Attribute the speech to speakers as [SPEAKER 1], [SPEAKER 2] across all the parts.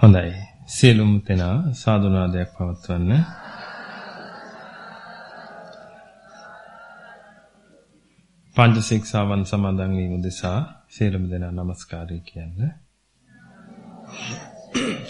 [SPEAKER 1] හොඳයි. සියලුම දෙනා සාදුනාදයක් පවත්වන්න. පංච ශික්ෂාවන් සමාදන් වීම උදෙසා සියලුම දෙනා নমස්කාරය කියන්නේ. බුද්ධං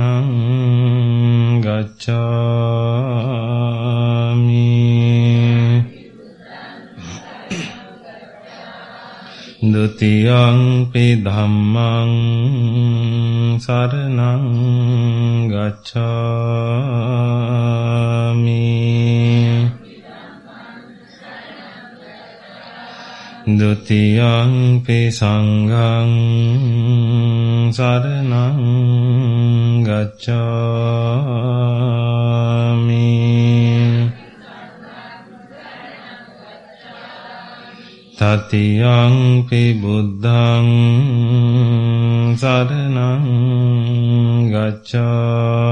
[SPEAKER 1] පි ධම්මං සරණං ගච්ඡාමි දුතියංපි සංඝං සරණං ගච්ඡාමි තතියංපි බුද්ධං සරණං ගච්ඡාමි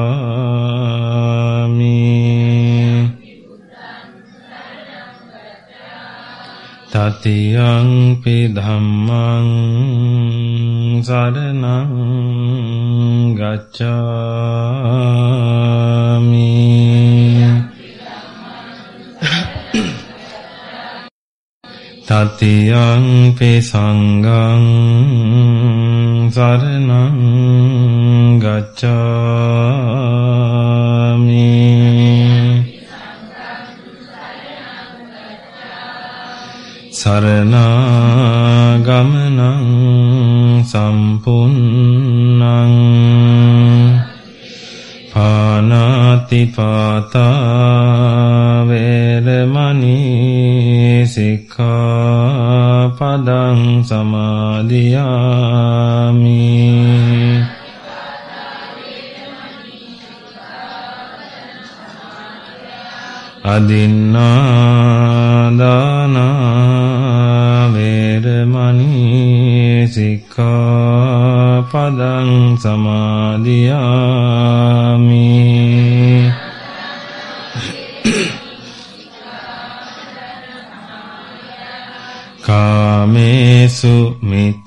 [SPEAKER 1] තතියංපි ධම්මං සරණං ගච්ඡාමි තතියංපි සංඝං සරණං ගච්ඡාමි සරනාගමනං සම්පුන්නං පානාතිපාතා වේරමණී සික්ඛාපදං සමාදියාමි. අදින්නාදානා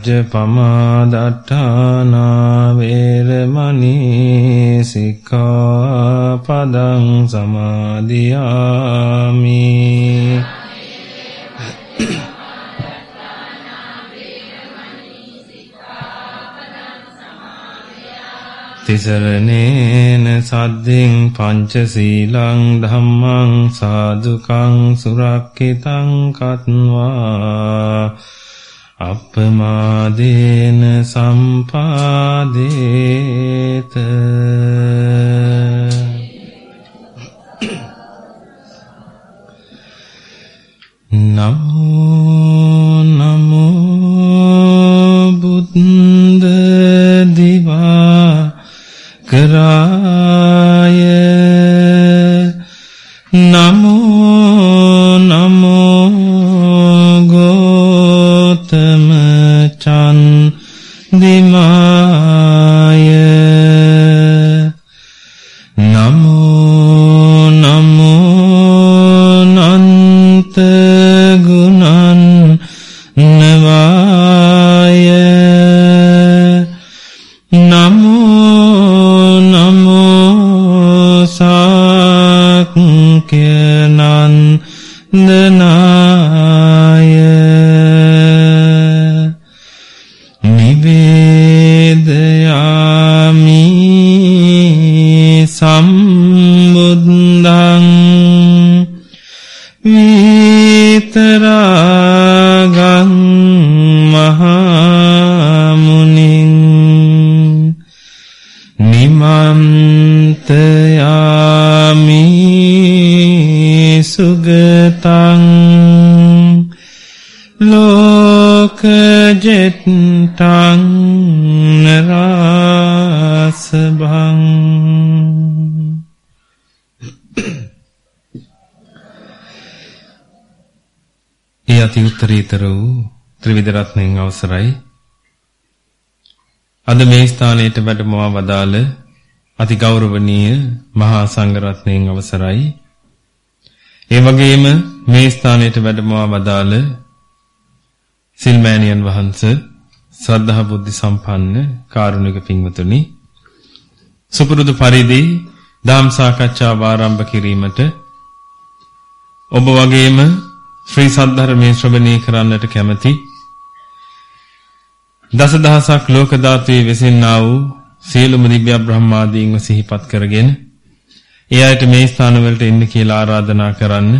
[SPEAKER 1] මජ්ජපමාදට්ඨානා වේරමණී සික්ඛාපදං සමාදියාමි තිසරණේන සද්දින් පංචශීලං ධම්මං සාදුකං සුරක්ඛිතං කତ୍වා අප්පමාදේන සම්පාදේත. නමෝ නමෝ බුද්ද දිවා කරාය ජෙට්ටං රාසභං ඒ අති උත්තරීතර වූ ත්‍රිවිධ රත්නයන් අවසරයි. අද මේ ස්ථානයට වැඩමවා වදාළ අති ගෞරවනීය මහා සංඝරත්නයන් අවසරයි. ඒ වගේම මේ ස්ථානයට වැඩමවා වදාළ සිල්මෑණියන් වහන්සේ ශ්‍රද්ධා බුද්ධ සම්පන්න කාරුණික පින්වතුනි සුපුරුදු පරිදි දාම් සාකච්ඡාව ආරම්භ කිරීමට ඔබ වගේම ශ්‍රී සද්ධර්මයේ ශ්‍රවණය කරන්නට කැමැති දසදහසක් ලෝක ධාතුවේ වෙසෙන්නා වූ සියලුම දිව්‍ය බ්‍රහ්මාදීන්ව සිහිපත් කරගෙන ඒ අයට මේ ස්ථාන වලට එන්න කියලා ආරාධනා කරන්න.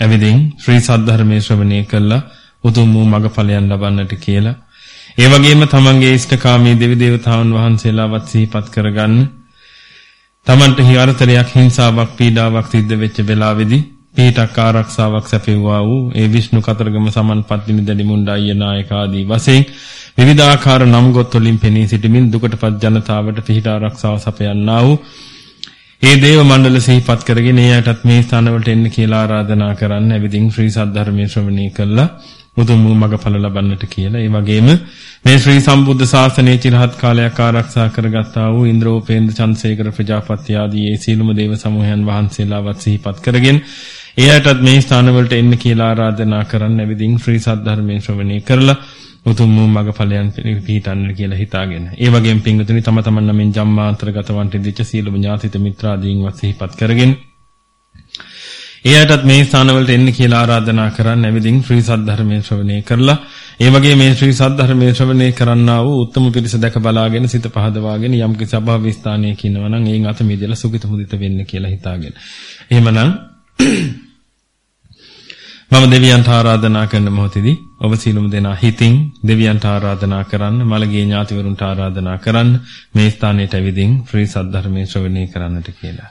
[SPEAKER 1] එවිදින් ශ්‍රී සද්ධර්මයේ ශ්‍රවණය කළා උතුම් වූ මඟඵලයන් ලබන්නට කියලා. ඒ වගේම තමන්ගේ ඉෂ්ඨකාමී දෙවි දේවතාවුන් වහන්සේලාවත් සිහිපත් කරගන්න. තමන්ට හිවරතරයක් හිංසාවක් පීඩාවක් සිද්ධ වෙච්ච වෙලාවේදී පීඨක් ආරක්ෂාවක් සැපෙවුවා වූ ඒ විෂ්ණු කතරගම සමන්පත් නිදලි මුණ්ඩාය නායක ආදී වශයෙන් විවිධාකාර නම් ගොත් වලින් පෙනී සිටමින් දුකටපත් ජනතාවට පිහිට ආරක්ෂාව සපයන්නා වූ ඒ දේව මණ්ඩල සිහිපත් කරගෙන ඒ අයටත් මේ ස්ථානවලට එන්න කියලා ආරාධනා කරන්න. එවිදින් ශ්‍රී සද්ධර්මයේ ශ්‍රවණය කළා උතුම් වූ මඟඵල ලබන්නට කියලා. ඒ වගේම මේ ශ්‍රී සම්බුද්ධ ශාසනයේ চিරහත් කාලයක් ආරක්ෂා කරගත්තා වූ ඉන්ද්‍රෝපේන්ද්‍ර චන්සේකර ප්‍රජාපති ආදී ඒ සීලම දේව සමූහයන් වහන්සේලාවත් සිහිපත් කරගෙන එයාටත් මේ ස්ථානවලට එන්න කියලා ආරාධනා කරන්න. එවිදින් ශ්‍රී සද්ධර්මයේ ශ්‍රවණය කරලා උතුම් වූ මගඵලයන් පිහිටන්න කියලා හිතාගෙන. ඒ වගේම පින්වතුනි තම තමන් නමින් ජම්මාන්තරගතවන්ට දිච්ච සීලම ඥාතිත මිත්‍රාදීන්වත් සිහිපත් කරගෙන එයාටත් මේ ස්ථානවලට එන්න කියලා ආරාධනා කරන්න. එවිදින් ශ්‍රී සද්ධර්මයේ ශ්‍රවණය කරලා ඒ වගේ මේ ශ්‍රී සද්ධර්මයේ ශ්‍රවණය කරන්නා වූ උත්තම පිරිස දැක බලාගෙන සිත පහදවාගෙන යම් කිසි අභාව ස්ථානයක ඉන්නවා නම් එයින් අත මිදලා සුගත මුදිත වෙන්න කියලා හිතාගෙන. එහෙමනම් මම දෙවියන්ට ආරාධනා කරන මොහොතේදී ඔබ සියලුම දෙනා හිතින් දෙවියන්ට ආරාධනා කරන්න මළගිය ඥාතිවරුන්ට ආරාධනා කරන්න මේ ස්ථානයට ඇවිදින් ශ්‍රී සද්ධර්මයේ ශ්‍රවණය කරන්නට කියලා.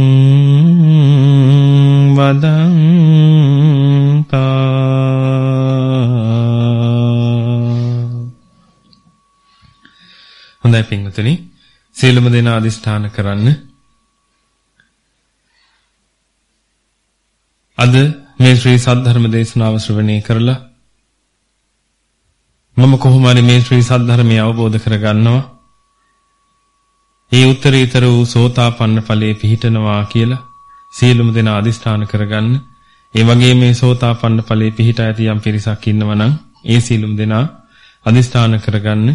[SPEAKER 1] හොඳයි පින්වතුනි සියලුම දෙනා අදිස්ථාන කරන්න. අද මේ ශ්‍රී සද්ධර්ම දේශනාව ශ්‍රවණය කරලා මම කොහොම හරි මේ ශ්‍රී සද්ධර්මය අවබෝධ කරගන්නවා. ඒ උත්තරීතර වූ සෝතාපන්න ඵලයේ පිහිටනවා කියලා සියලුම දෙනා අදිස්ථාන කරගන්න. ඒ වගේ මේ සෝතාපන්න ඵලයේ පිහිට ඇති යම් පිරිසක් ඉන්නවා නම් ඒ සියලුම දෙනා අදිස්ථාන කරගන්න.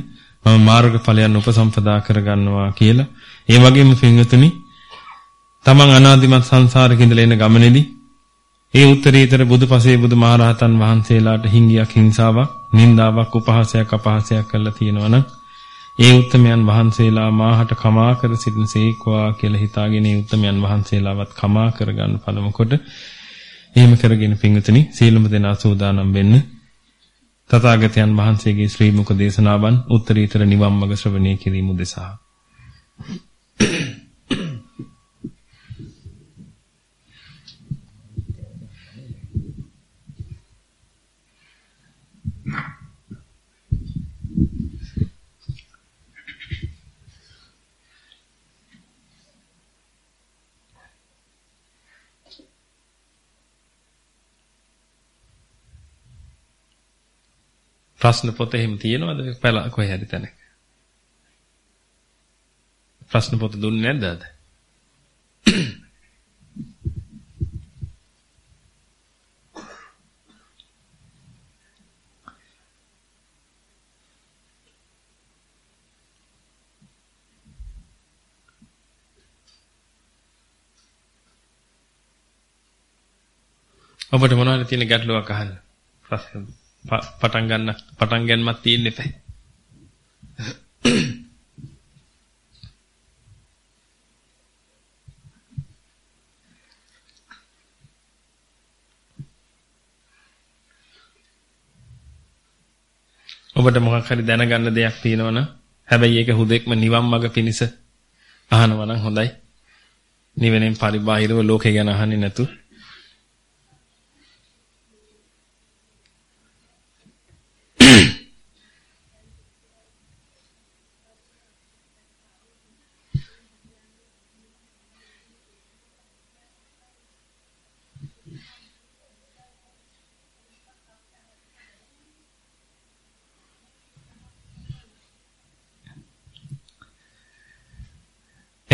[SPEAKER 1] මම මාර්ගඵලයන් උපසම්පදා කරගන්නවා කියලා. ඒ වගේම පින්වතුනි තමන් අනාදිමත් සංසාරේ ඉඳලා එන ගමනේදී ඒ උත්තරීතර බුදුපසේ බුදුමහරහතන් වහන්සේලාට හිංගියක් හිංසාවක්, නින්දාවක්, උපහාසයක්, අපහාසයක් කළා තියෙනවා නම් ඒ උත්තමයන් වහන්සේලා මාහට කමා කර සිටිනසේක්වා කියලා හිතාගෙන ඒ උත්තමයන් වහන්සේලාවත් කමා කරගන්න පළමු කොට එහෙම කරගෙන පින්වතුනි සීලමු දෙනා සූදානම් වෙන්න තථාගතයන් වහන්සේගේ ශ්‍රී මුඛ දේශනාවන් උත්තරීතර නිවන් මඟ ශ්‍රවණය කිරීම උදෙසා. ප්‍රශ්න පොත එහෙම තියෙනවද පළ කොහේ හරි තැනක? ප්‍රශ්න පොත දුන්නේ නැද්ද අද? ඔබට මොනවද තියෙන ගැටලුවක් අහන්න? ප්‍රශ්න පටන් ගන්න පටන් ගන්නමත් තියෙන්න එපා. ඔබට මොකක් හරි දැනගන්න දෙයක් තියෙනවනම් හැබැයි ඒක හුදෙක්ම නිවන් මඟ පිණිස අහනවා නම් හොඳයි. නිවෙනෙන් පරිබාහිරව ලෝකේ ගැන අහන්නේ නැතුව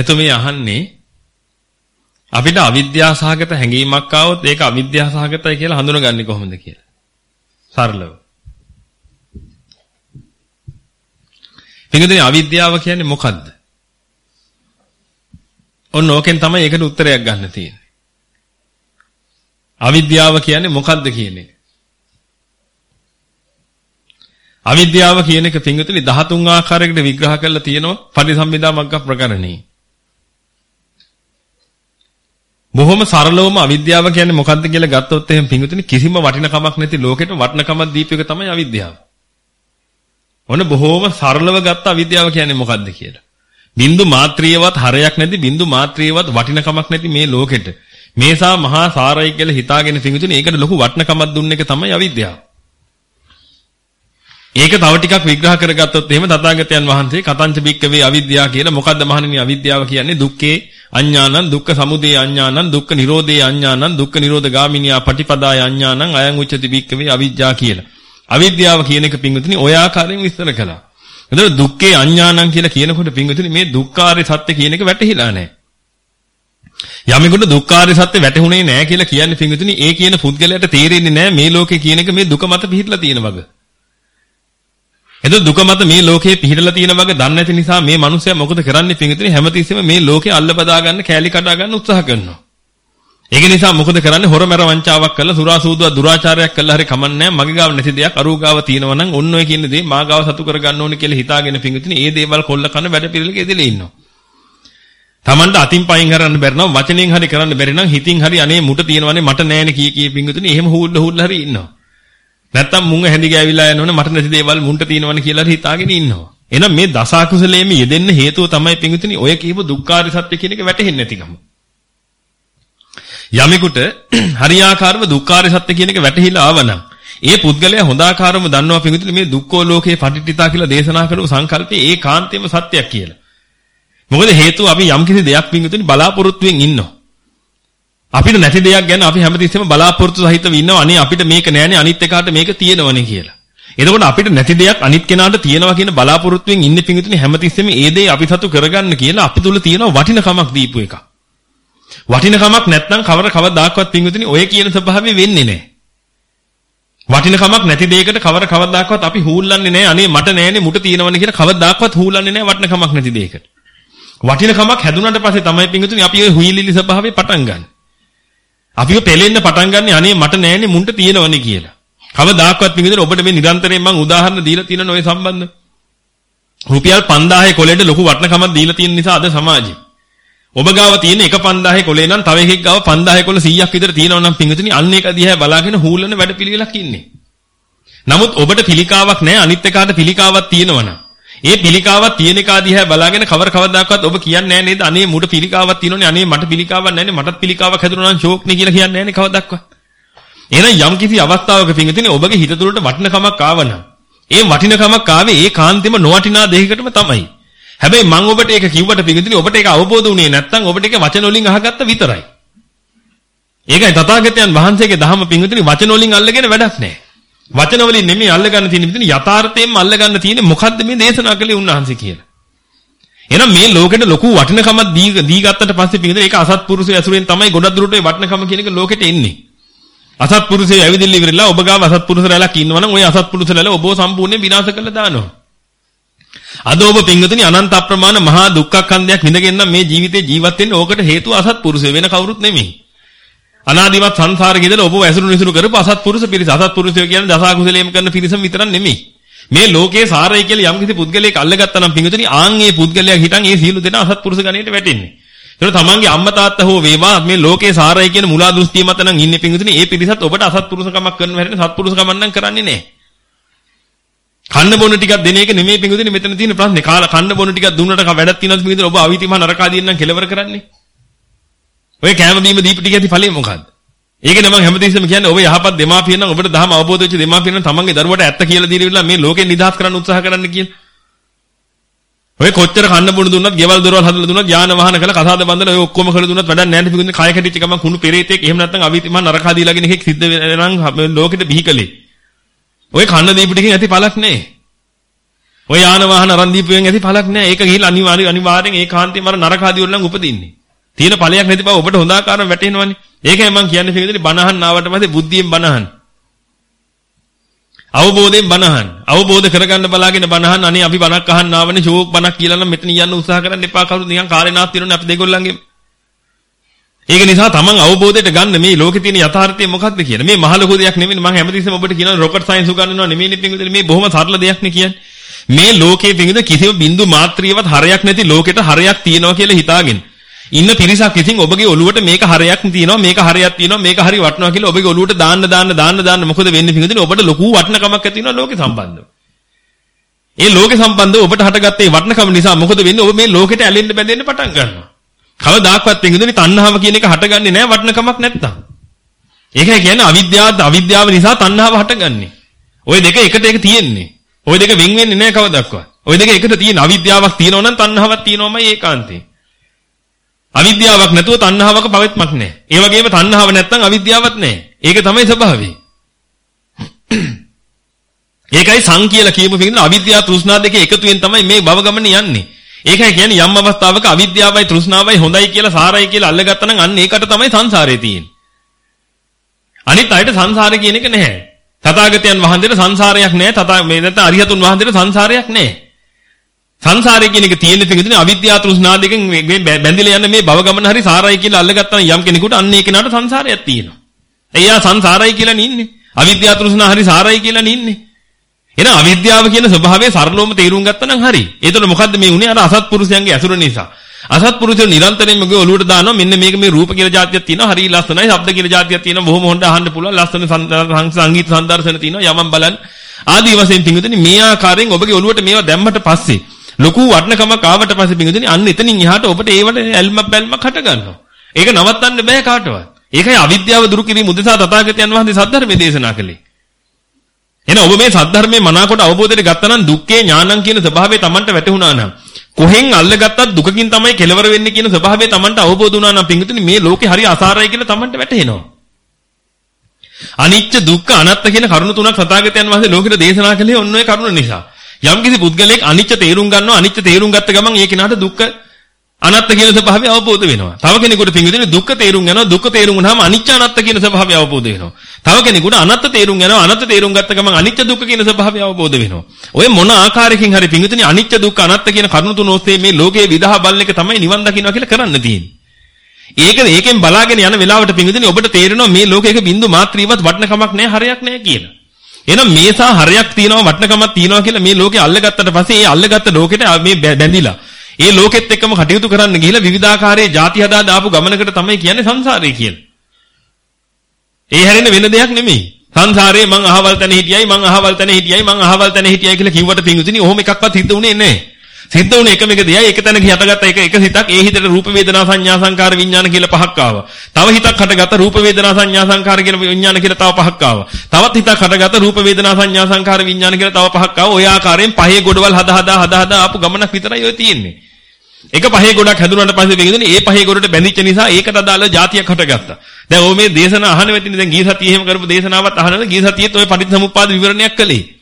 [SPEAKER 1] එතුමිය අහන්නේ අපිට අවිද්‍යාසහගත හැඟීමක් ආවොත් ඒක අවිද්‍යාසහගතයි කියලා හඳුනගන්නේ කොහොමද කියලා. සරලව. පිටුදේ අවිද්‍යාව කියන්නේ මොකද්ද? ඔන්න ඕකෙන් තමයි ඒකට උත්තරයක් ගන්න තියෙන්නේ. අවිද්‍යාව කියන්නේ මොකද්ද කියන එක. අවිද්‍යාව කියන එක පිංගුතුනි 13 ආකාරයකට විග්‍රහ කරලා තියෙනවා පරිසම්මිදා මග්ග ප්‍රකරණේ. බොහොම සරලවම අවිද්‍යාව කියන්නේ මොකද්ද කියලා ගත්තොත් එහෙම පිංගුතුනි කිසිම වටිනකමක් නැති ලෝකෙට වටිනකමක් දීපේක තමයි අවිද්‍යාව. ඔන්න බොහොම සරලව ගත්ත අවිද්‍යාව කියන්නේ මොකද්ද කියලා. බින්දු මාත්‍රියවත් හරයක් නැති බින්දු මාත්‍රියවත් වටිනකමක් නැති මේ ලෝකෙට මේසා මහා සාරයි කියලා හිතාගෙන පිංගුතුනි ඒකට ලොකු වටිනකමක් දුන්න එක තමයි අවිද්‍යාව. ඒක තව ටිකක් විග්‍රහ කරගත්තොත් එහෙම තථාගතයන් වහන්සේ කතංච බික්කවේ අවිද්‍යාව කියලා මොකද්ද මහණෙනි අවිද්‍යාව කියන්නේ දුක්ඛේ අඥානං දුක්ඛ සමුදය අඥානං දුක්ඛ නිරෝධේ අඥානං දුක්ඛ නිරෝධ ගාමිනියා පටිපදාය අඥානං අයං උච්චති බික්කවේ අවිද්‍යාව කියලා. අවිද්‍යාව කියන එක පිංගුතුනි ඔය ආකාරයෙන් විස්තර කළා. එතකොට දුක්ඛේ අඥානං කියලා කියනකොට පිංගුතුනි මේ දුක්ඛාරය සත්‍ය කියන එක වැටහිලා නැහැ. යමෙකුට දුක්ඛාරය සත්‍ය වැටහුනේ නැහැ කියලා කියන්නේ පිංගුතුනි ඒ කියන පුද්ගලයාට තේරෙන්නේ නැහැ මේ ලෝකේ කියන එක මේ දුක මත පිහිටලා තියෙන වගේ. එතකොට දුක මත මේ ලෝකේ පිහිටලා තියෙන වගේ දන්නේ නැති නිසා මේ මිනිස්සයා මොකද කරන්නේ පිංගුතුනි හැමතිස්සෙම මේ ලෝකේ අල්ල බදා ගන්න කෑලි කඩා ගන්න උත්සාහ කරනවා. ඒක නිසා මොකද කරන්නේ හොරමෙර වංචාවක් කරලා සුරා සූදුවා දුරාචාරයක් කළා හරි කමන්නේ මගේ ගාව නැති දෙයක් අරූ ගාව තියෙනවා නම් ඔන්න ඔය කියන දේ මා ගාව සතු කර ගන්න ඕනේ කියලා හිතාගෙන පිංගුතුනි ඒ දේවල් කොල්ල කන වැඩ පිළිලක එදෙලා ඉන්නවා. Tamanට අතින් පයින් කරන්න බැරි නම් වචනෙන් හරි කරන්න බැරි නම් හිතින් හරි අනේ මුට තියෙනවනේ මට නෑනේ කී කී පිංගුතුනි එහෙම හූල්ල හූල්ල හරි ඉන්නවා. නැත්තම් මුංග හැඳි ගෑවිලා යනවනේ මට නැති දේවල් මුන්ට තියෙනවනේ කියලා හිතාගෙන ඉන්නවා. එහෙනම් මේ දසාකුසලයේම යෙදෙන්න හේතුව තමයි පිඟුතුනි ඔය කියපු දුක්ඛාරි සත්‍ය කියන එක වැටහෙන්නේ නැතිකම. යමෙකුට හරියාකාරව දුක්ඛාරි සත්‍ය කියන එක වැටහිලා ආවනම් ඒ පුද්ගලයා හොඳාකාරව දන්නවා පිඟුතුනි මේ දුක්ඛෝ ලෝකේ පටිච්චිතා කියලා දේශනා කරපු සංකල්පේ ඒකාන්තයෙන්ම සත්‍යයක් කියලා. මොකද හේතුව අපි යම්කිසි දෙයක් පිඟුතුනි බලාපොරොත්තුෙන් ඉන්නවා. අපිට නැති දෙයක් ගැන අපි හැමතිස්සෙම බලාපොරොත්තු සහිතව ඉන්නවා අනේ අපිට මේක නෑනේ අනිත් එකාට මේක තියෙනවනේ කියලා. එතකොට අපිට නැති දෙයක් අනිත් කෙනාට තියෙනවා කියන බලාපොරොත්තුෙන් ඉන්නේ පිංගුතුනි හැමතිස්සෙම ඒ දේ අපි සතු කරගන්න කියලා අපි තුල තියෙන වටිනකමක් දීපු එක. වටිනකමක් නැත්නම් කවර කවදාකවත් පිංගුතුනි ඔය කියන ස්වභාවය වෙන්නේ නැහැ. වටිනකමක් නැති දෙයකට කවර කවදාකවත් අපි හූල්ලන්නේ නැහැ. අනේ මට නෑනේ මුට තියෙනවනේ කියලා කවදාකවත් හූල්ලන්නේ නැහැ වටිනකමක් නැති දෙයකට. වටිනකමක් හැදුනට පස්සේ තමයි පිංගුතුනි අපි ওই හුයිලිලි ස්වභාවය පටන් ගන්න. අපිව පෙලෙන්න පටන් ගන්න අනේ මට නෑනේ මුන්ට තියෙනවනේ කියලා. කවදාකවත් පිටින් ඔබට මේ නිරන්තරයෙන් මම උදාහරණ දීලා තියෙන ඔය සම්බන්ධ. රුපියල් 5000 කොලේට ලොකු වටිනකමක් දීලා තියෙන නිසා අද සමාජේ. ඔබ ගාව තියෙන එක 5000 කොලේ නම් තව එකෙක් ගාව 5000 කොල 100ක් විතර තියෙනවා නම් පිංගුතුනි අන්න ඒක දිහා බලාගෙන හූලන වැඩ පිළිවෙලක් ඉන්නේ. නමුත් ඔබට පිළිකාවක් නැහැ අනිත් එකාට පිළිකාවක් තියෙනවනම් ඒ පිළිකාවක් තියෙන එක දිහා බලාගෙන කවර කවදාකවත් ඔබ කියන්නේ නැහැ නේද? අනේ මුට පිළිකාවක් තියෙනෝනේ. අනේ මට පිළිකාවක් නැන්නේ. මටත් පිළිකාවක් හැදුණා නම් ෂෝක් නේ කියලා කියන්නේ නැහැ නේ කවදාවත්. එහෙනම් යම් කිසි අවස්ථාවක පිංගුතුනේ ඔබගේ හිත තුළට වටිනකමක් ආවනම් ඒ වටිනකමක් ආවේ ඒ කාන්තෙම නොවටිනා දෙයකටම තමයි. හැබැයි මම ඔබට ඒක කිව්වට පිංගුතුනේ ඔබට ඒක අවබෝධ වුණේ නැත්නම් ඔබට ඒක වචන වලින් අහගත්ත විතරයි. ඒකයි තථාගතයන් වහන්සේගේ දහම පිංගුතුනේ වචන වලින් අල්ලගෙන වැඩක් නැහැ. වචන වලින් නෙමෙයි අල්ලගන්න තියෙන මෙතන යථාර්ථයෙන්ම අල්ලගන්න තියෙන්නේ මොකද්ද මේ දේශනා කළේ උන්වහන්සේ කියලා. එහෙනම් මේ ලෝකෙට ලොකු වටිනකමක් දී දී ගත්තට පස්සේ පිටින් ඒක අසත්පුරුෂය ඇසුරෙන් තමයි ගොඩක් දුරට ඒ වටිනකම කියන එක ලෝකෙට එන්නේ. අසත්පුරුෂය ඇවිදින්න ඉවරලා ඔබ ගාව අසත්පුරුෂරැලක් ඉන්නවනම් ওই අසත්පුරුෂරැල ඔබව සම්පූර්ණයෙන් විනාශ කරලා දානවා. අද ඔබ පින්වතුනි අනන්ත අප්‍රමාණ මහා දුක්ඛකන්දයක් විඳගෙන මේ ජීවිතේ ජීවත් වෙන්න ඕකට හේතුව අසත්පුරුෂය වෙන කවුරුත් නෙමෙයි. අනාදිමත් සංසාරේ ඉඳලා ඔබ ඇසුරු නිසුරු කරපු අසත්පුරුෂ පිරිස අසත්පුරුෂය කියන්නේ දසකුසලයෙන් කරන පිරිසම විතරක් නෙමෙයි. මේ ලෝකේ සාරයි කියලා යම් කිසි පුද්ගලයෙක් අල්ලගත්තා නම් පින්වතුනි ආන් ඒ පුද්ගලයා හිටන් ඒ සියලු දෙනා අසත්පුරුෂ ගණයට වැටෙන්නේ. ඒතර තමන්ගේ අම්මා තාත්තා හෝ වේවා මේ ලෝකේ සාරයි කියන මුලා දෘෂ්ටිය මත නම් ඉන්නේ පින්වතුනි ඒ පිරිසත් ඔබට අසත්පුරුෂකමක් කරන හැටි සත්පුරුෂකමක් නම් කරන්නේ නැහැ. කන්න බොන ටිකක් දෙන එක නෙමෙයි පින්වතුනි මෙතන තියෙන ප්‍රශ්නේ. කාලා කන්න බොන ටිකක් දුන්නට වැඩක් තියෙනවද පින්වතුනි ඔබ අවිතිමහ නරකාදීන් නම් කෙලවර කරන්නේ. ඔය කෑම බීම දීප ටික ඇති ඵලෙ මොකද්ද? ඒකනේ මම හැමතිස්සෙම කියන්නේ ඔබ යහපත් දෙමාපියන් නම් ඔබට දහම අවබෝධ වෙච්ච දෙමාපියන් නම් තමන්ගේ දරුවට ඇත්ත කියලා දීලා මේ ලෝකෙන් නිදහස් කරන්න උත්සාහ කරන්න කියලා. ඔය කොච්චර කන්න බොන දුන්නත්, ගෙවල් දොරවල් හදලා දුන්නත්, යාන වාහන කළා, කසාද බඳලා ඔය ඔක්කොම කරලා දුන්නත් වැඩක් නැහැ නේ පිටුනේ කය කැටිච්ච ගමන් කුණු පෙරේතෙක් එහෙම නැත්නම් අවිතිමහ නරකා දීලාගෙන එකෙක් සිද්ධ වෙනනම් ලෝකෙට බිහි කළේ. ඔය කන්න දීපු ටිකෙන් ඇති පළක් නැහැ. ඔය යාන වාහන අරන් දීපුවෙන් ඇති පළක් නැහැ. ඒක ගිහිල්ලා අනිවාර්ය අනිවාර්යෙන් ඒකාන්තයෙන්ම අර නරකාදී වල නම් උපදින්නේ. තියෙන ඵලයක් නැති බව ඔබට හොඳාකාරව වැටහෙනවනේ. ඒකයි මම කියන්නේ පිළිදෙලි බණහන් ආවට පස්සේ බුද්ධියෙන් බණහන්. අවබෝධයෙන් බණහන්. අවබෝධ කරගන්න බලාගෙන බණහන් අනේ අපි බණක් අහන්න ආවනේ ෂෝක් බණක් කියලා නම් මෙතන යන්න උත්සාහ කරන්න එපා කවුරුත් නිකන් කාලේ නාස්ති වෙනවනේ අපි දෙගොල්ලන්ගේ. ඒක නිසා තමන් අවබෝධයට ගන්න මේ ලෝකේ තියෙන යථාර්ථය මොකක්ද කියන. මේ මහ ලොකු දෙයක් නෙමෙයි මම හැමතිස්සෙම ඔබට කියනවා රොකට් සයන්ස් උගන්වනවා නෙමෙයි පිංගුදේ මේ බොහොම සරල දෙයක් නේ කියන්නේ. මේ ලෝකයේ පිංගුද කිසිම බින්දු මාත්‍රියවත් හරයක් නැති ලෝකෙට හරයක් තියෙනවා කියලා හිතාගෙන ඉන්න පිරිසක් ඉතින් ඔබගේ ඔළුවට මේක හරයක් තියෙනවා මේක හරයක් තියෙනවා මේක හරි වටනවා කියලා ඔබගේ ඔළුවට දාන්න දාන්න දාන්න දාන්න මොකද වෙන්නේ පිටින් ඔබට ලොකු වටනකමක් ඇති වෙනවා ලෝකේ සම්බන්ධව. ඒ ලෝකේ සම්බන්ධව ඔබට හටගත්තේ වටනකම නිසා මොකද වෙන්නේ ඔබ මේ ලෝකෙට ඇලෙන්න බැඳෙන්න පටන් ගන්නවා. කවදාක්වත් පිටින් තණ්හාව කියන එක හටගන්නේ නැහැ වටනකමක් නැත්තම්. ඒකයි කියන්නේ අවිද්‍යාව අවිද්‍යාව නිසා තණ්හාව හටගන්නේ. ওই දෙක එකට එක තියෙන්නේ. ওই දෙක වෙන් වෙන්නේ නැහැ කවදාවත්. ওই දෙක එකට තියෙන අවිද්‍යාවක් තියෙනවා නම් තණ්හාවක් තියෙනවමයි ඒකාන්තේ. අවිද්‍යාවක් නැතුව තණ්හාවක පවෙත්මක් නැහැ. ඒ වගේම තණ්හාව නැත්නම් අවිද්‍යාවක් නැහැ. ඒක තමයි ස්වභාවය. ඒකයි සං කියලා කියමු පිටින් අවිද්‍යාව තෘෂ්ණා දෙක එකතුවෙන් තමයි මේ භව ගමන යන්නේ. ඒකයි කියන්නේ යම් අවස්ථාවක අවිද්‍යාවයි තෘෂ්ණාවයි හොඳයි කියලා සාරයි කියලා අල්ලගත්තා නම් අන්න ඒකට තමයි සංසාරේ තියෙන්නේ. අනිත් අයට සංසාරය කියන එක නැහැ. තථාගතයන් වහන්සේට සංසාරයක් නැහැ. තථා මේ නැත්නම් අරිහතුන් වහන්සේට සංසාරයක් නැහැ. සංසාරය කියන එක තියෙන තැනදී අවිද්‍යාව තෘෂ්ණා දෙකෙන් මේ බැඳිලා යන මේ භව ගමන හරි සාරයි කියලා අල්ලගත්තා නම් යම් කෙනෙකුට අන්න ඒ කෙනාට සංසාරයක් තියෙනවා. එයා සංසාරයි කියලා නින්නේ. අවිද්‍යාව තෘෂ්ණා හරි සාරයි කියලා නින්නේ. එහෙනම් අවිද්‍යාව කියන ස්වභාවය සරලවම තේරුම් ගත්තා නම් හරි. ඒතකොට මොකද්ද මේ උනේ අර අසත්පුරුෂයන්ගේ ඇසුර නිසා. අසත්පුරුෂයෝ නිරන්තරයෙන්ම ගේ ඔලුවට දානවා මෙන්න මේක මේ රූප කියලා જાතියක් තියෙනවා හරි ලස්සනයි ශබ්ද කියලා જાතියක් තියෙනවා බොහොම හොඳ අහන්න පුළුවන් ලස්සන සංගීත සංදර්ශන තියෙනවා යමන් බලන්න ආදී වශයෙන් පිංගුතුනි මේ ආකාරයෙන් ඔබගේ ඔලුවට මේවා දැම්මට පස්සේ ලොකු වටිනකමක් ආවට පස්සේ පිංගුතුනි අන්න එතනින් එහාට ඔබට ඒවට ඇල්මක් බැල්මක් හට ගන්නවා. ඒක නවත්තන්න බෑ කාටවත්. ඒකයි අවිද්‍යාව දුරු කිරීම උදෙසා තථාගතයන් වහන්සේ සද්ධර්මයේ දේශනා කළේ. එහෙනම් ඔබ මේ සද්ධර්මයේ මනාකොට අවබෝධයට ගත්තා නම් දුක්ඛේ ඥානං කියන ස්වභාවය Tamanට වැටහුණා නම් කොහෙන් අල්ලගත්තත් දුකකින් තමයි කෙලවර වෙන්නේ කියන ස්වභාවය Tamanට අවබෝධ වුණා නම් පිංගුතුනි මේ ලෝකේ හරි අසාරයි කියලා Tamanට වැටහෙනවා. අනිච්ච දුක්ඛ අනාත්ත කියන කරුණු තුනක් සතාගතයන් වහන්සේ ලෝකෙට දේශනා කළේ ඔන්න ඔය කරුණ නිසා. යම්කිසි පුද්ගලයෙක් අනිච්ච තේරුම් ගන්නවා අනිච්ච තේරුම් ගත්ත ගමන් ඒ කෙනාට දුක්ඛ අනාත්ත කියන ස්වභාවය අවබෝධ වෙනවා. තව කෙනෙකුට පිංගුදින දුක්ඛ තේරුම් යනවා දුක්ඛ තේරුම් වුණාම අනිච්ච අනාත්ත කියන ස්වභාවය අවබෝධ වෙනවා. තව කෙනෙකුට අනාත්ත තේරුම් යනවා අනාත්ත තේරුම් ගත්ත ගමන් අනිච්ච දුක්ඛ කියන ස්වභාවය අවබෝධ වෙනවා. ඔය මොන ආකාරයකින් හරි පිංගුදින අනිච්ච දුක්ඛ අනාත්ත කියන කරුණු තුන ඔස්සේ මේ ලෝකයේ විදහා බලන එක තමයි නිවන් දකින්නවා කියලා කරන්න තියෙන්නේ. ඒක ඒකෙන් බලාගෙන යන වෙලාවට පිංගුදින ඔබට තේරෙනවා මේ ලෝකයක බින්දු මාත්‍රියවත් වටනකමක් නැහැ හරයක් නැහැ කියලා. එහෙනම් මේසා හරයක් තියෙනවා වටිනකමක් තියෙනවා කියලා මේ ලෝකේ අල්ලගත්තට පස්සේ ඒ අල්ලගත්ත ලෝකෙට මේ බැඳිලා ඒ ලෝකෙත් එක්කම කටයුතු කරන්න ගිහිලා විවිධාකාරයේ ಜಾති හදා දාපු ගමනකට තමයි කියන්නේ සංසාරය කියලා. ඒ හැරෙන්න වෙන දෙයක් නෙමෙයි. සංසාරේ මං අහවල් තැන හිටියයි මං අහවල් තැන හිටියයි මං අහවල් තැන හිටියයි කියලා කිව්වට පිංගුතුනි ඔහොම එකක්වත් හිත උනේ නැහැ. සිද්ධ වුණේ එකම එක දෙයයි එක තැනක හටගත්ත එක එක හිතක් ඒ හිතට රූප වේදනා සංඥා සංකාර විඥාන කියලා පහක් ආවා. තව හිතක් හටගත්ත රූප වේදනා සංඥා සංකාර කියලා විඥාන කියලා තව පහක් ආවා. තවත් හිතක් හටගත්ත රූප වේදනා සංඥා සංකාර විඥාන කියලා තව පහක් ආවා. ඔය ආකාරයෙන් පහේ ගොඩවල් හදා හදා හදා හදා ආපු ගමනක් විතරයි ඔය තියෙන්නේ. එක පහේ ගොඩක් හැදුනාට පස්සේ පින්විතනි ඒ පහේ ගොඩට බැඳිච්ච නිසා ඒකට අදාළ જાතියක් හටගත්තා. දැන් ඕ මේ දේශන අහන වෙටින් දැන් ගිය සතියේ එහෙම කරපු දේශනාවත් අහනවල ගිය සතියේත් ඔය පටිච්චසමුප්පාද විවරණයක් කළේ.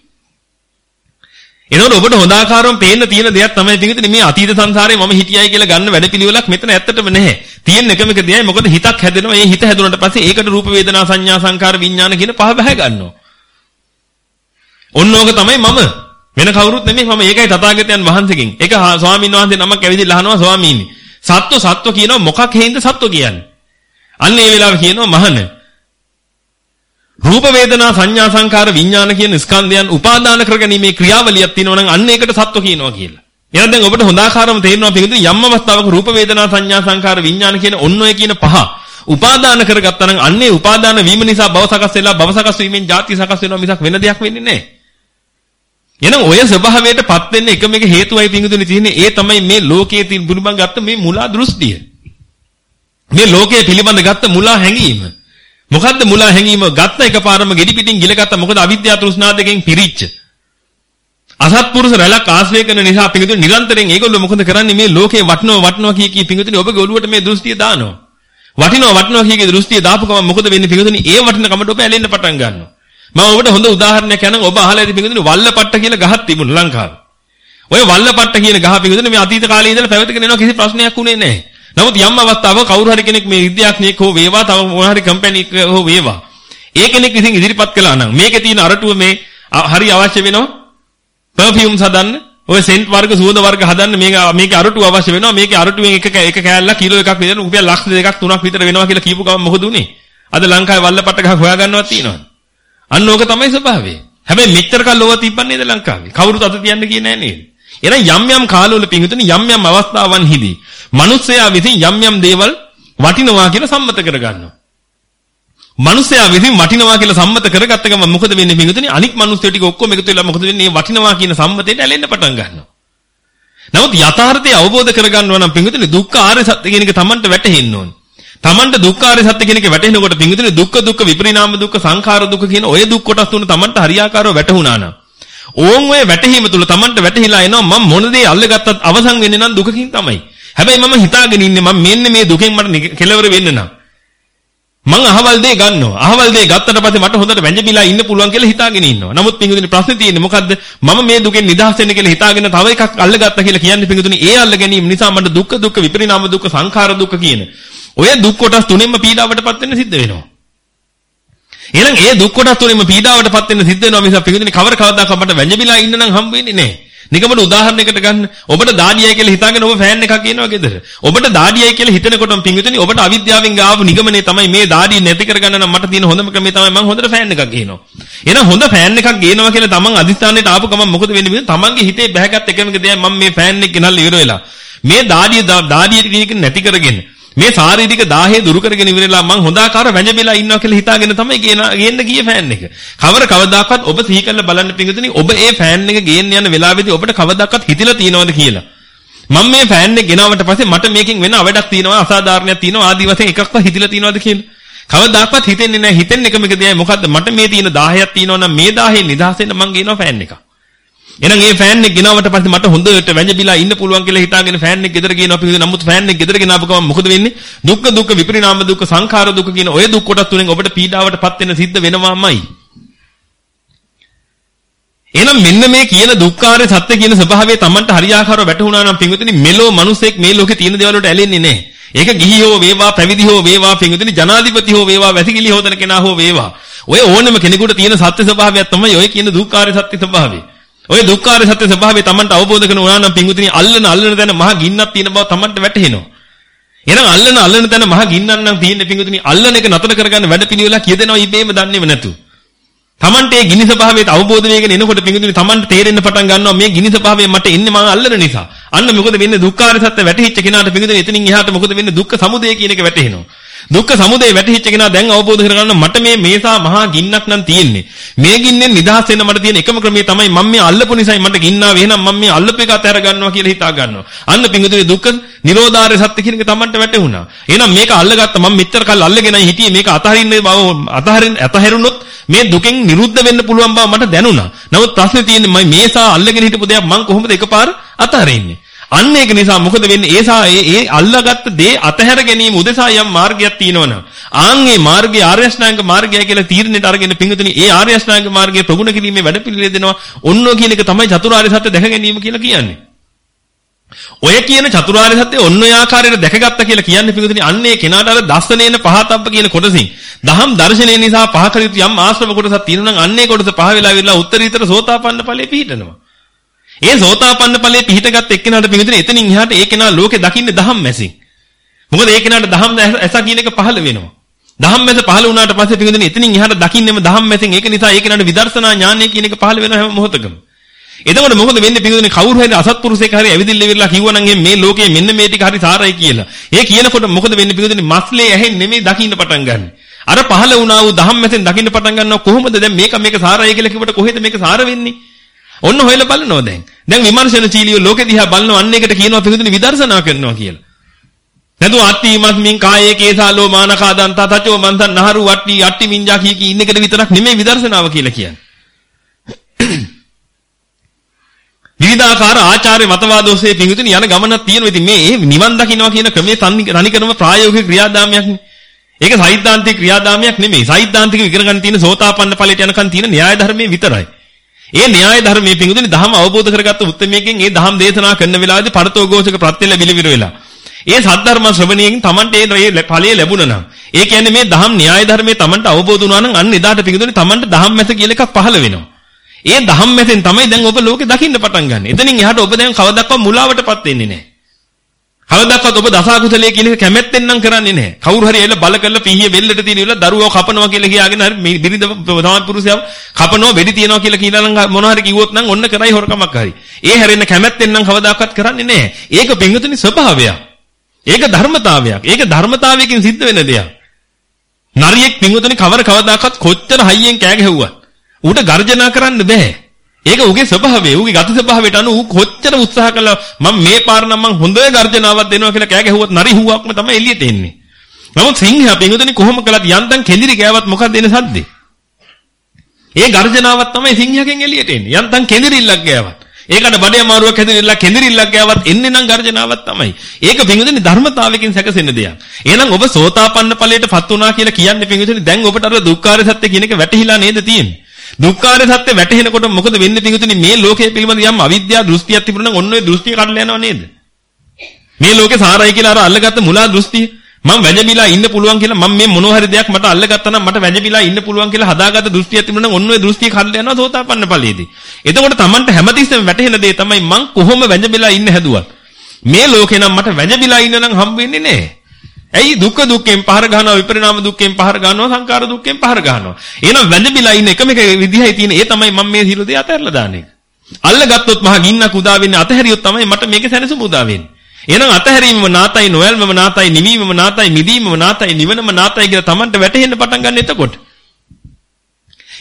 [SPEAKER 1] එනකොට ඔබට හොඳ ආකාරව පේන්න තියෙන දෙයක් තමයි පිටින් මේ අතීත සංසාරේ මම හිටියයි කියලා ගන්න වැඩපිළිවෙලක් මෙතන ඇත්තටම නැහැ. තියෙන එකම එක දෙයයි මොකද හිතක් හැදෙනවා. ඒ හිත හැදුනට පස්සේ ඒකට රූප වේදනා සංඥා සංකාර විඥාන කියන පහ බහැ ගන්නවා. ඔන්න ඕක තමයි මම. වෙන කවුරුත් නෙමෙයි මම ඒකයි තථාගතයන් වහන්සේගෙන්. ඒක ස්වාමීන් වහන්සේ නමක් ඇවිදලා අහනවා ස්වාමීනි. සත්ව සත්ව කියනවා මොකක් හේඳ සත්ව කියන්නේ? අන්න ඒ වෙලාව කියනවා මහන. රූප වේදනා සංඥා සංකාර විඥාන කියන ස්කන්ධයන් උපාදාන කරගැනීමේ ක්‍රියාවලියක් තියෙනවා නම් අන්න ඒකට සත්ව කියනවා කියලා. එහෙනම් දැන් ඔබට හොඳ ආකාරම තේරෙනවා පිළිතුරු යම් අවස්ථාවක රූප වේදනා සංඥා සංකාර විඥාන කියන ඔන්න ඔය කියන පහ උපාදාන කරගත්තා නම් අන්නේ උපාදාන වීම නිසා භව සකස් වෙලා භව සකස් වීමෙන් ಜಾති සකස් වෙනවා මිසක් වෙන දෙයක් වෙන්නේ නැහැ. එහෙනම් ඔය ස්වභාවයටපත් වෙන්න එකම එක හේතුවයි පිංගුතුනි තියෙන්නේ ඒ තමයි මේ ලෝකයේ තින් පිළිබඳ ගත්ත මේ මුලා දෘෂ්ටිය. මේ ලෝකයේ පිළිබඳ ගත්ත මුලා හැඟීම. මොකද්ද මුලා හැංගීම ගත්ත එකපාරම ගෙඩි පිටින් ගිලගත්ත මොකද අවිද්‍යාව තෘෂ්ණා දෙකෙන් පිරිච්ච. අසත්පුරුෂ රැලක් ආශ්‍රය කරන නිසා පිඟුතුනි නිරන්තරයෙන් ඒගොල්ලෝ මොකද කරන්නේ? මේ ලෝකේ වටනවා වටනවා කිය කී පිඟුතුනි ඔබගේ ඔළුවට මේ දෘෂ්ටිය දානවා. වටිනවා වටනවා කිය කී දෘෂ්ටිය දාපු ගමන් මොකද වෙන්නේ පිඟුතුනි? ඒ වටින කමට ඔබ ඇලෙන්න පටන් ගන්නවා. මම ඔබට හොඳ උදාහරණයක් කියන්නම් ඔබ අහලා ඇති පිඟුතුනි වල්ලපට්ට කියලා ගහක් තිබුණා ලංකාවේ. ඔය වල්ලපට්ට කියන ගහ පිඟුතුනි මේ අතීත කාලේ ඉඳලා පැවතගෙන යනවා කිසි ප්‍රශ්නයක් උනේ නැහැ. නමුත් යම් අවස්ථාවක කවුරු හරි කෙනෙක් මේ විද්‍යාඥයෙක් හෝ වේවා තව මොන හරි කම්පැනි එක හෝ වේවා. ඒ කෙනෙක් විසින් ඉදිරිපත් කළා නම් මේකේ තියෙන අරටුව මේ හරි අවශ්‍ය වෙනවා? පර්ෆියුම්ස් හදන්න ඔය සෙන්ට් වර්ග සුවඳ වර්ග හදන්න මේක මේකේ අරටුව අවශ්‍ය වෙනවා? මේකේ අරටුවෙන් එක එක කෑල්ලක් කිලෝ එකක් විතර රුපියල් ලක්ෂ දෙකක් තුනක් විතර වෙනවා කියලා කියපු ගමන් මොකද උනේ? අද ලංකාවේ වල්ලපට්ට ගහක් හොයාගන්නවත් තියෙනවද? අන්න ඕක තමයි ස්වභාවය. හැබැයි මෙච්චර කල් ඕවා තිබ්බන්නේ නේද ලංකාවේ? කවුරුත් අත තියන්න කියේ නෑ නේද? එහෙනම් යම් යම් කාලවල පිංගුතුනි යම් යම් අවස්ථාවන්හිදී මිනිස්සයා විසින් යම් යම් දේවල් වටිනවා කියලා සම්මත කරගන්නවා. මිනිස්සයා විසින් වටිනවා කියලා සම්මත කරගත්ත ගමන් මොකද වෙන්නේ පිංගුතුනි අනික් මිනිස්සු ටික ඔක්කොම එකතු වෙලා මොකද වෙන්නේ මේ වටිනවා කියන සම්මතයට ඇලෙන්න පටන් ගන්නවා. නමුත් යථාර්ථය අවබෝධ කරගන්නවා නම් පිංගුතුනි දුක්ඛ ආර්ය සත්‍ය කියන එක Tamanට වැටහෙන්න ඕනේ. Tamanට දුක්ඛ ආර්ය සත්‍ය කියන එක වැටහෙනකොට පිංගුතුනි දුක්ඛ දුක්ඛ විපරිණාම දුක්ඛ සංඛාර දුක්ඛ කියන ඔය දුක් කොටස් තුන Tamanට හරියාකාරව වැටහුණා නම් ඕන් ඔය වැටහීම තුල Tamanට වැටහිලා එනවා මම මොන දේ අල්ලගත්තත් අවසන් වෙන්නේ නම් දුකකින් තමයි. හැබැයි මම හිතාගෙන ඉන්නේ මම මෙන්න මේ දුකෙන් මට කෙලවර වෙන්න නම් මං අහවල් දේ ගන්නවා. අහවල් දේ ගත්තට පස්සේ මට හොඳට වැඳිලා ඉන්න පුළුවන් කියලා හිතාගෙන ඉන්නවා. නමුත් පිංගුතුනි ප්‍රශ්නේ තියෙන්නේ මොකද්ද? මම මේ දුකෙන් නිදහස් වෙන්න කියලා හිතාගෙන තව එකක් අල්ලගත්තා කියලා කියන්නේ පිංගුතුනි ඒ අල්ල ගැනීම නිසා මට දුක්ඛ දුක්ඛ විපරිණාම දුක්ඛ සංඛාර දුක්ඛ කියන ඔය දුක් කොටස් තුනෙන්ම පීඩාවටපත් වෙන්න සිද්ධ වෙනවා. එහෙනම් ඒ දුක් කොටස් තුනෙන්ම පීඩාවටපත් වෙන්න සිද්ධ වෙනවා මිසක් පිංගුතුනි කවර කවදාකවත් මට වැඳිලා ඉන්න නම් හම්බ වෙන්නේ නැහැ. නිකමට උදාහරණයකට ගන්න. ඔබට දාඩියයි කියලා හිතාගෙන ඔබ ෆෑන් එකක් ගේනවා ගෙදර. ඔබට දාඩියයි කියලා හිතනකොටම පිංගුතුනි ඔබට අවිද්‍යාවෙන් ගාව නිගමනේ තමයි මේ දාඩිය නැති කරගන්න නම් මට තියෙන හොඳම ක්‍රමය තමයි මම හොඳට ෆෑන් එකක් ගේනවා. එහෙනම් හොඳ ෆෑන් එකක් ගේනවා කියලා තමන් අදිස්ථානයට ආපු ගමන් මොකද වෙන්නේ? තමන්ගේ හිතේ බැහැගත් එකම දෙයක් මම මේ ෆෑන් එක ගෙනල්ලා ඉවර වෙලා. මේ දාඩිය දාඩිය නැති කරගෙන මේ ශාරීරික දාහය දුරු කරගෙන ඉවරලා මං හොඳාකාර වැජබෙලා ඉන්නවා කියලා හිතාගෙන තමයි ගේන්න ගියේ ෆෑන් එක. කවර කවදාකවත් ඔබ සිහි කරලා බලන්න පිඟුතුනි ඔබ ඒ ෆෑන් එක ගේන්න යන වෙලාවේදී ඔබට කවදාකවත් හිතිලා තියනවද කියලා. මම මේ ෆෑන් එක ගෙනාවට පස්සේ මට මේකෙන් වෙන අවඩක් තියෙනවා අසාධාරණයක් තියෙනවා ආදි වශයෙන් එකක්වත් හිතිලා තියනවද කියලා. කවදාකවත් හිතෙන්නේ නැහැ හිතෙන්න එකම එක දෙයයි මොකද්ද මට මේ තියෙන 10ක් තියෙනවා නම් මේ 10න් නිදහස් වෙන්න මං ගේනවා ෆෑන් එකක්. එහෙනම් මේ ෆෑන් එක ගෙනාවට පස්සේ මට හොඳට වැඳිලා ඉන්න පුළුවන් කියලා හිතාගෙන ෆෑන් එක ගෙදර ගියනවා අපි නමුත් ෆෑන් එක ගෙදර ගෙනාපු ගමන් මොකද වෙන්නේ දුක්ඛ දුක්ඛ විපරිණාම දුක්ඛ සංඛාර දුක්ඛ කියන ඔය දුක් කොටස් තුනෙන් ඔබට පීඩාවටපත් වෙන සිද්ධ වෙනවාමයි එහෙනම් මෙන්න මේ කියන දුක්ඛාරය සත්‍ය කියන ස්වභාවය Tamanට හරියාකාරව වැටහුණා නම් පින්විතනි මෙලෝ මිනිසෙක් මේ ලෝකේ තියෙන දේවල් වලට ඇලෙන්නේ නැහැ. ඒක ගිහි හෝ වේවා පැවිදි හෝ වේවා පින්විතනි ජනාධිපති හෝ වේවා වැසිකිලි හොදන කෙනා හෝ වේවා. ඔය ඕනම කෙනෙකුට තියෙන සත්‍ය ස්වභාවයක් තමයි ඔය කියන දුක්ඛාරය සත්‍ය ස්වභාවය. ඔය දුක්ඛාර සත්‍ය ස්වභාවය Tamanට අවබෝධ කරගෙන උනා නම් පිංගුතුනි අල්ලන අල්ලන තැන මහ ගින්නක් තියෙන බව Tamanට වැටහෙනවා. එහෙනම් අල්ලන අල්ලන තැන මහ ගින්නක් නම් තියෙන පිංගුතුනි අල්ලන එක නතර කරගන්න වැඩ පිළිවෙලක් කියදෙනවා ඉබේම දන්නේම නැතු. Tamante මේ ගිනි ස්වභාවයට අවබෝධ වෙගෙන එනකොට පිංගුතුනි Tamanට තේරෙන්න පටන් ගන්නවා මේ ගිනි ස්වභාවය මට එන්නේ මම අල්ලන නිසා. අන්න මොකද වෙන්නේ දුක්ඛාර සත්‍ය වැටහිච්ච කෙනාට පිංගුතුනි එතනින් එහාට මොකද වෙන්නේ දුක්ඛ සමුදය කියන එක වැටහෙනවා. දුක්ඛ සමුදය වැටහිච්ච කෙනා දැන් අවබෝධ කරගන්න මට මේ මේසා මහා ගින්නක් නම් තියෙන්නේ. මේ ගින්නෙන් නිදහස් වෙන්න මට තියෙන එකම ක්‍රමය තමයි මම මේ අල්ලපු නිසායි මට ගින්නාව එහෙනම් මම මේ අල්ලපු එක අතහැර ගන්නවා කියලා හිතා ගන්නවා. අන්න පිංගුතුනේ දුක්ඛ නිරෝධාරය සත්‍ය කියන එක Tamanට වැටහුණා. එහෙනම් මේක අල්ලගත්ත මම මෙච්චර කල් අල්ලගෙනයි හිටියේ මේක අතහරින්න බව අතහරින්න අතහැරුණොත් මේ දුකෙන් නිරුද්ධ වෙන්න පුළුවන් බව මට දැනුණා. නමුත් ප්‍රශ්නේ තියෙන්නේ මම මේසා අල්ලගෙන හිටපු දෙයක් මම කොහොමද එකපාර අතහරින්නේ? අන්න ඒක නිසා මොකද වෙන්නේ? ඒසා ඒ ඒ අල්ලාගත්ත දේ අතහැර ගැනීම උදෙසා යම් මාර්ගයක් තියෙනවනම් ආන් මේ මාර්ගය ආර්ය අෂ්ටාංග මාර්ගය කියලා තීරණයට අරගෙන පිංගුතුනි ඒ ආර්ය අෂ්ටාංග මාර්ගය ප්‍රගුණ කිරීමේ වැඩපිළිවෙල දෙනවා. ඔන්නෝ කියන එක තමයි චතුරාර්ය සත්‍ය දැක ගැනීම කියලා කියන්නේ. ඔය කියන චතුරාර්ය සත්‍ය ඔන්න ඔය ආකාරයට දැකගත්තා කියලා කියන්නේ පිටුදිනේ අන්නේ කෙනාට අර දස්සනේන පහතබ්බ කියන කොටසින් දහම් දර්ශනය නිසා පහ කළ යුතු යම් ආශ්‍රම කොටසක් තියෙනවා නම් අන්නේ කොටස පහ වෙලා ඉවරලා උත්තරීතර සෝතාපන්න ඵලෙ පිහිටනවා. ඒ සෝතාපන්න ඵලයේ පිහිටගත් එක්කෙනාට පිළිතුරේ එතනින් එහාට ඒ කෙනා ලෝකේ දකින්නේ දහම් මැසින්. මොකද ඒ කෙනාට දහම් ඇස කියන එක පහළ වෙනවා. දහම් මැස පහළ වුණාට පස්සේ පිළිතුරේ එතනින් එහාට දකින්නෙම දහම් මැසින්. ඒක නිසා ඒ කෙනාට විදර්ශනා ඥානය කියන එක පහළ වෙන හැම මොහොතකම. එතකොට මොකද වෙන්නේ පිළිතුරේ කවුරු හරි අසත්පුරුෂයෙක් හරි ඇවිදින්න ඉවරලා කිව්වනම් මේ ලෝකයේ මෙන්න මේ ටික හරි සාරයි කියලා. ඒ කියනකොට මොකද වෙන්නේ පිළිතුරේ මස්ලේ ඇහෙන් නෙමෙයි දකින්න පටන් ගන්න. අර පහළ වුණා වූ දහම් මැසෙන් දකින්න පටන් ගන්නවා කොහොමද දැන් මේක මේක සාරයි කියලා කිව්වට කොහෙද මේක සාර වෙන්නේ? ඔන්න හොයලා බලනවා දැන්. දැන් විමර්ශනශීලීව ලෝකෙ දිහා බලනවා අන්න එකට කියනවා පිළිතුරු විදර්ශනා කරනවා කියලා. නැතු අත්ති මස්මින් කායේ කේසාලෝ මානකා දන්තා තචෝ මන්තන් නහරු වට්ටි අට්ටි මින්ජා කී කී ඉන්න එකට විතරක් නෙමෙයි විදර්ශනාව කියලා කියන්නේ. විවිධාකාර ආචාර්ය මතවාදෝසේ පිඟුතුනි යන ගමනක් තියෙනවා. ඉතින් මේ නිවන් දකින්නවා කියන ක්‍රමේ තනිකරම ප්‍රායෝගික ක්‍රියාදාමයක්නේ. ඒක සෛද්ධාන්තික ක්‍රියාදාමයක් නෙමෙයි. සෛද්ධාන්තික ඉගෙන ගන්න තියෙන සෝතාපන්න ඵලයට යනකන් තියෙන න්‍යාය ධර්මයේ විතරයි. ඒ න්‍යාය ධර්මයේ පිඟුදුනි දහම අවබෝධ කරගත්ත උත්මයකින් ඒ දහම් දේශනා කරන වෙලාවේදී පරතෝഘോഷක ප්‍රත්‍ය ලැබිලිවිර වෙලා. ඒ සද්ධර්ම ශ්‍රවණයෙන් Tamante ඒ ඵලයේ ලැබුණා නම් ඒ කියන්නේ මේ දහම් න්‍යාය ධර්මයේ Tamante අවබෝධ වුණා නම් අන්න එදාට පිඟුදුනි Tamante දහම් මැස කියලා එකක් පහළ වෙනවා. ඒ දහම් මැසෙන් තමයි දැන් ඔබ ලෝකේ දකින්න පටන් ගන්න. එතනින් එහාට ඔබ දැන් කවදාවත් මුලාවටපත් වෙන්නේ නැහැ. කවදාවත් ඔබ දසකුසලයේ කියන එක කැමැත්තෙන් නම් කරන්නේ නැහැ. කවුරු හරි ඇවිල්ලා බල කරලා පීහිය බෙල්ලට තියෙන ඉවල දරුවව කපනවා කියලා කියාගෙන හරි මේ බිරිඳ තවත් පුරුෂයව කපනවා වෙඩි තියනවා කියලා කියලා නම් මොන හරි කිව්වොත් නම් ඔන්න කරයි හොරකමක් හරි. ඒ හැරෙන්න කැමැත්තෙන් නම් කවදාවත් කරන්නේ නැහැ. ඒක බෙන්ගතුනි ස්වභාවයක්. ඒක ධර්මතාවයක්. ඒක ධර්මතාවයකින් සිද්ධ වෙන දෙයක්. නරියෙක් බෙන්ගතුනි කවර කවදාකවත් කොච්චර හයියෙන් කෑ ගැහුවත් ඌට ගර්ජනා කරන්න බෑ. ඒක ඌගේ ස්වභාවය. ඌගේ ගති ස්වභාවයට අනුව ඌ කොච්චර උත්සාහ කළා මම මේ පාර නම් මං හොඳ ගර්ජනාවක් දෙනවා කියලා කෑ ගැහුවත් නරි හුවක්ම තමයි එළියට එන්නේ. නමුත් සිංහයා පිටුදෙනි කොහොම කළත් යන්තම් කෙඳිරි ගෑවත් මොකක්ද එන සද්දේ? ඒ ගර්ජනාවක් තමයි සිංහයාගෙන් එළියට එන්නේ. යන්තම් කෙඳිරිල්ලක් ගෑවත්. ඒකට බඩේ අමාරුවක් හැදෙන්නilla කෙඳිරිල්ලක් ගෑවත් එන්නේ නම් ගර්ජනාවක් තමයි. ඒක පිටුදෙනි ධර්මතාවයකින් සැකසෙන දෙයක්. එහෙනම් ඔබ සෝතාපන්න ඵලයටපත් වුණා කියලා කියන්නේ පිටුදෙනි දැන් ඔබට අර දුක්ඛාර සත්‍ය කියන එක වැටහිලා නේද තියෙන්නේ? දුක්ඛාර සත්‍ය වැටහෙනකොට මොකද වෙන්නේ පිටුතුනි මේ ලෝකයේ පිළිබඳ යම් අවිද්‍යාව දෘෂ්ටියක් තිබුණා නම් ඔන්න ඔය දෘෂ්ටිය කඩලා යනව නේද? මේ ලෝකේ සාරයි කියලා අර අල්ලගත්ත මුලා දෘෂ්ටිය මම වැජබිලා ඉන්න පුළුවන් කියලා මම මේ මොන හරි දෙයක් මට අල්ලගත්තා නම් මට වැජබිලා ඉන්න පුළුවන් කියලා හදාගත්ත දෘෂ්ටියක් තිබුණා නම් ඔන්න ඔය දෘෂ්ටිය කඩලා යනවා සෝතාපන්න ඵලයේදී. එතකොට Tamanට හැමතිස්සෙම වැටහෙන දේ තමයි මං කොහොම වැජබිලා ඉන්න හැදුවත් මේ ලෝකේ නම් මට වැජබිලා ඉන්න නම් හම්බ වෙන්නේ නැහැ. ඇයි දුක්ඛ දුක්ඛෙන් පහර ගන්නවා විපරිණාම දුක්ඛෙන් පහර ගන්නවා සංකාර දුක්ඛෙන් පහර ගන්නවා. එහෙනම් වැඳබිලා ඉන්න එකම එක විදිහයි තියෙන. ඒ තමයි මම මේ සියලු දේ අතහැරලා දාන එක. අල්ලගත්තොත් මහ ගින්නක් උදා වෙන්නේ අතහැරියොත් තමයි මට මේකේ සැනසුම උදා වෙන්නේ. එහෙනම් අතහැරීමම නාතයි නොයල්මම නාතයි නිවීමම නාතයි මිදීමම නාතයි නිවනම නාතයි කියලා Tamanට වැටහෙන්න පටන් ගන්න එතකොට.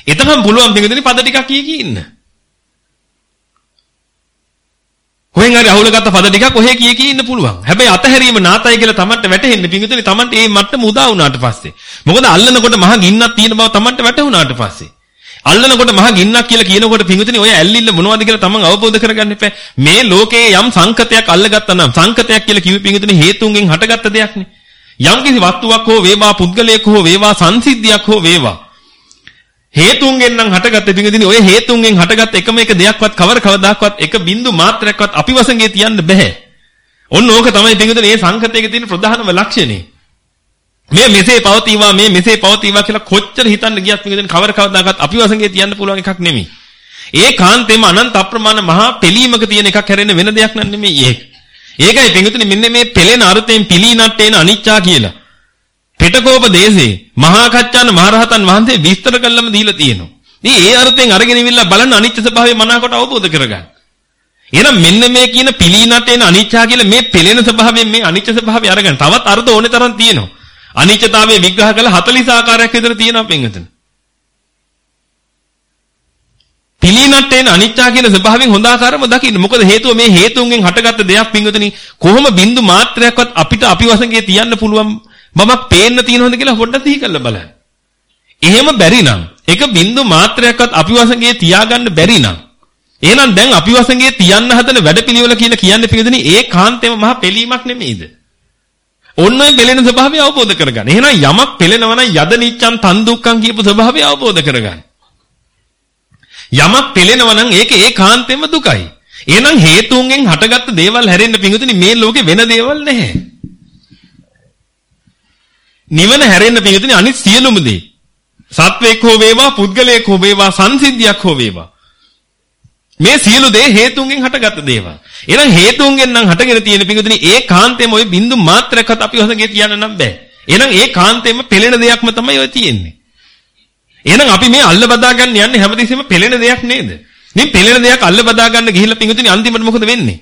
[SPEAKER 1] එතකම් පුළුවන් දෙකදෙනි පද ටිකක් කී කී ඉන්න. කොහෙන් හරි අහුලගත්ත පද ටිකක් ඔහෙ කී කී ඉන්න පුළුවන්. හැබැයි අතහැරීම නාතයි කියලා Tamanට වැටහෙන්නේ පිංගුතුනි Tamanට මේ මට්ටම උදා වුණාට පස්සේ. මොකද අල්ලනකොට මහ ගින්නක් තියෙන බව Tamanට වැටහුණාට පස්සේ. අල්ලනකොට මහ ගින්නක් කියලා කියනකොට පිංගුතුනි ඔය ඇල්ලිල්ල මොනවද කියලා Taman අවබෝධ කරගන්න එපා. මේ ලෝකයේ යම් සංකතයක් අල්ලගත්තා නම් සංකතයක් කියලා කිව්වේ පිංගුතුනි හේතුන්ගෙන් හටගත්ත දෙයක්නේ. යම්කිසි වස්තුවක් හෝ වේවා පුද්ගලයෙක් හෝ වේවා සංසිද්ධියක් හෝ වේවා හේතුන්ගෙන් නම් හටගත්ත පිංගදිනේ ඔය හේතුන්ගෙන් හටගත්ත එකම එක දෙයක්වත් කවර කවදාක්වත් එක බින්දු මාත්‍රයක්වත් අපි වසඟේ තියන්න බෑ. ඔන්න ඕක තමයි පිංගදිනේ මේ සංකතයේ තියෙන ප්‍රධානම ලක්ෂණේ. මේ මෙසේ පවතිවා මේ මෙසේ පවතිවා කියලා කොච්චර හිතන්න ගියත් පිංගදිනේ කවර කවදාකවත් අපි වසඟේ තියන්න පුළුවන් එකක් නෙමෙයි. ඒ කාන්තේම අනන්ත අප්‍රමාණ මහා පෙලීමක තියෙන එකක් හැරෙන්න වෙන දෙයක් නන් නෙමෙයි ඒක. ඒකයි පිංගදිනේ මෙන්න මේ පෙලෙන අර්ථයෙන් පිලීනට්ටේන අනිච්චා කියලා. පිටකෝප දේශේ මහා කච්චාන මහරහතන් වහන්සේ විස්තර කළම දීලා තියෙනවා. ඉතින් ඒ අර්ථයෙන් අරගෙන ඉවිල්ලා බලන්න අනිත්‍ය ස්වභාවය මනාවකට අවබෝධ කරගන්න. එහෙනම් මෙන්න මේ කියන පිළීනට එන අනිච්චා කියලා මේ පෙළෙන ස්වභාවයෙන් මේ අනිත්‍ය ස්වභාවය අරගෙන තවත් අර්ථ ඕනේ තරම් තියෙනවා. අනිත්‍යතාවයේ විග්‍රහ කළ 40 ආකාරයක් විතර තියෙනවා පින්වතුනි. පිළීනට එන අනිච්චා කියන ස්වභාවයෙන් හොඳ ආකාරම දකින්න. මොකද හේතුව මේ හේතුන්ගෙන් හටගත්ත දෙයක් පින්වතුනි කොහොම බින්දු මාත්‍රයක්වත් අපිට අපි වශයෙන් තියන්න පුළුවන් මමක් පේන්න තියෙනවද කියලා පොඩ්ඩක් සිහි කරලා බලන්න. එහෙම බැරි නම් එක බින්දු මාත්‍රයක්වත් අපි වශයෙන් තියාගන්න බැරි නම් එහෙනම් දැන් අපි වසඟේ තියන්න හදන වැඩපිළිවෙල කියලා කියන්නේ පිළිදෙනි ඒ කාන්තේම මහා පෙලීමක් නෙමෙයිද? ඔන්න ඔය පෙළෙන ස්වභාවය අවබෝධ කරගන්න. එහෙනම් යමක් පෙළෙනවා නම් යද නිච්ඡන් තන් දුක්ඛන් කියපු ස්වභාවය අවබෝධ කරගන්න. යමක් පෙළෙනවා නම් ඒක ඒකාන්තයෙන්ම දුකයි. එහෙනම් හේතුන්ගෙන් හටගත්ත දේවල් හැරෙන්න පිඟුතුනි මේ ලෝකේ වෙන දේවල් නැහැ. නිවන හැරෙන්න පිඟුතුනි අනිත් සියලුම දේ. සත්වයක් හෝ වේවා පුද්ගලයෙක් හෝ වේවා සංසිද්ධියක් හෝ වේවා. මේ සියලු දේ හේතුන්ගෙන් හටගත්ත දේවල්. එහෙනම් හේතුන්ගෙන් නම් හටගෙන තියෙන පිඟුතුනි ඒ කාන්තේම ওই බින්දු මාත්‍රයක්වත් අපි හොසගේ කියන්න නම් බෑ. එහෙනම් ඒ කාන්තේම පෙළෙන දෙයක්ම තමයි ඔය තියෙන්නේ. එහෙනම් අපි මේ අල්ල බදා ගන්න යන්නේ හැමතිස්සෙම පෙළෙන දෙයක් නේද? මේ පෙළෙන දෙයක් අල්ල බදා ගන්න ගිහිල්ලා පිඟුතුනි අන්තිමට මොකද වෙන්නේ?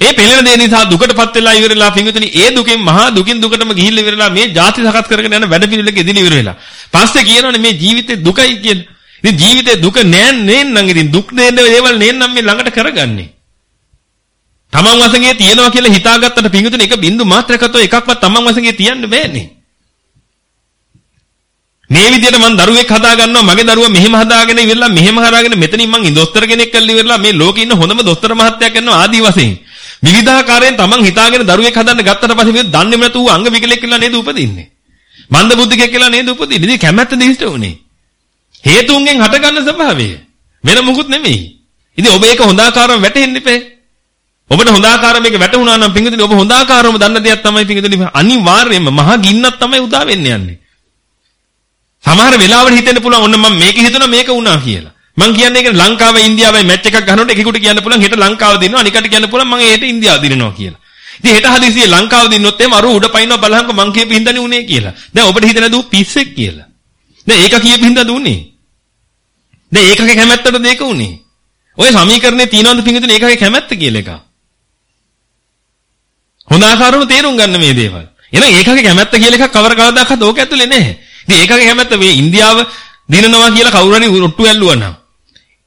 [SPEAKER 1] ඒ පෙළෙන දේ නිසා දුකටපත් වෙලා ඉවරලා පිඟුතුනි ඒ දුකෙන් මහා දුකින් දුකටම ගිහිල්ලා ඉවරලා මේ ಜಾති සකස් කරගෙන යන වැඩ පිළිවෙලක ඉදිරි ඉවර වෙලා. පස්සේ කියනවනේ මේ ජීවිතේ දුකයි කියලා. ඉතින් ජීවිතේ දුක නෑ නේන්නම් ඉතින් දුක් දෙන්න දේවල් නේන්නම් මේ ළඟට කරගන්නේ. තමන් වශයෙන් තියනවා කියලා හිතාගත්තට පිඟුතුනේ එක බින්දු මාත්‍රයකටෝ එකක්වත් තමන් වශයෙන් තියන්න බෑනේ. මේ විදිහට මං දරුවෙක් හදා ගන්නවා මගේ දරුවා මෙහෙම හදාගෙන ඉවරලා මෙහෙම හදාගෙන මෙතනින් මං දොස්තර කෙනෙක් කරලා ඉවරලා මේ ලෝකේ ඉන්න හොඳම දොස්තර මහත්තයා කරනවා ආදි වශයෙන්. විවිධාකාරයෙන් තමන් හිතාගෙන දරුවෙක් හදන්න ගත්තට පස්සේ මේ දන්නේම නැතුව අංග විකලෙක් කියලා නේද උපදින්නේ. මන්ද බුද්ධිකෙක් කියලා නේද උපදින්නේ. ඉතින් කැමැත්ත දිහිට උනේ. හේතුන්ගෙන් හටගන්න ස්වභාවය. වෙන මොකුත් නෙමෙයි. ඉතින් ඔබ ඒක හොඳාකාරව වැටහෙන්න ඉපේ. ඔබට හොඳාකාරව මේක වැටුණා නම් පිංගුතුනි ඔබ හොඳාකාරවම දන්න දෙයක් තමයි පිංගුතුනි අනිවාර්යයෙන්ම මහා ගින්නක් තමයි උදා වෙන්න යන්නේ. සමහර වෙලාවට හිතෙන්න පුළුවන් ඔන්න මම මේක හිතනවා මේක වුණා කියලා. මං කියන්නේ ඒක ලංකාවයි ඉන්දියාවයි මැච් එකක් ගන්නකොට එකෙකුට කියන්න පුළුවන් හෙට ලංකාව දිනනවා අනිකට කියන්න පුළුවන් මම හෙට ඉන්දියාව දිනනවා කියලා. ඉතින් හෙට හදිසියේ ලංකාව දිනනොත් එහෙම අර උඩ පයින්නවා බලහන්කො මං කියපු හින්දානේ උනේ කියලා. දැන් ඔබට හිතෙන දු පිස්සෙක් කියලා. දැන් ඒක කියපු හින්දාද උනේ? දැන් ඒකගේ කැමැත්තට දෙක උනේ. ඔය සමීකරණේ තියෙනවද පිටින් ඒකගේ කැමැත්ත කියලා එකක්. හොඳ ආකාරව තේරුම් ගන්න මේ දේවල්. එහෙනම් ඒකගේ කැමැත්ත කියලා එකක් කවර කවදාකවත් ඕක ඇතුලේ නැහැ. ඉතින් ඒකගේ කැමැත්ත මේ ඉන්දියාව දිනනවා කියලා කවුරු හරි ඔට්ටු ඇල්ලුවා නම්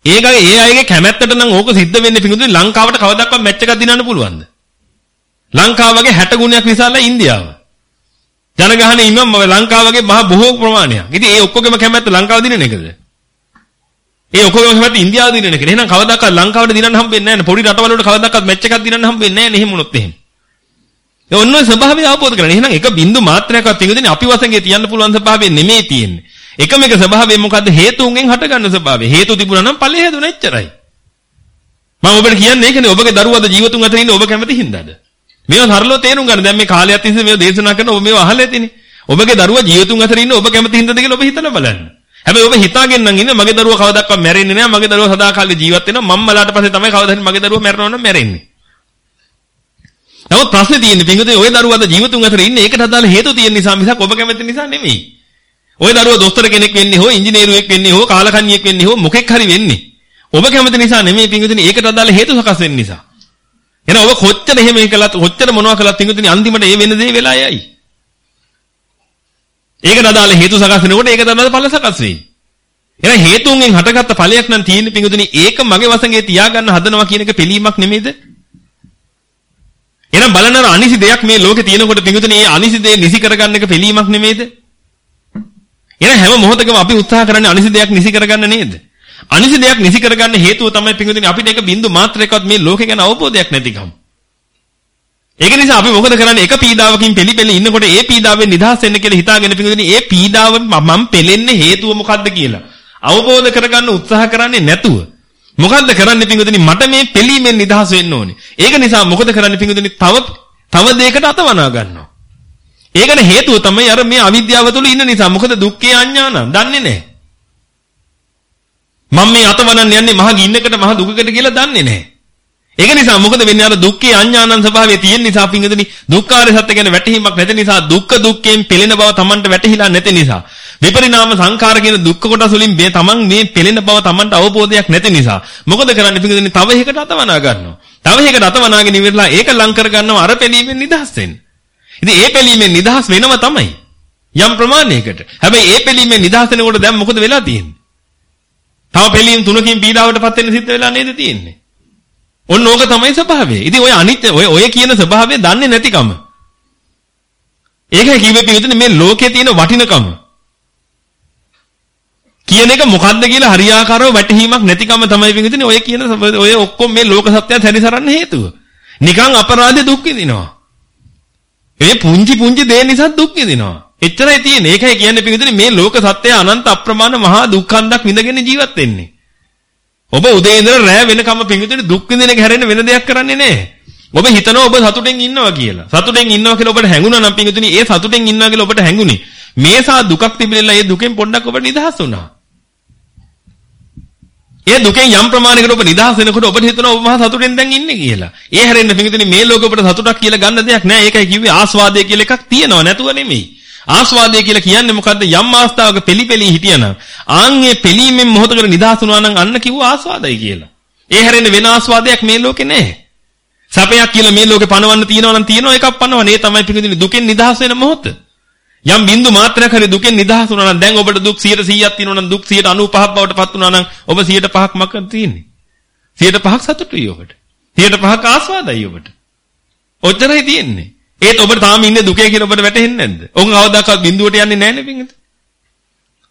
[SPEAKER 1] ඒකගේ ඒ අයගේ කැමැත්තට නම් ඕක සිද්ධ වෙන්නේ පිටුදුනේ ලංකාවට කවදාවත් මැච් එකක් දිනන්න පුළුවන්ද? ලංකාව වගේ 60 ගුණයක් විශාලයි ඉන්දියාව. ජනගහනය ඉන්නවා ලංකාව වගේ මහ බොහෝ ප්‍රමාණයක්. ඉතින් ඒ ඔක්කොගේම කැමැත්ත ලංකාව දිනන එකද? ඒ ඔක්කොගේම කැමැත්ත ඉන්දියාව දිනන එකද? එහෙනම් කවදාවත් ලංකාවට දිනන්න හම්බෙන්නේ නැහැ නේ. පොඩි රටවල් වලට කවදාවත් මැච් එකක් දිනන්න හම්බෙන්නේ නැහැ නේ එහෙම වුණොත් එහෙම. ඒ ඔන්න ඔය ස්වභාවය අවබෝධ කරගන්න. එහෙනම් එක බින්දු මාත්‍රයක්වත් තියෙන්නේ අපි වශයෙන් තියන්න පුළුවන් ස්වභාවය නෙමෙයි තියෙන්නේ. එකම එක ස්වභාවය මොකද්ද? හේතුන්ගෙන් හටගන්න ස්වභාවය. හේතු තිබුණා නම් ඵලය හැදුණා එච්චරයි. මම ඔබට කියන්නේ ඒකනේ ඔබගේ දරුවද ජීවතුන් අතර ඉන්න ඔබ කැමති හින්දාද? මේවා සරලව තේරුම් ගන්න. දැන් මේ කාලයක් තිස්සේ මේවා දේශනා කරන ඔබ මේවා අහලා ඇතිනේ. ඔබගේ දරුවා ජීවතුන් අතර ඉන්න ඔබ කැමති හින්දාද කියලා ඔබ හිතලා බලන්න. හැබැයි ඔබ හිතාගෙන නම් ඉන්නේ මගේ දරුවා කවදාවත් මැරෙන්නේ නැහැ. මගේ දරුවා සදාකාලික ජීවත් වෙනවා. මම්මලාට පස්සේ තමයි කවදා හරි මගේ දරුවා මැරෙනවා නම් මැරෙන්නේ. නමුත් ප්‍රශ්නේ තියෙන්නේ පින්විතේ ওই දරුවාද ජීවතුන් අතර ඉන්නේ ඒකට අදාළ හේතු තියෙන නිසා මිසක් ඔබ කැමති නිසා නෙමෙයි. ওই දරුවා දොස්තර කෙනෙක් වෙන්නේ හෝ ඉංජිනේරුවෙක් වෙන්නේ හෝ කාලකන්ණියෙක් වෙන්නේ හෝ මොකෙක් හරි වෙන්නේ. ඔබ කැමති නිසා නෙමෙයි පින්විතේ ඒකට අදාළ හේතු සකස් වෙන්න නිසා. එහෙනම් ඔබ කොච්චර එහෙම කළත් කොච්චර මොනවා කළත් පින්විතේ අන්තිමට ඒ වෙන දේ වෙලා යයි. ඒකට අදාළ හේතු සකස් වෙනකොට ඒකට අදාළ ඵල සකස් වෙයි. එහෙනම් හේතුන්ගෙන් හටගත්ත ඵලයක් නම් තියෙන්නේ පින්විතේ ඒක මගේ වසඟේ තියාගන්න හදනවා කියන එක පිළීමක් නෙමෙයිද? එහෙනම් බලන්න අර අනිසි දෙයක් මේ ලෝකේ තියෙනකොට පිඟුතුනේ මේ අනිසි දේ නිසි කරගන්න එක පිළීමක් නෙමෙයිද? එහෙනම් හැම මොහොතකම අපි උත්සාහ කරන්නේ අනිසි දෙයක් නිසි කරගන්න නේද? අනිසි දෙයක් නිසි කරගන්න හේතුව තමයි පිඟුතුනේ අපිට එක බින්දු මාත්‍රයකවත් මේ ලෝකේ ගැන අවබෝධයක් නැතිකම. ඒක නිසා අපි මොකද කරන්නේ එක පීඩාවකින් පෙලිපෙලි ඉන්නකොට ඒ පීඩාවෙන් නිදහස් වෙන්න කියලා හිතාගෙන පිඟුතුනේ ඒ පීඩාව මම පෙලෙන්නේ හේතුව මොකද්ද කියලා අවබෝධ කරගන්න උත්සාහ කරන්නේ නැතුව මොකද්ද කරන්නේ පිංගුතුනි මට මේ පිළීමෙන් නිදහස් වෙන්න ඕනේ. ඒක නිසා මොකද කරන්නේ පිංගුතුනි තව තව දෙයකට අතවනා ගන්නවා. ඒකට හේතුව තමයි අර මේ අවිද්‍යාව තුළ ඉන්න නිසා. මොකද දුක්ඛේ අඥානං දන්නේ නැහැ. මම මේ අතවනන්න යන්නේ මහ ගින්නකට මහ දුකකට කියලා දන්නේ නැහැ. ඒක නිසා මොකද වෙන්නේ අර දුක්ඛේ අඥානං ස්වභාවය තියෙන නිසා පිංගුතුනි දුක්ඛාරය සත්‍ය ගැන වැටහීමක් නැති නිසා දුක්ඛ දුක්ඛයෙන් පෙළෙන බව Tamanට වැටහිලා නැති නිසා විපරිණාම සංඛාර කියන දුක්ඛ කොටස වලින් මේ තමන් මේ පෙළෙන බව තමන්ට අවබෝධයක් නැති නිසා මොකද කරන්නේ පිටින් තව එකකට අතවනා ගන්නවා. තව එකකට අතවනාගෙන ඉවරලා ඒක ලං කර ගන්නවා අර පෙළීමෙන් නිදහස් වෙන්න. ඉතින් ඒ පෙළීමෙන් නිදහස් වෙනව තමයි. යම් ප්‍රමාණයකට. හැබැයි ඒ පෙළීමෙන් නිදහස් වෙනකොට දැන් මොකද වෙලා තියෙන්නේ? තව පෙළීම් තුනකින් පීඩාවටපත් වෙන්න සිද්ධ වෙලා නේද තියෙන්නේ? ඔන්න ඕක තමයි ස්වභාවය. ඉතින් ඔය අනිත්‍ය ඔය ඔය කියන ස්වභාවය දන්නේ නැතිකම. ඒකයි කිව්වේ පිටින් මේ ලෝකේ තියෙන වටිනකම. කියන එක මොකද්ද කියලා හරියාකාරව වැටහීමක් නැතිකම තමයි පිංගුතුනි ඔය කියන ඔය ඔක්කොම මේ ලෝක සත්‍යයත් හැරිසරන්න හේතුව. නිකන් අපරාධ දුක් විඳිනවා. ඒ පුංචි පුංචි දේ නිසා දුක් විඳිනවා. එච්චරයි තියෙන්නේ. ඒකයි කියන්නේ පිංගුතුනි මේ ලෝක සත්‍යය අනන්ත අප්‍රමාණ මහා දුක්ඛන්දක් විඳගෙන ජීවත් වෙන්නේ. ඔබ උදේ ඉඳලා රැ වෙනකම් පිංගුතුනි දුක් විඳින එක හැරෙන්න වෙන දෙයක් කරන්නේ නැහැ. ඔබ හිතනවා ඔබ සතුටෙන් ඉන්නවා කියලා. සතුටෙන් ඉන්නවා කියලා ඔබට හැඟුණා නම් පිංගුතුනි ඒ සතුටෙන් ඉන්නවා කියලා ඔබට හැඟුණේ. මේසා දුකක් තිබෙන්නලා ඒ දුකෙන් පොඩ්ඩක් ඔබ නිදහස් වුණා. ඒ දුකෙන් යම් ප්‍රමාණයකට ඔබ නිදහස් වෙනකොට ඔබට හිතෙනවා ඔබ මහා සතුටෙන් දැන් ඉන්නේ කියලා. ඒ හැරෙන්න පිංගුතුනි මේ ලෝකෙ ඔබට සතුටක් කියලා ගන්න දෙයක් නැහැ. ඒකයි කිව්වේ ආස්වාදය කියලා එකක් තියෙනවා නැතුව නෙමෙයි. ආස්වාදය කියලා කියන්නේ මොකද්ද? යම් අවස්ථාවක පෙලිපෙලි හිටියනම් ආන්ගේ පෙලීමෙන් මොහොතකට නිදහස් වුණා නම් අන්න කිව්ව ආස්වාදයි කියලා. ඒ හැරෙන්න වෙන ආස්වාදයක් මේ ලෝකේ නැහැ. සැපයක් කියලා මේ ලෝකේ පණවන්න තියනවා නම් තියනවා එකක් පණවන. ඒ තමයි පිටින් දුකෙන් නිදහස් වෙන මොහොත. යම් බින්දු මාත්‍රයක් හරි දුකෙන් නිදහස් වුණා නම් දැන් ඔබට දුක් 100%ක් තියෙනවා නම් දුක් 195ක් බවට පත් වුණා නම් ඔබ 105ක් මකද තියෙන්නේ. 105ක් සතුටුයි ඔබට. 105ක් ආස්වාදයි ඔබට. ඔච්චරයි තියෙන්නේ. ඒත් ඔබට තාම ඉන්නේ දුකේ කියලා ඔබට වැටහෙන්නේ නැද්ද? ඔබ කවදාකවත් බින්දුවට යන්නේ නැහැ නේ පිංගුත.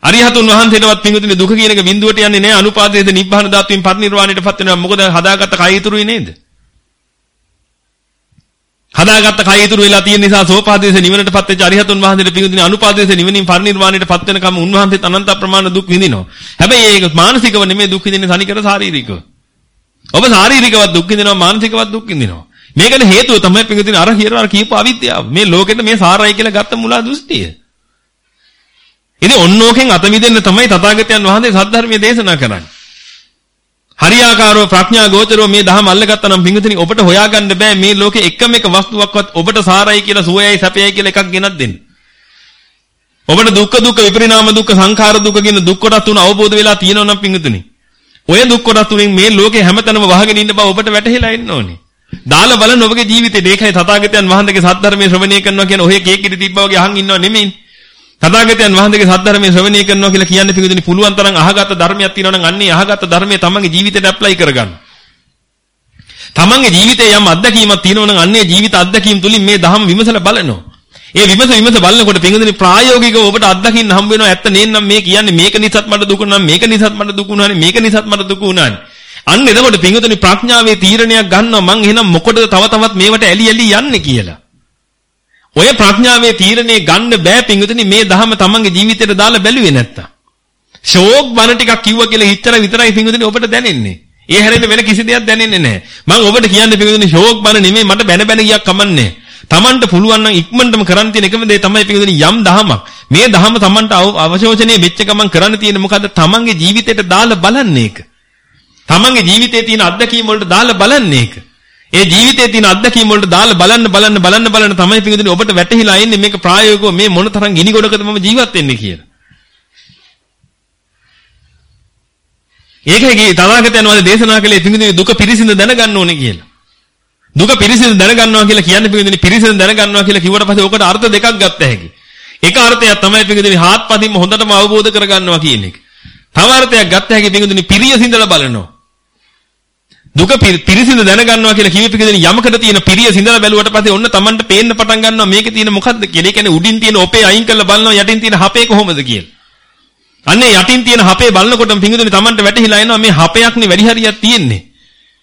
[SPEAKER 1] අරිහතුන් වහන්සේටවත් පිංගුතුනේ දුක කියන එක බින්දුවට යන්නේ නැහැ අනුපාදේශ නිබ්බාන ධාතුවෙන් පරිනිර්වාණයටපත් වෙනවා. මොකද හදාගත්ත කය ඉතුරුයි නේද? හදාගත්ත කය ඉතුරු වෙලා තියෙන නිසා සෝපාදේශ නිවනටපත් වෙච්ච අරිහතුන් වහන්සේට පිංගුතුනේ අනුපාදේශ නිවනින් පරිනිර්වාණයටපත් වෙනකම් උන්වහන්සේත් අනන්ත ප්‍රමාණ දුක් විඳිනවා. හැබැයි ඒක මානසිකව නෙමෙයි දුක් විඳින්නේ සනිකර ශාරීරිකව. ඔබ ශාරීරිකවත් දුක් විඳිනවා මානසිකවත් දුක් විඳිනවා. මේකට හේතුව තමයි පිංගුතුනේ අර කියනවා කියපු අවිද්‍යාව. මේ ලෝකෙට මේ සාරයි කියලා ගත්ත මුලා දෘෂ්ටිය. ඉතින් ඔන්නෝකෙන් අත මිදෙන්න තමයි තථාගතයන් වහන්සේ සද්ධර්මයේ දේශනා කරන්නේ. හරියාකාරව ප්‍රඥා ගෝචරව මේ දහම අල්ලගත්තා නම් පිංගුතුනි ඔබට හොයාගන්න බෑ මේ ලෝකේ එකම එක වස්තුවක්වත් ඔබට සාරයි කියලා සුවයයි සැපයයි කියලා එකක් ගෙනත් දෙන්න. ඔබට දුක්ඛ දුක්ඛ විපරිණාම දුක්ඛ සංඛාර දුක්ඛ කියන දුක් කොටස් තුන අවබෝධ වෙලා තියෙනවා නම් පිංගුතුනි. ඔය දුක් කොටස් තුනෙන් මේ ලෝකේ හැමතැනම වහගෙන ඉන්න බව ඔබට වැටහිලා ඉන්න ඕනේ. දාලා බලන්න ඔබගේ ජීවිතේ මේකයි තථාගතයන් වහන්සේගේ සත්‍ය ශ්‍රවණය කරනවා කියන ඔය කේක් ඉදි තිබ්බා වගේ අහන් ඉන්නව නෙමෙයි. තථාගතයන් වහන්සේගේ සද්ධර්මයේ ශ්‍රවණය කරනවා කියලා කියන්නේ පිටුදින පුළුවන් තරම් අහගත්ත ධර්මයක් තියෙනවා නම් අන්නේ අහගත්ත ධර්මයේ තමන්ගේ ජීවිතයට ඇප්ලයි කරගන්න. තමන්ගේ ජීවිතේ යම් අත්දැකීමක් තියෙනවා නම් අන්නේ ජීවිත අත්දැකීම් තුලින් මේ ධම් විමසලා බලනවා. ඒ විමස විමස බලනකොට පිටුදින ප්‍රායෝගිකව ඔබට අත්දකින්න හම්බ වෙනවා ඇත්ත නේනම් මේ කියන්නේ මේක නිසත් මට දුක නම් මේක නිසත් මට දුක උනානේ මේක නිසත් මට දුක උනානේ. අන්න එතකොට පිටුදින ප්‍රඥාවේ තීරණයක් ගන්නවා මං එහෙනම් මොකටද තව තවත් මේවට ඇලි ඇලි යන්නේ කියලා. ඔය ප්‍රඥාවේ තීරණේ ගන්න බෑ පිංගුතුනි මේ ධහම තමන්ගේ ජීවිතේට දාලා බැලුවේ නැත්තම්. ෂෝක් බණ ටිකක් කිව්වා කියලා හිතර විතරයි පිංගුතුනි ඔබට දැනෙන්නේ. ඒ හැරෙන්න වෙන කිසි දෙයක් දැනෙන්නේ නැහැ. මම ඔබට කියන්නේ පිංගුතුනි ෂෝක් බණ නෙමෙයි මට බැන බැන ගියක් කමන්නේ. තමන්ට පුළුවන් නම් ඉක්මනටම කරන්න තියෙන එකම දේ තමයි පිංගුතුනි යම් දහමක්. මේ දහම තමන්ට අවශෝෂණය වෙච්ච ගමන් කරන්න තියෙන්නේ මොකද්ද? තමන්ගේ ජීවිතේට දාලා බලන්නේ ඒක. තමන්ගේ ජීවිතේ තියෙන අත්දැකීම් වලට දාලා බලන්නේ ඒක. ඒ ජීවිතයේ තියෙන අත්දැකීම් වලට දාලා බලන්න බලන්න බලන්න බලන්න තමයි පිටින් ඔබට වැටහිලා ඉන්නේ මේක ප්‍රායෝගිකව මේ මොන තරම් ගිනි ගොඩකද මම ජීවත් වෙන්නේ කියලා. ඒකයි කී තථාගතයන් වහන්සේ දේශනා කළේ පිටින් දුක පිරිසිඳ දැනගන්න ඕනේ කියලා. දුක පිරිසිඳ දැනගන්නවා කියලා කියන්නේ පිටින් පිරිසිඳ දැනගන්නවා කියලා කිව්වට පස්සේ ඔකට අර්ථ දෙකක් ගත්ත හැකි. එක අර්ථයක් තමයි පිටින් හාත්පසින්ම හොඳටම අවබෝධ කරගන්නවා කියන එක. තව අර්ථයක් ගත්ත හැකි පිටින් පිරිය සිඳලා බලනවා. දුක පිරිසිඳ දැනගන්නවා කියලා කිව්වෙ පිටින් යමකට තියෙන පිරිය සිඳලා බැලුවට පස්සේ ඔන්න Tamanට පේන්න පටන් ගන්නවා මේකේ තියෙන මොකද්ද කියලා. ඒ කියන්නේ උඩින් තියෙන ඔපේ අයින් කරලා බලනවා යටින් තියෙන හපේ කොහොමද කියලා. අන්නේ යටින් තියෙන හපේ බලනකොටම පිඟුදුනේ Tamanට වැටහිලා එනවා මේ හපයක්නේ වැඩි හරියක් තියෙන්නේ.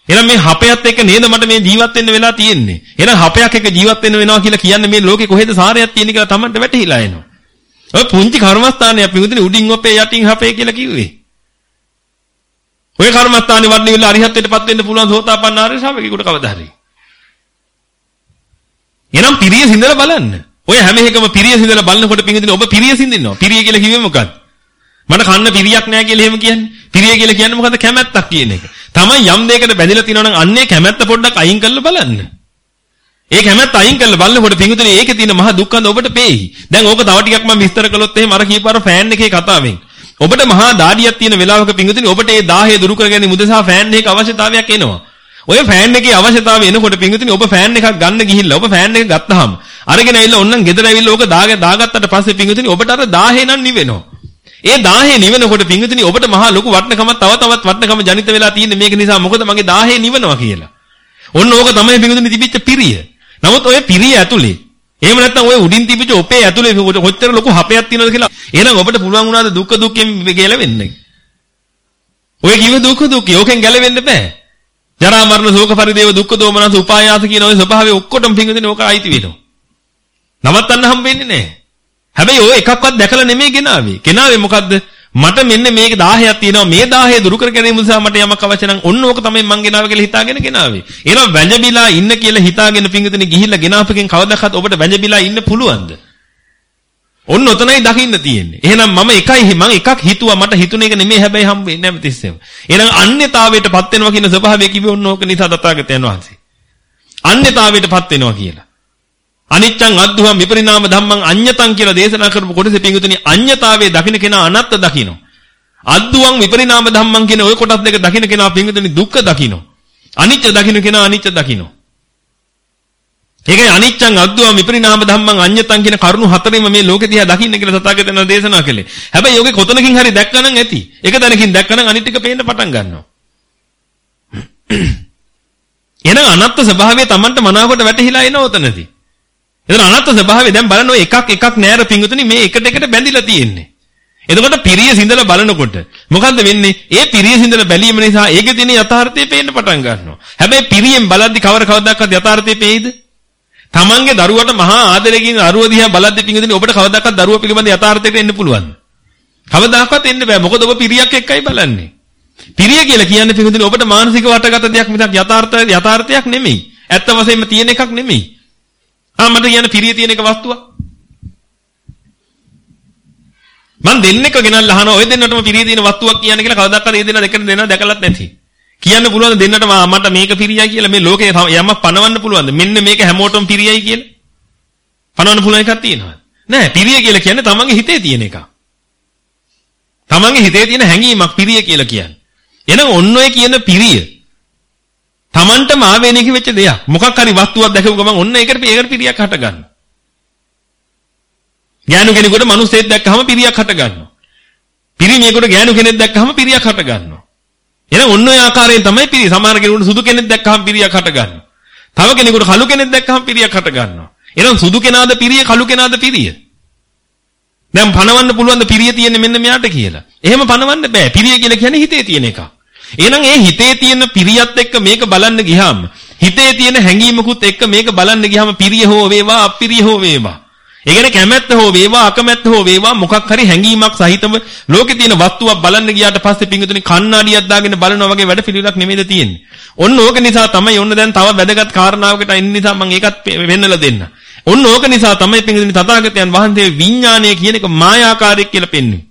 [SPEAKER 1] එහෙනම් මේ හපයත් එක්ක නේද මට මේ ජීවත් වෙන්න වෙලා තියෙන්නේ. එහෙනම් හපයක් එක්ක ජීවත් වෙන්න වෙනවා කියලා කියන්නේ මේ ලෝකේ කොහෙද සාරයක් තියෙන්නේ කියලා Tamanට වැටහිලා එනවා. ඔය පුංචි කර්මස්ථානයක් පිඟුදුනේ උඩින් ඔපේ යටින් හපේ කියලා කිව්වේ. ඔය කර්මස්ථානේ වඩන විල අරිහත්ත්වයටපත් වෙන්න පුළුවන් සෝතාපන්න ආර්ය ශ්‍රාවකයෙකුට කවදා හරි. එනම් පිරිය සිඳලා බලන්න. ඔය හැම එකම පිරිය සිඳලා බලනකොට පිංගුදින ඔබ පිරිය සිඳින්නවා. පිරිය කියලා කිව්වේ මොකක්ද? මට කන්න පිරියක් නැහැ කියලා එහෙම කියන්නේ. පිරිය කියලා කියන්නේ මොකද්ද? කැමැත්තක් කියන එක. තමයි යම් දෙයකට බැඳිලා තියෙනවා නම් අන්නේ කැමැත්ත පොඩ්ඩක් අයින් කරලා බලන්න. ඒ කැමැත්ත අයින් කරලා බලනකොට පිංගුදින ඒකේ තියෙන මහ දුක්ඛන්ද ඔබට පේයි. දැන් ඕක තව ටිකක් මම විස්තර කළොත් එහෙම අර කීපාර ෆෑන් එකේ කතාවෙන්. ඔබට මහා දාඩියක් තියෙන වෙලාවක පිංගුතුනි ඔබට ඒ 10 දුරු කරගැනීම උදෙසා ෆෑන් එකක අවශ්‍යතාවයක් එනවා. ඔය ෆෑන් එකේ අවශ්‍යතාවය එනකොට පිංගුතුනි ඔබ ෆෑන් එකක් ගන්න ගිහිල්ලා ඔබ ෆෑන් එක ගත්තාම අරගෙන ඇවිල්ලා ඔන්නම් ගෙදර ඇවිල්ලා ඕක දාගත්තට පස්සේ පිංගුතුනි ඔබට අර 10 නම් නිවෙනවා. ඒ 10 නිවෙනකොට පිංගුතුනි ඔබට මහා ලොකු වටනකමක් තව තවත් වටනකම ජනිත වෙලා තියෙන්නේ මේක නිසා මොකද මගේ 10 නිවෙනවා කියලා. ඔන්න ඕක තමයි පිංගුතුනි තිබිච්ච පිරිය. නමුත් ඔය පිරිය ඇතුලේ එහෙම නැත්නම් ඔය උඩින් තිබිච්ච ඔපේ ඇතුලේ කොච්චර ලොකු හපයක් තියෙනවද කියලා. එහෙනම් ඔබට පුළුවන් වුණාද දුක්ඛ දුක්ඛෙන් ගැලවෙන්න? ඔය කිව්ව දුක්ඛ දුක්ඛ. ඕකෙන් ගැලවෙන්න බෑ. ජරා මරණ ශෝක පරිදේව දුක්ඛ දෝමනස උපායාස කියන ওই ස්වභාවය ඔක්කොටම පිංගුදින ඕක අයිති වෙනවා. නවත්තන්න හම් වෙන්නේ නැහැ. හැබැයි ඔය එකක්වත් දැකලා නෙමෙයි ගෙනාවේ. ගෙනාවේ මොකද්ද? මට මෙන්න මේක 1000ක් තියෙනවා මේ 1000 දුරු කර ගැනීම නිසා මට යමක් අවශ්‍ය නම් ඔන්න ඕක තමයි මං ගෙනාවේ කියලා හිතාගෙන ගෙනාවේ. එහෙනම් වැඳබිලා ඉන්න කියලා හිතාගෙන පිංගුදින ගිහිල්ලා ගෙනාපකෙන් කවදාවත් ඔබට වැඳබිලා ඉන්න පුළුවන්ද? ඔන්න ඔතනයි දකින්න තියෙන්නේ. එහෙනම් මම එකයි මම එකක් හිතුවා මට හිතුන එක නෙමෙයි හැබැයි හම්බ වෙන්නේ නැමතිස්සෙම. එහෙනම් අන්‍යතාවයටපත් වෙනවා කියන ස්වභාවය කිව්වේ ඔන්න ඕක නිසා තථාගතයන් වහන්සේ. අන්‍යතාවයටපත් වෙනවා කියලා. අනිච්චං අද්දුහම් විපරිණාම ධම්මං අඤ්ඤතං කියලා දේශනා කරපු කොටසේ පිංගුතුනි අඤ්ඤතාවයේ දකින්න කෙනා අනත්ත දකින්න. අද්දුවං විපරිණාම ධම්මං කියන ওই කොටස් දෙක දකින්න කෙනා පිංගුතුනි දුක්ඛ දකින්න. අනිච්ච දකින්න කෙනා අනිච්ච දකින්න. ඒකයි අනිච්චං අද්දුවම් විපරිණාම ධම්මං අඤ්ඤතං කියන කරුණු හතරෙම මේ ලෝකෙ දිහා දකින්න කියලා තථාගතයන් දේශනා කළේ. හැබැයි යෝගේ කොතනකින් හරි දැක්කනම් ඇති. එක තැනකින් දැක්කනම් අනිත් ටික පේන්න පටන් ගන්නවා. එහෙනම් අනත්ත් ස්වභාවය Tamanට මනාවකට වැටහිලා එන උතනදී. එතන අනත්ත් ස්වභාවය දැන් බලන්න ඔය එකක් එකක් නෑර පිංගුතුනි මේ එකට එකට බැඳිලා තියෙන්නේ. එතකොට පිරිය සිඳලා බලනකොට මොකද්ද වෙන්නේ? ඒ පිරිය සිඳලා බැලීම නිසා ඒකේ තියෙන යථාර්ථය පේන්න පටන් ගන්නවා. හැබැයි පිරියෙන් බලද්දි කවර කවදාකවත් යථාර්ථය පේයිද? තමන්ගේ දරුවට මහා ආදරයෙන් දරුව දිහා බලද්දි පිංගුදින ඔබට කවදාකවත් දරුව පිළිබඳ යථාර්ථයකට එන්න පුළුවන්ද? කවදාකවත් එන්න බෑ. මොකද ඔබ පිරියක් එක්කයි බලන්නේ. පිරිය කියලා කියන්නේ පිංගුදින ඔබට මානසික වටගත දෙයක් මිසක් යථාර්ථ යථාර්ථයක් නෙමෙයි. ඇත්ත වශයෙන්ම තියෙන එකක් නෙමෙයි. ආ මට කියන්න පිරිය තියෙන එක වස්තුවක්. මං දෙන්නෙක්ව ගෙනල්ලා අහනවා ඔය දෙන්නටම පිරිය තියෙන වස්තුවක් කියන්නේ කියලා කවදාකවත් ඒ දෙන්න දෙක දෙන්න දැකලත් නැති. කියන්න පුළුවන් දෙන්නට මට මේක පිරියයි කියලා මේ ලෝකේ යමක් පනවන්න පුළුවන්ද? මෙන්න මේක හැමෝටම පිරියයි කියලා. පනවන්න පුළුවන් එකක් තියෙනවද? නෑ පිරිය කියලා කියන්නේ තමන්ගේ හිතේ තියෙන එකක්. තමන්ගේ හිතේ තියෙන හැඟීමක් පිරිය කියලා කියන්නේ. එහෙනම් ඔන්න ඔය කියන පිරිය තමන්ටම ආවේනික වෙච්ච දෙයක්. මොකක් හරි වස්තුවක් දැකපු ගමන් ඔන්න ඒකට ඒකට පිරියක් හට ගන්නවා. ගෑනු කෙනෙකුට මිනිස්සෙක් දැක්කහම පිරියක් හට ගන්නවා. පිරිමියෙකුට ගෑනු කෙනෙක් දැක්කහම පිරියක් හට ගන්නවා. එහෙනම් ඔන්න ඔය ආකාරයෙන් තමයි පිරිය. සමහර කෙනෙකුට සුදු කෙනෙක් දැක්කහම පිරියක් හට ගන්නවා. තව කෙනෙකුට කළු කෙනෙක් දැක්කහම පිරියක් හට ගන්නවා. එහෙනම් සුදු කෙනාද පිරිය කළු කෙනාද පිරිය? දැන් පණවන්න පුළුවන් ද පිරිය තියෙන්නේ මෙන්න මෙයාට කියලා. එහෙම පණවන්න බෑ. පිරිය කියලා කියන්නේ හිතේ තියෙන එකක්. එහෙනම් ඒ හිතේ තියෙන පිරියත් එක්ක මේක බලන්න ගියාම හිතේ තියෙන හැඟීමකුත් එක්ක මේක බලන්න ගියාම පිරිය හෝ වේවා අපිරිය හෝ වේවා ඒ කියන්නේ කැමැත්ත හෝ වේවා අකමැත්ත හෝ වේවා මොකක් හරි හැඟීමක් සහිතව ලෝකේ තියෙන වස්තුවක් බලන්න ගියාට පස්සේ පිංගුතුනි කණ්ණාඩියක් දාගෙන බලනවා වගේ වැඩ පිළිවෙලක් නෙමෙයිද තියෙන්නේ. ඔන්න ඕක නිසා තමයි ඔන්න දැන් තව වැදගත් කාරණාවකට එන්න නිසා මම ඒකත් වෙන්නලා දෙන්න. ඔන්න ඕක නිසා තමයි පිංගුතුනි තථාගතයන් වහන්සේ විඥානය කියන එක මායාකාරයක් කියලා පෙන්වන්නේ.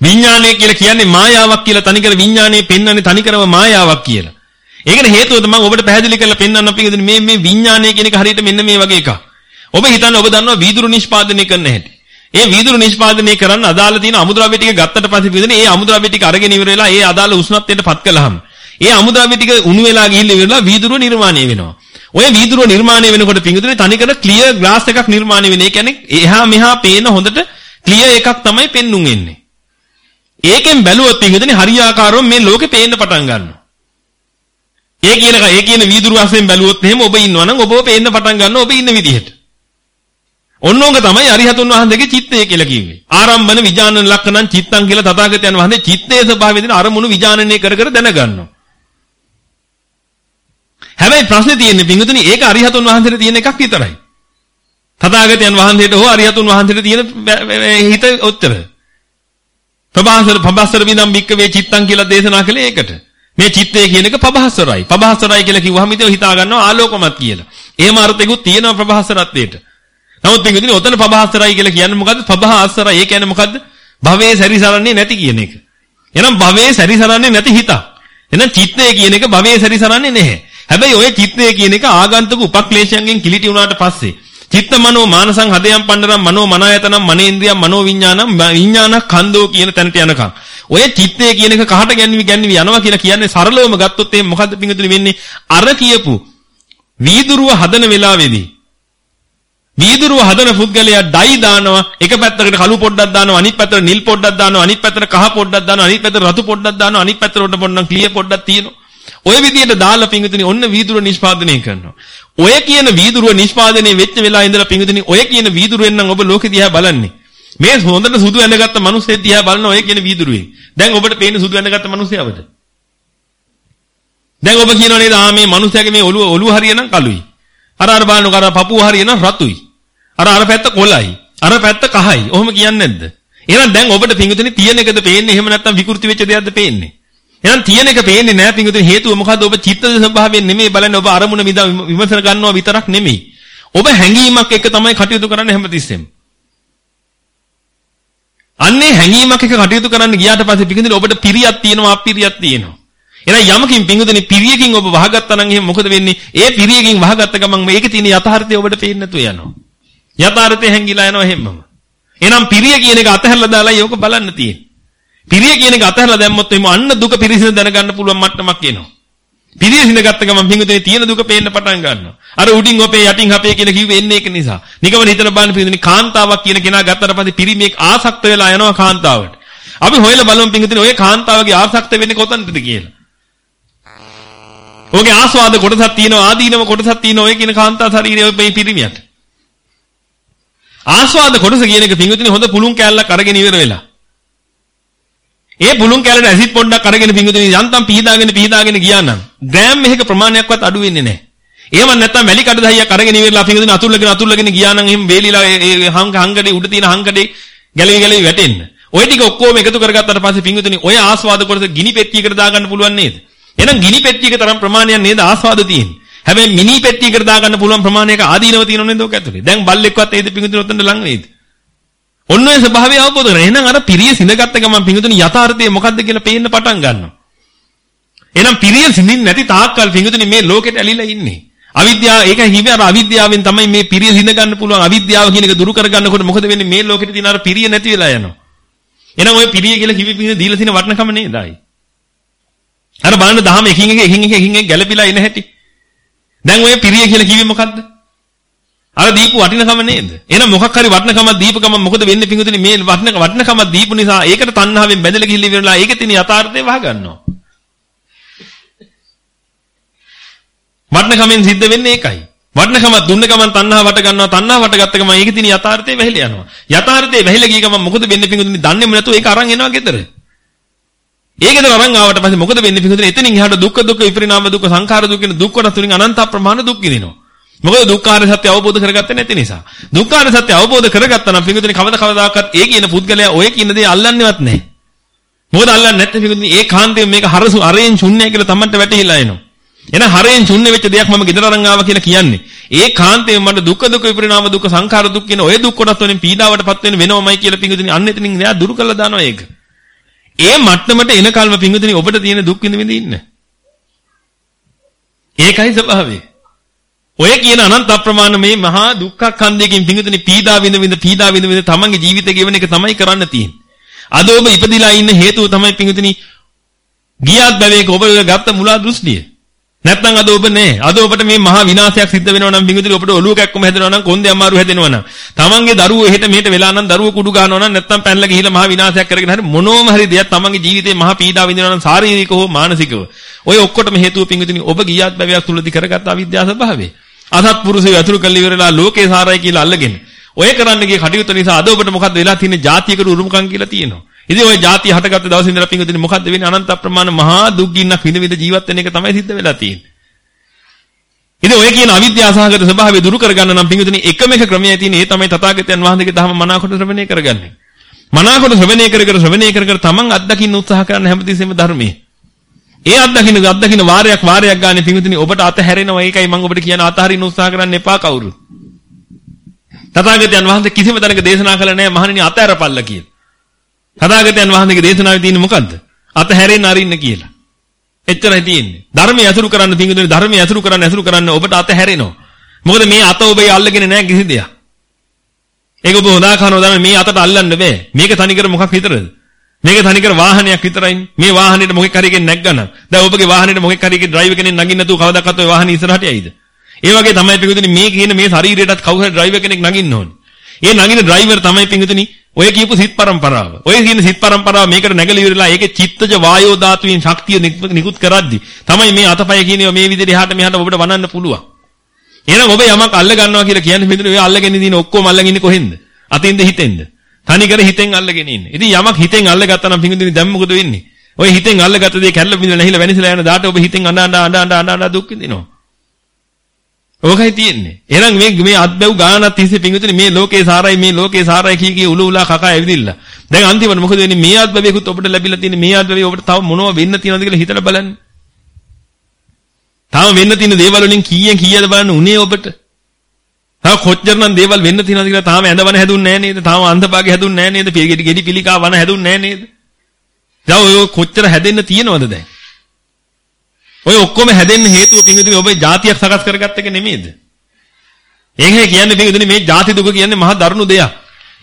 [SPEAKER 1] විඥානය කියලා කියන්නේ මායාවක් කියලා තනිකර විඥානයේ පෙන්වන්නේ තනිකරම මායාවක් කියලා. ඒකට හේතුව තමයි ඔබට පැහැදිලි කරලා පෙන්වන්න අපි මේ මේ විඥානය කියන එක හරියට මෙන්න මේ වගේ එකක්. ඔබ හිතන්නේ ඔබ දන්නවා වීදුරු නිෂ්පාදනය කරන්න හැටි. ඒ වීදුරු නිෂ්පාදනය කරන්න අදාළ තියෙන අමුද්‍රව්‍ය ටික ගත්තට පස්සේ පිළිදෙන ඒ අමුද්‍රව්‍ය ටික අරගෙන ඉවර වෙලා ඒ අදාළ උෂ්ණත්වයට පත් කළාම ඒ අමුද්‍රව්‍ය ටික උණු වෙලා ගිහිල්ලා ඉවරලා වීදුරුව නිර්මාණය වෙනවා. ඔය වීදුරුව නිර්මාණය වෙනකොට පිංගුතුනේ තනිකර ක්ලියර් ග්ලාස් එකක් නිර්මාණය වෙන්නේ. ඒ කියන්නේ එහා මෙහා පේන හොඳට ක්ලියර් එකක් තමයි පෙන්눔 වෙන්නේ. ඒකෙන් බැලුවොත් පිංගුතුනේ හරියාකාරව මේ ලෝකේ පේන්න පටන් ගන්නවා. ඒ කියන ඒ කියන වීදුරු වශයෙන් බැලුවොත් එහෙම ඔබ ඉන්නවා නම් ඔබව පේන්න පටන් ගන්නවා ඔබ ඉන්න විදිහට. ඔන්නෝක තමයි අරිහතුන් වහන්සේගේ චිත්තය කියලා කිව්වේ. ආරම්භන විඥානන ලක්ෂණං චිත්තං කියලා තථාගතයන් වහන්සේ චිත්තයේ ස්වභාවය දෙන අරමුණු විඥානනය කර කර දැනගන්නවා. හැබැයි ප්‍රශ්නේ තියෙන්නේ පින්වතුනි ඒක අරිහතුන් වහන්සේට තියෙන එකක් විතරයි. තථාගතයන් වහන්සේට හෝ අරිහතුන් වහන්සේට තියෙන හිත උත්තර. ප්‍රභාසර ප්‍රභාසර විනම් බික්කවේ චිත්තං කියලා දේශනා කළේ ඒකට. මේ චිත්තය කියන එක ප්‍රභාසරයි. ප්‍රභාසරයි කියලා කිව්වහම ඉතින් හිතා ගන්නවා ආලෝකමත් කියලා. එහෙම අර්ථයකුත් තියෙනවා ප්‍රභාසරත්වයට. නමුත් පින්විතනි ඔතන පබහස්සරයි කියලා කියන්නේ මොකද්ද? පබහස්සරයි. ඒ කියන්නේ මොකද්ද? භවයේ සැරිසරන්නේ නැති කියන එක. එහෙනම් භවයේ සැරිසරන්නේ නැති හිත. එහෙනම් චිත්තය කියන එක භවයේ සැරිසරන්නේ නැහැ. හැබැයි ඔය චිත්තය කියන එක ආගන්තුක උපක්ලේශයන්ගෙන් කිලිටි වුණාට පස්සේ චිත්ත මනෝ මානසං හදයන් පණ්ඩරම් මනෝ මනායතනම් මනේන්ද්‍රියම් මනෝ විඥානම් විඥාන කන්දෝ කියන තැනට යනකම්. ඔය චිත්තය කියන එක කහට ගැන්වි ගැන්වි යනවා කියලා කියන්නේ සරලවම ගත්තොත් එහෙනම් මොකද්ද පිංගුතුනි වෙන්නේ? අර කියපු වීදුරුව හදන වෙලාවේදී වීදුරුව හදන පුද්ගලයා ඩයි දානවා එක පැත්තකට කළු පොඩ්ඩක් දානවා අනිත් පැත්තට නිල් පොඩ්ඩක් දානවා අනිත් පැත්තට කහ පොඩ්ඩක් දානවා අනිත් පැත්තට රතු පොඩ්ඩක් දානවා අනිත් පැත්තට පොඩ්ඩක් ක්ලියර් පොඩ්ඩක් තියෙනවා. ඔය විදිහට දාලා පිංගුතුනි ඔන්න වීදුරුව නිෂ්පාදනය කරනවා. ඔය කියන වීදුරුව නිෂ්පාදනය වෙච්ච වෙලාව ඉඳලා පිංගුතුනි ඔය කියන වීදුරුවෙන් නම් ඔබ ලෝකෙ දිහා බලන්නේ. මේ හොඳට සුදු ඇඳගත්ත මිනිස්සෙක් දිහා බලන ඔය කියන වීදුරුවේ. දැන් ඔබට පේන්නේ සුදු ඇඳගත්ත මිනිස්සයවද? දැන් ඔබ කියනවා නේද ආ මේ මිනිස්සයාගේ මේ ඔළුව ඔළුව හරියනම් කළුයි. අර අර බලන්නකො අර පපුව හරියනම් රතුයි. අර අර පැත්ත කොළයි. අර පැත්ත කහයි. ඔහොම කියන්නේ නැද්ද? එහෙනම් දැන් ඔබට පිංගුතුනි තියෙන එකද පේන්නේ එහෙම නැත්නම් විකෘති වෙච්ච දෙයක්ද පේන්නේ? එහෙනම් තියෙන එක පේන්නේ නැහැ පිංගුතුනි හේතුව මොකද්ද? ඔබ චිත්තද ස්වභාවයෙන් නෙමෙයි බලන්නේ ඔබ අරමුණ විමසන ගන්නවා විතරක් නෙමෙයි. ඔබ හැඟීමක් එක්ක තමයි කටයුතු කරන්නේ හැමතිස්සෙම. අන්නේ හැඟීමක් එක්ක කටයුතු කරන්න ගියාට පස්සේ පිංගුතුනි ඔබට පිරියක් තියෙනවා අපිරියක් තියෙනවා. එහෙනම් යමකින් පිංගුතුනි පිරියකින් ඔබ වහගත්තා නම් එහෙනම් මොකද වෙන්නේ? ඒ පිරියකින් වහගත්ත ගමන් මේකේ තියෙන යථාර්ථය ඔබට පේන්නේ නැතුව යනවා. යථාර්ථය හැංගිලා යනවා හැමම. එහෙනම් පිරිය කියන එක අතහැරලා දාලා යෝක බලන්න තියෙන්නේ. පිරිය කියන එක අතහැරලා දැම්මොත් එimhe අන්න දුක පිරිසිඳ දැනගන්න පුළුවන් මට්ටමක් එනවා. පිරිය සිඳගත්ත ගමන් පිංගුතුනේ තියෙන දුක පේන්න පටන් ගන්නවා. අර උඩින් ඔපේ යටින් හපේ කියලා කිව්වේ එන්නේ ඒක නිසා. නිකමන හිතලා බලන්න පිංගුතුනේ කාන්තාවක් කියන කෙනා ගත්තට පස්සේ පිරිමියෙක් ආසක්ත වෙලා යනවා කාන්තාවට. අපි හොයලා බලමු පිංගුතුනේ ඔය කාන්තාවගේ ආසක්ත වෙන්නේ කොතනද කියලා. ඔහුගේ ආස්වාද කොටසක් තියෙනවා ආදීනව කොටසක් තියෙනවා ඔය කියන කාන්තා ශරීරයේ මේ පිරිමියට. ආස්වාද කොටස කියන එක පිංගුතුනි හොඳ පුළුන් කෑල්ලක් අරගෙන ඉවර වෙලා. ඒ පුළුන් කෑල්ලට ඇසිඩ් පොඩ්ඩක් අරගෙන පිංගුතුනි යන්තම් පීදාගෙන පීදාගෙන ගියා නම් ග්‍රෑම් එකක ප්‍රමාණයක්වත් අඩු වෙන්නේ නැහැ. එහෙම නැත්නම් මැලි කඩ දහයක් අරගෙන ඉවරලා පිංගුතුනි අතුල්ලගෙන අතුල්ලගෙන ගියා නම් එහෙම වේලිලා ඒ හංගඩේ උඩ තියෙන හංගඩේ ගැලවි ගැලවි වැටෙන්න. ඔය ටික ඔක්කොම එකතු කරගත්තාට පස්සේ පිංගුතුනි ඔය ආස්වාද කොටස ගිනි පෙට්ටියකට දාගන්න පුළුවන් නේද? එහෙනම් ගිනි පෙට්ටියක තරම් ප්‍රමාණයක් නේද ආස්වාද තියෙන්නේ. හැබැයි මිනි පෙට්ටියකට දාගන්න පුළුවන් ප්‍රමාණයක ආදීනව තියෙනව නේද ඔක ඇතුලේ. දැන් බල්ලෙක්වත් ඒද පිඟුතුන උතන්ට ලඟ නේද? ඔන්න ඔය ස්වභාවය අවබෝධ කරගන්න. එහෙනම් අර පිරිය සිඳගත්ත ගමන් පිඟුතුන යථාර්ථය මොකද්ද කියලා පේන්න පටන් ගන්නවා. එහෙනම් පිරිය සිඳින් නැති තාක්කල් පිඟුතුනි මේ ලෝකෙට ඇලිලා ඉන්නේ. අවිද්‍යාව ඒක හිමි අර අවිද්‍යාවෙන් තමයි මේ පිරිය සිඳ ගන්න පුළුවන් අවිද්‍යාව කියන එක දුරු කරගන්නකොට මොකද වෙන්නේ මේ ලෝකෙට තියෙන අර පිරිය නැති වෙලා යනවා. එහෙනම් ඔය පිරිය කියලා කිවි පිරිය දීලා තියෙන වටනකම නේද ආයි? අර බලන්න දහම එකින් එක එකින් එක එකින් එක ගැළපිලා ඉන හැටි. දැන් ඔය පිරිය කියලා කිව්වේ මොකද්ද? අර දීපු වටිනකම නේද? එහෙනම් මොකක් හරි වටිනකමක් දීපකම මොකද වෙන්නේ පිංගුතුනි මේ වටිනක වටිනකමක් දීපු නිසා ඒකට තණ්හාවෙන් බැඳලා ගිහිල්ලා ඉවරලා ඒකේ තියෙන යථාර්ථය වහගන්නවා. වටිනකමෙන් සිද්ධ වෙන්නේ ඒකයි. වටිනකමක් දුන්න ගමන් තණ්හා වට ගන්නවා තණ්හා වට ගත්ත ගමන් ඒකේ තියෙන යථාර්ථය වැහිලා යනවා. යථාර්ථය වැහිලා ගිය ගමන් මොකද වෙන්නේ පිංගුතුනි දන්නේම නැතුව ඒක අරන් එනවා ගෙදර. ඒකද අරන් ආවට පස්සේ මොකද වෙන්නේ පිටුදේ එතනින් එහාට දුක්ඛ දුක්ඛ විපරිණාම දුක්ඛ සංඛාර දුක්ඛ කියන දුක් කොටස් තුලින් අනන්ත ප්‍රමාණ දුක් විඳිනවා. මොකද දුක්ඛාර සත්‍ය අවබෝධ කරගත්තේ නැති නිසා. දුක්ඛාර සත්‍ය අවබෝධ කරගත්තා නම් පිටුදේ කවදා කවදාකවත් ඒ කියන පුද්ගලයා ඔය කියන දේ අල්ලන්නේවත් නැහැ. මොකද අල්ලන්නේ නැත්නම් පිටුදේ ඒ කාන්තේ මේක හරසු අරෙන් ශුන්‍යයි කියලා තමන්ට වැටහිලා එනවා. එහෙනම් හරෙන් ශුන්‍ය වෙච්ච දෙයක් මම ගෙදර අරන් ආවා කියලා කියන්නේ. ඒ කාන්තේ මට දුක්ඛ දුක්ඛ විපරිණාම දුක්ඛ සංඛාර දුක් කියන ඔය දුක් කොටස් වලින් පීඩාවටපත් වෙන වෙනවමයි කියලා පිටුදේ අන්න එතනින් එයා දුරු කළා දානවා ඒක. ඒ මට්ටමට එනකල්ම පිංගුතුනි ඔබට තියෙන දුක් විඳ විඳ ඉන්න. ඒකයි ස්වභාවය. ඔය කියන අනන්ත අප්‍රමාණ මේ මහා දුක්ඛ කන්දයකින් පිංගුතුනි පීඩා විඳ විඳ පීඩා විඳ විඳ තමන්ගේ ජීවිතය ගෙවන එක තමයි කරන්න තියෙන්නේ. අද ඔබ ඉපදිලා ඉන්න හේතුව තමයි පිංගුතුනි ගියත් බැවේක ඔබ ගත්ත මුලා දෘෂ්ටිය. නැත්නම් අද ඔබ නෑ. අද ඔබට මේ මහා විනාශයක් සිද්ධ වෙනවා නම් බින්දුලි ඔබට ඔලුව කැක්කම හැදෙනවා නම් කොන්දේ අමාරු හැදෙනවා නම් තමන්ගේ දරුවෝ එහෙට මෙහෙට වෙලා නම් දරුවෝ කුඩු ගන්නවා නම් නැත්නම් පැනලා ගිහිල්ලා මහා විනාශයක් කරගෙන හරි මොනෝම හරි දෙයක් තමන්ගේ ජීවිතේ මහා පීඩාව විඳිනවා නම් ශාරීරිකව හෝ මානසිකව. ඔය ඔක්කොටම හේතුව පිංගුතුනි ඔබ ගියත් බැවියක් තුලදී කරගත් අවිද්‍යාව ස්වභාවය. අසත්පුරුෂය ඇතුළු කළ ඉවරලා ලෝකේ සාරය කියලා අල්ලගෙන ඔය කරන්න ගිය කටයුතු නිසා අද ඔබට මොකද්ද වෙලා තියෙන්නේ ජාතියකට උරුමකම් කියලා තියෙනවා. ඉතින් ඔය ಜಾති හටගත්ත දවසේ ඉඳලා පිංගුදින මොකද්ද වෙන්නේ අනන්ත අප්‍රමාණ මහා දුක්ගින්නක් විඳ විඳ ජීවත් වෙන එක තමයි සිද්ධ වෙලා තියෙන්නේ. ඉතින් ඔය කියන අවිද්‍යාසහගත ස්වභාවය දුරු කරගන්න නම් පිංගුදින එකම එක ක්‍රමයයි තියෙන්නේ ඒ තමයි තථාගතයන් වහන්සේගේ දහම මනාකොට ශ්‍රවණය කරගන්නේ. මනාකොට ශ්‍රවණය කර කර ශ්‍රවණය කර කර තමන් අත්දකින්න උත්සාහ කරන හැමතිස්සෙම ධර්මයේ ඒ අත්දකින්න අත්දකින්න වාරයක් වාරයක් ගන්න පිංගුතුනි ඔබට අතහැරෙනවා ඒකයි මම ඔබට කියන අතහරින්න උත්සාහ කරන්න එපා කවුරු. තථාගතයන් වහන්සේ කිසිම තැනක දේශනා කළේ නැහැ මහණෙනි අතහැරපල්ල කියලා. තථාගතයන් වහන්සේගේ දේශනාවේ තියෙන්නේ මොකද්ද? අතහැරෙන්න අරින්න කියලා. එච්චරයි තියෙන්නේ. ධර්මයේ ඇසුරු කරන්න පිංගුතුනි ධර්මයේ ඇසුරු කරන්න ඇසුරු කරන්න ඔබට අත හැරෙනවා. මොකද මේ අත ඔබේ අල්ලගෙන නැහැ කිසි දෙයක්. ඒක ඔබ හොදා කනවා තමයි මේ අතට අල්ලන්න බෑ. මේක තනිකර මොකක් විතරද? මේක තනිකර වාහනයක් විතරයිනේ. මේ වාහනේට මොකෙක් හරි එකෙන් නැග්ගනම් දැන් ඔබගේ වාහනේට මොකෙක් හරි එකේ ඩ්‍රයිවර් කෙනෙක් නගින්න නැතුව කවදාකවත් ඔය වාහනේ ඉස්සරහට යයිද? ඒ වගේ තමයි පිඟුතුනි මේ කියන මේ ශරීරයටත් කවුරු හරි ඩ්‍රයිවර් කෙනෙක් නගින්න ඕනේ. ඒ නගින ඩ්‍රයිවර් තමයි පිඟුතුනි ඔය කියපු සිත් પરම්පරාව. ඔය කියන සිත් પરම්පරාව මේකට නැගලා ඉවරලා ඒකේ චිත්තජ වායෝ ධාතුවෙන් ශක්තිය නිකුත් කරද්දි තමයි මේ අතපය කියන මේ විදිහට එහාට මෙහාට ඔබට වනන්න පුළුවන්. එහෙනම් ඔබ යමක් අල්ල ගන්නවා කියලා කියන්නේ පිඟුතුනි ඔය අල්ලගෙන දින ඔක්කොම අල්ලගෙන ඉන්නේ කොහෙන්ද? අතින්ද හිතෙන්ද? තනිකර හිතෙන් අල්ලගෙන ඉන්නේ. ඉතින් යමක් හිතෙන් අල්ලගත්තා නම් පිංගුදින දැන් මොකද වෙන්නේ? ඔය හිතෙන් අල්ලගත්ත දේ කැල්ල බින්දලා නැහිලා වෙනසලා යන දාට ඔබ හිතෙන් අඬ අඬ අඬ අඬ අඬ දුක් විඳිනවා. ඕකයි තියෙන්නේ. එහෙනම් මේ මේ අත්බැව් ගානක් තිස්සේ පිංගුතුනි මේ ලෝකේ සාරයි මේ ලෝකේ සාරයි කී කී උළු උලා කකා ඇවිදින්න. දැන් අන්තිමට මොකද වෙන්නේ මේ අත්බැවේකුත් ඔබට ලැබිලා තියෙන මේ අත්බැවේ ඔබට තව මොනව වෙන්න තියෙනවද කියලා හිතලා බලන්න. තාම වෙන්න තියෙන දේවල් වලින් කීයෙන් කීයද බලන්න උනේ ඔබට. තව කොච්චරනම් දේවල් වෙන්න තියෙනවද කියලා තාම ඇඳවන හැදුන්නේ නැහැ නේද? තාම අන්තභාගය හැදුන්නේ නැහැ නේද? පිළිගෙඩි ගෙඩි පිළිකා වන හැදුන්නේ නැහැ නේද? දැන් ඔය කොච්චර හැදෙන්න තියෙනවද දැන්? ඔය ඔක්කොම හැදෙන්න හේතුව පිංගුතුනි ඔබේ જાතියක් සකස් කරගත්ත එක නෙමෙයිද? ඒකයි කියන්නේ පිංගුතුනි මේ ಜಾති දුක කියන්නේ මහා දරුණු දෙයක්.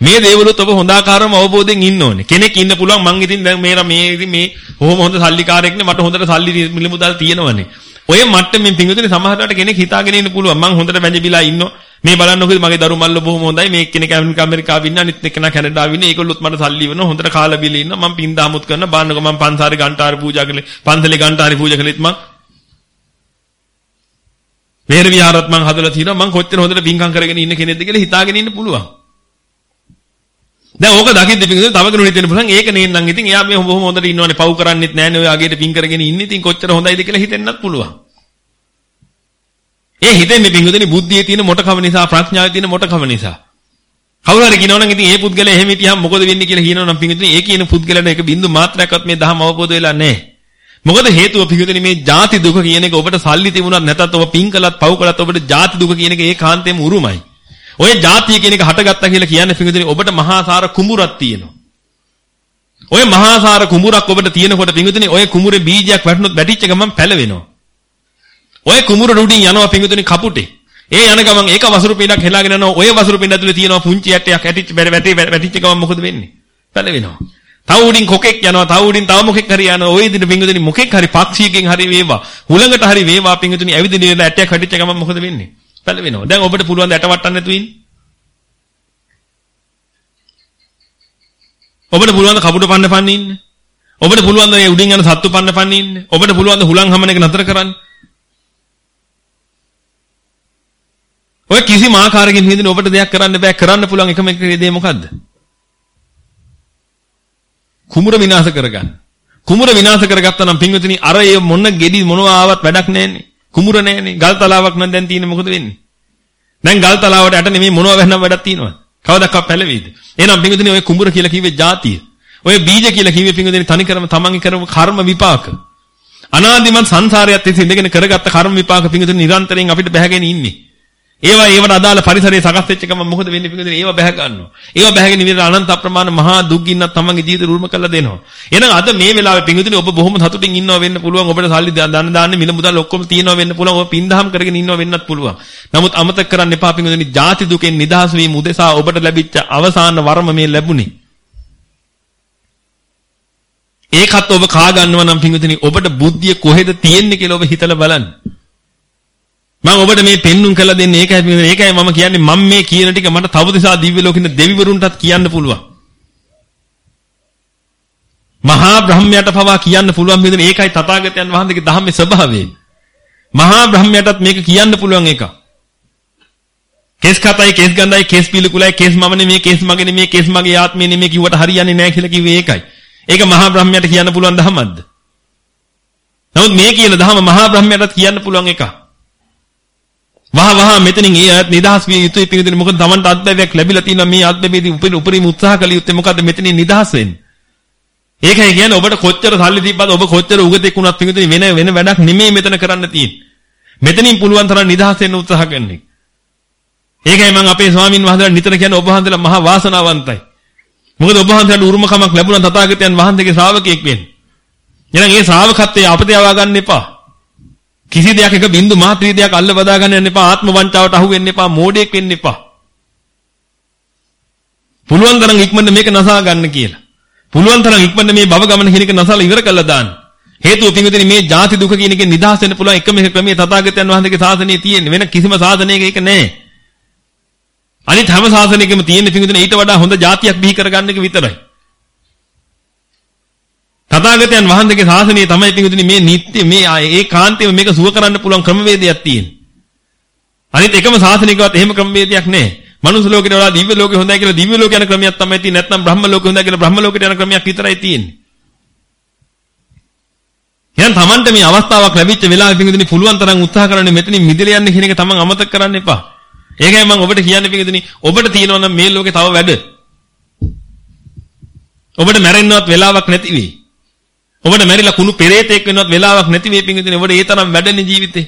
[SPEAKER 1] මේ දේවලුත් ඔබ හොඳාකාරව අවබෝධයෙන් ඉන්න ඕනේ. කෙනෙක් ඉන්න පුළුවන් මං ඉතින් දැන් මේ මේ මේ කොහොම හොඳ සල්ලිකාරයෙක් නේ මට හොඳට සල්ලි මිල මුදල් තියෙනවනේ. ඔය මට්ටමින් පිංගුතුනි සමහරවිට කෙනෙක් හිතාගෙන ඉන්න පුළුවන් මං හොඳට වැජිබිලා ඉන්නවා. මේ බලන්නකො මගේ දරු මල්ල බොහොම හොඳයි. මේ එක්කෙනෙක් ඇමරිකාවේ ඉන්න අනිත් එක්කෙනා කැනඩාවේ ඉන්න ඒගොල්ලොත් මට සල්ලි වෙනවා හොඳට කාලා බිල ඉන්න. මම පින් දාමුත් කරන බාන්නකො මම පන්සාරේ ගන්ටාරි පූජා කළේ. පන්සලේ ගන්ටාරි පූජා කළෙත් මම මේර විහාරත් මං හදලා තිනවා. මං කොච්චර හොඳට පින්කම් කරගෙන ඉන්න කෙනෙක්ද කියලා හිතාගෙන ඉන්න පුළුවන්. දැන් ඕක දකිද්දි පින්කම් තව කෙනෙකුට හිතෙන්න පුළුවන්. ඒක නේනම් ඉතින් එයා මේ බොහොම හොඳට ඉන්නවනේ. පව් කරන්නෙත් නැහැනේ ඔය අගේට පින් කරගෙන ඉන්නේ. ඉතින් කොච්චර හොඳයිද කියලා හිතෙන්නත් පුළුවන්. ඒ හිතෙන්නේ පිංගුදෙනි බුද්ධියේ තියෙන මොටකම නිසා ප්‍රඥාවේ තියෙන මොටකම නිසා. කවුරු හරි කියනවනම් ඉතින් ඒ පුද්ගලයා එහෙම හිටියම් මොකද වෙන්නේ කියලා කියනවනම් පිංගුදෙනි ඒ කියන පුද්ගලයාට ඒක බින්දු මාත්‍රයක්වත් මේ දහම අවබෝධ වෙලා නැහැ. මොකද හේතුව පිංගුදෙනි මේ ಜಾති දුක කියන එක ඔබට සල්ලි තිබුණත් නැතත් ඔබ පිං කළත් පව් කළත් ඔබට ಜಾති දුක කියන එක ඒකාන්තයෙන්ම උරුමයි. ඔය ಜಾතිය කියන එක හටගත්තා කියලා කියන්නේ පිංගුදෙනි ඔබට මහාසාර කුඹුරක් තියෙනවා. ඔය මහාසාර කුඹුරක් ඔබට තියෙනකොට පිංගුදෙනි ඔය කුඹුරේ බීජයක් වැටුනොත් වැටිච්ච ගමන් පැලවෙනවා. ඔය කුඹුර උඩින් යනවා පිටුදෙනි කපුටේ. ඒ යන ගමන් ඒක වසුරු පිටක් හෙලාගෙන යනවා. ඔය වසුරු පිට ඇතුලේ තියෙනවා පුංචි ඇටයක් ඇටිච්ච වැටිච්ච ගමන් මොකද වෙන්නේ? පැලවෙනවා. තව උඩින් කොකෙක් යනවා. තව උඩින් තව මොකෙක් හරි යනවා. ওই විදිහට පිංගුතුනි මොකෙක් හරි පක්ෂියකින් හරි වේවා. හුලඟට හරි වේවා පිංගුතුනි ඇවිදින ඉන්න ඇටයක් හැටිච්ච ගමන් මොකද වෙන්නේ? පැලවෙනවා. දැන් ඔබට පුළුවන් ද ඇට වටන්න නැතුව ඉන්න ඔබට පුළුවන් ද කපුට පන්න පන්න ඉන්න? ඔබට පුළුවන් ද උඩින් යන සත්තු පන්න පන්න ඉන්න? ඔබට පුළුවන් ද හුලං හමන එක නතර කරන්න? ඔය කිසිම ආකාරයකින් හින්දින ඔබට දෙයක් කරන්න බෑ කරන්න පුළුවන් එකම එක දේ මොකද්ද කුඹුර විනාශ කරගන්න. කුඹුර විනාශ කරගත්තා නම් පින්විතනි අර ඒ මොන ගෙඩි මොනවා ආවත් වැඩක් නැන්නේ. කුඹුර නැන්නේ. ගල් තලාවක් නම් දැන් තියෙන්නේ මොකද වෙන්නේ? දැන් ගල් තලාවට යට නෙමෙයි මොනවා වෙන්නම වැඩක් තියෙනවද? කවදාවත් පැලෙවිද? එහෙනම් පින්විතනි ඔය කුඹුර කියලා කිව්වේ ಜಾතිය. ඔය බීජ කියලා කිව්වේ පින්විතනි තනිකරම තමන්ගේ කරපු කර්ම විපාක. අනාදිමත් සංසාරයත් ඉතින් ඉඳගෙන කරගත්ත කර්ම විපාක පින්විතනි නිරන්තරයෙන් අපිට බැහැගෙන ඉන්නේ. ඒවා ඒවට අදාළ පරිසරයේ සකස් වෙච්ච ගමන් මොකද වෙන්නේ පිටින් ඒවා බැහැ ගන්නවා. ඒවා බැහැගෙන ඉවිල අනන්ත අප්‍රමාණ මහා දුක් ගින්නක් තමන්ගේ ජීවිතේ රුල්ම කරලා දෙනවා. එහෙනම් අද මේ වෙලාවේ පිටින් ඔබ බොහොම සතුටින් ඉන්නවා වෙන්න පුළුවන්. ඔබට සල්ලි දාන්න දාන්න මිල මුදල් ඔක්කොම තියෙනවා වෙන්න පුළුවන්. ඔබ පින්දහම් කරගෙන ඉන්නවා වෙන්නත් පුළුවන්. නමුත් අමතක කරන්න එපා පිටින් ජාති දුකෙන් නිදහස් වීම උදෙසා ඔබට ලැබිච්ච අවසාන වරම මේ ලැබුණේ. ඒකත් ඔබ කා ගන්නවා නම් පිටින් ඔබට බුද්ධිය කොහෙද තියෙන්නේ කියලා ඔබ හිතලා බලන්න. මම ඔබට මේ පෙන්눔 කළ දෙන්නේ ඒකයි මේකයි මම කියන්නේ මම මේ කියන ටික මට තව දිසා දිව්‍ය ලෝකෙින් දෙවිවරුන්ටත් කියන්න පුළුවන්. මහා බ්‍රහ්මයාට පවා කියන්න පුළුවන් මෙතන ඒකයි තථාගතයන් වහන්සේගේ ධම්මේ ස්වභාවය. මහා බ්‍රහ්මයාටත් මේක කියන්න පුළුවන් එක. කේස් කතයි කේස් ගඳයි කේස් පිළිකුලයි කේස් මම නෙමේ කේස් මගේ නෙමේ කේස් මගේ ආත්මේ නෙමේ කිව්වට හරියන්නේ නැහැ කියලා කිව්වේ ඒකයි. ඒක මහා බ්‍රහ්මයාට කියන්න පුළුවන් ධමයක්ද? නමුත් මේ කියන ධම මහා බ්‍රහ්මයාටත් කියන්න පුළුවන් එකක්. වහ වහ මෙතනින් ඒ අයත් නිදහස් විය යුතුයි පිළිදෙන මොකද Tamanට අත්දැකීමක් ලැබිලා තියෙනවා මේ අත්දැකීමේදී උපරිම උපරිම උත්සාහ කළ යුත්තේ මොකද්ද මෙතනින් නිදහස් වෙන්න. ඒකයි කියන්නේ ඔබට කොච්චර සල්ලි තිබ්බද ඔබ කොච්චර උගතෙක් වුණත් පිළිදෙන වෙන වෙන වැඩක් නෙමෙයි මෙතන කරන්න තියෙන්නේ. මෙතනින් පුළුවන් තරම් නිදහස් වෙන්න උත්සාහ කරන එක. ඒකයි මම අපේ ස්වාමින් වහන්සේලා නිතර කියන්නේ ඔබ වහන්සේලා මහා වාසනාවන්තයි. මොකද ඔබ වහන්සේලාට උරුමකමක් ලැබුණා තථාගතයන් වහන්සේගේ ශ්‍රාවකයෙක් වෙන්න. එහෙනම් ඒ ශ්‍රාවකත්වයේ අපතේ යවා ගන්න එපා. කිසි දෙයක් එක බින්දු මාත්‍රී දෙයක් අල්ල බදා ගන්න යන්න එපා. ආත්ම වංචාවට අහු වෙන්න එපා. මෝඩයෙක් වෙන්න එපා. පුළුවන් තරම් ඉක්මනට මේක නසා ගන්න කියලා. පුළුවන් තරම් ඉක්මනට මේ භව ගමන කියන එක නසලා ඉවර කළා දාන්න. හේතුව පින්විතනි මේ ಜಾති දුක කියන එකෙන් නිදහස් වෙන්න පුළුවන් එකම ක්‍රමය තථාගතයන් වහන්සේගේ ශාසනයේ තියෙන වෙන කිසිම ශාසනයක ඒක නැහැ. අනිත් හැම ශාසනයකම තියෙන පිඟුතුනේ ඊට වඩා හොඳ જાතියක් බිහි කරගන්න එක විතරයි. තථාගතයන් වහන්සේගේ ශාසනය තමයි පිඟුතුනේ මේ නිත්‍ය මේ ඒකාන්තයෙන් මේක සුව කරන්න පුළුවන් ක්‍රමවේදයක් තියෙන්නේ. අනිත් එකම ශාසනයකවත් එහෙම ක්‍රමවේදයක් නැහැ. මනුස්ස ලෝකේට වඩා දිව්‍ය ලෝකේ හොඳයි කියලා දිව්‍ය ලෝක යන ක්‍රමයක් තමයි තියෙන්නේ. නැත්නම් බ්‍රහ්ම ලෝකේ හොඳයි කියලා බ්‍රහ්ම ලෝකයට යන ක්‍රමයක් විතරයි තියෙන්නේ. එහෙනම් Tamanට මේ අවස්ථාවක් ලැබිච්ච වෙලාවෙ පිඟුදුනි පුළුවන් තරම් උත්සාහ කරන්න මෙතනින් මිදෙලා යන්න කියන එක Taman අමතක කරන්න එපා. ඒකයි මම ඔබට කියන්නේ පිඟුදුනි ඔබට තියෙනවා නම් මේ ලෝකේ තව වැඩ. ඔබට මැරෙන්නවත් වෙලාවක් නැති වෙයි. ඔබට මැරිලා කුණු පෙරේතෙක් වෙන්නවත් වෙලාවක් නැති වෙයි පිඟුදුනි. ඔබට ඒ තරම් වැඩනේ ජීවිතේ.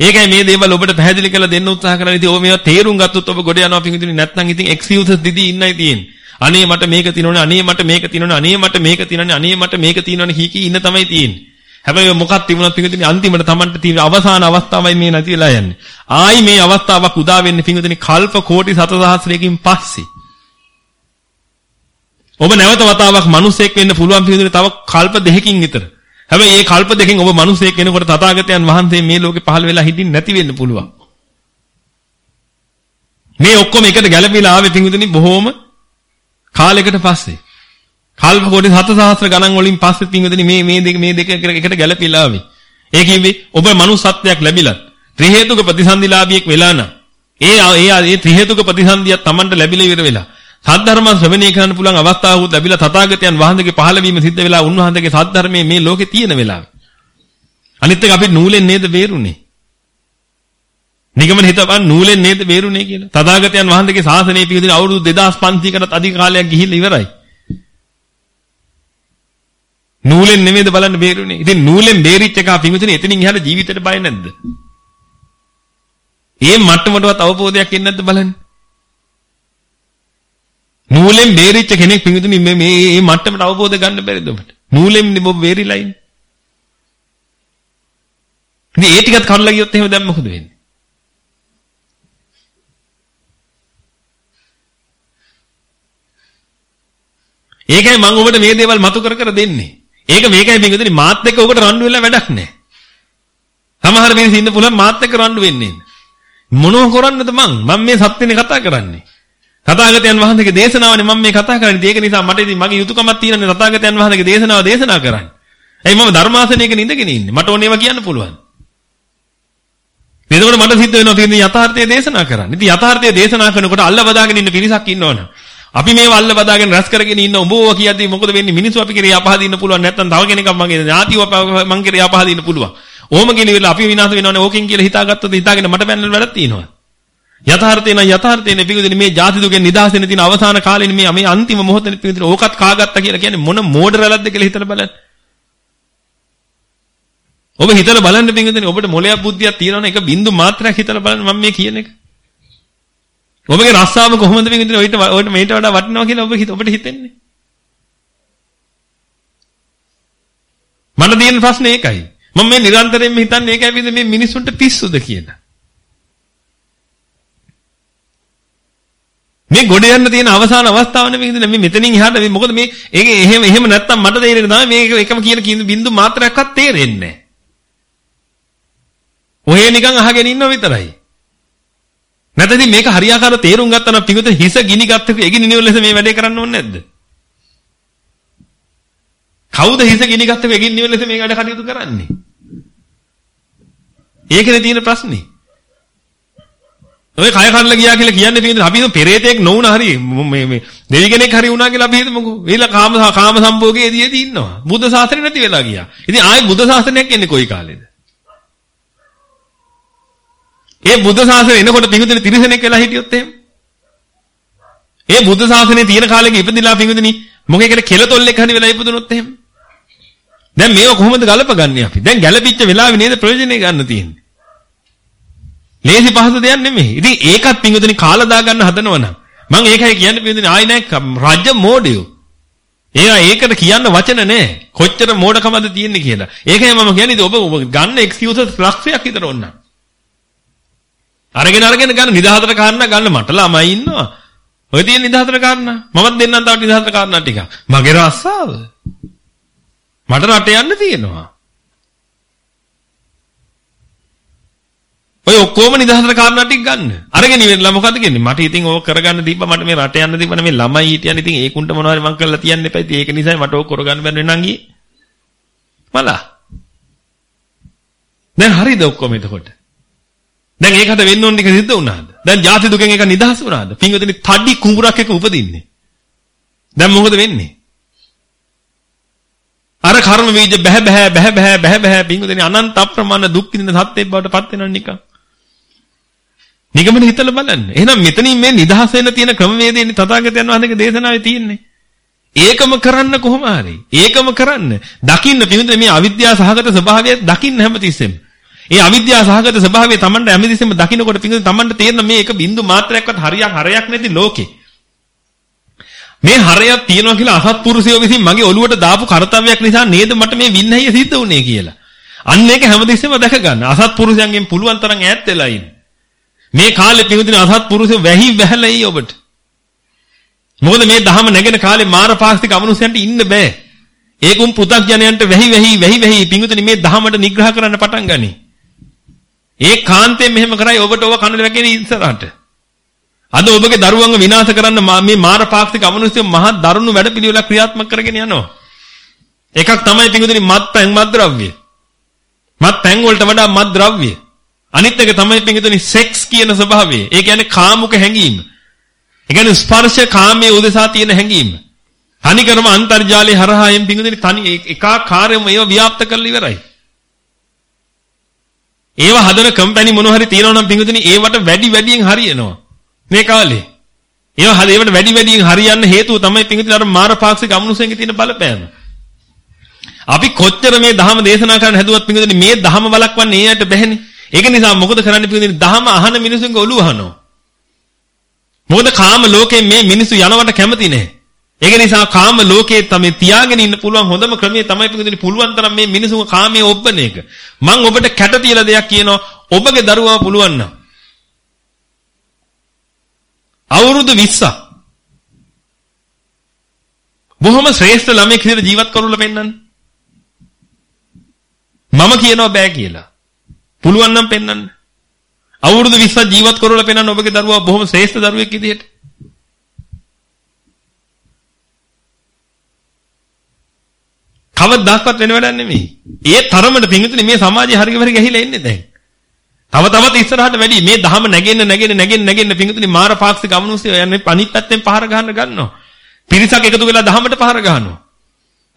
[SPEAKER 1] ඒකයි මේ දේවල් ඔබට පැහැදිලි කරලා දෙන්න උත්සාහ කරන්නේ. ඉතින් ඔබ මේවා තේරුම් ගත්තොත් ඔබ ගොඩ යනවා පිඟුදුනි. නැත්නම් ඉතින් එක්ස්කියුසස් දිදී ඉන්නයි තියෙන්නේ. අනේ මට මේක තියෙනවනේ අනේ මට මේක තියෙනවනේ අනේ මට මේක තියෙනවනේ අනේ මට මේක තියෙනවනේ කී කී ඉන්න තමයි තියෙන්නේ. හැබැයි මොකක් තිබුණත් පිඟුතුනි අන්තිමට Tamanට තියෙන අවසාන අවස්ථාවයි මේ නැති වෙලා යන්නේ. ආයි මේ අවස්ථාවක් උදා වෙන්නේ පිඟුතුනි කල්ප කෝටි සතසහස්‍රයකින් පස්සේ. ඔබ නැවත වතාවක් මිනිසෙක් වෙන්න පුළුවන් පිඟුතුනි තව කල්ප දෙකකින් විතර. හැබැයි මේ කල්ප දෙකෙන් ඔබ මිනිසෙක් වෙනකොට තථාගතයන් වහන්සේ මේ ලෝකේ පහළ වෙලා හිටින් නැති වෙන්න පුළුවන්. මේ ඔක්කොම එකට ගැළපීලා ආවේ පිඟුතුනි බොහොම කාලයකට පස්සේ. කල්ප කොටි 7000 ගණන් වලින් පස්සේ පින්වදනි මේ මේ දෙක මේ දෙක එකට ගැළපීලා ආවේ. ඒ කිව්වේ ඔබ මනුස්සත්වයක් ලැබිලා ත්‍රි හේතුක ප්‍රතිසන්දිලාභියෙක් වෙලා නම් ඒ ඒ ඒ ත්‍රි හේතුක ප්‍රතිසන්දියක් Tamanට ලැබිලා ඉවර වෙලා සද්ධර්ම ශ්‍රවණය කරන්න පුළුවන් අවස්ථාවකුත් ලැබිලා තථාගතයන් වහන්සේගේ පහළ වීම සිද්ධ වෙලා උන්වහන්සේගේ සද්ධර්මයේ මේ ලෝකේ තියෙන වෙලාවේ. අනිත් එක අපි නූලෙන් නේද බේරුනේ? නිගමන හිතපන් නූලෙන් නේද බේරුනේ කියලා. තථාගතයන් වහන්සේගේ ශාසනය පිළිදෙන අවුරුදු 2500කටත් අධික කාලයක් ගිහිල්ලා ඉවරයි. නූලෙන් නෙමෙයිද බලන්න බේරුනේ. ඉතින් නූලෙන් බේරිච්ච එක පිඟුතුනේ එතනින් එහාට ජීවිතේට බය නැද්ද? ඒ මට්ටමටවත් අවබෝධයක් එන්නේ නැද්ද බලන්න. නූලෙන් බේරිච්ච කෙනෙක් පිඟුතුනේ මේ මේ මේ මට්ටමට අවබෝධ ගන්න බැරිද ඔබට? නූලෙන් ඔබ බේරිලා ඉන්නේ. ඉතින් ඒ ටිකත් කඩලා ගියොත් එහෙම දැන් මොකද වෙන්නේ? ඒකයි මම ඔබට මේ දේවල් මතු කර කර දෙන්නේ. ඒක මේකයි පින්විතනි මාත් එක්ක ඔකට රණ්ඩු වෙලා වැඩක් නැහැ. සමහර මිනිස්සු ඉන්න පුළුවන් මාත් එක්ක රණ්ඩු වෙන්නේ මොනව කරන්නද මං? මම මේ සත්‍යනේ කතා කරන්නේ. තථාගතයන් වහන්සේගේ දේශනාවනේ මම මේ කතා කරන්නේ. ඒක නිසා මට ඉතින් මගේ යුතුයකමක් තියෙනනේ තථාගතයන් වහන්සේගේ දේශනාව දේශනා කරන්න. එයි මම ධර්මාසනයක නිඳගෙන ඉන්නේ. මට ඕනේව කියන්න පුළුවන්. එතකොට මට සිද්ධ වෙනවා තියෙන යථාර්ථය දේශනා කරන්න. ඉතින් යථාර්ථය දේශනා කරනකොට අල්ල බදාගෙන ඉන්න පිරිසක් ඉන්නවනේ. අපි මේව අල්ල බදාගෙන රැස් කරගෙන ඉන්න උඹ ඕවා කියද්දි මොකද වෙන්නේ මිනිස්සු අපි කෙරේ අපහදින්න පුළුවන් නැත්නම් තව කෙනෙක් මගේ ඥාතිව මං කෙරේ අපහදින්න පුළුවන් ඕම කෙනෙවිලා අපි විනාශ වෙනවනේ ඕකෙන් කියලා හිතාගත්තොත් හිතාගෙන මට බැන්නල වැඩක් තියෙනවා යථාර්ථය නම් යථාර්ථය නේ පිටුදින මේ ಜಾති දුකෙන් නිදහස් වෙන තියෙන අවසාන කාලේ මේ මේ අන්තිම මොහොතේ පිටුදින ඕකත් කාගත්තා කියලා කියන්නේ මොන මෝඩ රැළක්ද කියලා හිතලා බලන්න ඔබ හිතලා බලන්න පිටුදින ඔබට මොලයක් බුද්ධියක් තියෙනවනේ එක බින්දු මාත්‍රයක් හිතලා බලන්න මම මේ කියන එක ඔබගේ රස්සාව කොහොමද විඳින්නේ? ඔයිට ඔයිට මේට වඩා වටිනවා කියලා ඔබ ඔබට හිතෙන්නේ. මට තියෙන ප්‍රශ්නේ ඒකයි. මම මේ නිරන්තරයෙන්ම හිතන්නේ ඒකයි විදිහ මේ මිනිස්සුන්ට පිස්සුද කියලා. මේ ගොඩ යන්න තියෙන අවසාන අවස්ථාව නෙමෙයි හිතන්නේ මේ මෙතනින් එහාට මේ මොකද මේ ඒක එහෙම එහෙම නැත්තම් මට තේරෙන්නේ තමයි මේක එකම කියන බින්දු මාත්‍රයක්වත් තේරෙන්නේ නැහැ. ඔහේ නිකන් අහගෙන ඉන්නව විතරයි. නැත්නම් මේක හරියාකාර තේරුම් ගත්තා නම් පිඟුත හිස ගිනි ගත්තක එගිනි නිවල ලෙස මේ වැඩේ කරන්න ඕනේ නැද්ද? කවුද හිස ගිනි ගත්තක එගිනි නිවල ලෙස මේ වැඩ කටයුතු කරන්නේ? ඒකනේ තියෙන ප්‍රශ්නේ. ඔය කය කඩලා ගියා කියලා කියන්නේ පිටින් අපි හිතමු පෙරේතෙක් නොවුන හරි මේ මේ දෙවි කෙනෙක් හරි වුණා කියලා අපි හිතමුකෝ. ඊළඟ කාම කාම සම්භෝගයේදීදී ඉන්නවා. බුද්ධ ශාසනය නැති වෙලා ගියා. ඉතින් ආයේ බුද්ධ ශාසනයක් එන්නේ කොයි කාලෙද? ඒ බුද්ධ ශාසනය එනකොට පිඟුදින තිරිසනෙක් වෙලා හිටියොත් එහෙම. ඒ බුද්ධ ශාසනයේ තියෙන කාලෙක ඉපදිලා පිඟුදිනි මොකේකට කෙලතොල්ලෙක් හරි වෙලා ඉපදුනොත් එහෙම. දැන් මේව කොහොමද ගලපගන්නේ අපි? දැන් ගැළපිච්ච වෙලාවේ නේද ප්‍රයෝජනෙ ගන්න තියෙන්නේ. ලේසි පහසු දෙයක් නෙමෙයි. ඉතින් ඒකත් පිඟුදිනි කාලා දා ගන්න හදනවනම් මම ඒකයි කියන්නේ පිඟුදිනි ආයි නෑ රජ මෝඩයෝ. ඒවා ඒකට කියන්න වචන නෑ. කොච්චර මෝඩකමද තියෙන්නේ කියලා. ඒකයි මම කියන්නේ ඔබ ගන්න එක්ස්කියුසස් ලක්ෂයක් විතර ඕනනම්. අරගෙන අරගෙන ගන්න නිදහතර කාරණා ගන්න මට ළමයි ඉන්නවා. ඔය තියෙන නිදහතර කාරණා. මමත් දෙන්නම් තව නිදහතර කාරණා ටිකක්. මගේ රස්සාව. මට රට යන්න තියෙනවා. ඔය ඔක්කොම නිදහසට කාරණා ටික ගන්න. අරගෙන ඉවරලා මොකද කියන්නේ? මට ඉතින් ඕක කරගන්න දීපා මට මේ රට යන්න දීපා මේ ළමයි හිටියන් ඉතින් ඒකුන්ට මොනවද මං කරලා තියන්න එපා. ඉතින් ඒක නිසා මට ඕක කරගන්න බැරි වෙනන් ගියේ. මලා. දැන් හරිද ඔක්කොම එතකොට? දැන් ඒකට වෙන්න ඕන ටික සිද්ධ වුණාද? දැන් ಜಾති දුකෙන් එක නිදහස් වුණාද? පින්වතුනි තඩි කුඹුරක් එක උපදින්නේ. දැන් මොකද වෙන්නේ? අර කර්ම බීජ බැහැ බැහැ බැහැ බැහැ බැහැ බැහැ පින්වතුනි අනන්ත අප්‍රමාණ දුක් විඳින සත්‍යෙක් බවට පත් වෙනවා නිකන්. නිගමන හිතලා බලන්න. එහෙනම් මෙතනින් මේ නිදහස් වෙන්න තියෙන ක්‍රමවේදයනේ තථාගතයන් වහන්සේගේ දේශනාවේ තියෙන්නේ. ඒකම කරන්න කොහොම හරි. ඒකම කරන්න. දකින්න පින්වතුනි මේ අවිද්‍යාව සහගත ස්වභාවය දකින්න හැමතිස්සෙම. ඒ අවිද්‍යාව සහගත ස්වභාවය Tamanට හැමතිස්සෙම දකින්නකොට පින්වතුනි Tamanට තේරෙන මේ එක බින්දු මාත්‍රයක්වත් හරියක් හරයක් නැති ලෝකේ. මේ හරයක් තියනවා කියලා අසත්පුරුෂයෝ විසින් මගේ ඔළුවට දාපු කාර්යයක් නිසා නේද මට මේ වින්නහිය සිද්ධ වුනේ කියලා. අන්න ඒක හැමතිස්සෙම දැක ගන්න. අසත්පුරුෂයන්ගෙන් පුළුවන් තරම් ඈත් වෙලා ඉන්න. මේ කාලේ පිඟුදින අසත්පුරුෂයෝ වැහි වැහලයි ඔබට. මොකද මේ දහම නැගෙන කාලේ මාරපාක්ෂික අමනුෂ්‍යයන්ට ඉන්න බෑ. ඒකුම් පෘථග්ජනයන්ට වැහි වැහි වැහි වැහි පිඟුදින මේ දහමට නිග්‍රහ කරන්න පටන් ගනි. ඒ කාන්තෙන් මෙහෙම කරයි ඔබට ඔබ කනට වැගෙන ඉස්සරහට. අද ඔබගේ දරුවන්ව විනාශ කරන්න මේ මාරපාක්ෂික අමනුෂ්‍ය මහා දරුණු වැඩපිළිවෙලක් ක්‍රියාත්මක කරගෙන යනවා. එකක් තමයි පිඟුදින මත්පැන් මත්ද්‍රව්‍ය. මත්පැන් වලට වඩා මත්ද්‍රව්‍ය. අනිත් එක තමයි පිඟුදින සෙක්ස් කියන ස්වභාවය. ඒ කියන්නේ කාමුක හැඟීම. ඒ කියන්නේ ස්පර්ශ කාමයේ උදෙසා තියෙන හැඟීම. තනිකරම අන්තර්ජාලයේ හරහායෙන් පිඟුදින තනි ඒකාකාරයෙන්ම ඒව ව්‍යාප්ත කරලා ඉවරයි. ඒව හදන කම්පැනි මොන හරි තියෙනවා නම් පිඟුදින ඒවට වැඩි වැඩියෙන් හරියනවා. මේ කාලේ. ඒව හද ඒවට වැඩි වැඩියෙන් හරියන්න හේතුව තමයි පිඟුදින අර මාරපාක්ෂික අමනුෂ්‍යන්ගේ තියෙන බලපෑම. අපි කොච්චර මේ ධහම දේශනා කරන්න හැදුවත් පිඟුදින මේ ධහම බලක්වන්නේ ඒයට බැහැනේ. ඒක නිසා මොකද කරන්නේ පිළිදෙන දහම අහන මිනිසුන්ගේ ඔළුව අහනවා. මොකද කාම ලෝකේ මේ මිනිස්සු යනවට කැමති නැහැ. ඒක නිසා කාම ලෝකේ තමයි තියාගෙන ඉන්න පුළුවන් හොඳම ක්‍රමය තමයි පිළිදෙන පුළුවන් තරම් මේ මිනිසුන් කාමයේ ඔබ්බන එක. මම ඔබට කැට තියලා දෙයක් කියනවා. ඔබගේ දරුවා පුළුවන් නම් අවුරුදු 20ක් බොහොම ශ්‍රේෂ්ඨ ළමෙක් විදිහට ජීවත් කරවල පෙන්නන්න. මම කියනවා බෑ කියලා. පුළුවන් නම් පෙන්වන්න. අවුරුදු 20ක් ජීවත් කරවලා පෙන්වන්න ඔබගේ දරුවා බොහොම ශ්‍රේෂ්ඨ දරුවෙක් විදිහට. කවදාවත් වෙන වැඩක් නෙමෙයි. ඒ තරමට පිංගුතුනි මේ සමාජයේ හරිය හරිය ගහිලා ඉන්නේ දැන්. තව තවත් ඉස්සරහට වැඩි මේ දහම නැගෙන්න නැගෙන්න නැගෙන්න නැගෙන්න පිංගුතුනි මාර පාක්ෂික අමනුෂ්‍ය යන්නේ අනිත් පැත්තෙන් පහර ගන්න ගන්නවා. පිරිසක් එකතු වෙලා දහමට පහර ගන්නවා.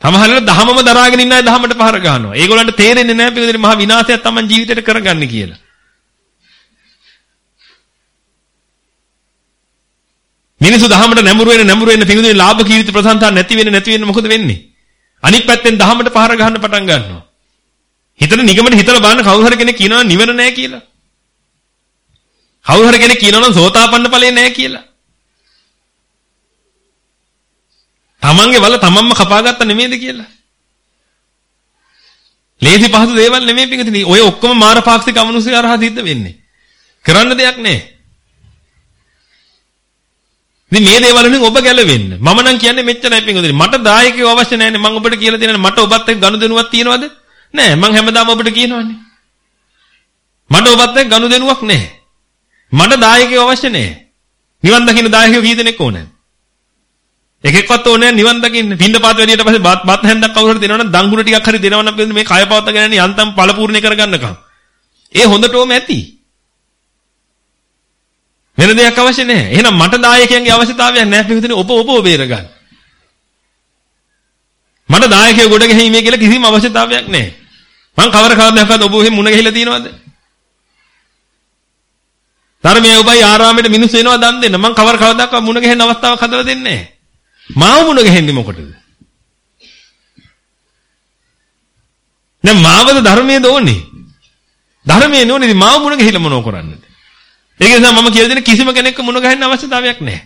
[SPEAKER 1] සමහරවිට දහමම දරාගෙන ඉන්න අය දහමට පහර ගන්නවා. ඒගොල්ලන්ට තේරෙන්නේ නැහැ පිළිදෙන මහා විනාශයක් Taman ජීවිතේට කරගන්නේ කියලා. මිනිස්සු දහමට නැඹුරු වෙන නැඹුරු වෙන පිළිදෙන ලාභ කීර්ති ප්‍රසංසා නැති වෙන නැති වෙන මොකද වෙන්නේ? අනිත් පැත්තෙන් දහමට පහර ගන්න පටන් ගන්නවා. හිතන නිගමන හිතලා බලන්න කවුරු හරි කෙනෙක් කියනවා නිවන නැහැ කියලා. කවුරු හරි කෙනෙක් කියනවා නම් සෝතාපන්න ඵලෙ නැහැ කියලා. තමන්ගේ වල තමන්ම කපාගත්ත නෙමෙයිද කියලා. ලේසි පහසු දේවල් නෙමෙයි පිටින් ඔය ඔක්කොම මාරපාක්ෂික අමනුෂ්‍ය අරහා සිද්ධ වෙන්නේ. කරන්න දෙයක් නැහැ. ඉතින් මේ දේවල් වලින් ඔබ ගැලවෙන්න. මම නම් කියන්නේ මෙච්චරයි පිටින් මට දායකයෝ අවශ්‍ය නැහැනේ. මම ඔබට කියලා දෙනවා මට ඔබත් එක්ක ගනුදෙනුවක් තියෙනවද? නැහැ. මං හැමදාම ඔබට කියනවනේ. මට ඔබත් එක්ක ගනුදෙනුවක් නැහැ. මට දායකයෝ අවශ්‍ය නැහැ. නිවන් දකින්න දායකයෝ කී දෙනෙක් ඕනද? එකෙක්වත් ඕනේ නිවන් දකින්න. පින්දපාත වැඩියට පස්සේ බත් බත් හැන්දක් කවුරු හරි දෙනවනම් දඟුල ටිකක් හරි දෙනවනම් මේ කය පවත්වාගෙන යන්නේ යන්තම් පළපූර්ණේ කරගන්නකම්. ඒ හොඳටම ඇති. වෙන දෙයක් අවශ්‍ය නැහැ. එහෙනම් මට දායකයන්ගේ අවශ්‍යතාවයක් නැහැ පිටුදින ඔබ ඔබ බේරගන්න. මට දායකයෝ ගොඩ ගැහිීමේ කියලා කිසිම අවශ්‍යතාවයක් නැහැ. මං කවර කවදාවත් ඔබ එහෙම මුණ ගැහිලා තියෙනවද? ධර්මයේ ඔබයි ආරාමයට මිනිස්සු එනවා දන් දෙන්න. මං කවර කවදාවත් මුණ ගැහෙන අවස්ථාවක් හදලා දෙන්නේ නැහැ. මාව මුණ ගැහෙන්නේ මොකටද? දැන් මාවද ධර්මයේද ඕනේ? ධර්මයේ නෝනේ මාව මුණ ගැහිලා මොනව කරන්නද? ඒක නිසා මම කියලා දෙන කිසිම කෙනෙක්ව මුණ ගැහෙන්න අවශ්‍යතාවයක් නැහැ.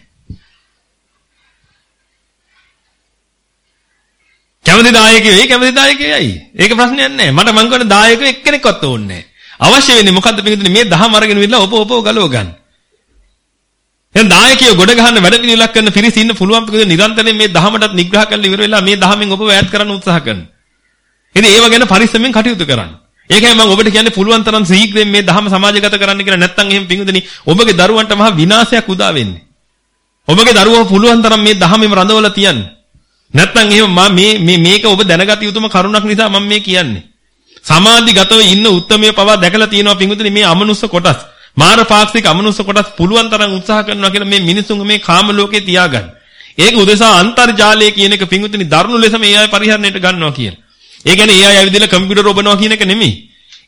[SPEAKER 1] කැමති දායකයෝ ඒ කැමති දායකයෝයි. ඒක ප්‍රශ්නයක් නැහැ. මට මං කියන දායකයෝ එක්කෙනෙක්වත් ඕනේ නැහැ. අවශ්‍ය වෙන්නේ මොකද්ද පිටින් මේ දහම අරගෙන විල්ලා ඔප ඔප ගලව ගන්න. එහෙනම් දායකයෝ ගොඩ ගහන්න වැඩ පිළිවෙලක් කරන පිරිස ඉන්න පුළුවන් පිළිද නිරන්තරයෙන් මේ දහමටත් නිග්‍රහ කරලා ඉවර වෙලා මේ දහමෙන් ඔබ ඈත් කරන්න උත්සාහ කරනවා. ඉතින් ඒව ගැන පරිස්සමෙන් කටයුතු කරන්න. ඒකයි මම ඔබට කියන්නේ පුළුවන් තරම් ශීඝ්‍රයෙන් මේ ධහම සමාජගත කරන්න කියලා නැත්නම් එහෙම පිංගුදෙනි ඔබගේ දරුවන්ට මහා විනාශයක් උදා වෙන්නේ. ඔබගේ දරුවෝ පුළුවන් තරම් මේ ධහමෙම රඳවලා තියන්න. නැත්නම් එහෙම මම මේ මේ මේක ඔබ දැනගත යුතුම කරුණක් නිසා මම මේ කියන්නේ. සමාධිගතව ඉන්න උත්මයේ පවා දැකලා තියෙනවා පිංගුදෙනි මේ අමනුස්ස කොටස්. මාර පාක්ෂික අමනුස්ස කොටස් පුළුවන් තරම් උත්සාහ කරනවා කියලා මේ මිනිසුන් මේ කාම ලෝකේ තියාගන්න. ඒක උදෙසා අන්තර්ජාලය කියන එක පිංගුතුනි දරුණු ලෙස මේ අය පරිහරණයට ගන්නවා කියලා. ඒ කියන්නේ ඒ අය ඇවිදලා කම්පියුටර් ඔබනවා කියන එක නෙමෙයි.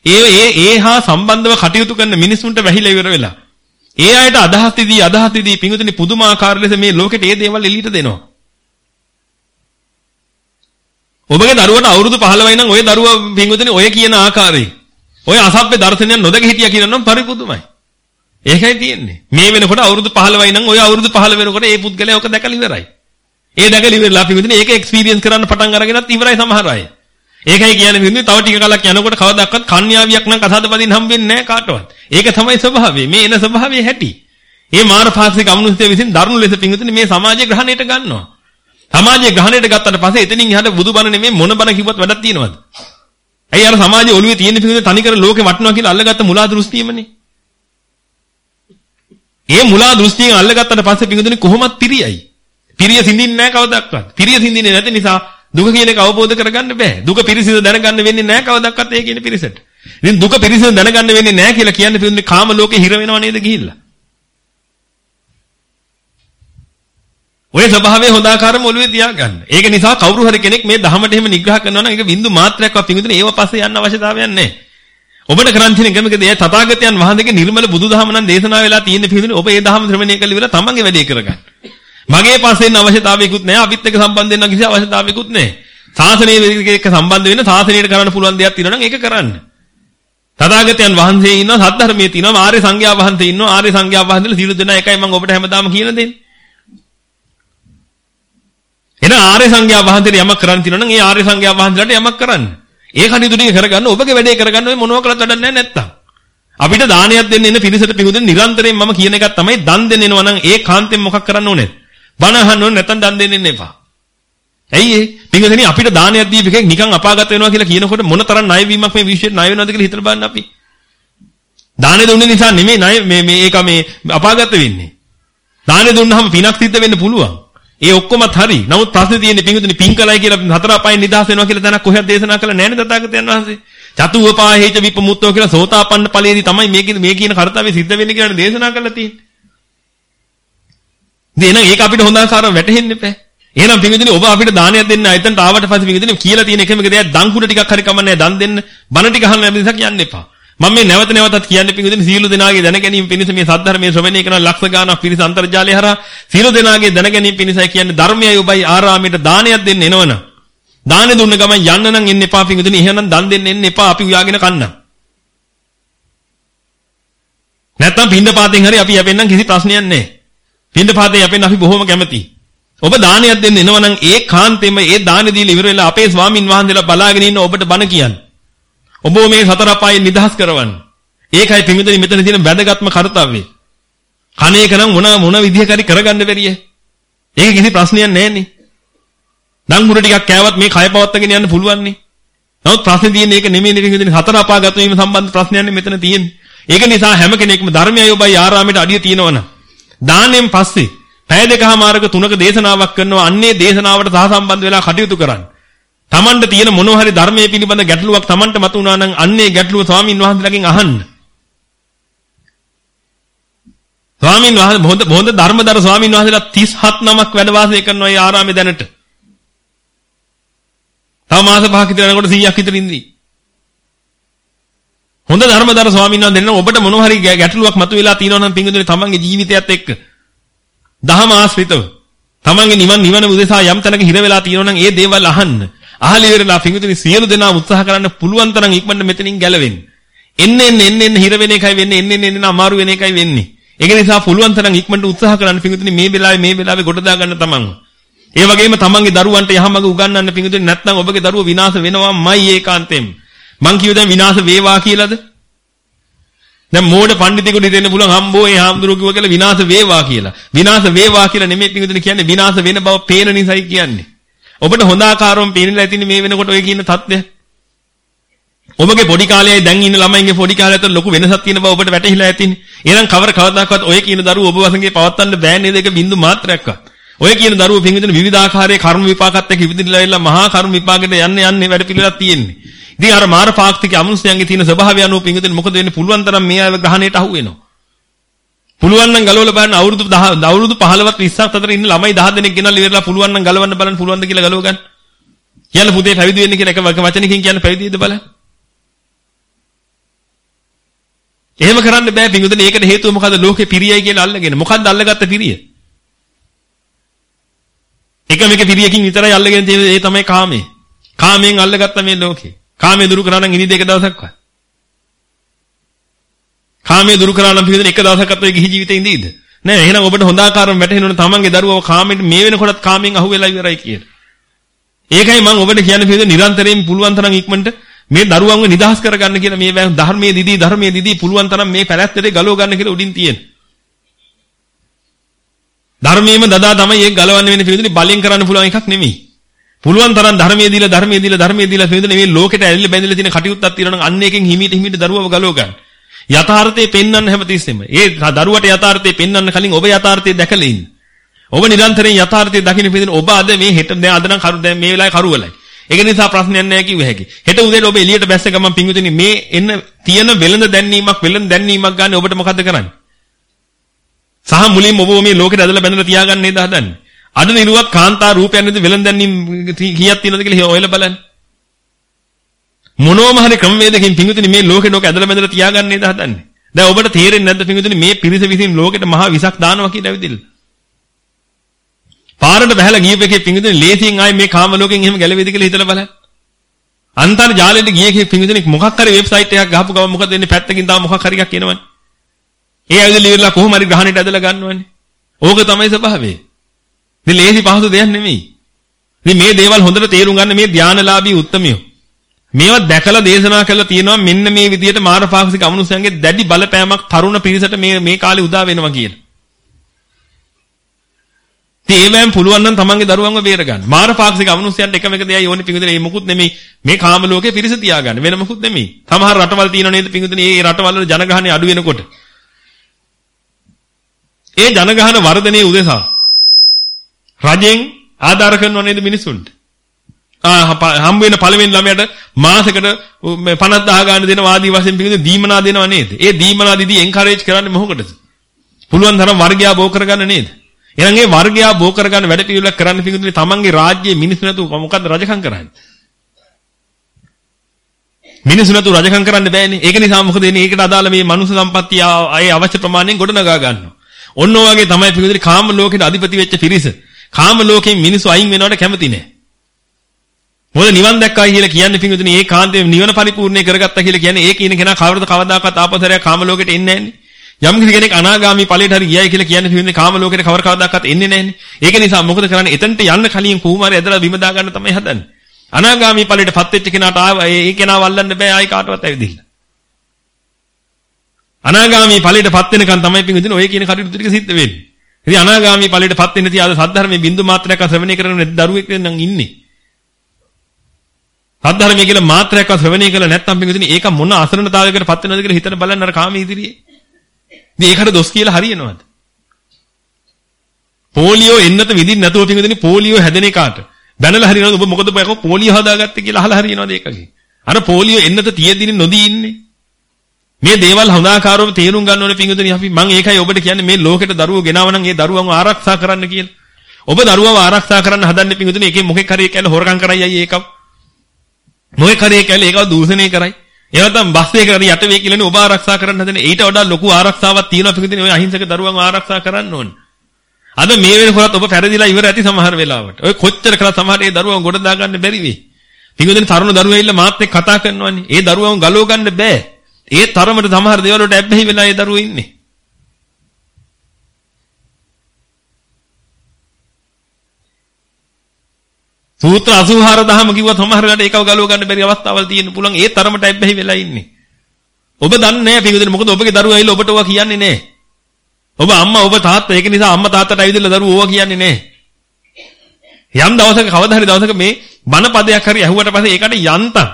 [SPEAKER 1] ඒ ඒ ඒ හා සම්බන්ධව කටයුතු කරන මිනිස්සුන්ට වැහිලා ඉවර වෙලා. ඒ අයට අදහස් දෙදී අදහස් දෙදී පිංගුතුනි පුදුමාකාර ලෙස මේ ලෝකෙට ඒ දේවල් එලීට දෙනවා. ඔබගේ දරුවට අවුරුදු 15යි නම් ඔය දරුවා පිංගුතුනි ඔය කියන ආකාරයේ ඔය අසભ્ય දර්ශනයක් නොදක හිටියා කියනවා නම් පරිපුදුමයි. ඒකයි තියෙන්නේ. මේ වෙනකොට අවුරුදු 15යි නම් ඔය අවුරුදු 15 වෙනකොට ඒ පුද්ගලයා ඔක දැකලා ඉවරයි. ඒ දැකලා ඉවරලා අපි මෙතන ඒක එක්ස්පීරියන්ස් කරන්න පටන් අරගෙනත් ඉවරයි සමහර අය. ඒකයි කියන්නේ මෙන්න තව ටික කාලයක් යනකොට කවදාවත් කන්‍යාවියක් නම් කසාද බඳින්න හම්බෙන්නේ නැහැ කාටවත්. ඒක තමයි ස්වභාවය. මේ එන ස්වභාවයේ හැටි. මේ මානපාසික අමනුෂ්‍ය විසින් දරුණු ලෙස පිංගුතුනි මේ සමාජය ග්‍රහණයට ගන්නවා. සමාජය ග්‍රහණයට ගත්තට පස්සේ එතනින් එහාට බුදුබණ නෙමෙයි මොන බණ කිව්වත් වැඩක් තියෙනවද? ඇයි අර සමාජයේ ඔළුවේ තියෙන පිංගුතුනි තනිකර ලෝකෙ වටනවා කියලා අල්ලගත්ත මුලා දෘෂ්ටියමනේ. ඒ මුලා දෘෂ්ටියෙන් අල්ලගත්තට පස්සේ පිඟුදුනේ කොහොමත් පිරියයි. පිරිය සිඳින්නේ නැහැ කවදාවත්. පිරිය සිඳින්නේ නැති නිසා දුක කියන එක අවබෝධ කරගන්න බෑ. දුක පිරිසිදු දැනගන්න වෙන්නේ නැහැ කවදාවත් ඒ කියන පිරිසට. ඉතින් දුක පිරිසිදු දැනගන්න වෙන්නේ නැහැ කියලා කියන්නේ පිඟුදුනේ කාම ලෝකේ හිර වෙනව නේද ගිහිල්ලා. ඔය ස්වභාවය හොදාකාරම ඔළුවේ තියාගන්න. ඒක නිසා කවුරු හරි කෙනෙක් මේ ධහමට එහෙම නිග්‍රහ කරනවා නම් ඒක බින්දු මාත්‍රයක්වත් පිඟුදුනේ ඒව පස්සේ යන්න අවශ්‍යතාවයක් නැහැ. ඔබට කරන් තියෙන එකමකද ඒ තථාගතයන් වහන්සේගේ නිර්මල බුදුදහම නම් දේශනා වෙලා තියෙන පිළිතුරු ඔබ ඒ දහම ශ්‍රවණය කළ ඉවර තමන්ගේ වැඩේ කරගන්න. මගේ පස්සේ එන්න අවශ්‍යතාවයකුත් නැහැ අපිත් එක්ක සම්බන්ධ වෙන්න කිසි අවශ්‍යතාවයකුත් නැහැ. ශාසනයේ එක්ක සම්බන්ධ වෙන්න ශාසනයට කරන්න පුළුවන් දෙයක් තියෙනවා නම් ඒක කරන්න. තථාගතයන් වහන්සේ ඉන්නවා සද්ධර්මයේ තියෙනවා ආර්ය සංඝයා වහන්සේ ඉන්නවා ආර්ය සංඝයා වහන්සේලා සියලු දෙනා එකයි මම ඔබට හැමදාම කියලා දෙන්නේ. එන ආර්ය සංඝයා වහන්සේට යමක් කරන්න තියෙනවා නම් ඒ ආර්ය සංඝයා වහන්සේලාට යමක් කරන්න. ඒ කටයුතු ටික කරගන්න ඔබගේ වැඩේ කරගන්න ඔය මොනවා කළත් වැඩක් නැහැ නැත්තම්. අපිට දානයක් දෙන්න ඉන්න පිරිසට පිඟුදෙන නිරන්තරයෙන් මම කියන එකක් තමයි දන් දෙන්න එනවා නම් ඒ කාන්තෙන් මොකක් කරන්න ඕනේ? බණ අහන්න ඕනේ නැත්නම් දන් දෙන්න ඉන්න එපා. ඇයි ඒ? පිඟුදෙනි අපිට දානයක් දීප එකෙක් නිකන් අපාගත වෙනවා කියලා කියනකොට මොන තරම් ණය වීමක් මේ විශ්වයට ණය වෙනවද කියලා හිතලා බලන්න අපි. දානෙ දුන්නේ නිසා නෙමෙයි ණය මේ මේ ඒක මේ අපාගත වෙන්නේ. දානෙ දුන්නාම පිනක් සිද්ධ වෙන්න පුළුවන්. ඒ ඔක්කොමත් හරි. නමුත් ප්‍රශ්නේ තියෙන්නේ පිංගුතුනි පිං කලයි කියලා හතර අපායෙන් නිදහස් වෙනවා කියලා දැනක් කොහෙද දේශනා කළා නැහැ නේද තථාගතයන් වහන්සේ. චතුවපාහේච විපමුත්තෝ කියලා සෝතාපන්න ඵලයේදී තමයි මේ මේ කියන කාර්යය සිද්ධ වෙන්නේ කියලා දේශනා කළා තියෙන්නේ. ඉතින් එහෙනම් ඒක අපිට හොඳ ආකාරව වැටහෙන්න එපා. එහෙනම් පිංගුතුනි ඔබ අපිට දානයක් දෙන්න ආයතනට ආවට පස්සේ පිංගුතුනි කියලා තියෙන එකම එක දෙයක් දන් කුඩ ටිකක් හරි කමන්නේ දන් දෙන්න. බණ ටික අහන්න නැති නිසා කියන්න එපා. මම මේ නැවත නැවතත් කියන්නේ පිංගුදින සීල දෙනාගේ දැන ගැනීම පිණිස මේ සද්ධර්මයේ ශ්‍රවණය කරන ලක්ෂ ගාණක් පිරිස අන්තර්ජාලය හරහා සීල දෙනාගේ දැන ගැනීම පිණිසයි කියන්නේ ධර්මයයි ඔබයි ආරාමයට දානයක් දෙන්න එනවනම් දාන දුන්න ගමන් යන්න නම් එන්න එපා පිංගුදින එහෙනම් දන් දෙන්න එන්න එපා අපි උයාගෙන කන්නම් නැත්තම් පින්ඳ පාතෙන් හරි අපි යැපෙන්නම් කිසි ප්‍රශ්නයක් නැහැ. පින්ඳ පාතේ යැපෙන්න අපි බොහොම කැමතියි ඔබ දානයක් දෙන්න එනවනම් ඒ කාන්තේම ඒ දාන දීලා ඉවර වෙලා අපේ ස්වාමින් වහන්සේලා බලාගෙන ඉන්න ඔබට බණ කියන්නේ. ඔබ මේ සතර අපායෙන් නිදහස් කරවන්න. ඒකයි පිමිතනි මෙතන තියෙන වැදගත්ම කාර්යය. කණේක නම් මොන මොන විදිහක හරි කරගන්න බැරිය. ඒක කිසි ප්‍රශ්නයක් නැහැනේ. දඟුර ටිකක් කෑවත් මේ කය පවත්තගෙන යන්න පුළුවන් නේ. නමුත් ප්‍රශ්නේ තියෙන්නේ ඒක නෙමෙයි නේ පිටින් හතර අපාගත වීම සම්බන්ධ ප්‍රශ්නයක් මෙතන තියෙන්නේ. ඒක නිසා හැම කෙනෙක්ම ධර්මයයි ඔබයි ආරාමයට අඩිය තියනවනම් දානෙන් පස්සේ පැය දෙකමාරක තුනක දේශනාවක් කරනවා අන්නේ දේශනාවට සහසම්බන්ධ වෙලා කටයුතු කරන්න. Tamanට තියෙන මොනවා හරි ධර්මයේ පිළිබඳ ගැටලුවක් Tamanට මතුණා නම් අන්නේ ගැටලුව ස්වාමින් වහන්සේලාගෙන් අහන්න. ස්වාමින් වහන්සේ මොහොත මොහොත ධර්මදර ස්වාමින් වහන්සේලා 37 නමක් වැඩ වාසය කරනවා මේ ආරාමේ දැනට. තව මාස පහක් විතර යනකොට 100ක් විතර ඉඳී. හොඳ ධර්මදර ස්වාමීන් වහන්සේ දෙන්න ඔබට මොනවා හරි ගැටලුවක් මතුවලා තියෙනවා නම් පින්විතනේ තමන්ගේ ජීවිතයත් එක්ක දහම ආශ්‍රිතව තමන්ගේ නිවන් නිවන උදෙසා යම් තැනක හිර වෙලා තියෙනවා නම් ඒ දේවල් අහන්න. අහලි ඉවරලා පිංගුතුනි සියලු දෙනා උත්සාහ කරන්න පුළුවන් තරම් ඉක්මනට මෙතනින් ගැලවෙන්න. එන්න එන්න එන්න එන්න හිර වෙන එකයි වෙන්නේ එන්න එන්න එන්න අමාරු වෙන එකයි වෙන්නේ. ඒක නිසා පුළුවන් තරම් ඉක්මනට උත්සාහ කරන්න පිංගුතුනි මේ වෙලාවේ මේ වෙලාවේ ගොඩ දා ගන්න තමන්ව. ඒ වගේම තමන්ගේ දරුවන්ට යහමඟ උගන්වන්න පිංගුතුනි නැත්නම් ඔබගේ දරුවෝ විනාශ වෙනවාමයි ඒකාන්තයෙන්. මං කියුව දැන් විනාශ වේවා කියලාද? දැන් මෝඩ පඬිතෙකුට හිතෙන්න පුළුවන් හම්බෝ ඒ හාමුදුරුවෝ කිව්වා කියලා විනාශ වේවා කියලා. විනාශ වේවා කියලා නෙමෙයි පිංගුතුනි කියන්නේ විනාශ වෙන බව පේන නිසායි කියන්නේ. ඔබට හොඳ ආකාරවම පේනලා තින්නේ මේ වෙනකොට ඔය කියන தත්ත්වය. ඔබගේ පොඩි කාලයේ දැන් ඉන්න ළමයින්ගේ පොඩි කාලය අතර ලොකු වෙනසක් තියෙන බව ඔබට වැටහිලා ඇතිනේ. එහෙනම් කවර කවදාකවත් ඔය කියන දරුවෝ ඔබ වසඟේ පවත්වන්න බෑ නේද ඒක බින්දු මාත්‍රයක්වත්. ඔය කියන දරුවෝ පින්විතන විවිධාකාරයේ කර්ම විපාකත් එක්ක ඉදිරියලා එලා මහා කර්ම විපාකෙට යන්න යන්නේ වැඩ පිළිවෙලක් තියෙන්නේ. ඉතින් අර මාර පාක්තික අමනුෂ්‍යයන්ගේ තියෙන ස්වභාවය අනුව පින්විතන මොකද වෙන්නේ පුළුවන් තරම් මේ ආව ග්‍රහණයට අහු වෙනවා. පුළුවන් නම් ගලවලා බලන්න අවුරුදු 10 අවුරුදු 15ක් 20ක් අතර ඉන්න ළමයි 10 දෙනෙක් ගෙනල්ලා ඉවරලා පුළුවන් නම් ගලවන්න බලන්න පුළුවන්ද කියලා ගලව ගන්න. කියන්න පුතේ පැවිදි වෙන්න කියලා එක වචනකින් කියන්න පැවිදිද බලන්න. එහෙම කරන්න බෑ පිංගුදනේ ඒකට හේතුව මොකද්ද ලෝකේ පිරියයි කියලා අල්ලගෙන. මොකද්ද අල්ලගත්ත පිරිය? එකම එක පිරියකින් විතරයි අල්ලගෙන තියෙන ඒ තමයි කාමේ. කාමයෙන් අල්ලගත්ත මේ ලෝකේ. කාමේ දුරු කරා නම් ඉනි දෙක දවසක්වත්. කාමයේ දුරු කරා නම් පිළිදෙන එක දවසක්වත් ඔය ගිහි ජීවිතේ ඉඳීද? නෑ එහෙනම් ඔබට හොඳ ආකාරව වැටහෙනවනේ තමන්ගේ දරුවව කාමෙට මේ වෙනකොටත් කාමෙන් අහුවෙලා ඉවරයි කියන. ඒකයි මම ඔබට කියන්නේ පිළිදෙන නිරන්තරයෙන් පුළුවන් තරම් ඉක්මනට මේ දරුවන්ව නිදහස් කරගන්න කියලා මේ ධර්මයේ දිදී ධර්මයේ දිදී පුළුවන් තරම් මේ පැලැත්තට ගලව ගන්න කියලා උඩින් තියෙන. ධර්මයේම දදා තමයි ඒක ගලවන්න වෙන්නේ පිළිදෙන බලෙන් කරන්න පුළුවන් එකක් නෙමෙයි. පුළුවන් තරම් ධර්මයේ දීලා ධර්මයේ දීලා ධර්මයේ දීලා පිළිදෙන මේ ලෝකෙට ඇවිල්ලා බැඳිලා තියෙන කටයුත්තක් තියෙනවා නම් අන්න එකෙන් හිමීට හිමීට දරුවව ගලව ගන්න. යථාර්ථය පෙන්වන්න හැමතිස්සෙම. ඒ දරුවට යථාර්ථය පෙන්වන්න කලින් ඔබ යථාර්ථය දැකලා ඉන්න. ඔබ නිරන්තරයෙන් යථාර්ථය දකින්න පිළිදෙන ඔබ අද මේ හෙට දැන් අද නම් කරු දැන් මේ වෙලාවේ කරුවලයි. ඒක නිසා ප්‍රශ්නයක් නැහැ කිව්ව හැකි. හෙට උදේට ඔබ එළියට බැස්ස ගමන් පිංගුතුනි මේ එන්න තියෙන වෙළඳ දැන්වීමක් වෙළඳ දැන්වීමක් ගන්න ඔබට මොකද කරන්නේ? සහ මුලින්ම ඔබ මේ ලෝකෙට ඇදලා බැඳලා තියාගන්න නේද හදන්නේ? අද නිරුවක් කාන්තා රූපයන් නේද වෙළඳ දැන්වීම කීයක් තියෙනවද කියලා ඔයලා බලන්න. මොනෝම හරි ක්‍රමවේදකින් පිංගුතුනි මේ ලෝකේ ලෝක ඇදලා බැඳලා තියාගන්න නේද හදන්නේ. දැන් ඔබට තේරෙන්නේ නැද්ද පිංගුතුනි මේ පිරිස විසින් ලෝකෙට මහා විසක් දානවා කියලා ඇවිදින්න. පාරට බහැලා ගියප එකේ පිංගුතුනි ලේසියෙන් ආයේ මේ කාම ලෝකෙන් එහෙම ගැලවෙයිද කියලා හිතලා බලන්න. අන්තර්ජාලෙට ගිය එකේ පිංගුතුනි මොකක් හරි වෙබ්සයිට් එකක් ගහපු ගමන් මොකද වෙන්නේ පැත්තකින් තාම මොකක් හරි එකක් එනවනේ. ඒ ඇවිදලා ඉවරලා කොහොම හරි ග්‍රහණයට ඇදලා ගන්නවනේ. ඕක තමයි ස්වභාවය. ඉතින් ලේසි පහසු දෙයක් නෙමෙයි. ඉතින් මේ දේවල් හොඳට තේරුම් ගන්න මේ ධානලාභී උත්තමියෝ මේවා දැකලා දේශනා කරලා තියෙනවා මෙන්න මේ විදිහට මාරපාක්ෂික අමනුෂ්‍යයන්ගේ දැඩි බලපෑමක් තරුණ පිරිසට මේ මේ කාලේ උදා වෙනවා කියලා. ඉතින් ඒවෙන් පුළුවන් නම් තමන්ගේ දරුවන්ව බේර ගන්න. මාරපාක්ෂික අමනුෂ්‍යයන්ට එකම එක දෙයයි ඕනේ පිඟුදේ මේ මොකුත් නෙමෙයි. මේ කාම ලෝකේ පිරිස තියාගන්න. වෙන මොකුත් නෙමෙයි. සමහර රටවල් තියෙනව නේද පිඟුදේ මේ රටවල් වල ජනගහනය අඩු වෙනකොට. ඒ ජනගහන වර්ධනයේ උදෙසා රජෙන් ආධාර කරනව නේද මිනිසුන්ට? හම් වෙන පළවෙනි ළමයට මාසෙකට 50000 ගන්න දෙන වාදී වශයෙන් පිළිද දීමනා දෙනව නේද? ඒ දීමනා දිදී එන්කරේජ් කරන්නේ මොකකටද? පුළුවන් තරම් වර්ගයා බෝ කරගන්න නේද? එහෙනම් ඒ වර්ගයා බෝ කරගන්න වැඩ පිළිවෙලක් කරන්න පිළිතුරේ තමන්ගේ රාජ්‍යයේ මිනිස්සු නැතුව මොකද්ද රජකම් කරන්නේ? මිනිස්සු නැතුව රජකම් කරන්න බෑනේ. ඒක නිසා මොකද වෙන්නේ? ඒකට අදාළ මේ මනුස්ස සම්පත්තිය අය අවශ්‍ය ප්‍රමාණයෙන් ගොඩනගා ගන්නවා. ඔන්න ඔය වගේ තමයි පිළිතුරේ කාම ලෝකෙට අධිපති වෙච්ච පිරිස. කාම ලෝකෙන් මිනිස්සු අයින් වෙනවට කැමති නෑ. මොකද නිවන් දැක්කයි කියලා කියන්නේ පින්විතනේ ඒ කාන්තේ නිවන පරිපූර්ණේ කරගත්තා කියලා කියන්නේ ඒ කියන කෙනා කවරද කවදාකවත් ආපසරයක් කාම ලෝකෙට එන්නේ නැන්නේ. යම් කෙනෙක් අනාගාමි ඵලයට හරි ගියයි කියලා කියන්නේ පින්විතනේ කාම ලෝකෙට කවර කවදාකවත් එන්නේ නැන්නේ. ඒක නිසා මොකද කරන්නේ? එතනට යන්න කලින් කොහොම හරි ඇදලා බිම දා ගන්න තමයි හදන්නේ. අනාගාමි ඵලයටපත් වෙච්ච කෙනාට ආව ඒ කෙනාව අල්ලන්න බෑ ආයි කාටවත් ඇවිදින්න. අනාගාමි ඵලයටපත් වෙනකන් තමයි පින්විතනේ ඔය කියන කටයුතු ටික සිද්ධ වෙන්නේ. ඉතින් අනාගාමි ඵලයටපත් වෙන්න තියාද සද්ධර්මයේ බින්දු මාත්‍රයක් ශ්‍රවණය කරන දරුවෙක් නම් ඉන්නේ. සද්ධර්මය කියලා මාත්‍රයක්වත් ශ්‍රවණය කළා නැත්නම් පිටුදින ඒක මොන අසරණතාවයකට පත් වෙනවද කියලා හිතන බලන්න අර කාමයේ ඉදිරියේ. ඉතින් ඒකට දොස් කියලා හරියනවද? පෝලියෝ එන්නත විදින් නැතුව පිටුදින පෝලියෝ හැදෙන එකාට බැනලා හරියනවද ඔබ මොකද බයකෝ පෝලියෝ හදාගත්තේ කියලා අහලා හරියනවද ඒකගේ? අර පෝලියෝ එන්නත තියෙදින නොදී ඉන්නේ. මේ දේවල් හොඳාකාරව තේරුම් ගන්න ඕනේ පිටුදින අපි මම ඒකයි ඔබට කියන්නේ මේ ලෝකෙට දරුවෝ ගෙනාව නම් ඒ දරුවන්ව ආරක්ෂා කරන්න කියලා. ඔබ දරුවව ආරක්ෂා කරන්න හදන්නේ පිටුදින එකේ මොකෙක් හරි කියලා හොරකම් කරයි අය ඒකව. මොයේ කරේ කැලේ ඒකව දූෂණය කරයි. ඒ නැත්නම් බස් එක කරේ යට වේ කියලානේ ඔබ ආරක්ෂා කරන්න හදන්නේ. ඊට වඩා ලොකු ආරක්ෂාවක් තියෙනවා පිටින් ඔය අහිංසක දරුවන් ආරක්ෂා කරන්න ඕනේ. අද මේ වෙනකොට ඔබ පෙරදිලා ඉවර ඇති සමහර වෙලාවට. ඔය කොච්චර කළා සමහර ඒ දරුවන් ගොඩ දාගන්න බැරි වෙයි. පිටින් තරුණ දරුවෝ ඇවිල්ලා මාත් එක්ක කතා කරනවානේ. ඒ දරුවන්ව ගලව ගන්න බෑ. ඒ තරමට සමහර දේවල් වලට ඇබ්බැහි වෙලා ඒ දරුවෝ ඉන්නේ. සූත්‍ර 84000ම කිව්වත් සමහර වෙලාවට ඒකව ගලව ගන්න බැරි අවස්ථාවල් තියෙන්න පුළුවන්. ඒ තරමට ඇබ්බැහි වෙලා ඉන්නේ. ඔබ දන්නේ නැහැ පිටුදින මොකද ඔබගේ දරුවා ඇවිල්ලා ඔබට ඕවා කියන්නේ නැහැ. ඔබ අම්මා ඔබ තාත්තා ඒක නිසා අම්මා තාත්තට ඇවිදලා දරුවෝ ඕවා කියන්නේ නැහැ. යම් දවසක කවදා හරි දවසක මේ බණ පදයක් හරි ඇහුවට පස්සේ ඒකට යන්තම්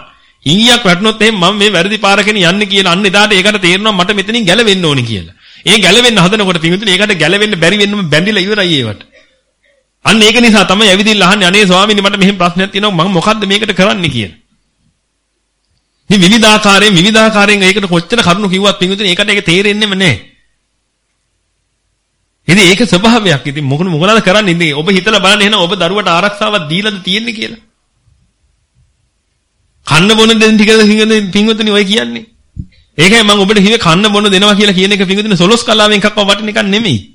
[SPEAKER 1] ඊයක් වැටුනොත් එහෙනම් මම මේ වැරදි පාරකෙන යන්නේ කියලා අන්න එදාට ඒකට තේරෙනවා මට මෙතනින් ගැලවෙන්න ඕනි කියලා. ඒ ගැලවෙන්න හදනකොට පින්විතනේ ඒකට ගැලවෙන්න බැරි වෙන්නම බැඳිලා ඉවරයි ඒවට. අන්න ඒක නිසා තමයි ඇවිදින්න අහන්නේ අනේ ස්වාමීනි මට මෙහෙම ප්‍රශ්නයක් තියෙනවා මම මොකද්ද මේකට කරන්න කියලා. මේ විවිධාකාරයෙන් විවිධාකාරයෙන් ඒකට කොච්චර කරුණු කිව්වත් පින්විතනේ ඒකට ඒක තේරෙන්නේම නැහැ. ඉතින් ඒක ස්වභාවයක්. ඉතින් මොකද මොකලාද කරන්නේ? ඉතින් ඔබ හිතලා බලන්න එහෙනම් ඔබ දරුවට ආරක්ෂාවක් දීලාද තියෙන්නේ කියලා. කන්න බොන දෙන්න ටිකද පින්විතනේ ඔය කියන්නේ. ඒකයි මම ඔබට කිව්වේ කන්න බොන දෙනවා කියලා කියන එක පින්විතනේ සොලොස් කලාවෙන් එකක්ව වටින එකක් නෙමෙයි.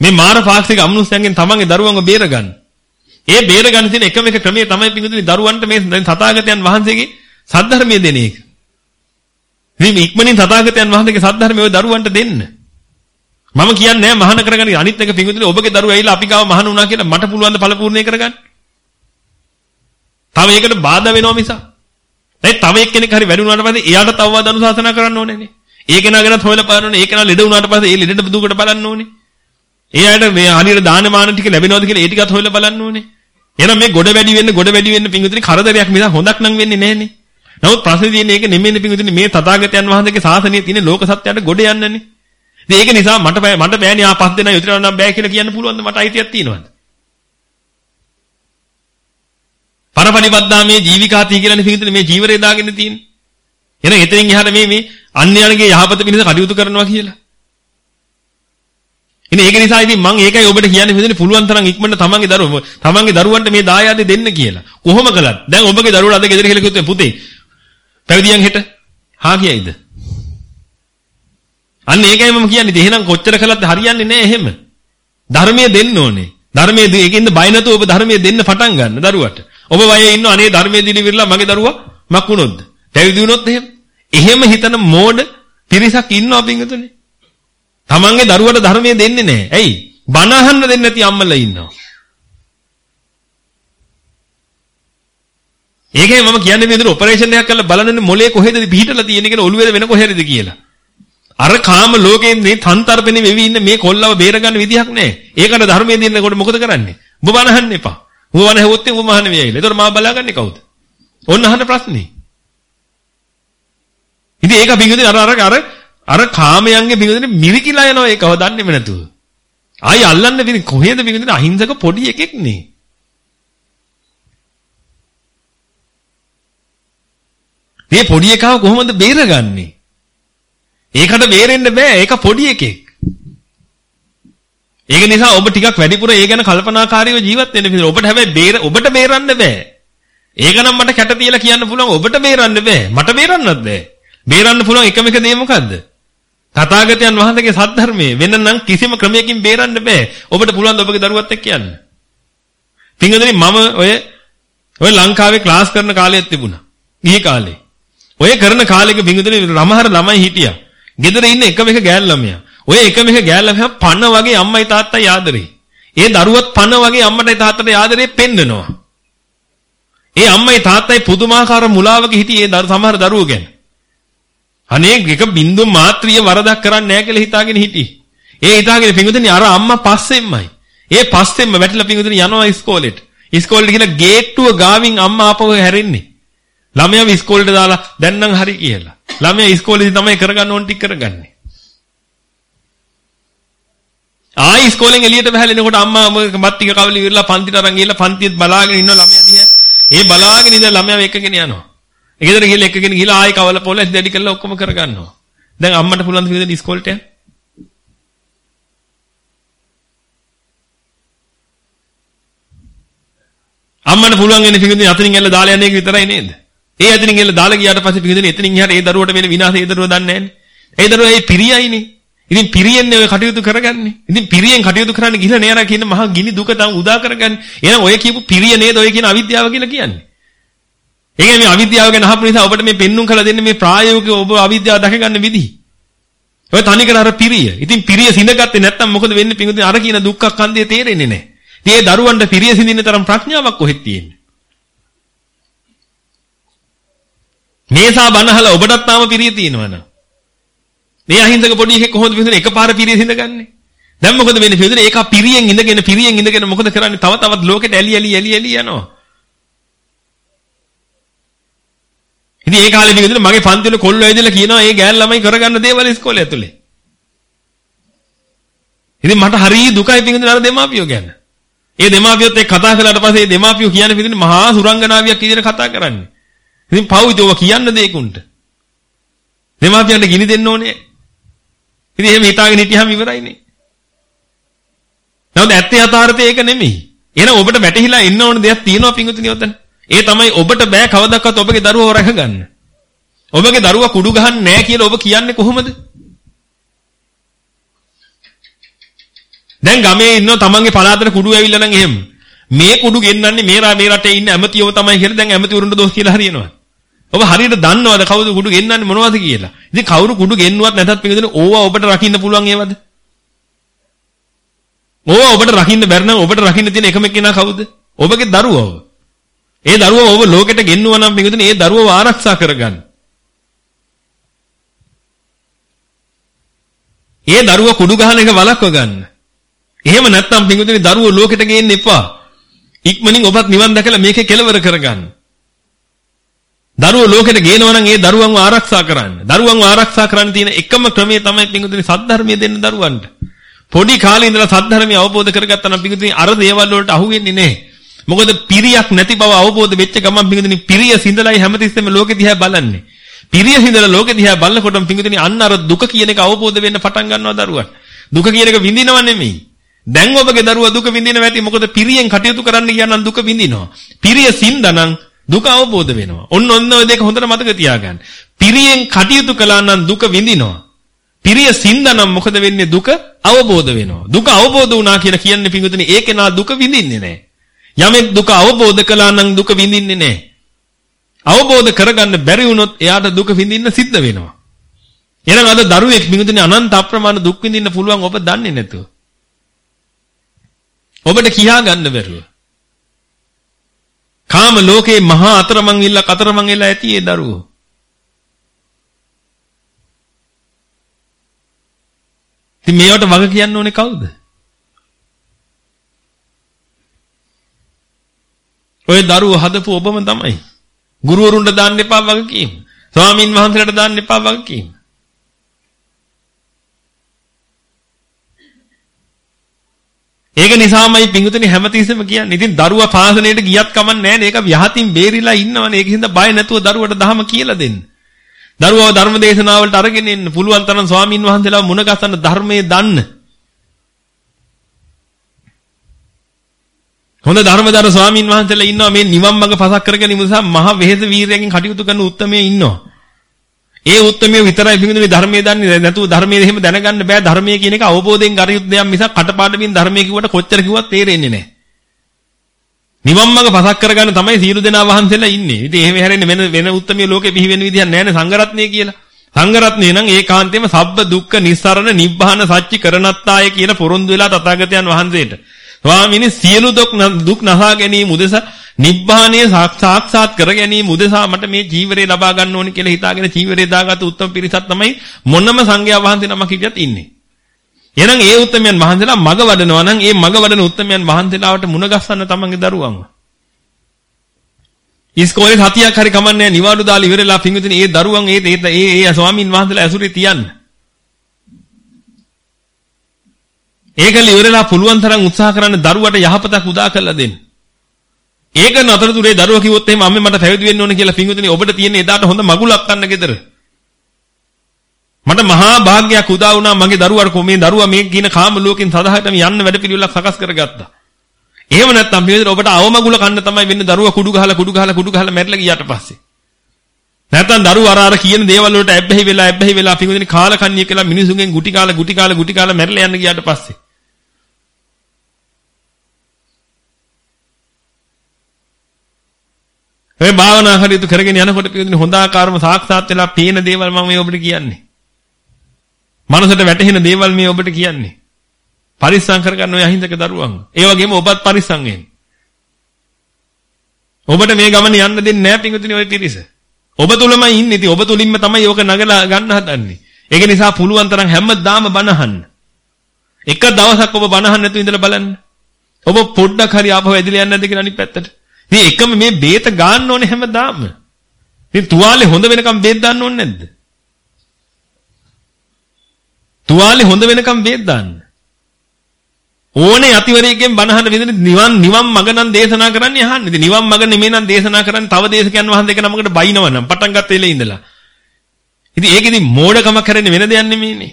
[SPEAKER 1] මේ මාර පාක්ෂික අමනුෂ්‍යයන්ගෙන් තමන්ගේ දරුවන්ව බේරගන්න. ඒ බේරගන්න තියෙන එකම එක ක්‍රමය තමයි පිටුදුනි දරුවන්ට මේ දැන් තථාගතයන් වහන්සේගේ සද්ධර්මයේ දෙන එක. ඉතින් ඉක්මනින් තථාගතයන් වහන්සේගේ සද්ධර්මය ඔය දරුවන්ට දෙන්න. මම කියන්නේ නෑ මහාන කරගන්න අනිත් එක පිටුදුනි ඔබගේ දරුවා ඇවිල්ලා අපි ගාව මහාන වුණා කියලා මට පුළුවන් ද ඵලපූර්ණේ කරගන්න. තව ඒකට බාධා වෙනවා මිසක්. දැන් තව එක්කෙනෙක් හරි වැඩි වුණාට පස්සේ එයාට තවවාද අනුශාසනා කරන්න ඕනේ නේ. ඒ කෙනා ගැනත් හොයලා බලන්න ඕනේ. ඒ කෙනා ලෙඩ වුණාට පස්සේ ඒ ලෙඩට දුකට බලන්න ඕනේ. ඒ අයට මේ හරියට දාන මාන ටික ලැබෙනවද කියලා ඒ ටිකත් හොයලා බලන්න ඕනේ. එහෙනම් මේ ගොඩ වැඩි වෙන්න ගොඩ වැඩි වෙන්න පිංගුතුනි කරදරයක් මිස හොඳක් නම් වෙන්නේ නැහනේ. නමුත් ප්‍රශ්නේ තියෙන්නේ ඒක නෙමෙයිනේ පිංගුතුනි මේ තථාගතයන් වහන්සේගේ ශාසනයේ තියෙන ලෝක සත්‍යයට ගොඩ යන්නනේ. ඉතින් ඒක නිසා මට මට බෑනේ ආ පස් දෙනා යොදලා නම් බෑ කියලා කියන්න පුළුවන්ද මට අයිතියක් තියෙනවද? පරපරිබද්දා මේ ජීවිකාති කියලානේ පිංගුතුනි මේ ජීවරේ දාගෙන තියෙන්නේ. එහෙනම් එතනින් එහාට මේ මේ අන්‍යයන්ගේ යහපත පිණිස කටයුතු කරනවා කියලා. ඉතින් ඒක නිසා ඉතින් මම ඒකයි ඔබට කියන්නේ මෙතන පුළුවන් තරම් ඉක්මනට තමන්ගේ දරුවෝ තමන්ගේ දරුවන්ට මේ දායාදේ දෙන්න කියලා. කොහොම කළත් දැන් ඔබගේ දරුවෝ අද ගෙදර කියලා කිව්වොත් පුතේ පැවිදියන් හෙට හා කියයිද? අන්න ඒකයි මම කියන්නේ. ඉතින් එහෙනම් කොච්චර කළත් හරියන්නේ නැහැ එහෙම. ධර්මයේ දෙන්න ඕනේ. ධර්මයේ ඒකින්ද බය නැතුව ඔබ ධර්මයේ දෙන්න පටන් ගන්න දරුවට. ඔබ වයේ ඉන්න අනේ ධර්මයේ දිලිවිරලා මගේ දරුවා මක් වුණොත්ද? පැවිදි වුණොත් එහෙම. එහෙම හිතන මෝඩ පිරිසක් ඉන්නවා පින්වතුනි. තමන්ගේ දරුවට ධර්මයේ දෙන්නේ නැහැ. ඇයි? බණ අහන්න දෙන්නේ නැති අම්මලා ඉන්නවා. ඒකයි මම කියන්නේ මේ විදිහට ඔපරේෂන් එකක් කරලා බලන්නේ මොලේ කොහෙද පිහිටලා තියෙන්නේ කියලා ඔළුවේ වෙන කොහෙද කියලා. අර කාම ලෝකයෙන් මේ තන්තරපෙනේ වෙවි ඉන්න මේ කොල්ලව බේරගන්න විදිහක් නැහැ. ඒකට ධර්මයේ දෙන්නකොට මොකද කරන්නේ? ඔබ බණ අහන්න එපා. ඔබ බණ හෙවොත් ඔබ මහාන වෙයිලා. ඒතකොට මාව බලාගන්නේ කවුද? ඔන්න අහන ප්‍රශ්නේ. ඉතින් ඒක බින්දුනේ අර අර අර අර කාමයන්ගේ බින්දුනේ මිරිකිලා යනවා ඒකව දන්නේම නැතුව. ආයි අල්ලන්න බින් කොහෙද බින්දුනේ අහිංසක පොඩි එකෙක් නේ. මේ පොඩි එකව කොහොමද බේරගන්නේ? ඒකට බේරෙන්න බෑ. ඒක පොඩි එකෙක්. ඒක නිසා ඔබ ටිකක් වැඩිපුර ඒ ගැන කල්පනාකාරීව ජීවත් වෙන්න පිළිතුර. ඔබට හැබැයි බේර ඔබට බේරන්න බෑ. ඒක නම් මට කැට තියලා කියන්න පුළුවන් ඔබට බේරන්න බෑ. මට බේරන්නත් බෑ. බේරන්න පුළුවන් එකම එක දේ මොකද්ද? තථාගතයන් වහන්සේගේ සද්ධර්මයේ වෙන නම් කිසිම ක්‍රමයකින් බේරන්න බෑ. ඔබට පුළුවන් ද ඔබගේ දරුවත් එක්ක යන්න. පින්වදනි මම ඔය ඔය ලංකාවේ ක්ලාස් කරන කාලයක් තිබුණා. ගිහි කාලේ. ඔය කරන කාලෙක පින්වදනි රමහර ළමයි හිටියා. ගෙදර ඉන්න එකම එක ගෑල් ළමයා. ඔය එකම එක ගෑල් ළමයා පණ වගේ අම්මයි තාත්තයි ආදරේ. ඒ දරුවත් පණ වගේ අම්මටයි තාත්තටයි ආදරේ පෙන්නනවා. ඒ අම්මයි තාත්තයි පුදුමාකාර මුලාවක හිටියේ ඒ සමහර දරුවෝ ගැන. අනේ එක බින්දු මාත්‍රිය වරදක් කරන්නේ නැහැ කියලා හිතාගෙන හිටි. ඒ හිතාගෙන පිඟුදෙනි අර අම්මා පස්සෙන්මයි. ඒ පස්සෙන්ම වැටිලා පිඟුදෙනි යනවා ඉස්කෝලේට. ඉස්කෝලේට ගිහලා ගේට්ටුව ගාවින් අම්මා ආපහු හැරෙන්නේ. ළමයාව ඉස්කෝලේට දාලා දැන් නම් හරි කියලා. ළමයා ඉස්කෝලේදී තමයි කරගන්න ඕන ටික කරගන්නේ. ආයි ඉස්කෝලෙන් එළියට බහැලෙනකොට අම්මා මත් ටික කවලි ඉවරලා පන්තිට අරන් ගිහලා පන්තියත් බලාගෙන ඉන්න ළමයා දිහා. ඒ බලාගෙන ඉඳලා ළමයාව එක්කගෙන යනවා. ගෙදර ගිහලා එක්කගෙන ගිහලා ආයි කවල පොල දැඩි කරලා ඔක්කොම කරගන්නවා. දැන් අම්මට පුළුවන් ද විදිහට ඉස්කෝලේට යන්න? අම්මට පුළුවන් වෙන්නේ පිටින් අතනින් ඇල්ල දාලා යන්නේ විතරයි නේද? ඒ අතනින් ඇල්ල දාලා ගියාට පස්සේ පිටින් එතනින් එහාට ඒ දරුවට වෙන විනාශය ඒ දරුව දන්නේ නැන්නේ. ඒ දරුව ඒ පිරියයිනේ. ඉතින් පිරියෙන්නේ ඔය කටයුතු කරගන්නේ. ඉතින් පිරියෙන් කටයුතු කරන්න ගිහලා නේර කියන මහා ගිනි දුක තම උදා කරගන්නේ. එහෙනම් ඔය කියපු පිරිය නේද ඔය කියන අවිද්‍යාව කියලා කියන්නේ. ඒ කියන්නේ මේ අවිද්‍යාව ගැන අහපු නිසා ඔබට මේ පෙන්눔 කළ දෙන්නේ මේ ප්‍රායෝගිකව ඔබ අවිද්‍යාව දැක ගන්න විදිහ. ඔය තනිකර අර පිරිය. ඉතින් පිරිය සිඳගත්තේ නැත්තම් මොකද වෙන්නේ පිංගුතුනි අර කියන දුක්ඛ කන්දේ තේරෙන්නේ නැහැ. ඉතින් ඒ දරුවන්ට පිරිය සිඳින්න තරම් ප්‍රඥාවක් කොහෙද තියෙන්නේ? මේසා බනහලා ඔබටත් තාම පිරිය තියෙනවනේ. මේ අහිංසක පොඩි එකෙක් කොහොමද පිංගුතුනි එකපාර පිරිය සිඳගන්නේ? දැන් මොකද වෙන්නේ පිංගුතුනි? ඒක පිරියෙන් ඉඳගෙන පිරියෙන් ඉඳගෙන මොකද කරන්නේ? තව තවත් ලෝකෙට ඇලි ඇලි ඇලි ඇලි යනවා. ඉතින් ඒ කාලේ පිටින් මගේ පන්ති වල කොල්ලෝ ඇවිදලා කියනවා ඒ ගෑන් ළමයි කරගන්න දේවල් ඉස්කෝලේ ඇතුලේ. ඉතින් මට හරිය දුකයි පිටින් අර දෙමාපියෝ ගැන. ඒ දෙමාපියොත් එක්ක කතා කළාට පස්සේ ඒ දෙමාපියෝ කියන්නේ පිටින් මහා සුරංගනාවියක් විදිහට කතා කරන්නේ. ඉතින් පව් ඉතින් ඔවා කියන්න දෙයක්ුන්ට. දෙමාපියන්ට ගිනි දෙන්න ඕනේ. ඉතින් එහෙම හිතාගෙන හිටියම ඉවරයිනේ. නමුත් ඇත්තේ යථාර්ථය ඒක නෙමෙයි. එහෙනම් ඔබට වැටහිලා ඉන්න ඕන දෙයක් තියෙනවා පිංගුතුනි ඔතන. ඒ තමයි ඔබට බෑ කවදාවත් ඔබගේ දරුවව රැකගන්න. ඔබගේ දරුවා කුඩු ගහන්නේ නැහැ කියලා ඔබ කියන්නේ කොහොමද? දැන් ගමේ ඉන්න තමන්ගේ පළාතට කුඩු ඇවිල්ලා නම් එහෙම. මේ කුඩු ගෙන්නන්නේ මේ රා මේ රටේ ඉන්න ඇමතියෝ තමයි කියලා දැන් ඇමතිවරුන්ට දොස් කියලා හරියනවා. ඔබ හරියට දන්නවද කවුද කුඩු ගෙන්නන්නේ මොනවද කියලා? ඉතින් කවුරු කුඩු ගෙන්නුවත් නැතත් පිළිදෙන ඕවා ඔබට රකින්න පුළුවන් ඒවද? ඕවා ඔබට රකින්න බැරි නම් ඔබට රකින්න තියෙන එකම කෙනා කවුද? ඔබගේ දරුවව. ඒ දරුවව ඔබ ලෝකෙට ගෙන්නුවා නම් පිළිදෙන ඒ දරුවව ආරක්ෂා කරගන්න. ඒ දරුවා කුඩු ගහන එක වළක්ව ගන්න. එහෙම නැත්නම් පිළිදෙන දරුවෝ ලෝකෙට ගේන්න එපා. ඉක්මනින් ඔබත් නිවන් දැකලා මේකේ කෙලවර කරගන්න. දරුවෝ ලෝකෙට ගේනවා නම් ඒ දරුවන්ව ආරක්ෂා කරන්න. දරුවන්ව ආරක්ෂා කරන්න තියෙන එකම ක්‍රමය තමයි පිටුදින සද්ධර්මය දෙන්න දරුවන්ට. පොඩි කාලේ ඉඳලා සද්ධර්මය අවබෝධ කරගත්තා නම් පිටුදින අර දේවල් වලට අහු වෙන්නේ නැහැ. මොකද පිරියක් නැති බව අවබෝධ වෙච්ච ගමන් පිටුදින පිරිය සිඳලයි හැමතිස්සෙම ලෝකෙ දිහා බලන්නේ. පිරිය සිඳලා ලෝකෙ දිහා බලනකොටම පිටුදින අන්න අර දුක කියන එක අවබෝධ වෙන්න පටන් ගන්නවා දරුවන්. දුක කියන එක විඳිනව නෙමෙයි. දැන් ඔබගේ දරුවා දුක විඳිනව ඇති මොකද පිරියෙන් කටයුතු කරන්න කියනනම් දුක විඳිනවා. පිරිය සිඳනනම් දුක අවබෝධ වෙනවා. ඔන්න ඔන්න ඔය දෙක හොඳට මතක තියාගන්න. පිරියෙන් කටයුතු කළා නම් දුක විඳිනවා. පිරිය සින්දනම් මොකද වෙන්නේ දුක අවබෝධ වෙනවා. දුක අවබෝධ වුණා කියලා කියන්නේ පිංගුතුනි ඒකේ නා දුක විඳින්නේ නැහැ. යමෙක් දුක අවබෝධ කළා නම් දුක විඳින්නේ නැහැ. අවබෝධ කරගන්න බැරි වුණොත් එයාට දුක විඳින්න සිද්ධ වෙනවා. එහෙනම් අද දරුවෙක් පිංගුතුනි අනන්ත අප්‍රමාණ දුක් විඳින්න පුළුවන් ඔබ දන්නේ නැතුව. ඔබට කියා ගන්න බැරුව. කාම ලෝකේ මහා අතරමං ඉල්ල කතරමං එලා ඇති ඒ දරුවෝ. ඉතින් මේවට වග කියන්න ඕනේ කවුද? ඔය දරුවෝ හදපු ඔබම තමයි. ගුරුවරුන්ට දාන්න එපා වගකීම. ස්වාමින් වහන්සේලාට දාන්න එපා වගකීම. ඒක නිසාමයි පිංගුතුනි හැමතිස්සෙම කියන්නේ. ඉතින් දරුවා පාසලේට ගියත් කමක් නැහැ. ඒක යහතින් බේරිලා ඉන්නවනේ. ඒක හින්දා බය නැතුව දරුවට දහම කියලා දෙන්න. දරුවව ධර්ම දේශනාවලට අරගෙන එන්න පුළුවන් තරම් ස්වාමින් වහන්සේලා මුණ ගැසන ධර්මයේ දන්න. හොඳ ධර්මදර ස්වාමින් වහන්සේලා ඉන්නවා මේ නිවන් මඟ පසක් කරගෙන ඉමුසා මහ වෙහෙස වීරයෙන් කටයුතු කරන උත්මයේ ඉන්නවා. ඒ උත්මය විතරයි පිළිඳුනේ ධර්මයේ දන්නේ නැතුව ධර්මයේ එහෙම දැනගන්න බෑ ධර්මයේ කියන එක අවබෝධයෙන් කරියුත් දෙයක් මිසක් කටපාඩමින් ධර්මයේ කිව්වට කොච්චර කිව්වත් තේරෙන්නේ නැහැ. නිවන් මඟ පසක් කරගන්න තමයි සීල දෙනා වහන්සේලා ඉන්නේ. ඉතින් එහෙම හැරෙන්නේ වෙන වෙන උත්මය ලෝකෙ බිහි වෙන විදියක් නැහැ නේ සංඝරත්නය කියලා. සංඝරත්නය නම් ඒකාන්තයෙන්ම සබ්බ දුක්ඛ නිස්සරණ නිබ්බාන සච්චි කරණත්තාය කියන පොරොන්දු වෙලා තථාගතයන් වහන්සේට. ස්වාමීනි සියලු දුක් දුක් නසා ගැනීම උදෙසා නිබ්බානය සාක්ෂාත් කර ගැනීම උදෙසා මට මේ ජීවරේ ලබා ගන්න ඕනි කියලා හිතාගෙන ජීවරේ දාගත්ත උත්තම පිරිසක් තමයි මොනම සංඝයා වහන්සේ නමක් හිටියත් ඉන්නේ. එහෙනම් ඒ උත්තමයන් වහන්සේලා මග වඩනවා නම් ඒ මග වඩන උත්තමයන් වහන්සේලාවට මුණ ගස්සන්න තමන්ගේ දරුවන්ව. ඉස්කෝලේ හතියක් හරි කමන්නේ නිවාඩු දාලා ඉවරලා පින්විතනේ ඒ දරුවන් ඒ ඒ ඒ ස්වාමින් වහන්සේලා ඇසුරේ තියන්න. ඒකල ඉවරලා පුළුවන් තරම් උත්සාහ කරන්න දරුවට යහපතක් උදා කරලා දෙන්න. ඒක නතරතුරේ දරුවා කිව්වොත් එහෙම අම්මේ මට පැවිදි වෙන්න ඕන කියලා පින්විතනි ඔබට තියෙන එදාට හොඳ මගුලක් ගන්න ගෙදර. මට මහා භාග්යක් උදා වුණා මගේ දරුවාට කො මේ දරුවා මේ කියන කාම ලෝකෙන් සදාහටම යන්න වැඩපිළිවෙලක් සකස් කරගත්තා. එහෙම නැත්නම් පින්විතනි ඔබට අවමගුල කන්න තමයි වෙන්නේ දරුවා කුඩු ගහලා කුඩු ගහලා කුඩු ගහලා මැරිලා ගියාට පස්සේ. නැත්නම් දරුවා අර අර කියන දේවල් වලට ඇබ්බැහි වෙලා ඇබ්බැහි වෙලා පින්විතනි කාලකන්ණිය කියලා මිනිසුන්ගෙන් ගුටි කාලා ගුටි කාලා ගුටි කාලා මැරිලා යන්න ගියාට පස්සේ. ඔය භාවනා කටයුතු කරගෙන යනකොට පිළිදෙන හොඳ ආකාරම සාක්ෂාත් වෙලා පේන දේවල් මම මේ ඔබට කියන්නේ. මනසට වැටහෙන දේවල් මේ ඔබට කියන්නේ. පරිස්සම් කරගන්න ඔය අහිංසක දරුවන්. ඒ වගේම ඔබත් පරිස්සම් වෙන්න. ඔබට මේ ගමන යන්න දෙන්නේ නැහැ පිටුතුනි ඔය තිරිස. ඔබ තුලමයි ඉන්නේ. ඉතින් ඔබ තුලින්ම තමයි ඕක නගලා ගන්න හදන්නේ. ඒක නිසා පුළුවන් තරම් හැමදාම බනහන්න. එක දවසක් ඔබ බනහන්න නැතුව ඉඳලා බලන්න. ඔබ පොඩ්ඩක් හරි ආපහු ඇදලා යන්නේ නැද්ද කියලා අනිත් පැත්තට. මේ එකම මේ බේත ගන්න ඕනේ හැමදාම. ඉතින් තුවාලේ හොඳ වෙනකම් බේත් දාන්න ඕනේ නැද්ද? තුවාලේ හොඳ වෙනකම් බේත් දාන්න. ඕනේ යතිවරයෙක්ගෙන් බණහන විදිහට නිවන් නිවන් මග නම් දේශනා කරන්නේ අහන්නේ. ඉතින් නිවන් මග නෙමෙයි නම් දේශනා කරන්නේ තව දේශකයන් වහන්සේ කෙනෙක් නමකට බයිනවනම් පටන් ගත්ත වෙලේ ඉඳලා. ඉතින් ඒක ඉතින් මෝඩකමක් කරන්නේ වෙන දෙයක් නෙමෙයිනේ.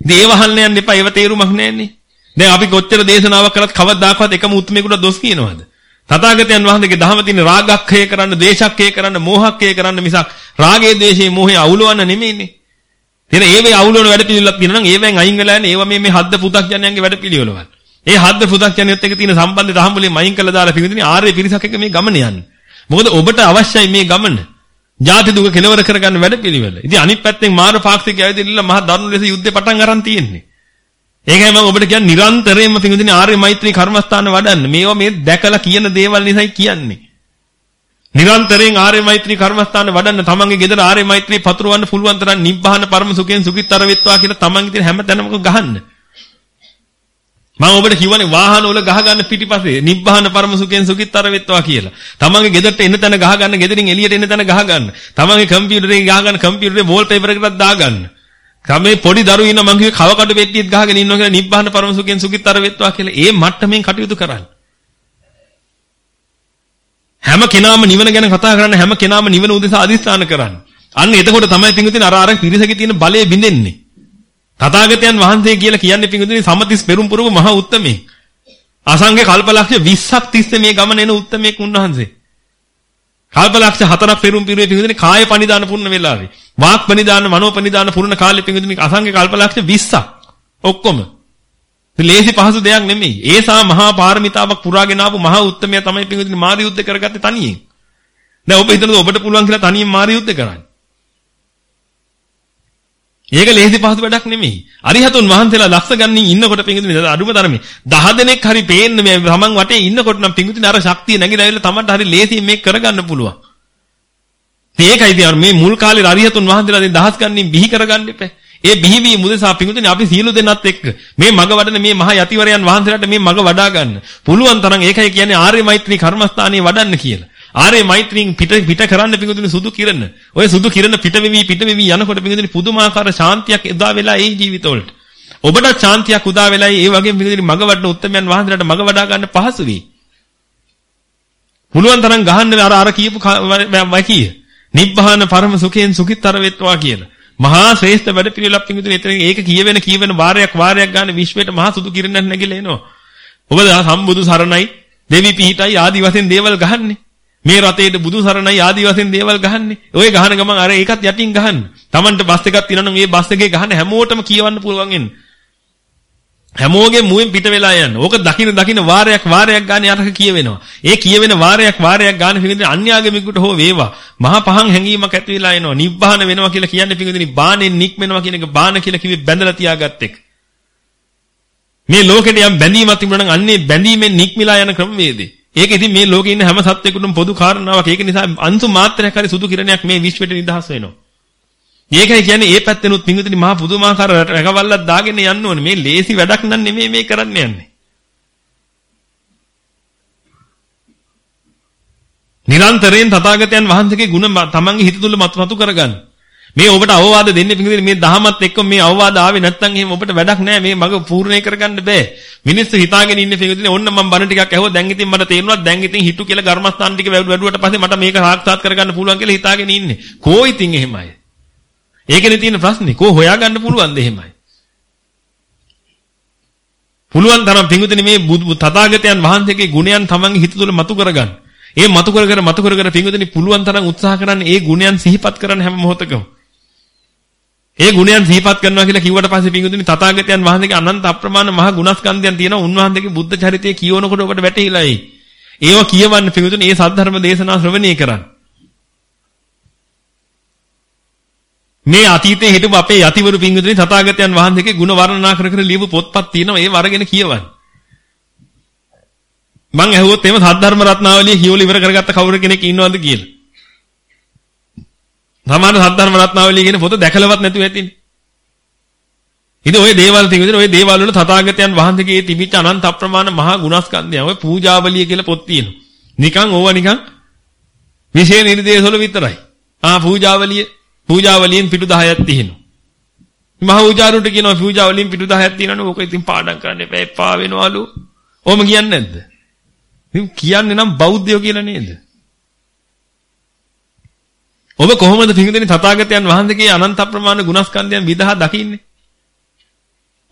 [SPEAKER 1] ඉතින් ඒව අහන්න යන්න එපා. ඒව තේරුමක් නැන්නේ. දැන් අපි කොච්චර දේශනාවක් කරත් කවදාකවත් එකම උත්මේකට දොස් කියනවද? තථාගතයන් වහන්සේගේ ධහම තියෙන රාගක්ඛය කරන්න, ද්වේෂක්ඛය කරන්න, මෝහක්ඛය කරන්න මිසක් රාගයේ, ද්වේෂයේ, මෝහයේ අවුලවන්න නෙමෙයිනේ. එහෙනම් ඒවේ අවුලවන වැඩ පිළිවෙලක් තියෙනවා නම් ඒවෙන් අයින් වෙලා යන්නේ ඒවා මේ මේ හද්ද පු탁 ජනයන්ගේ වැඩ පිළිවෙලවල්. ඒ හද්ද පු탁 ජනයත් එක්ක තියෙන සම්බන්ධය දහම් වලින් අයින් කළා දාලා පිළිගන්නේ ආර්ය පිරිසක් එක්ක මේ ගමන යන්නේ. මොකද ඔබට අවශ්‍යයි මේ ගමන. ජාති දුක කෙලවර කරගන්න වැඩ පිළිවෙල. ඉතින් අනිත් පැත්තෙන් මාන පාක්ෂික ඇවිදilla මහා දරුණු ලෙස යුද්ධේ පටන් අරන් තියෙන්නේ. ඒකයි මම ඔබට කියන්නේ නිරන්තරයෙන්ම පිළිගන්නේ ආර්ය මෛත්‍රී කර්මස්ථාන වඩන්න. මේවා මේ දැකලා කියන දේවල් නිසායි කියන්නේ. නිරන්තරයෙන් ආර්ය මෛත්‍රී කර්මස්ථාන වඩන්න තමන්ගේ ගෙදර ආර්ය මෛත්‍රී පතුරවන්න පුළුවන් තරම් නිබ්බාන පරම සුඛයෙන් සුඛිතර වෙත්වා කියලා තමන්ගේ තියෙන හැම තැනම ගහන්න. මම ඔබට කියවනේ වාහන වල ගහ ගන්න පිටිපස්සේ නිබ්බාන පරම සුඛයෙන් සුඛිතර වෙත්වා කියලා. තමන්ගේ ගෙදරට එන තැන ගහ ගන්න, ගෙදරින් එළියට එන තැන ගහ ගන්න. තමන්ගේ කම්පියුටරේ ගහ ගන්න, කම්පියුටරේ වෝල් පේපර් එකකට දා ගන්න. කමේ පොඩි දරුවෝ ඉන්න මං කිව්වේ කවකඩ පෙට්ටියත් ගහගෙන ඉන්නවා කියලා නිබ්බාන පරම සුඛයෙන් සුඛිතර වෙත්වා කියලා. ඒ මට්ටමින් කටයුතු කරන්න. හැම කෙනාම නිවන ගැන කතා කරන්න හැම කෙනාම නිවන උදෙසා අදිස්ථාන කරන්න. අන්න එතකොට තමයි පිංගුතුනි අර අර පිරිසකේ තියෙන බලය බිඳෙන්නේ. තථාගතයන් වහන්සේ කියලා කියන්නේ පිංගුතුනි සමතිස් පෙරුම් පුරව මහ උත්තමේ. අසංගේ කල්පලක්ෂ 20ක් තිස්සේ මේ ගමන එන උත්තමේක් උන්වහන්සේ. කල්පලක්ෂ හතරක් පෙරුම් පිරුවේ පිංගුතුනි කාය පනිදාන පුරන වෙලාවේ. වාක් පනිදාන මනෝ පනිදාන පුරන කාලේ පිංගුතුනි අසංගේ කල්පලක්ෂ 20ක්. ඔක්කොම ලේසි පහසු දෙයක් නෙමෙයි. ඒසා මහා පාරමිතාවක් පුරාගෙන ආපු මහා උත්තමයා තමයි පින්විතනි මාරි යුද්ධ කරගත්තේ තනියෙන්. දැන් ඔබ හිතනද ඔබට පුළුවන් කියලා තනියෙන් මාරි යුද්ධ කරන්න? ඒක ලේසි පහසු වැඩක් නෙමෙයි. අරිහතුන් වහන්සේලා ලක්ෂ ගණනින් ඉන්නකොට පින්විතනි අඩුම තරමේ 10 දෙනෙක් හරි පේන්න මේ තමන් වටේ ඉන්නකොට නම් පින්විතනි අර ශක්තිය නැగిලා ඇවිල්ලා තමන්ට හරි ලේසියෙන් මේක කරගන්න පුළුවන්. ඒකයි ඉතින් මේ මුල් කාලේ අරිහතුන් වහන්සේලා දැන් දහස් ගණනින් බිහි කරගන්න එපා. ඒ බිහිවීම උදෙසා පිඟුතුනේ අපි සියලු දෙනාත් එක්ක මේ මග වඩන මේ මහා යතිවරයන් වහන්සේලාට මේ මග වඩා ගන්න. පුළුවන් තරම් ඒකයි කියන්නේ ආර්ය මෛත්‍රී කර්මස්ථානයේ වඩන්න කියලා. ආර්ය මෛත්‍රියෙන් පිට පිට කරන්න පිඟුතුනේ සුදු කිරණ. ඔය සුදු කිරණ පිට වෙවි පිට වෙවි යනකොට පිඟුතුනේ පුදුමාකාර ශාන්තියක් එදා වෙලා ඒ ජීවිතවලට. ඔබට ශාන්තියක් උදා වෙලායි ඒ වගේම පිඟුතුනේ මග වඩන උත්තරමයන් වහන්සේලාට මග වඩා ගන්න පහසු වෙයි. පුළුවන් තරම් ගහන්න අර අර කියපු වකිය. නිබ්බාන පරම සුඛයෙන් සුඛිතර වෙත්වා කියලා. මහා ශ්‍රේෂ්ඨ වැඩ පිළිවෙලක් පිඟුතුනේ එතන ඒක කියවෙන කියවෙන වාරයක් වාරයක් ගන්න විශ්වයට මහා සුදු කිරණක් නැගිලා එනවා. ඔබ සම්බුදු සරණයි දෙවි පිහිටයි ආදි වශයෙන් දේවල් ගහන්නේ. මේ රතේට බුදු සරණයි ආදි වශයෙන් දේවල් ගහන්නේ. ඔය ගහන ගමන් අර ඒකත් යටින් ගහන්න. Tamanට බස් එකක් තියෙනවා නම් මේ බස් එකේ ගහන හැමෝටම කියවන්න පුළුවන් එන්නේ. හැමෝගේ මුවෙන් පිට වෙලා යන. ඕක දකින දකින වාරයක් වාරයක් ගානේ අරක කියවෙනවා. ඒ කියවෙන වාරයක් වාරයක් ගානේ පිටින් අන්‍යාගමිකුට හෝ වේවා. මහා පහන් හැඟීමක් ඇති වෙලා එනවා. නිබ්බාන වෙනවා කියලා කියන්නේ පිටින් බානෙන් නික්මෙනවා කියන එක බාන කියලා කිව්වේ බැඳලා තියාගත් එක. මේ ලෝකෙට යම් බැඳීමක් තිබුණා නම් අන්නේ බැඳීමෙන් නික්මිලා යන ක්‍රමවේදේ. ඒක ඉතින් මේ ලෝකේ ඉන්න හැම සත්වෙකුටම පොදු කාරණාවක්. ඒක නිසා අංශු මාත්‍රයක් හරි සුදු කිරණයක් මේ විශ්වෙට නිදහස් වෙනවා. ඒකයි කියන්නේ මේ පැත්තෙනුත් පිංගුතුනි මහා පුදුමාකාර රැකවල්ලක් දාගෙන යන්න ඕනේ. මේ ලේසි වැඩක් නන් නෙමෙයි මේ කරන්න යන්නේ. නිරන්තරයෙන් තථාගතයන් වහන්සේගේ ගුණ තමන්ගේ හිත තුළ මතු කරගන්න. මේ ඔබට අවවාද දෙන්නේ පිංගුතුනි මේ දහමත් එක්ක මේ අවවාද ආවේ නැත්නම් එහෙම ඔබට වැඩක් නැහැ. මේ මග පූර්ණේ කරගන්න බෑ. මිනිස්සු හිතාගෙන ඉන්නේ පිංගුතුනි ඕන්න මම බණ ටිකක් ඇහුවා. දැන් ඉතින් මට තේරුණා දැන් ඉතින් හිතු කියලා ගර්මස්ථාන ටික වැඩුවට පස්සේ මට මේක සාක්ෂාත් කරගන්න පුළුවන් කියලා හිතාගෙන ඉන්නේ. කෝ ඉතින් එහෙමයි. ඒකනේ තියෙන ප්‍රශ්නේ. කෝ හොයාගන්න පුළුවන්ද එහෙමයි? පුළුවන් තරම් පිඟුතුනි මේ තථාගතයන් වහන්සේගේ ගුණයන් තමන්ගේ හිත තුළ මතු කරගන්න. ඒ මතු කර කර මතු කර කර පිඟුතුනි පුළුවන් තරම් උත්සාහ කරන්න ඒ ගුණයන් සිහිපත් කරන්න හැම මොහොතකම. ඒ ගුණයන් සිහිපත් කරනවා කියලා කිව්වට පස්සේ පිඟුතුනි තථාගතයන් වහන්සේගේ අනන්ත අප්‍රමාණ මහ ගුණස්කන්ධයන් තියෙනවා. උන්වහන්සේගේ බුද්ධ චරිතය කියවනකොට ඔබට වැටහිලා එයි. ඒව කියවන්න පිඟුතුනි ඒ සද්ධර්ම දේශනා ශ්‍රවණය කරන්න. මේ අතීතයේ හිටපු අපේ යතිවරු පිංගුතුනි තථාගතයන් වහන්සේගේ ගුණ වර්ණනා කර කර ලියපු පොත්පත් තියෙනවා ඒව අරගෙන කියවන්න. මං ඇහුවොත් එහෙම සද්ධර්ම රත්නාවලිය කියවලා ඉවර කරගත්ත කවුරු කෙනෙක් ඉන්නවද කියලා. සමහර සද්ධර්ම රත්නාවලිය කියන පොත දැකලවත් නැතුව ඇතිනේ. ඉතින් ওই දේවල් තියෙනවා ওই දේවල් වල තථාගතයන් වහන්සේගේ තිබිච්ච අනන්ත අප්‍රමාණ මහා ගුණස්කන්ධය ඔය පූජාවලිය කියලා පොත් තියෙනවා. නිකන් ඕවා නිකන් විශේෂ නිර්දේශ වල විතරයි. ආ පූජාවලිය පූජාවලියෙන් පිටු 10ක් තියෙනවා. මහ පූජාරුන්ට කියනවා පූජාවලියෙන් පිටු 10ක් තියෙනවනේ ඕක ඉතින් පාඩම් කරන්න එපා එපා වෙනවලු. ඕම කියන්නේ නැද්ද? ඉතින් කියන්නේ නම් බෞද්ධයෝ කියලා නේද? ඔබ කොහොමද පිංගුදෙනි තථාගතයන් වහන්සේගේ අනන්ත ප්‍රමාණ ගුණස්කන්ධයන් විදහා දකින්නේ?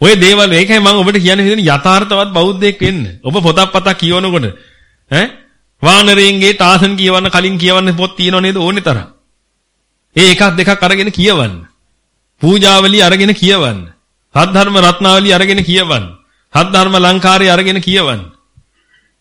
[SPEAKER 1] ඔය දේවල් ඒකයි මම ඔබට කියන්නේ හිතන්නේ යථාර්ථවත් බෞද්ධයෙක් වෙන්න. ඔබ පොතක් පතක් කියවනකොට ඈ වානරයන්ගේ තාසන් කියවන්න කලින් කියවන්න පොත් තියෙනව නේද ඕනේ තරම්. ඒ එකක් දෙකක් අරගෙන කියවන්න. පූජාවලිය අරගෙන කියවන්න. සද්ධර්ම රත්නාවලිය අරගෙන කියවන්න. සද්ධර්ම ලංකාරය අරගෙන කියවන්න.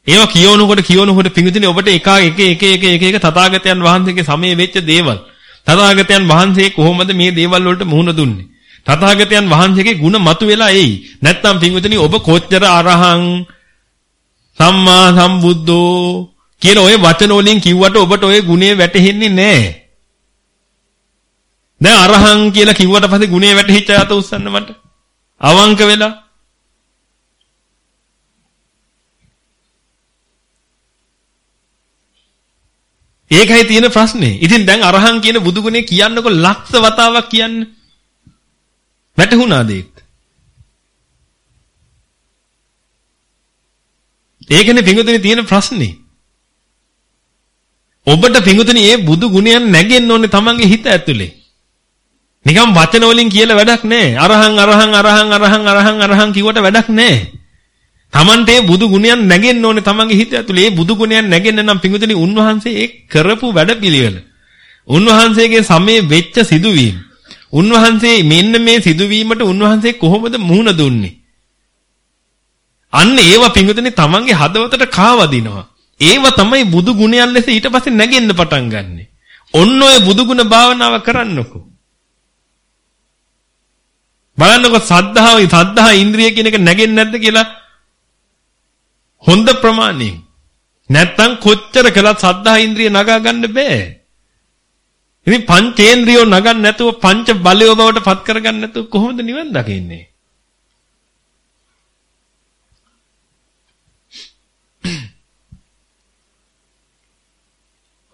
[SPEAKER 1] ඒවා කියවනකොට කියවනකොට පිඟුතුනේ ඔබට එක එක එක එක එක එක තථාගතයන් වහන්සේගේ සමයේ වෙච්ච දේවල්. තථාගතයන් වහන්සේ කොහොමද මේ දේවල් වලට මුහුණ දුන්නේ? තථාගතයන් වහන්සේගේ ಗುಣ මතුවෙලා එයි. නැත්නම් පිඟුතුනේ ඔබ කොච්චර අරහං සම්මා සම්බුද්ධෝ කියන ওই වචන වලින් කිව්වට ඔබට ওই ගුණය වැටහෙන්නේ නැහැ. දැන් අරහං කියලා කිව්වට පස්සේ ගුණය වැටහිච්ච අත උස්සන්න මට. අවංක වෙලා. ඒකයි තියෙන ප්‍රශ්නේ. ඉතින් දැන් අරහං කියන බුදු ගුණේ කියන්නකො ලක්ෂ වතාවක් කියන්න. වැටහුණාද ඒක? ඒකනේ පිඟුතුනේ තියෙන ප්‍රශ්නේ. ඔබට පිඟුතුනි මේ බුදු ගුණයන් නැගෙන්න ඕනේ තමන්ගේ හිත ඇතුලේ. නිකම් වචන වලින් කියලා වැඩක් නැහැ. අරහං අරහං අරහං අරහං අරහං අරහං කිව්වට වැඩක් නැහැ. තමන්ට මේ බුදු ගුණයන් නැගෙන්න ඕනේ තමන්ගේ හිත ඇතුලේ. මේ බුදු ගුණයන් නැගෙන්න නම් පිඟුතුනි උන්වහන්සේ ඒ කරපු වැඩපිළිවෙල. උන්වහන්සේගේ සමයේ වෙච්ච සිදුවීම්. උන්වහන්සේ මෙන්න මේ සිදුවීමට උන්වහන්සේ කොහොමද මුහුණ දුන්නේ? අන්න ඒව පිඟුතුනි තමන්ගේ හදවතට කාවදිනවා. ඒව තමයි බුදු ගුණයන් ලෙස ඊට පස්සේ නැගෙන්න පටන් ගන්නෙ. ඔන්න ඔය බුදු ගුණ භාවනාව කරන්නකෝ. බලන්නකෝ සද්ධාව සද්ධා ඉන්ද්‍රිය කියන එක නැගෙන්නේ නැද්ද කියලා හොඳ ප්‍රමාණයෙන්. නැත්තම් කොච්චර කළත් සද්ධා ඉන්ද්‍රිය නගා ගන්න බෑ. ඉතින් පංචේන්ද්‍රියෝ නගන්න නැතුව පංච බලය බවට පත් කරගන්න නැතුව කොහොමද නිවන් දකින්නේ?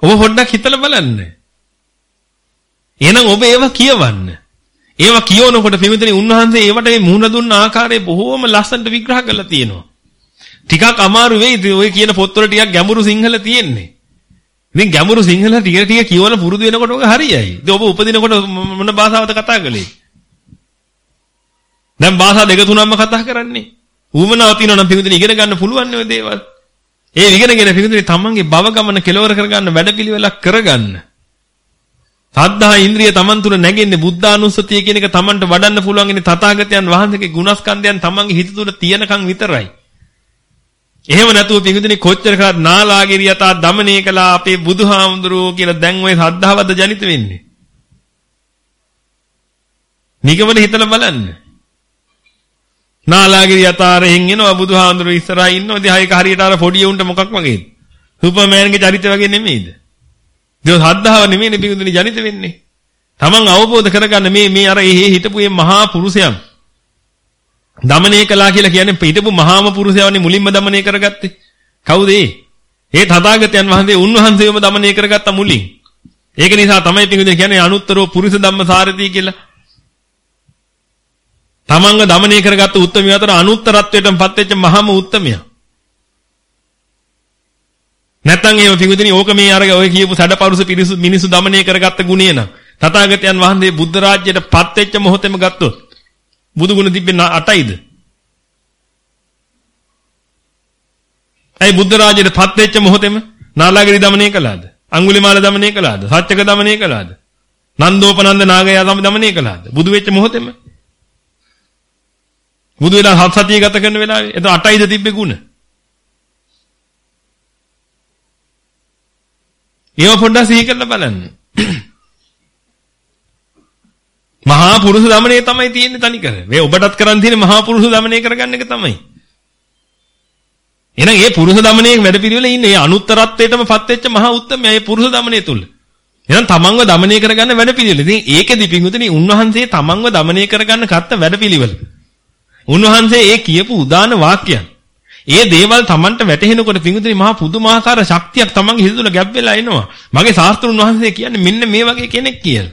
[SPEAKER 1] ඔබ පොඩ්ඩක් හිතලා බලන්න. එහෙනම් ඔබ ඒවා කියවන්න. ඒවා කියවනකොට පිළිතුරේ උන්වහන්සේ ඒවට මේ මුහුණ දුන්න ආකාරය බොහෝම ලස්සනට විග්‍රහ කරලා තියෙනවා. ටිකක් අමාරු වෙයි ඔය කියන පොත්වල ටිකක් ගැඹුරු සිංහල තියෙන්නේ. ඉතින් ගැඹුරු සිංහල ටික ටික කියවන පුරුදු වෙනකොට ඔක හරියයි. ඉතින් ඔබ උපදිනකොට මොන භාෂාවද කතා කළේ? දැන් භාෂා දෙක තුනක්ම කතා කරන්නේ. ඌමනාව තියෙනවා නම් පිළිතුරේ ඉගෙන ගන්න පුළුවන් ඔය දේවල්. ඒ ඉගෙනගෙන පිළිතුරේ තමන්ගේ භව ගමන කෙලවර කරගන්න වැඩපිළිවෙලක් කරගන්න. සද්ධා ඉන්ද්‍රිය තමන් තුළ නැගෙන්නේ බුද්ධානුස්සතිය කියන එක තමන්ට වඩන්න පුළුවන් ඉන්නේ තථාගතයන් වහන්සේගේ ගුණස්කන්ධයන් තමන්ගේ හිත තුළ තියෙනකන් විතරයි. එහෙම නැතුව පිඟුදිනේ කොච්චර කරත් නාලාගිරිය තා দমনය කළා අපේ බුදුහාමුදුරුවෝ කියලා දැන් ওই ශ්‍රද්ධාවද ජනිත වෙන්නේ. නිගමන හිතලා බලන්න. නාලාගිරිය තාරෙහින් එනවා බුදුහාමුදුරුවෝ ඉස්සරහා ඉන්නවා. ඉතින් හයික හරියට අර පොඩි උන්ට මොකක් වගේද? සුපර්මෑන්ගේ චරිත වගේ නෙමෙයිද? දේ ශ්‍රද්ධාව නෙමෙයිනේ පිඟුදිනේ ජනිත වෙන්නේ. තමන් අවබෝධ කරගන්න මේ මේ අර එහෙ හිටපු මේ මහා පුරුෂයන් දමනය කළා කියලා කියන්නේ හිටපු මහාම පුරුෂයවනේ මුලින්ම දමනය කරගත්තේ. කවුද ඒ? ඒ තථාගතයන් වහන්සේ උන්වහන්සේවම දමනය කරගත්ත මුලින්. ඒක නිසා තමයි පිටුදේ කියන්නේ අනුත්තරෝ පුරුෂ ධම්ම සාරදී කියලා. තමන්ව දමනය කරගත්ත උත්මය අතර අනුත්තරත්වයටම පත් වෙච්ච මහාම උත්මයා. නැත්තම් එහෙම පිටුදේ ඕක මේ අර ඔය කියපු සඩපරුස පිරිසු මිනිසු දමනය කරගත්ත ගුණේ නම් තථාගතයන් වහන්සේ බුද්ධ රාජ්‍යයට පත් වෙච්ච මොහොතේම ගත්තොත් බුදුගුණ තිබෙන්නේ 8යිද? ඇයි බුද්ධ රාජ්‍යයට පත් වෙච්ච මොහොතේම නාලාගිරි দমনය කළාද? අඟුලිමාල দমনය කළාද? සත්‍යක দমনය කළාද? නන්දෝපනන්ද නාගයා තම দমনය කළාද? බුදු වෙච්ච මොහොතේම බුදු වෙලා හත් සතිය ගත කරන වෙලාවේ එතන 8යිද තිබ්බේ ಗುಣ? ඒව පොඩ්ඩක් සිහි කරලා බලන්න. මහා පුරුෂ දමනය තමයි තියෙන්නේ තනිකර. මේ ඔබටත් කරන් තියෙන්නේ මහා පුරුෂ දමනය කරගන්න එක තමයි. එහෙනම් මේ පුරුෂ දමනයේ වැඩපිළිවෙලේ ඉන්නේ මේ අනුත්තරත්වයටම පත් වෙච්ච මහා උත්තමයා මේ පුරුෂ දමනය තුල. එහෙනම් තමන්ව දමනය කරගන්න වැඩපිළිවෙල. ඉතින් ඒකෙදි පිඟුතුනි උන්වහන්සේ තමන්ව දමනය කරගන්න කත්ත වැඩපිළිවෙල. උන්වහන්සේ ඒ කියපු උදාන වාක්‍යයන්. ඒ දේවල් Tamanට වැටහෙනකොට පිඟුතුනි මහා පුදුමාකාර ශක්තියක් Tamanගේ හිත තුළ ගැබ් වෙලා එනවා. මගේ ශාස්ත්‍රුන් වහන්සේ කියන්නේ මෙන්න මේ වගේ කෙනෙක් කියලා.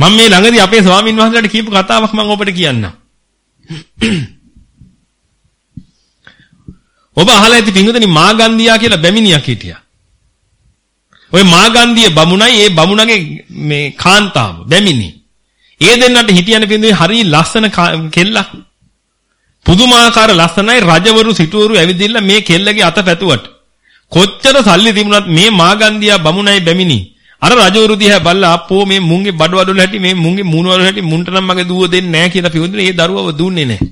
[SPEAKER 1] මම මේ ළඟදී අපේ ස්වාමින් වහන්සේලාට කියපු කතාවක් මම ඔබට කියන්නම්. ඔබ අහලා ඇති පිඟුතුනි මාගන්දියා කියලා බැමිණියක් හිටියා. ওই මාගන්දිය බමුණයි ඒ බමුණගේ මේ කාන්තාව බැමිණි. ඒ දෙන්නට හිටියන පිඟුතුනි හරි ලස්සන කෙල්ලක්. පුදුමාකාර ලස්සනයි රජවරු සිටුවරු ඇවිදින්න මේ කෙල්ලගේ අත පැතුවට. කොච්චර සල්ලි තිබුණත් මේ මාගන්දියා බමුණයි බැමිණි. අර රජවරු දිහා බල්ලා අප්පෝ මේ මුංගේ බඩවල හැටි මේ මුංගේ මූණවල හැටි මුන්ට නම් මගේ දුව දෙන්නේ නැහැ කියලා පිළිඳින ඒ දරුවව දුන්නේ නැහැ.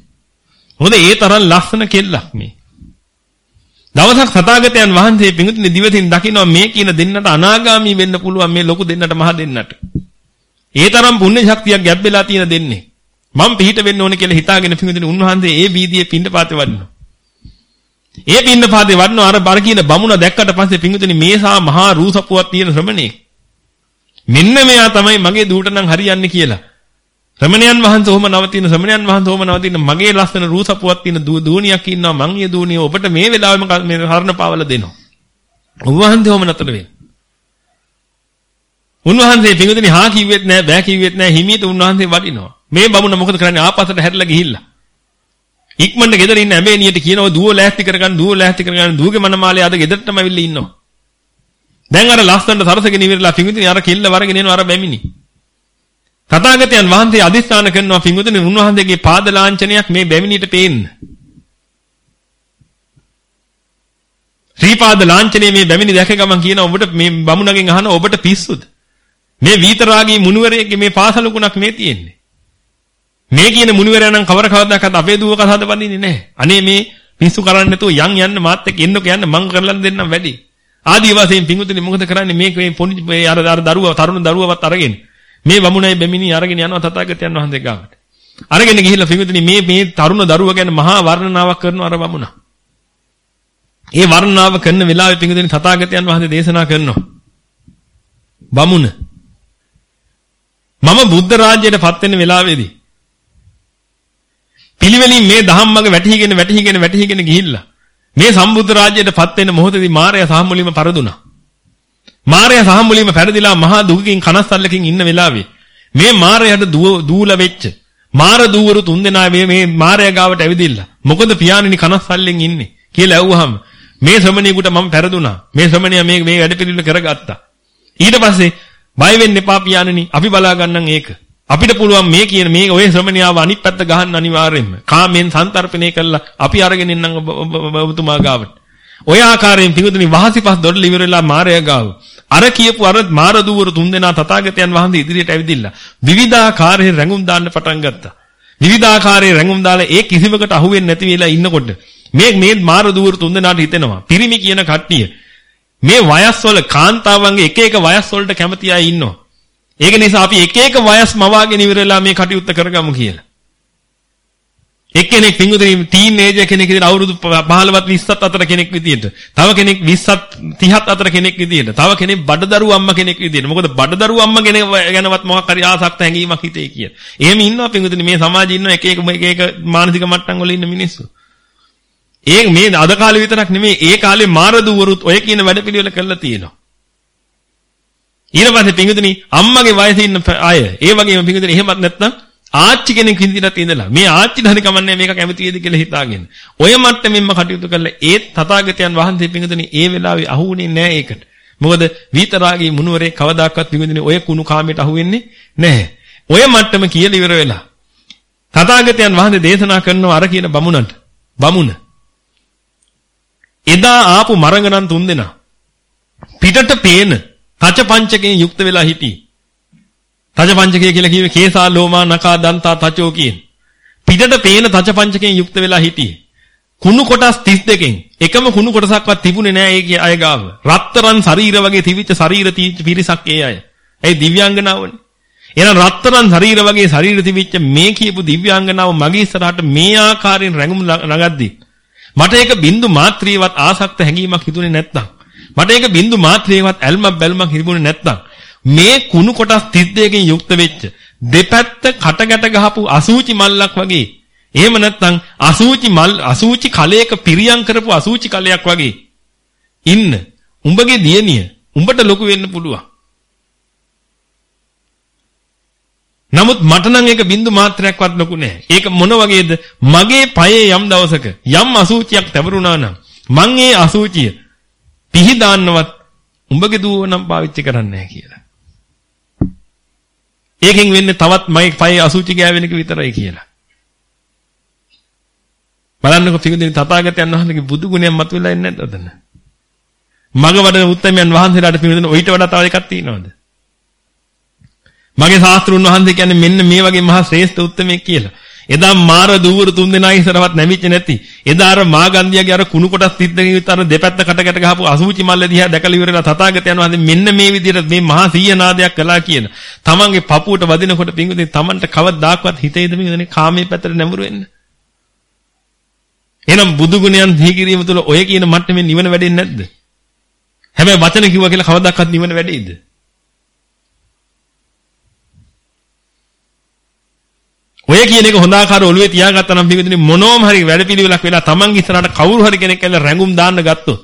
[SPEAKER 1] මොකද ඒ තරම් ලස්සන කෙල්ලක් මේ. දවසක් සතාගතයන් වහන්සේ පිඟුතුනි දිවසින් දකිනවා මේ කියන දෙන්නට අනාගාමී වෙන්න පුළුවන් මේ ලොකු දෙන්නට මහ දෙන්නට. ඒ තරම් පුණ්‍ය ශක්තියක් ගැබ් වෙලා තියෙන දෙන්නේ. මම පිහිට වෙන්න ඕනේ කියලා හිතාගෙන පිඟුතුනි උන්වහන්සේ ඒ වීදියේ පින්ඩපාතේ වඩිනවා. ඒ පින්ඩපාතේ වඩිනවා අර බර කියන බමුණ දැක්කට පස්සේ පිඟුතුනි මේසා මහා රූසපුවක් තියෙන ශ්‍රමණේ. මෙන්න මෙයා තමයි මගේ දූට නම් හරියන්නේ කියලා. ශ්‍රමණයන් වහන්සේ ඔහොම නවතින ශ්‍රමණයන් වහන්සේ ඔහොම නවතින මගේ ලස්සන රූසපුවක් තියෙන දූණියක් ඉන්නවා මං ඊ දූණිය ඔබට මේ වෙලාවෙම මේ හරණ පාවල දෙනවා. ඔබ වහන්සේ ඔහොම නතර වෙන්න. උන්වහන්සේ පිඟුතුනි හා කිව්වෙත් නෑ බෑ කිව්වෙත් නෑ හිමීට උන්වහන්සේ වඩිනවා. මේ බමුණ මොකද කරන්නේ ආපස්සට හැරිලා ගිහිල්ලා. ඉක්මනට ගෙදර ඉන්න ඇඹේනියට කියනවා දුව ලෑස්ති කරගන්න දුව ලෑස්ති කරගන්න දුවගේ මනමාලේ අද ගෙදරටම අවිල්ල ඉන්නවා. දැන් අර ලස්සනට සරසගෙන ඉවරලා පිඟුතුනි අර කෙල්ල වරගෙන එනවා අර බැමිනි. තථාගතයන් වහන්සේ අදිස්ථාන කරනවා පිඟුතුනි උන්වහන්සේගේ පාද ලාංඡනයක් මේ බැමිනිට පේන්න. ශ්‍රීපාද ලාංඡනයේ මේ බැමිනි දැක ගමන් කියන ඔබට මේ බමුණගෙන් අහන ඔබට පිස්සුද? මේ වීතරාගී මුනිවරයෙක්ගේ මේ පාසලකුණක් මේ තියෙන්නේ. මේ කියන මුනිවරයා නම් කවර කවදාකවත් අපේ දුව කතාද වදින්නේ නැහැ. අනේ මේ පිස්සු කරන්නේ නැතුව යන් යන්න මාත් එක්ක එන්නකෝ යන්න මං කරලා දෙන්නම් වැඩි. ආදි වශයෙන් පිඟුතුනි මොකද කරන්නේ මේ මේ පොඩි මේ අර අර දරුවා තරුණ දරුවවත් අරගෙන මේ වමුණයි බැමිණි අරගෙන යනවා තථාගතයන් වහන්සේ ගාවට. අරගෙන ගිහිල්ලා පිඟුතුනි මේ මේ තරුණ දරුවා ගැන මහා වර්ණනාවක් කරනවා අර වමුණා. ඒ වර්ණනාව කරන වෙලාවේ පිඟුතුනි තථාගතයන් වහන්සේ දේශනා කරනවා. බමුණ මම බුද්ධ රාජ්‍යයට පත් වෙන වෙලාවේදී පිළිවෙලින් මේ ධම්මග වැටිහිගෙන වැටිහිගෙන වැටිහිගෙන ගිහිල්ලා මේ සම්බුද්ධ රාජ්‍යයට පත් වෙන මොහොතේදී මාරයා සහ මුලින්ම පරදුනා. මාරයා සහ මුලින්ම පෙරදිලා මහා දුකකින් කනස්සල්ලකින් ඉන්න වෙලාවේ මේ මාරයාට දූල වෙච්ච මාර දූවරු තුන්දෙනා මේ මේ මාරයා ගාවට ඇවිදින්න. මොකද පියාණනි කනස්සල්ලෙන් ඉන්නේ කියලා ඇහුවහම මේ ශ්‍රමණියෙකුට මම පෙරදුනා. මේ ශ්‍රමණියා මේ මේ වැඩ පිළිවෙල කරගත්තා. ඊට පස්සේ බය වෙන්න එපා පියාණනි අපි බලා ගන්නම් ඒක. අපිට පුළුවන් මේ කියන මේ ඔය ශ්‍රමණියාව අනිත් පැත්ත ගහන්න අනිවාර්යෙන්ම. කාමෙන් සංතරපණය කළා අපි අරගෙන ඉන්නම් ඔබතුමා ගාවට. ඔය ආකාරයෙන් පිඟුතුනි වහසිපස් දොඩල ඉවර වෙලා මාරයා ගාව. අර කියපු අර මාර දුවර තුන්දෙනා තථාගතයන් වහන්සේ ඉදිරියට ඇවිදින්න විවිධාකාරයෙන් රැඟුම් දාන්න පටන් ගත්තා. විවිධාකාරයේ රැඟුම් දාලා ඒ කිසිවකට අහුවෙන්නේ නැති වෙලා ඉන්නකොට මේ මේ මාර දුවර තුන්දෙනාට හිතෙනවා පිරිමි කියන කට්ටිය මේ වයස්වල කාන්තාවන්ගේ එක එක වයස් වලට කැමති අය ඉන්නවා. ඒක නිසා අපි එක එක වයස් මවාගෙන ඉවරලා මේ කටයුත්ත කරගමු කියලා. එක්කෙනෙක් පිංගුතුනි ටීනේජර් කෙනෙක් විදිහට අවුරුදු 15වත් 20ත් අතර කෙනෙක් විදිහට. තව කෙනෙක් 20ත් 30ත් අතර කෙනෙක් විදිහට. තව කෙනෙක් බඩදරු අම්මා කෙනෙක් විදිහට. මොකද බඩදරු අම්මා කෙනෙක් ගැනවත් මොකක් හරි ආසක්ත හැඟීමක් හිතේ කියලා. එහෙම ඉන්නවා පිංගුතුනි මේ සමාජයේ ඉන්නවා එක එක එක එක මානසික මට්ටම් වල ඉන්න මිනිස්සු. ඒ මේ අද කාලේ විතරක් නෙමෙයි ඒ කාලේ මාරදුවරුත් ඔය කියන වැඩපිළිවෙල කරලා තියෙනවා. ඊට පස්සේ පිංගුතුනි අම්මගේ වයසේ ඉන්න අය ඒ වගේම පිංගුතුනි එහෙමත් නැත්නම් ආච්චි කෙනෙක් විදිහට ඉඳලා. මේ ආච්චි ධනි කමන්නේ මේක කැමති වේද කියලා හිතාගෙන. ඔය මට්ටමින්ම කටයුතු කළා ඒ තථාගතයන් වහන්සේ පිංගුතුනි ඒ වෙලාවේ අහුුනේ නැහැ ඒකට. මොකද විතරාගී මුනුවරේ කවදාකවත් පිංගුතුනි ඔය කුණු කාමයට අහුවෙන්නේ නැහැ. ඔය මට්ටම කියලා ඉවර වෙලා. තථාගතයන් වහන්සේ දේශනා කරනවා අර කියන බමුණට බමුණ එදා ආපු මරංගනන් තුන්දෙනා පිටට පේන තච පංචකයෙන් යුක්ත වෙලා හිටියේ. තච පංචකය කියලා කිව්වේ කේසා ලෝමා නකා දන්තා තචෝ කියන. පිටට පේන තච පංචකයෙන් යුක්ත වෙලා හිටියේ. කුණු කොටස් 32කින් එකම කුණු කොටසක්වත් තිබුණේ නෑ ඒ අය ගාව. රත්තරන් ශරීර වගේ තිබිච්ච ශරීර පිරිසක් ඒ අය. ඒ දිව්‍යාංගනාවනේ. එහෙනම් රත්තරන් ශරීර වගේ ශරීර තිබිච්ච මේ කියපු දිව්‍යාංගනාව මගේ ඉස්සරහට මේ ආකාරයෙන් රැඟුම් නගද්දී මට ඒක බින්දු මාත්‍රියවත් ආසක්ත හැඟීමක් හිතුනේ නැත්තම් මට ඒක බින්දු මාත්‍රයකවත් ඇල්මක් බැල්මක් හිරිමුනේ නැත්තම් මේ කුණු කොටස් 32කින් යුක්ත වෙච්ච දෙපැත්ත කටගැට ගහපු අසූචි මල්ලක් වගේ එහෙම නැත්නම් අසූචි මල් අසූචි කලයක පිරියම් කරපු අසූචි කලයක් වගේ ඉන්න. උඹගේ දියණිය උඹට ලොකු වෙන්න පුළුවන්. නමුත් මට නම් ඒක බින්දු මාත්‍රයක්වත් ලොකු නෑ. ඒක මොන වගේද? මගේ පයේ යම් දවසක යම් අසූචියක් තවරුණා නම් මං ඒ අසූචිය පිහිදාන්නවත් උඹගේ දුව නම් පාවිච්චි කරන්නේ නැහැ කියලා. ඒකෙන් වෙන්නේ තවත් මගේ පයේ අසුචි ගෑවෙන එක විතරයි කියලා. බලන්නකො පිටුදින තථාගතයන් වහන්සේගේ බුදු ගුණයක් මතුවලා ඉන්නේ නැද්ද ඔතන? මග වඩන උත්තමයන් වහන්සේලාට පිටුදින ඔయిత වඩා තව එකක් තියෙනවද? මගේ ශාස්ත්‍රුන් වහන්සේ කියන්නේ මෙන්න මේ වගේ මහා ශ්‍රේෂ්ඨ උත්තමයෙක් කියලා. එදා මාර දූවරු තුන් දෙනා ඉස්සරවත් නැමිච්ච නැති. එදා අර මාගන්දියාගේ අර කුණු කොටස් තිද්දකින් අර දෙපැත්ත කටකට ගහපු අසුචි මල්ල දිහා දැකලා ඉවරලා තථාගතයන් වහන්සේ මෙන්න මේ විදිහට මේ මහා සීය නාදයක් කළා කියන. තමන්ගේ පපුවට වදිනකොට පිංගුදේ තමන්ට කවදාක්වත් හිතේද මේ කාමයේ පැත්තට නැඹුරු වෙන්න. එහෙනම් බුදු ගුණයන් සිහි කිරීම තුළ ඔය කියන මට්ටමේ නිවන වැඩෙන්නේ නැද්ද? හැබැයි වචන කිව්වා කියලා කවදාවත් නිවන වැඩෙයිද? ඔය කියන එක හොඳ ආකාර ඔළුවේ තියාගත්තා නම් පිටින් මොනෝම හරි වැඩපිළිවෙලක් වෙලා තමන්ගේ ඉස්සරහට කවුරු හරි කෙනෙක් ඇවිල්ලා රැඟුම් දාන්න ගත්තොත්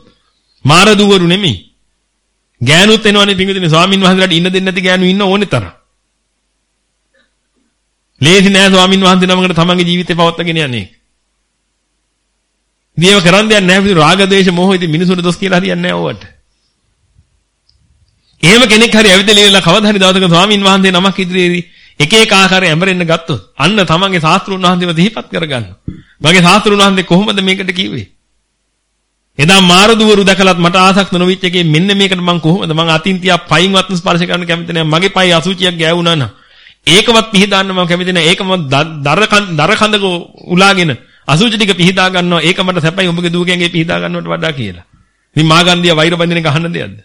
[SPEAKER 1] මාර දුවරු නෙමෙයි. ගෑනුත් එනවනේ පිටින් ස්වාමින් වහන්සේලාට ඉන්න දෙන්නේ නැති ගෑනු ඉන්න ඕනේ තරම්. ලේසි නෑ ස්වාමින් වහන්සේ නමකට තමන්ගේ ජීවිතේ පවත්වාගෙන යන්නේ. දියව කරන් දෙයක් නෑ පිටු රාග දේශ මොහ ඉතින් මිනිසුන්ට දොස් කියලා හරියන්නේ නෑ ඕවට. එහෙම කෙනෙක් හරි ඇවිදලා කවදා හරි දවසක ස්වාමින් වහන්සේ නමක් ඉදිරියේදී එක එක ආකාරයෙන් ඇඹරෙන්න ගත්තොත් අන්න තමන්ගේ ශාස්ත්‍රුන් වහන්සේව දිහිපත් කරගන්න. මගේ ශාස්ත්‍රුන් වහන්සේ කොහොමද මේකට කිව්වේ? එදා මාරදුවරු දැකලත් මට ආසක් නොවිච්ච එකේ මෙන්න මේකට මං කොහොමද මං අතින් තියා පයින්වත් ස්පර්ශ කරන්න කැමති නැහැ. මගේ පයි අසුචියක් ගෑවුනා නම් ඒකවත් පිහදාන්න මම කැමති නැහැ. ඒකම දර දර කඳක උලාගෙන අසුචි ටික පිහදා ගන්නවා. ඒක මට සැපයි ඔබගේ දුවගෙන්ගේ පිහදා ගන්නවට වඩා කියලා. ඉතින් මාගන්දිය වෛර බඳින එක අහන්න දෙයක්ද?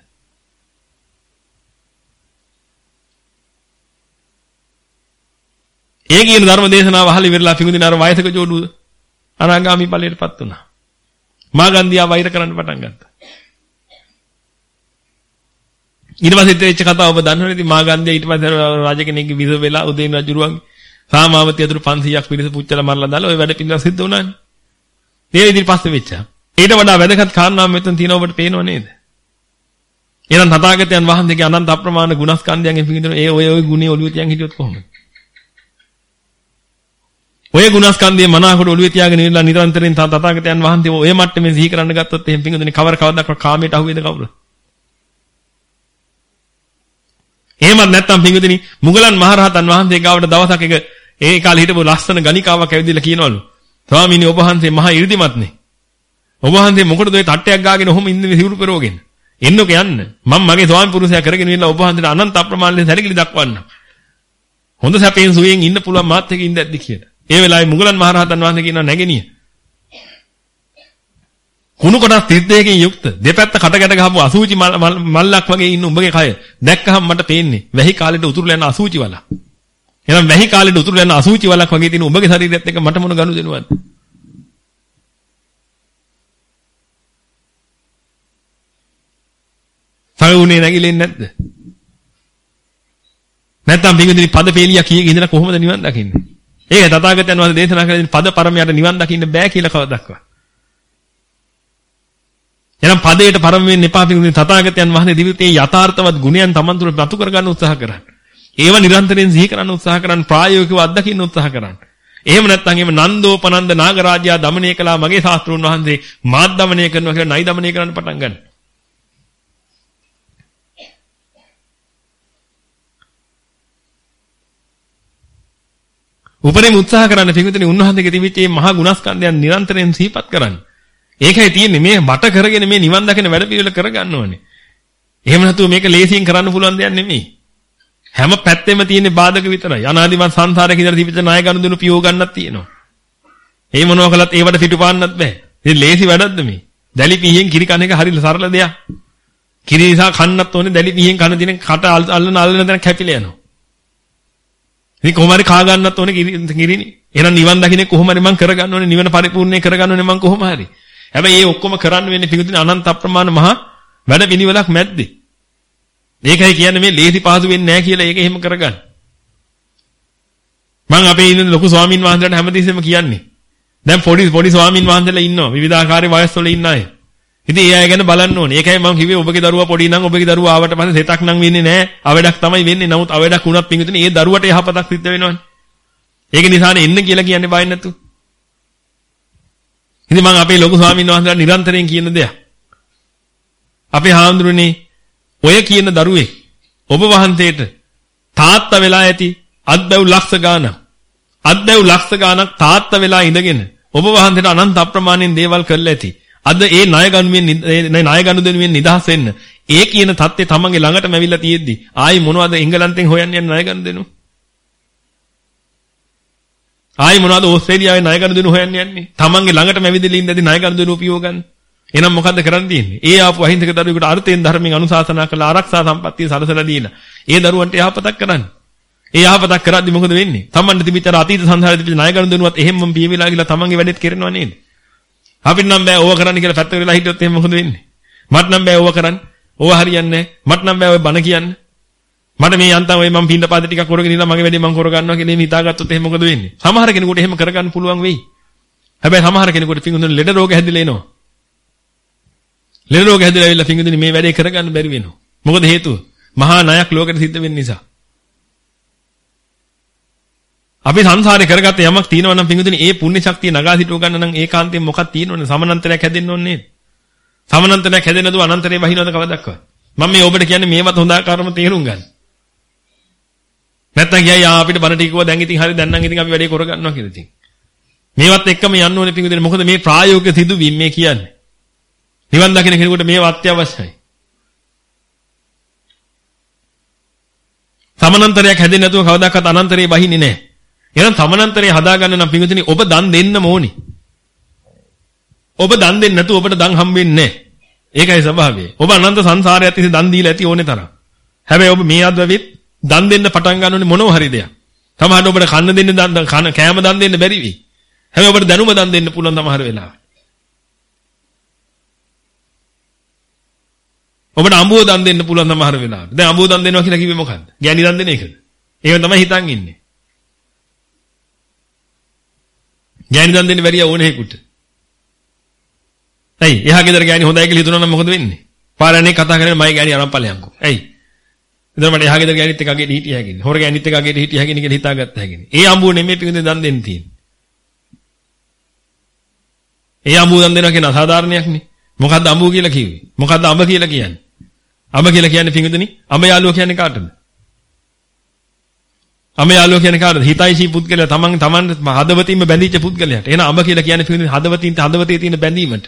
[SPEAKER 1] ඒ කියන ධර්ම දේශනාව අහලා ඉවරලා පිඟුදින අර වයසක ජෝඩුව අනාගාමි ඵලයටපත් වුණා. මාගන්දියා වෛර කරන්න පටන් ගත්තා. ඊට පස්සේ ඉතින් කතාව ඔබ දන්නවනේ ඉතින් මාගන්දියා ඊට පස්සේ රාජ කෙනෙක්ගේ විස වෙලා උදේන රජුරුවන්ගේ සාමාවතිය අතුරු 500ක් පිරිස පුච්චලා මරලා දාලා ওই වැඩ පිළිවෙල සිද්ධ වුණානේ. ඒ විදිහට පස්සේ වෙච්චා. ඊට වඩා වැදගත් කාරණාවක් මෙතන තියෙන ඔබට පේනව නේද? එහෙනම් තථාගතයන් වහන්සේගේ අනන්ත අප්‍රමාණ ගුණස්කන්ධයන්ගෙන් පිළිඳින ඒ ඔය ඔය ගුණේ ඔළුවේ තියන් හිටියොත් කොහොමද? ඔය ගුණස්කන්ධය මනාකොට ඔළුවේ තියාගෙන ඉන්න නිරන්තරයෙන් තථාගතයන් වහන්සේ ඔය මට්ටමේ සිහි කරන්න ගත්තොත් එහෙම පිංගුදෙනේ කවර කවදාවත් කාමයට අහු වේද කවුරු? එහෙමත් නැත්නම් පිංගුදෙනි මුගලන් මහරහතන් වහන්සේ ගාවට දවසක් එක ඒ කාලේ හිටපු ලස්සන ගණිකාවක් ඇවිදලා කියනවලු. ස්වාමීනි ඔබ වහන්සේ මහා 이르දිමත්නේ. ඔබ වහන්සේ මොකටද ඔය තට්ටයක් ගාගෙන ඔහොම ඉන්නේ සිවුරු පෙරවගෙන? එන්නක යන්න. මම මගේ ස්වාමි පුරුෂයා කරගෙන ඉන්න ඔබ වහන්සේට අනන්ත අප්‍රමාණ සැලකිලි දක්වන්න. හොඳ සැපෙන් සුවයෙන් ඉන්න පුළුවන් මාත් එක්ක ඉඳද්දි කියලා. ඒ වෙලාවේ මුගලන් මහරහතන් වහන්සේ කියනවා නැගෙනිය. කුණු කොටස් 32කින් යුක්ත දෙපැත්ත කටකට ගහපු අසූචි මල්ලක් වගේ ඉන්න උඹගේ කය දැක්කහම මට පේන්නේ වැහි කාලෙට උතුරුලා යන අසූචි වල. එහෙනම් වැහි කාලෙට උතුරුලා යන අසූචි වලක් වගේ තියෙන උඹගේ ශරීරයත් එක්ක මට මොන ගනුදෙනුවක්ද? සරුනේ නැගිලෙන්නේ නැද්ද? නැත්තම් පිටින් පද පේලිය කීයක ඉඳලා කොහොමද නිවන් දකින්නේ? ඒක තථාගතයන් වහන්සේ දේශනා කරන පද පරමයට නිවන් දකින්න බෑ කියලා කවදක්වත්. එනම් පදයට පරම වෙන්න එපා පිඟුනේ තථාගතයන් වහන්සේ දිවිතේ යථාර්ථවත් ගුණයන් Taman තුල ප්‍රතු කරගන්න උත්සාහ කරන්න. ඒව නිරන්තරයෙන් සිහි කරන්න උත්සාහ කරන්න ප්‍රායෝගිකව අත්දකින්න උත්සාහ කරන්න. එහෙම නැත්නම් එහෙම නන්දෝපනන්ද නාගරාජයා দমনය කළා මගේ ශාස්ත්‍රුන් වහන්සේ මාත් দমনය කරනවා කියලා නයි দমনය කරන්න පටන් ගන්නවා. උපරිම උත්සාහ කරන්න පිටුතුනි උන්වහන්සේගේ තිබිච්ච මේ මහා ගුණස්කන්ධයන් නිරන්තරයෙන් සිහිපත් කරන්න. ඒකයි තියෙන්නේ මේ මට කරගෙන මේ නිවන් දකින වැඩ පිළිවෙල කරගන්න ඕනේ. එහෙම නැතුව මේක ලේසියෙන් කරන්න පුළුවන් දෙයක් නෙමෙයි. හැම පැත්තෙම තියෙන බාධක විතරයි. අනාදිමත් සංසාරේ ඉඳලා තිබිච්ච ණය ගනුදෙනු පියෝ ගන්නක් තියෙනවා. ඒ මොනවා කළත් ඒවට පිටුපාන්නත් බෑ. ඉතින් ලේසි වැඩක්ද මේ? දැලි පිහියෙන් කිරි කන එක හරිය සරල දෙයක්. කිරි නිසා කන්නත් ඕනේ දැලි පිහියෙන් කන දින කට අල්ලන අල්ලන දැන කැපිලා යනවා. ඉතින් කොහොම හරි කා ගන්නත් ඕනේ කිරිනේ. එහෙනම් නිවන් දකින්නේ කොහොම හරි මං කරගන්න ඕනේ නිවන පරිපූර්ණේ කරගන්න ඕනේ මං කොහොම හරි. හැබැයි මේ ඔක්කොම කරන්න වෙන්නේ පිටුදින අනන්ත අප්‍රමාණ මහා වැඩ පිළිවෙලක් මැද්දේ. ඒකයි කියන්නේ මේ ලේසි පහසු වෙන්නේ නැහැ කියලා ඒක එහෙම කරගන්න. මං අපේ ඉන්න ලොකු ස්වාමින් වහන්සේලාට හැමතිස්සෙම කියන්නේ. දැන් පොඩි පොඩි ස්වාමින් වහන්සේලා ඉන්නවා. විවිධාකාරයේ වයස්වල ඉන්න අය. ඉතින් ඒ අය ගැන බලන්න ඕනේ. ඒකයි මම කිව්වේ ඔබගේ දරුවා පොඩි නම් ඔබගේ දරුවා ආවට පස්සේ සෙතක් නම් වෙන්නේ නැහැ. අවඩක් තමයි වෙන්නේ. නමුත් අවඩක් වුණත් පිංගුතුනේ ඒ දරුවට යහපතක් සිද්ධ වෙනවනේ. ඒක නිසානේ එන්න කියලා කියන්නේ බය නැතු. ඉතින් මම අපේ ලොකු ස්වාමීන් වහන්සේලා නිරන්තරයෙන් කියන දෙයක්. අපේ හාමුදුරනේ ඔය කියන දරුවේ ඔබ වහන්සේට තාත්තා වෙලා ඇති අත්බැව් ලක්ෂ ගාණක් අත්බැව් ලක්ෂ ගාණක් තාත්තා වෙලා ඉඳගෙන ඔබ වහන්සේට අනන්ත අප්‍රමාණයෙන් දේවල් කරලා ඇති. අද ඒ ණය ගනුවෙන් ණය ගනුදෙනුවෙන් නිදහස් වෙන්න ඒ කියන தත්ත්වය තමන්ගේ ළඟටම ඇවිල්ලා තියෙද්දි ආයි මොනවද එංගලන්තෙන් හොයන්න යන්නේ ණය ගනුදෙනු? ආයි මොනවද ඕස්ට්‍රේලියාවේ ණය ගනුදෙනු හොයන්න යන්නේ? තමන්ගේ ළඟටම ඇවිදලා ඉඳදී ණය ගනුදෙනු උපයෝග ගන්න. එහෙනම් මොකද්ද කරන්න තියෙන්නේ? ඒ ආපු අහිංසක දරුවෙකුට අර්ථයෙන් ධර්මයෙන් අනුශාසනා කළ ආරක්ෂා සම්පත්තිය සලසලා දීලා ඒ දරුවන්ට යහපතක් කරන්න. ඒ යහපතක් කරද්දි මොකද වෙන්නේ? තමන්ට තිබිච්ච අතීත සංසාරේ තිබිච්ච ණය ගන්න දෙනුවත් එහෙම්ම පියවිලා ගිහලා තමන්ගේ වැඩෙත් කරනවා නේද? අපිට නම් බෑ ඕව කරන්න කියලා පැත්ත වෙලා හිටියොත් එහෙම මොකද වෙන්නේ? මට නම් බෑ ඕව කරන්න. ඕව හරියන්නේ නැහැ. මට නම් බෑ ඔය බණ කියන්න. මට මේ යන්තම් ඔය මම පින්ද පාද ටිකක් කරගෙන ඉඳලා මගේ වැඩේ මම කරගන්නවා කියලා එහෙම හිතාගත්තොත් එහෙම මොකද වෙන්නේ? සමහර කෙනෙකුට එහෙම කරගන්න පුළුවන් වෙයි. හැබැයි සමහර කෙනෙකුට පිංගුදුන ලෙඩ රෝග හැදිලා එනවා. ලෙඩ රෝග හැදිලා ඇවිල්ලා පිංගුදුනි මේ වැඩේ කරගන්න බැරි වෙනවා. මොකද හේතුව? මහා ණයක් ලෝකෙට සිද්ධ වෙන්න නිසා. අපි සංසාරේ කරගත්ත යමක් තියෙනවා නම් පින්විතනි ඒ පුණ්‍ය ශක්තිය නගා සිටව ගන්න නම් ඒකාන්තයෙන් මොකක් තියෙනවනේ සමනන්තරයක් හැදෙන්න ඕනේ නේද? සමනන්තරයක් හැදෙන්නේ නැතුව අනන්තරේ වහිනවද කවදක්වත්? මම මේ ඔබට කියන්නේ මේවත් හොඳ ආකාරම තේරුම් ගන්න. නැත්තම් කියයි ආ අපිට බණ ටිකව දැන් ඉතින් හරි දැන් නම් ඉතින් අපි වැඩේ කරගන්නවා කියලා ඉතින්. මේවත් එක්කම යන්න ඕනේ පින්විතනි මොකද මේ ප්‍රායෝගික සිදුවීම් මේ කියන්නේ. නිවන් දකින්න කෙනෙකුට මේව අත්‍යවශ්‍යයි. සමනන්තරයක් හැදෙන්නේ නැතුව කවදාකවත් අනන්තරේ වහින්නේ නැහැ. එහෙනම් තමනන්තරේ හදාගන්න නම් පින්විතනි ඔබ දන් දෙන්න ඕනි. ඔබ දන් දෙන්නේ නැතුව ඔබට දන් හම්බෙන්නේ නැහැ. ඒකයි ස්වභාවය. ඔබ අනන්ත සංසාරයත් ඉතින් දන් දීලා ඇති ඕනේ තරම්. හැබැයි ඔබ මේ අද්වවෙත් දන් දෙන්න පටන් ගන්න ඕනේ මොනව හරි දෙයක්. සමහරවිට ඔබට කන්න දෙන්න දන් කන කෑම දන් දෙන්න බැරි වෙයි. හැබැයි ඔබට දැනුම දන් දෙන්න පුළුවන් සමහර වෙලාවට. ඔබට අඹුව දන් දෙන්න පුළුවන් සමහර වෙලාවට. දැන් අඹුව දන් දෙනවා කියලා කිව්වේ මොකද්ද? ගෑණි දන් දෙන එකද? ඒක තමයි හිතන් ඉන්නේ. ගෑණි දන් දෙන්න බැරිය ඕනෙකුට. ඇයි? එහා ගෙදර ගෑණි හොඳයි කියලා හිතුණා නම් මොකද වෙන්නේ? පාරණේ කතා කරගෙන මයි ගෑණි අරන් ඵලයන්කෝ. ඇයි? ඉතින් මට එහා ගෙදර ගෑණිත් එක්ක අගේට හිටිය හැකිනේ. හොර ගෑණිත් එක්ක අගේට හිටිය හැකිනේ කියලා හිතාගත්ත හැකිනේ. ඒ අඹුව නෙමෙයි පිටින් දන් දෙන්න තියෙන්නේ. ඒ අඹුව දන් දෙනවා කියන අසාධාරණයක් නේ. මොකද්ද අඹුව කියලා කිව්වේ? මොකද්ද අඹ කියලා කියන්නේ? අඹ කියලා කියන්නේ පිංගුදනි අඹ යාළුව කියන්නේ කාටද? අම යාළුවා කියන්නේ කාටද? හිතයිසී පුද්ගලයා තමන් තමන් හදවතින්ම බැඳිච්ච පුද්ගලයාට. එහෙනම් අඹ කියලා කියන්නේ පිළිඳින හදවතින් හදවතේ තියෙන බැඳීමට.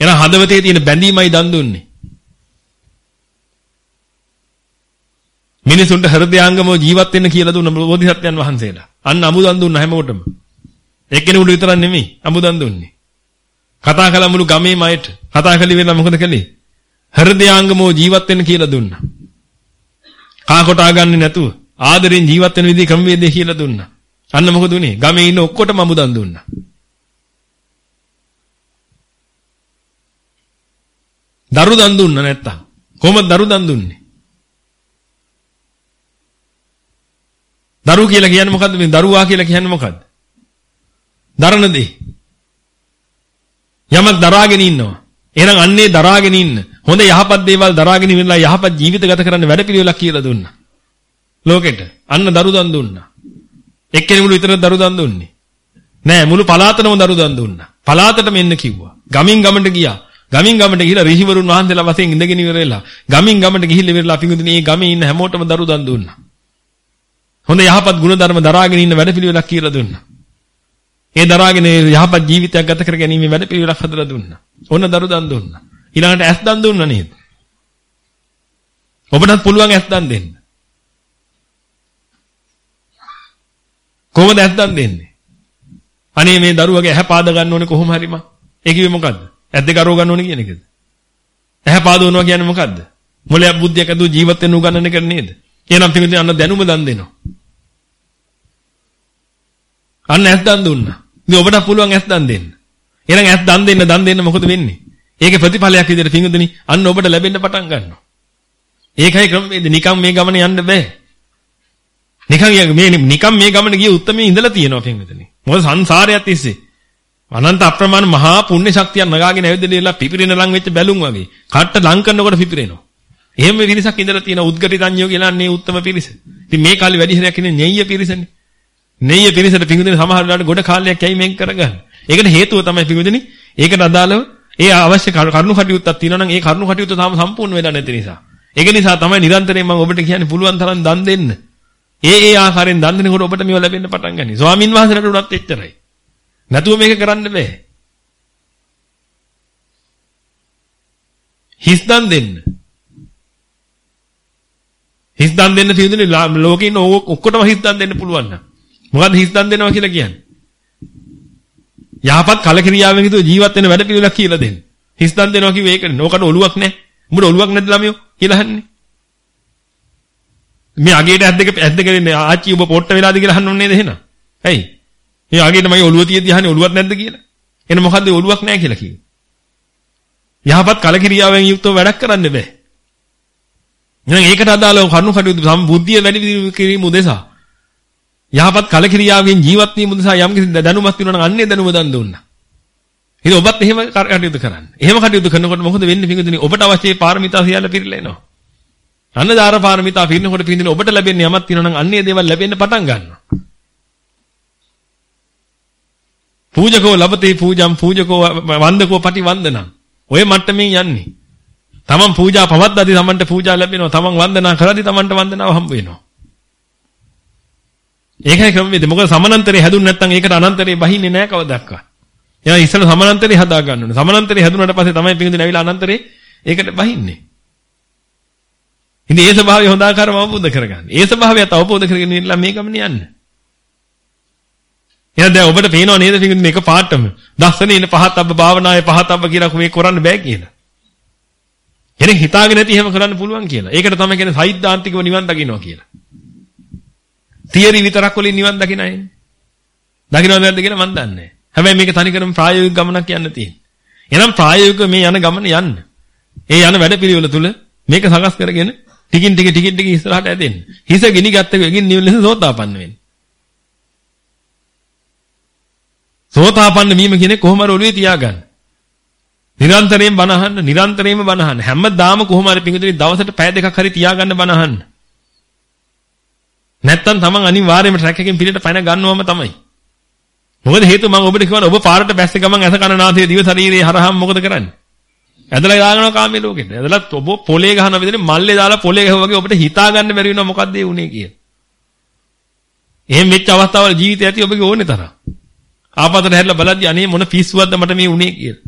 [SPEAKER 1] එහෙනම් හදවතේ තියෙන බැඳීමයි දන් දුන්නේ. මිනිසුන්ට හෘදයාංගමව ජීවත් වෙන්න කියලා දුන්න බෝධිසත්වයන් වහන්සේලා. අන්න අමු දන් දුන්න හැමෝටම. එක්කෙනෙකුට විතරක් නෙමෙයි අමු දන් දුන්නේ. කතා කළ මුළු ගමේම අයට කතා කළේ වෙලා මොකද කළේ? හෘදයාංගමව ජීවත් වෙන්න කියලා දුන්නා. කා කොටා ගන්නේ නැතුව ආදරෙන් ජීවත් වෙන විදිහ ක්‍රමවේදය කියලා දුන්නා. අන්න මොකද උනේ? ගමේ ඉන්න ඔක්කොටම අමුදන් දුන්නා. දරු දන් දුන්න නැත්තම් කොහොමද දරු දන් දුන්නේ? දරු කියලා කියන්නේ මොකද්ද මේ දරුවා කියලා කියන්නේ මොකද්ද? දරන දේ. යමක් දරාගෙන ඉන්නවා. එහෙනම් අන්නේ දරාගෙන ඉන්න. හොඳ යහපත් දේවල් දරාගෙන ඉන්නලා යහපත් ජීවිත ගත කරන්න වැඩපිළිවෙලක් කියලා දුන්නා. ලෝකෙට. අන්න දරු දන් දුන්නා. එක්කෙනෙකුට විතර දරු දන් දුන්නේ. නෑ මුළු පළාතනම දරු දන් දුන්නා. පළාතටම එන්න කිව්වා. ගමින් ගමට ගියා. ගමින් ගමට ගිහිලා රිහිවරුන් වහන්සේලා වශයෙන් ඉඳගෙන ඉවරලා ගමින් ගමට ගිහිල්ලා ඉවරලා පිඟුදිනේ මේ ගමේ ඉන්න හැමෝටම දරු දන් දුන්නා. හොඳ යහපත් ගුණධර්ම දරාගෙන ඉන්න වැඩපිළිවෙලක් කියලා දුන්නා. ඒ දරාගෙන යහපත් ජීවිතයක් ගත කර ගැනීම වැඩපිළිවෙලක් හදලා දුන්නා. ඔන්න දරු දන් දුන්නා. ඊළඟට ඇස් දන් දුන්නා නේද? ඔබටත් පුළුවන් ඇස් දන් දෙන්න. කොහොමද ඇත්දන් දෙන්නේ? අනේ මේ දරුවගේ ඇහැ පාද ගන්න ඕනේ කොහොම හරි මං. ඒ කිව්වේ මොකද්ද? ඇස් දෙක අරව ගන්න ඕනේ කියන එකද? ඇහැ පාදවනවා කියන්නේ මොකද්ද? මොලයක් බුද්ධියක් ඇතුළු ජීවත් වෙන්න උගන්නන එක නේද? එහෙනම් පිටින් අන්න දැනුම දන් දෙනවා. අන්න ඇස් දන් දුන්නා. ඉතින් ඔබට පුළුවන් ඇස් දන් දෙන්න. එහෙනම් ඇස් දන් දෙන්න දන් දෙන්න මොකද වෙන්නේ? ඒකේ ප්‍රතිඵලයක් විදිහට පිංගුදෙනි අන්න ඔබට ලැබෙන්න පටන් ගන්නවා. ඒකයි ක්‍රමවේද නිකම් මේ ගමන යන්න බෑ. නිකන් මේ නිකන් මේ ගමන ගිය උත්මේ ඉඳලා තියෙනවා පින්විතනේ. මොකද සංසාරයත් තිස්සේ අනන්ත අප්‍රමාණ මහා පුණ්‍ය ශක්තියක් නගාගෙන ඇවිදලා පිපිරෙන ලං වෙච්ච බැලුම් වගේ. කට්ට ලං කරනකොට පිපිරෙනවා. එහෙම පිරිසක් ඉඳලා තියෙන උද්ගටිතඤ්ඤයෝ කියලා අන්නේ උත්තරම පිරිස. ඉතින් මේ කාලේ වැඩි හරියක් ඉන්නේ නෙయ్య පිරිසනේ. නෙయ్య පිරිසට පිඟුදින සමහර වෙලාවට ගොඩ කාලයක් ඇයි මේක කරගන්නේ. ඒකට හේතුව තමයි පිඟුදිනේ. ඒකට අදාළව ඒ අවශ්‍ය කරුණු කටයුත්තක් තියෙනවා නම් ඒ කරුණු කටයුත්ත තාම සම්පූර්ණ වෙලා නැති නිසා. ඒක නිසා තමයි නිරන්තරයෙන් මම ඔබට කියන්නේ පුළුවන් තරම් දන් දෙන්න. ඒ ඒ ආකාරයෙන් දන් දෙනකොට ඔබට මේව ලැබෙන්න පටන් ගන්නවා. ස්වාමින් වහන්සේලාට උනත් එච්චරයි. නැතුව මේක කරන්න බෑ. හිස් දන් දෙන්න. හිස් දන් දෙන්න තියෙන්නේ ලෝකේ ඉන්න ඔක්කොටම හිස් දන් දෙන්න පුළුවන් නම්. මොකද්ද හිස් දන් දෙනවා කියලා කියන්නේ? යහපත් කලකිරියාවෙන් හිතුව ජීවත් වෙන වැඩ පිළිවෙලක් කියලා දෙන්න. හිස් දන් දෙනවා කිව්වේ ඒකනේ. නෝකට ඔලුවක් නැහැ. උඹට ඔලුවක් නැද්ද ළමයෝ කියලා අහන්නේ. මේ අගේට ඇද්දක ඇද්දක ඉන්නේ ආච්චි ඔබ පොට්ට වෙලාද කියලා අහන්න ඕනේ නේද එහෙනම්? ඇයි? මේ අගේට මගේ ඔලුව තියෙද්දි අහන්නේ ඔලුවක් නැද්ද කියලා. එන මොකද්ද ඔලුවක් නැහැ කියලා කිව්වේ. යහපත් කලකිරියාවෙන් යුක්තව වැඩක් කරන්න බෑ. එහෙනම් ඒකට අදාළව කරුණු කටයුතු සම්බුද්ධිය වැඩි කිරීම උදෙසා යහපත් කලකිරියාවෙන් ජීවත් වීම උදෙසා යම් කිසි දැනුමක් තියෙනවා නම් අන්නේ දැනුම දන් දුන්නා. ඉතින් ඔබත් එහෙම කටයුතු කරන්න. එහෙම කටයුතු කරනකොට මොකද වෙන්නේ පිටුදිනේ ඔබට අවශ්‍ය පාරමිතා සියල්ල පිරීලා එනවා. අන්නදාර පාරමිතා පිරිනකොට පිටින් ඔබට ලැබෙන යමක් තියෙනවා නම් අන්නේ දේවල් ලැබෙන්න පටන් ගන්නවා. පූජකෝ ලබතේ පූජම් පූජකෝ වන්දකෝ පටි වන්දනං. ඔය මට්ටමින් යන්නේ. තමන් පූජා පවත්ද්දී තමන්ට පූජා ලැබෙනවා. තමන් වන්දනා කරද්දී තමන්ට වන්දනාව හම්බ වෙනවා. ඒකයි ක්‍රමවේද. මොකද සමානන්තරේ හැදුන්නේ නැත්නම් ඒකට අනන්තරේ බහින්නේ නැහැ කවදාවත්. එහෙනම් ඉස්සෙල්ලා සමානන්තරේ හදා ගන්න ඕනේ. සමානන්තරේ හැදුනට පස්සේ තමයි පිටින් ඇවිල්ලා අනන්තරේ ඒකට බහින්නේ. ඉතින් ඒ ස්වභාවය හොඳ ආකාරව අවබෝධ කරගන්න. ඒ ස්වභාවයත් අවබෝධ කරගෙන ඉන්නලා මේ ගමනේ යන්න. එහෙනම් දැන් ඔබට පේනව නේද පිටින් එක පාටම. දස්සනේ ඉන්න පහතබ්බ භාවනාවේ පහතබ්බ කියලා මේ කරන්න බෑ කියලා. එනේ හිතාගෙන නැති එහෙම කරන්න පුළුවන් කියලා. ඒකට තමයි කියන්නේ සෛද්ධාන්තිකව නිවන් දකින්නවා කියලා. තියරි විතරක් වලින් නිවන් දකින්න අය. දකින්නවද නැද්ද කියලා මන් දන්නේ නැහැ. හැබැයි මේක තනිකරම ප්‍රායෝගික ගමනක් යන්න තියෙන්නේ. එහෙනම් ප්‍රායෝගිකව මේ යන ගමන යන්න. ඒ යන වැඩපිළිවෙල තුල මේක සකස් කරගෙන ටිකින් ටික ටිකින් ටික ඉස්සරහට ඇදෙන්න. හිස ගිනි ගත්ත එකකින් නිවන ලෙස සෝතාපන්න වෙන්න. සෝතාපන්න වීම කියන්නේ කොහොම හරි ඔළුවේ තියාගන්න. නිරන්තරයෙන් බණ අහන්න, නිරන්තරයෙන්ම බණ අහන්න. හැමදාම කොහොම හරි පිඟුතුනි දවසට පැය දෙකක් හරි තියාගන්න බණ අහන්න. නැත්තම් තමන් අනිවාර්යයෙන්ම ට්‍රැක් එකෙන් පිළිට පැන ගන්නවම තමයි. මොකද හේතුව මම ඔබට කියවන ඔබ පාරට බැස්සේ ගමන් ඇස කන නාසය දිව ශරීරයේ හරහාම මොකද කරන්නේ? ඇදලා දාගනවා කාමයේ ලෝකෙට. ඇදලා ඔබ පොලේ ගහන විදිහට මල්ලේ දාලා පොලේ ගහුවා වගේ ඔබට හිතා ගන්න බැරි වෙනවා මොකද්ද ඒ උනේ කියලා. එහෙම වෙච්ච අවස්ථාවල ජීවිතය ඇති ඔබගේ ඕනේ තරම්. ආපතට හැරිලා බලද්දී අනේ මොන පිස්සුවක්ද මට මේ උනේ කියලා.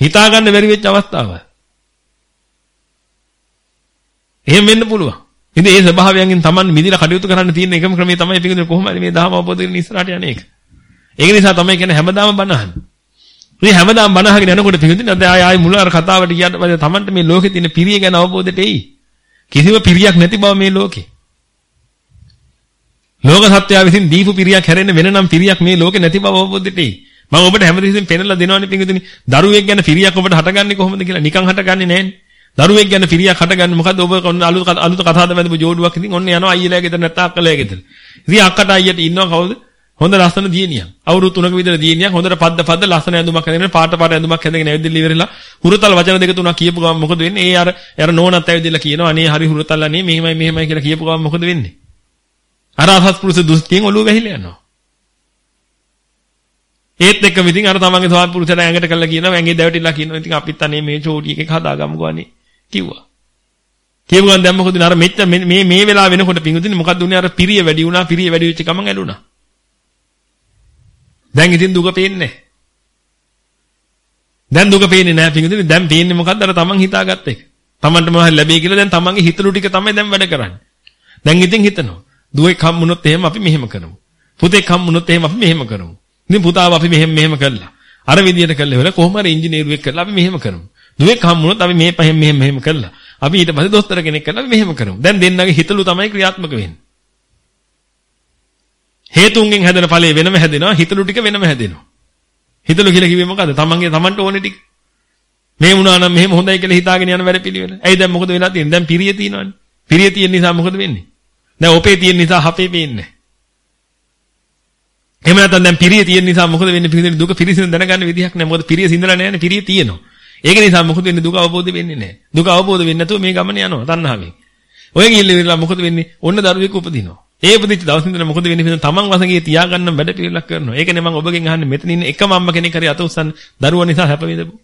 [SPEAKER 1] හිතා ගන්න බැරි වෙච්ච අවස්ථාව. එහෙම වෙන්න පුළුවන්. ඉතින් ඒ ස්වභාවයෙන් Taman මිදිලා කටයුතු කරන්න තියෙන එකම ක්‍රමය තමයි පිටින් කොහොම හරි මේ දහම අවබෝධ කරගෙන ඉස්සරහට යන්නේ ඒක. ඒක නිසා තමයි කියන්නේ හැමදාම බණ අහන්න. මේ හැමදාම බණ අහගෙන යනකොට පිටින් දැන් ආය ආයි මුල අර කතාවට ගියාට පස්සේ Tamanට මේ ලෝකේ තියෙන පිරිය ගැන අවබෝධයට එයි. කිසිම පිරියක් නැති බව මේ ලෝකේ. ලෝක සත්‍යය විසින් දීපු පිරියක් හැරෙන්න වෙන නම් පිරියක් මේ ලෝකේ නැති බව අවබෝධයට එයි. මම ඔබට හැමතිස්සෙම පෙන්නලා දෙනවනේ පිටින් දරුවෙක් ගැන පිරියක් ඔබට හටගන්නේ කොහොමද කියලා නිකන් හටගන්නේ නැහැනේ. දරුවෙක් ගැන පිරියක් හටගන්නේ මොකද්ද ඔබ අලුත් අලුත් කතාවද වැඳපු ජෝඩුවක් ඉතින් ඔන්න යනවා අයියලා ගෙදර නැත්නම් අක්කලා ගෙදර. ඉතින් අක්කට අයියට ඉන්නව කවුද? හොඳ ලස්සන දියණියක්. අවුරුදු 3ක විතර දියණියක් හොඳට පද්ද පද්ද ලස්සන ඇඳුමක් ඇඳගෙන පාට පාට ඇඳුමක් ඇඳගෙන ඇවිදලා ඉවරලා හුරුතල් වචන දෙක තුනක් කියපු ගමන් මොකද වෙන්නේ? ඒ අර අර නෝනත් ඇවිදලා කියනවා අනේ හරි හුරුතල් අනේ මෙහෙමයි මෙහෙමයි කියලා කියපු ගමන් මොකද වෙන්නේ? අර අසත්පුරුෂ දුස්තියෙන් ඔළුව වැහිලා යනවා. ඒත් එක්ක ඉතින් අර තමන්ගේ ස්වාමි පුරුෂයාට ඇඟට කළා කියනවා ඇඟේ දැවටිලා කියනවා ඉතින් අපිත් අනේ මේ චෝටි එකක් හදාගමුකෝ අනේ කිව්වා. කියපු ගමන් දැන් මොකද අර මෙච්ච මේ මේ වෙලාව වෙනකොට පිංගුදිනේ මොකද්ද උනේ අර පිරිය වැඩි වුණා පිරිය වැඩි වෙච්ච ගමන් ඇලුනා. දැන් ඉතින් දුක පේන්නේ දැන් දුක පේන්නේ නැහැ පිංගුදිනේ දැන් පේන්නේ මොකද්ද අර තමන් හිතාගත්ත එක. තමන්ට මොනවද ලැබෙයි කියලා දැන් තමන්ගේ හිතලු ටික තමයි දැන් වැඩ කරන්නේ. දැන් ඉතින් හිතනවා. දුවෙක් හම්බුනොත් එහෙම අපි මෙහෙම කරමු. පුතෙක් හම්බුනොත් එහෙම අපි මෙහෙම කරමු. ඉතින් පුතාව අපි මෙහෙම මෙහෙම කළා. අර විදියට කළා වෙල කොහොම හරි ඉංජිනේරුවෙක් කරලා අපි මෙහෙම කරමු. දුවෙක් හම්බුනොත් අපි මේ පහෙන් මෙහෙම මෙහෙම කළා. අපි ඊට පස්සේ දොස්තර කෙනෙක් කරලා අපි මෙහෙම කරමු. දැන් දෙන්නගේ හිතලු තමයි ක්‍රියාත්මක වෙන්නේ. හේතුන්ගෙන් හැදෙන ඵලය වෙනම හැදෙනවා හිතලු ටික වෙනම හැදෙනවා. හිතලු කියලා කිව්වේ මොකද්ද? තමන්ගේ තමන්ට ඕනේ ටික. මේ වුණා නම් මෙහෙම හොඳයි කියලා හිතාගෙන යන වැඩ පිළිවෙල. ඇයි දැන් මොකද වෙලා තියෙන්නේ? දැන් පිරිය තියෙනවනේ. පිරිය තියෙන නිසා මොකද වෙන්නේ? දැන් ඔපේ තියෙන නිසා හපේ පේන්නේ එහෙම නැත්නම් දැන් පිරිය තියෙන නිසා මොකද වෙන්නේ පිරිසිදු දුක පිරිසිදු දැනගන්න විදිහක් නැහැ. මොකද පිරිය සිඳලා නැහැ නේ පිරිය තියෙනවා. ඒක නිසා මොකද වෙන්නේ දුක අවබෝධ වෙන්නේ නැහැ. දුක අවබෝධ වෙන්නේ නැතුව මේ ගමන යනවා තණ්හාවෙන්. ඔය ගිහිල්ලා මොකද වෙන්නේ? ඔන්න දරුවෙක් උපදිනවා. ඒ උපදිච්ච දවස් ඉඳලා මොකද වෙන්නේ? පිටින් තමන් වසඟේ තියාගන්න වැඩ පිළිලක් කරනවා. ඒකනේ මම ඔබගෙන් අහන්නේ මෙතන ඉන්න එකම අම්ම කෙනෙක් හරි අත උස්සන්න දරුවා නිසා හැප විඳපු.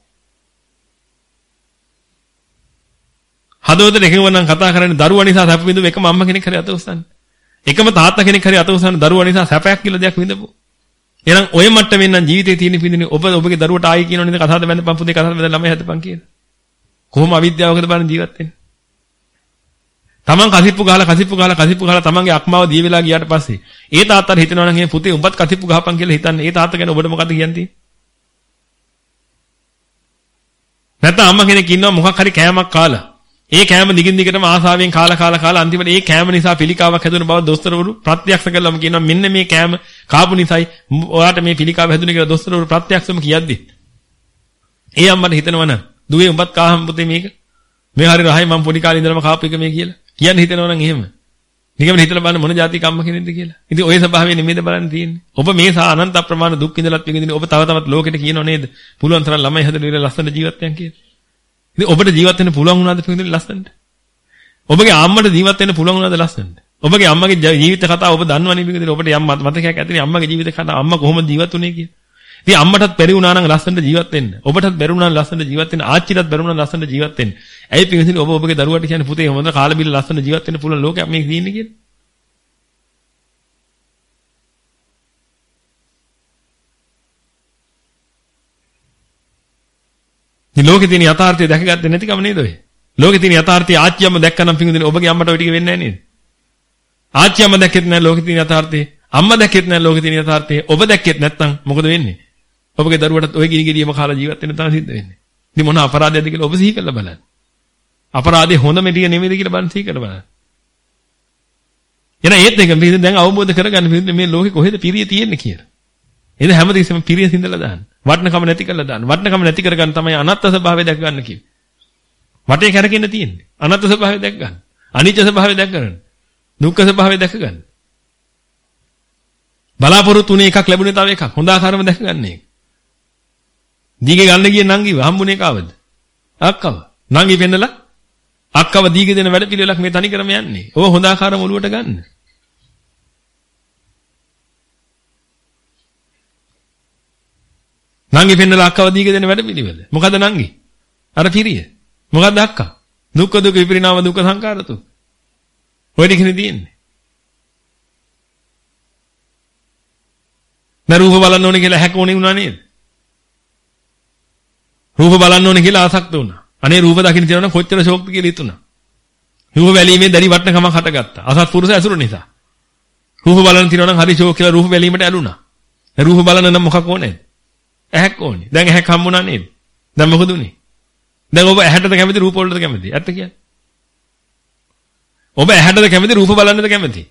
[SPEAKER 1] හදවතට එකව නම් කතා කරන්නේ දරුවා නිසා හැප විඳපු එකම අම්ම කෙනෙක් හරි අත උස්සන්න. එකම තාත්තා කෙනෙක් හරි අත උස්සන්න දරුවා නිසා සැපයක් කියලා දෙයක් විඳපු. එහෙනම් ඔය මට්ටමෙන් නම් ජීවිතේ තියෙන පිළිදෙනේ ඔබ ඔබගේ දරුවට ආයි කියනෝ නේද කතාවද බැඳපන් පුතේ කතාවද බැඳ ළමයි හදපන් කියලා. කොහොම අවිද්‍යාවකද බලන්න ජීවත් වෙන්නේ? තමන් කසිප්පු ගහලා කසිප්පු ගහලා කසිප්පු ගහලා තමන්ගේ අක්මාව දිය වෙලා ගියාට පස්සේ ඒ තාත්තට හිතනවා නම් එහෙනම් පුතේ උඹත් කසිප්පු ගහපන් කියලා හිතන්නේ. ඒ තාත්තා ගැන ඔබට මොකද කියන්නේ? නැත්නම් අම්මා කෙනෙක් ඉන්නවා මොකක් හරි කෑමක් කාලා. ඒ කෑම දිගින් දිගටම ආසාවෙන් කාලා කාලා කාලා අන්තිමට ඒ කෑම නිසා පිළිකාවක් හැදුන බව දොස්තරවරු ප්‍රත්‍යක්ෂ කළාම කියනවා මෙන්න මේ කෑම කාපු නිසායි ඔයාට මේ පිළිකාව හැදුනේ කියලා දොස්තරවරු ප්‍රත්‍යක්ෂම කියද්දි. ඒ අම්මට හිතනවනම් දුවේ උඹත් කාහම් පුතේ මේක. මේ හරි රහයි මම පොඩි කාලේ ඉඳලම කාපු එක මේ කියලා. කියන්න හිතනවා නම් එහෙම. නිකම්ම හිතලා බලන්න මොන જાති කම්ම කෙනෙක්ද කියලා. ඉතින් ඔය ස්වභාවය නෙමෙයිද බලන්න තියෙන්නේ. ඔබ මේ සා අනන්ත අප්‍රමාණ දුක් විඳලත් විඳින්නේ ඔබ තව තවත් ලෝකෙට කියනෝ නේද? පුළුවන් තරම් ළමයි හැදලා ඉර ලස්සන ජීවිතයක් කියලා. ඉතින් ඔබට ජීවත් වෙන්න පුළුවන් වුණාද පින්දුනේ ලස්සනට? ඔබගේ අම්මට ජීවත් වෙන්න පුළුවන් වුණාද ලස්සනට? ඔබගේ අම්මගේ ජීවිත කතාව ඔබ දන්නවනේ පින්දුනේ ඔබට යම් මතකයක් ඇතිනේ අම්මගේ ජීවිත කතාව අම්මා කොහොමද ජීවත් වුනේ කියලා. ඉතින් අම්මටත් බැරි වුණා නම් ලස්සනට ජීවත් වෙන්න. ඔබටත් බැරි වුණා නම් ලස්සනට ජීවත් වෙන්න. ආච්චිටත් බැරි වුණා නම් ලස්සනට ජීවත් වෙන්න. ඇයි පිටින් ඔබ ඔබගේ දරුවාට කියන්නේ පුතේ හොඳ කාලා බිල ලස්සනට ජීවත් වෙන්න පුළුවන් ලෝකයක් මේක තියෙන්නේ කියලා. ඉතින් ලෝකේ තියෙන යථාර්ථය දැකගත්තේ නැතිකම නේද ඔය? ලෝකේ තියෙන යථාර්ථය ආච්චියම්ම දැක්කනම් පිංගුදින ඔබගේ අම්මට ඔය ටික වෙන්නේ නැහැ නේද? ආච්චියම්ම දැක්කෙත් නැහැ ලෝකේ තියෙන යථාර්ථය. අම්මා දැක්කෙත් නැහැ ලෝකේ තියෙන යථාර්ථය. ඔබ දැක්කෙත් නැත්නම් මොකද වෙන්නේ? ඔබගේ දරුවටත් ඔය ගිනි ගෙඩියම කාලා ජීවත් වෙන්න තමයි සිද්ධ වෙන්නේ. ඉතින් මොන අපරාධයක්ද කියලා ඔබ සිහි කරලා බලන්න. අපරාධේ හොඳම ටික නෙමෙයිද කියලා බලන්න සිහි කරලා බලන්න. එන ඒත් එක පිළිද දැන් අවබෝධ කරගන්න මේ ලෝකේ කොහෙද පිරිය තියෙන්නේ කියලා. එහෙනම් හැමදෙස්සම පිරිය සිඳලා දාන්න. වටනකම නැති කරලා දාන්න. වටනකම නැති කරගන්න තමයි අනත්ත් ස්වභාවය දැක ගන්න කිව්වේ. වටේ කැරකෙන්න තියෙන්නේ. අනත්ත් ස්වභාවය දැක ගන්න. අනිත්‍ය ස්වභාවය දැක ගන්න. දුක්ඛ ස්වභාවය දැක ගන්න. බලාපොරොත්තු උනේ එකක් ලැබුණේ තව එකක්. හොඳ ආකාරව දැක ගන්න එක. දීගේ ගන්න ගිය නංගිව හම්බුනේ කාවද? අක්කව. නංගි පෙන්නලා අක්කව දීගේ දෙන වැඩ පිළිවෙලක් මේ තනි කරම යන්නේ. ඔබ හොඳ ආකාරව ඔලුවට ගන්න. නංගි පෙන්නලා අක්කව දීගේ දෙන වැඩ පිළිවෙල. මොකද නංගි? අර පිරිය. මොකද්ද අක්කා? දුක්ඛ දුක විපරිණාම දුක්ඛ සංකාරතු. ඔය ටිකනේ තියෙන්නේ. නරූප බලන්න ඕනේ කියලා හැක ඕනේ වුණා නේද? රූප බලන්න ඕනේ කියලා ආසක්ත වුණා. අනේ රූප දකින්න තියනවා නම් කොච්චර ෂෝක්ද කියලා හිතුණා. රූප බැලීමේ දැඩි වටනකමක් හටගත්තා. අසත්පුරුෂ ඇසුරු නිසා. රූප බලන්න තියනවා නම් හරි ෂෝක් කියලා රූප බැලීමට ඇලුනා. රූප බලන්න නම් මොකක් ඕනේ? ඇහැක් ඕනේ. දැන් ඇහැක් හම්බුණා නේද? දැන් මොකද උනේ? දැන් ඔබ ඇහැටද කැමති රූප වලටද කැමති? ඇත්ත කියන්නේ. ඔබ ඇහැටද කැමති රූප බලන්නද කැමති?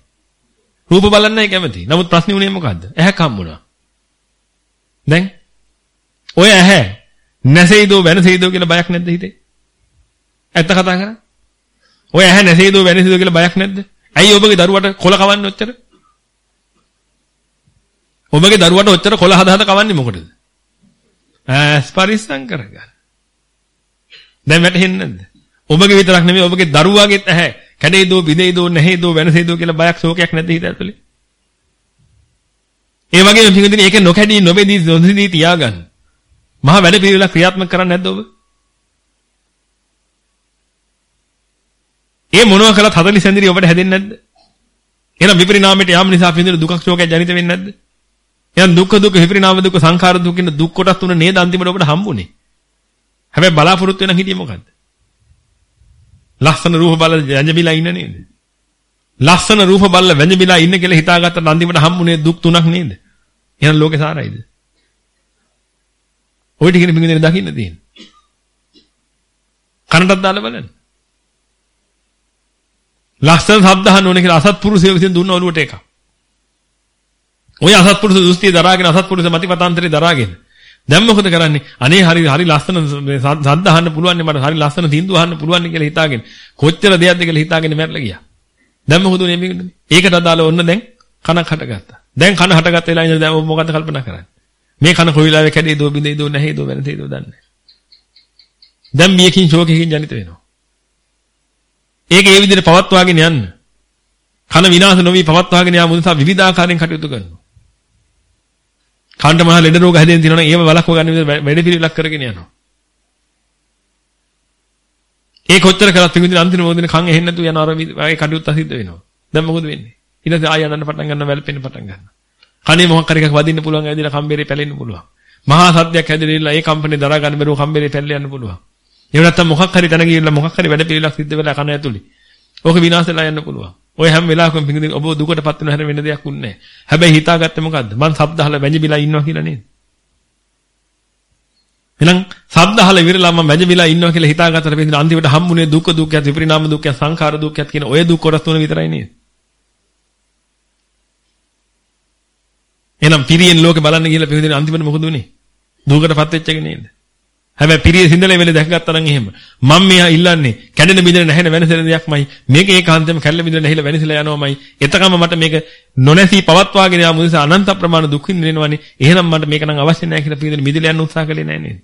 [SPEAKER 1] රූප බලන්නයි කැමති. නමුත් ප්‍රශ්නේ උනේ මොකද්ද? ඇහැක් හම්බුණා. දැන් ඔය ඇහැ නැසෙයිදෝ වෙනසෙයිදෝ කියලා බයක් නැද්ද හිතේ? ඇත්ත කතා කරා. ඔය ඇහැ නැසෙයිදෝ වෙනසෙයිදෝ කියලා බයක් නැද්ද? ඇයි ඔබගේ දරුවට කොල කවන්නේ ඔච්චර? ඔබගේ දරුවට ඔච්චර කොල හද හද කවන්නේ මොකටද? ඈස් පරිස්සම් කරගන්න. දැන් වැටහෙන්නේ නැද්ද? ඔබගේ විතරක් නෙමෙයි ඔබගේ දරුවාගේත් ඇහැ කැඩේදෝ බිඳේදෝ නැහැදෝ වෙනසේදෝ කියලා බයක් ශෝකයක් නැද්ද හිත ඇතුලේ? ඒ වගේම පිටින් ඒක නොකැඩී නොබෙදී නොසිදී තියාගන්න. මහා වැඩ පිළිවෙලක් ක්‍රියාත්මක කරන්නේ නැද්ද ඔබ? ඒ මොනවා කළත් 40 සැඳිරි ඔබට හැදෙන්නේ නැද්ද? එහෙනම් විපරිණාමයට යාම නිසා පින්දින දුකක් ශෝකයක් ජනිත වෙන්නේ නැද්ද? එහෙනම් දුක්ඛ දුක්ඛ විපරිණාම දුක්ඛ සංඛාර දුක්ඛ කියන දුක් කොටස් තුන නේද අන්තිමට ඔබට හම්බුනේ. හැබැයි බලාපොරොත්තු වෙන හිටියේ මොකද්ද? ලස්සන රූප බල වැඳබිලා ඉන්න නේද? ලස්සන රූප බල වැඳබිලා ඉන්න කියලා හිතාගත්තට අන්තිමට හම්බුනේ දුක් තුනක් නේද? එහෙනම් ලෝකේ සාරයිද? ওই ටිකනේ මිනිහෙන් දකින්න තියෙන්නේ. කනටත් දාලා බලන්න. ලස්සන ශබ්ද අහන්න ඕනේ කියලා අසත්පුරුෂයෝ විසින් දුන්න ඔලුවට එකක්. ඔය අසත්පුරුෂ දෘෂ්ටිය දරාගෙන අසත්පුරුෂ මතිපතාන්තරේ දරාගෙන දැන් මොකද කරන්නේ? අනේ හරි හරි ලස්සන සද්ද අහන්න පුළුවන් නේ මට හරි ලස්සන තින්දු අහන්න පුළුවන් කියලා හිතාගෙන කොච්චර දෙයක්ද කියලා හිතාගෙන මැරලා ගියා. දැන් මොකද උනේ මේකද? ඒකට අදාළ ඔන්න දැන් කනක් හටගත්තා. දැන් කන හටගත් වෙලා ඉඳලා දැන් ඔබ මොකද්ද කල්පනා කරන්නේ? මේ කන කොයි වෙලාවෙ කැඩේ දෝ බින්දේ දෝ නැහැ දෝ වෙනතේ දෝ දන්නේ. දැන් බියකින් ශෝකකින් ජනිත වෙනවා. ඒක ඒ විදිහට පවත්වාගෙන යන්න. කන විනාශ නොවි පවත්වාගෙන යාම උදෙසා විවිධාකාරයෙන් කටයුතු කරනවා. කන්ට මහ ලෙඩ රෝග හැදෙන තියෙනවා නම් ඒව වළක්ව ගන්න විදිහට වැඩ පිළිවෙලක් කරගෙන යනවා. ඒ කොච්චර කළත් පිටින් අන්තිම මොහොතේ කන් ඇහෙන්නේ නැතුව යන අර වගේ කටයුත්ත සිද්ධ වෙනවා. දැන් මොකද වෙන්නේ? ඊට පස්සේ ආය යන්න පටන් ගන්නවා වැළපෙන්න පටන් ගන්නවා. කනේ මොකක් හරි එකක් වදින්න පුළුවන් ඇදිලා කම්බරේ පැලෙන්න පුළුවන්. මහා සද්දයක් හැදෙලා ඒ කම්පැනි දරා ගන්න බැරුව කම්බරේ පැල්ල යන්න පුළුවන්. එහෙම නැත්නම් මොකක් හරි තැන ගිහිල්ලා මොකක් හරි වැඩ පිළිවෙලක් සිද්ධ වෙලා කන ඇතුලේ. ඕක විනාශ වෙලා යන්න පුළුවන්. ඔය හැම වෙලාවකම පිටින් ඔබ දුකටපත් වෙන හැර වෙන දෙයක් උන්නේ නැහැ. හැබැයි හිතාගත්තේ මොකද්ද? මං සද්ද අහලා වැජිබිලා ඉන්නවා කියලා නේද? එහෙනම් සද්ද අහලා ඉවරලා මම වැජිබිලා ඉන්නවා කියලා හිතාගත්තට පස්සේ අන්තිමට හම්බුනේ දුක දුක්ඛයත් විපරිණාම දුක්ඛයත් සංඛාර දුක්ඛයත් කියන ඔය දුක් කොටස් තුන විතරයි නේද? එහෙනම් පිරියෙන් ලෝකේ බලන්න ගිහලා පිළිදෙන අන්තිමට මොකද උනේ? දුකටපත් වෙච්ච එක නේද? හැබැයි පිරිය සිඳලේ වෙලේ දැකගත්තා නම් එහෙම. මම මෙහා ඉල්ලන්නේ කැඩෙන බිඳෙන නැහෙන වෙනසෙන දෙයක්මයි. මේක ඒකාන්තයෙන්ම කැඩෙන බිඳෙන නැහිලා වෙනසලා යනවාමයි. එතකම මට මේක නොනැසී පවත්වාගෙන යාම නිසා අනන්ත ප්‍රමාණ දුක් විඳිනවනේ. එහෙනම් මට මේක නම් අවශ්‍ය නැහැ කියලා පිළිදෙන මිදෙල යන්න උත්සාහ කළේ නැහැ නේද?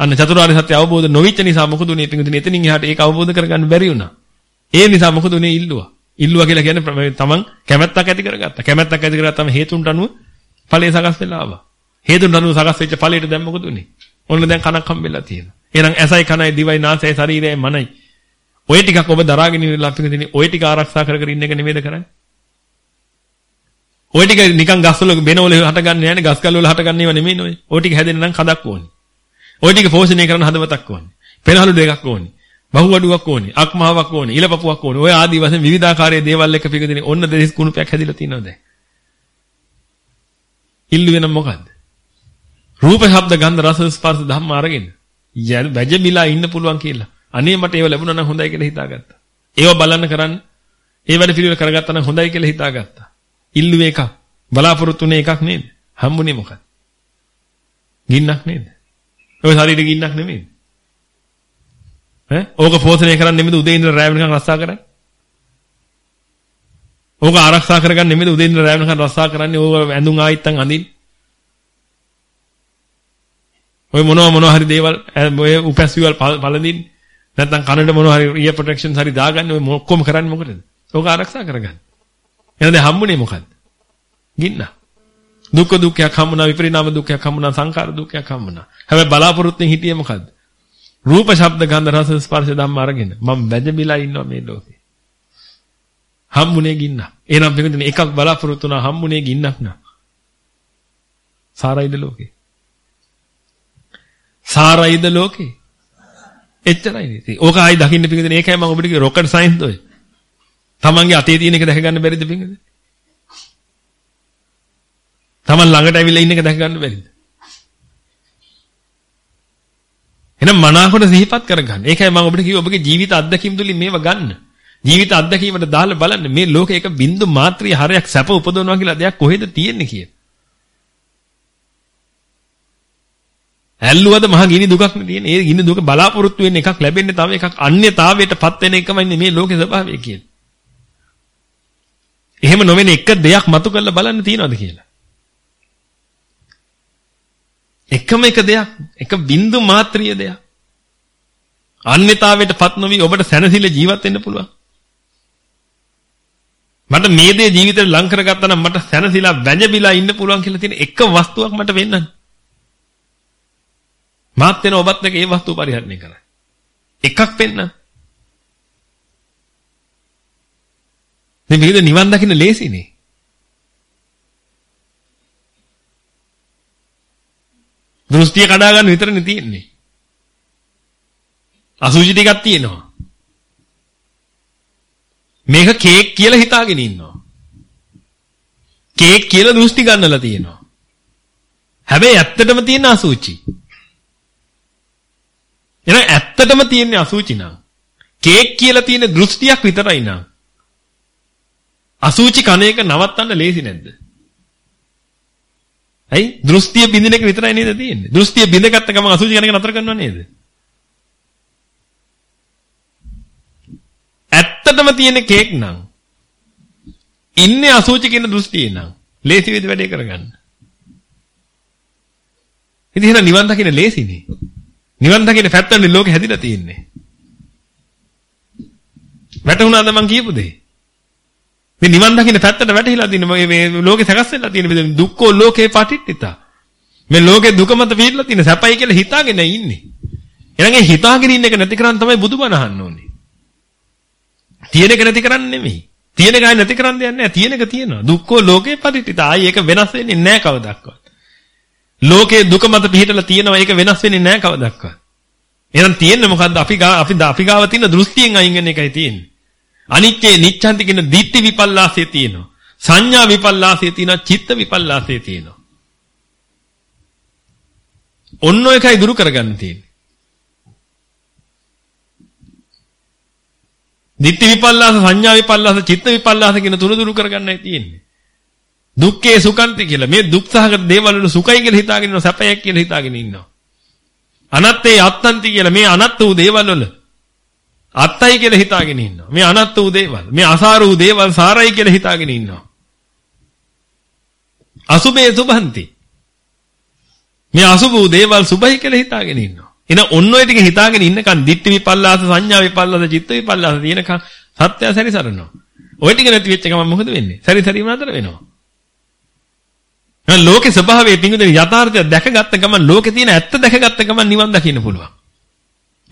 [SPEAKER 1] අන්න චතුරාර්ය සත්‍ය අවබෝධ නොවිච්ච නිසා මොකද උනේ? පිටින් එතනින් එහාට ඒක අවබෝධ කරගන්න බැරි වුණා. ඒ නිසා මොකද උනේ ඉල්ලුවා. ඉල්ලුවා කියලා කියන්නේ තමන් කැමැත්තක් ඇති කරගත්තා. කැමැත්තක් ඇති කරගත්තාම හේතුන්ට අනුව ඵලය සකස් වෙලා ආවා. හේතුන්ට අනුව සකස් වෙච්ච ඵලයට දැන් මොකද උනේ? ඔන්න දැන් කනක් හම්බෙලා තියෙනවා. එහෙනම් ඇසයි කනයි දිවයි නාසයයි ශරීරයයි මනයි. ඔය ටිකක් ඔබ දරාගෙන ඉන්න අපිට තියෙන ඔය ටික ආරක්ෂා කර කර ඉන්න එක නෙමෙයිද කරන්නේ? ඔය ටික නිකන් ගස්වල බෙනවල හටගන්නේ නැහැ නේ ගස්කල් වල හටගන්නේ ඒවා නෙමෙයි නෝයි. ඔය ටික හැදෙන්න නම් කඩක් ඕනේ. ඔය ටික පෝෂණය කරන්න හදවතක් ඕනේ. පෙරහළු දෙකක් ඕනේ. බහුවඩුවක් ඕනේ. අක්මාවක් ඕනේ. ඉලපපුවක් ඕනේ. ඔය ආදී වශයෙන් විවිධාකාරයේ දේවල් එක පිටකදිනේ ඔන්න දෙහිස් කුණුපයක් හැදිලා තියෙනවා දැන්. ඉල්ලු වෙන මොකද්ද? රූප ශබ්ද ගන්ධ රස ස්පර්ශ ධම්ම අරගෙන වැජමිලා ඉන්න පුළුවන් කියලා. අනේ මට ඒව ලැබුණා නම් හොඳයි කියලා හිතාගත්තා. ඒව බලන්න කරන්න ඒ වැඩ පිළිවෙල කරගත්තා නම් හොඳයි කියලා හිතාගත්තා. ඉල්ලුවේ එකක්. බලාපොරොත්තුනේ එකක් නේද? හම්බුනේ මොකක්ද? ගින්නක් නේද? ඔය ශරීරෙ ගින්නක් නෙමෙයි. ඈ? ඕක පෝෂණය කරන්න නෙමෙයි උදේ ඉඳලා රැය වෙනකන් රස්සා කරන්නේ. ඕක ආරක්ෂා කරගන්න නෙමෙයි උදේ ඉඳලා රැය වෙනකන් රස්සා කරන්නේ. ඕක ඇඳුම් ආයිත්තන් අඳින්න. ඔය මොනවා මොනවා හරි දේවල් ඔය උපැස්විවල් පළඳින්න. නැත්නම් කනට මොනවා හරි ඉයර් ප්‍රොටෙක්ෂන්ස් හරි දාගන්න ඔය ඔක්කොම කරන්නේ මොකටද? ඕක ආරක්ෂා කරගන්න. එහෙනම් දැන් හම්බුනේ මොකද්ද? ගින්න. දුක්ඛ දුක්ඛයක් හම්බුණා විපරිණාම දුක්ඛයක් හම්බුණා සංඛාර දුක්ඛයක් හම්බුණා. හැබැයි බලාපොරොත්තුෙන් හිටියේ මොකද්ද? රූප ශබ්ද ගන්ධ රස ස්පර්ශ ධම්ම අරගෙන මම වැජබිලා ඉන්නවා මේ ලෝකේ. හම්බුනේ ගින්න. එහෙනම් පිටින් එකක් බලාපොරොත්තු වුණා හම්බුනේ ගින්නක් නා. සාරයිද ලෝකේ? සාරයිද ලෝකේ? එච්චරයි නේ. ඕක ආයි දකින්න පිංගුදෙන ඒකයි මම ඔබට කිව්වේ රොකට් සයන්ස් ඔය. තමන්ගේ අතේ තියෙන එක දැක ගන්න බැරිද පිංගුද? තමන් ළඟට ඇවිල්ලා ඉන්න එක දැක ගන්න බැරිද? එහෙනම් මනාකොට සිහිපත් කරගන්න. ඒකයි මම ඔබට කිව්වේ ඔබගේ ජීවිත අත්දැකීම් තුලින් මේව ගන්න. ජීවිත අත්දැකීමට දාලා බලන්න මේ ලෝකේ එක බින්දු මාත්‍රිය හරයක් සැප උපදවනවා කියලා දෙයක් කොහෙද තියෙන්නේ කියලා. ඇල්ලුවද මහ ගිනි දුකක් නෙදීනේ. ඒ ගිනි දුක බලාපොරොත්තු වෙන්න එකක් ලැබෙන්නේ තව එකක් අන්‍යතාවයටපත් වෙන එකමයි මේ ලෝකේ ස්වභාවය කියන්නේ. එහෙම නොවෙන එක දෙයක් මතු කරලා බලන්න තියනවද කියලා. එකම එක දෙයක්, එක බින්දු මාත්‍රිය දෙයක්. අන්‍යතාවයටපත් නොවි ඔබට සැනසෙල්ල ජීවත් වෙන්න පුළුවන්. මට මේ දේ ජීවිතේ ලං කරගත්තා නම් මට සැනසීලා වැජබිලා ඉන්න පුළුවන් කියලා තියෙන එක වස්තුවක් මට වෙන්නන්නේ. මාත් වෙන ඔබත් එක ඒ වස්තුව පරිහරණය කරන්න. එකක් වෙන්න. මේ මේක නිවන් දකින්න ලේසිනේ. දෘෂ්ටිය කඩා ගන්න විතරනේ තියෙන්නේ. අසුචි ටිකක් තියෙනවා. මේක කේක් කියලා හිතාගෙන ඉන්නවා. කේක් කියලා දෘෂ්ටි ගන්නලා තියෙනවා. හැබැයි ඇත්තටම තියෙන අසුචි. එහෙනම් ඇත්තටම තියෙන්නේ අසුචි නං. කේක් කියලා තියෙන දෘෂ්ටියක් විතරයි නං. අසුචි කණ එක නවත්තන්න ලේසි නැද්ද? ඇයි? දෘෂ්ටිය බින්දින එක විතරයි නේද තියෙන්නේ? දෘෂ්ටිය බින්දගත්ත ගමන් අසුචි කණ එක නතර කරනව නේද? ඇත්තටම තියෙන කේක් නං. ඉන්නේ අසුචි කියන දෘෂ්ටියේ නං. ලේසි වේද වැඩේ කරගන්න. ඉතින් එහෙනම් නිවන් දකින්න ලේසිනේ. නිවන් දකින්න පැත්තනේ ලෝකෙ හැදිලා තියෙන්නේ. වැටුණාද මං කියපු දේ? මේ නිවන් දකින්න පැත්තට වැටිලා තියෙන මේ මේ ලෝකෙ සකස් වෙලා තියෙන මේ දුක්ඛෝ ලෝකේ පටිච්චිතා. මේ ලෝකේ දුක මත පිටලා තියෙන සැපයි කියලා හිතාගෙන ඉන්නේ. එහෙනම් ඒ හිතාගෙන ඉන්න එක නැති කරන් තමයි බුදුබණ අහන්න ඕනේ. තියෙන එක නැති කරන්නේ නෙමෙයි. තියෙන එක නැති කරන්න දෙයක් නැහැ. තියෙන එක තියෙනවා. දුක්ඛෝ ලෝකේ පටිච්චිතා. ආයි ඒක වෙනස් වෙන්නේ නැහැ කවදාවත්. ලෝකේ දුක මත පිහිටලා තියෙනවා ඒක වෙනස් වෙන්නේ නැහැ කවදාවත්. එහෙනම් තියෙන්නේ මොකද්ද? අපි අපි අපි ගාව තියෙන දෘෂ්ටියෙන් අයින් වෙන එකයි තියෙන්නේ. අනිත්‍ය නිච්ඡන්ති කියන ditthi විපල්ලාසය තියෙනවා. සංඥා විපල්ලාසය තියෙනවා, චිත්ත විපල්ලාසය තියෙනවා. ඔන්න ඔයකයි දුරු කරගන්න තියෙන්නේ. ditthi විපල්ලාස, සංඥා විපල්ලාස, චිත්ත විපල්ලාස කියන තුන දුරු කරගන්නයි තියෙන්නේ. දුක්ඛේ සුඛන්ති කියලා. මේ දුක් සහගත දේවල් වල සුඛයි කියලා හිතාගෙන ඉන්නවා, සැපයක් කියලා හිතාගෙන ඉන්නවා. අනත්තේ අත්තන්ති කියලා මේ අනත්ත වූ දේවල් වල අත්තයි කියලා හිතාගෙන ඉන්නවා. මේ අනත්ත වූ දේවල්. මේ අසාර වූ දේවල් සාරයි කියලා හිතාගෙන ඉන්නවා. අසුභේ සුභන්ති. මේ අසුභ වූ දේවල් සුභයි කියලා හිතාගෙන ඉන්නවා. එහෙනම් ඔන්න ඔය ටික හිතාගෙන ඉන්නකන් ditthi විපල්ලාස සංඥා විපල්ලාස චිත්ත විපල්ලාස තියෙනකන් සත්‍යය සැරිසරනවා. ඔය ටික නැති වෙච්ච ගමන් මොකද වෙන්නේ? සැරිසරීම නතර වෙනවා. එහෙනම් ලෝකේ ස්වභාවයේ පිංගුදෙන යථාර්ථය දැකගත්ත ගමන් ලෝකේ තියෙන ඇත්ත දැකගත්ත ගමන් නිවන් දකින්න පුළුවන්.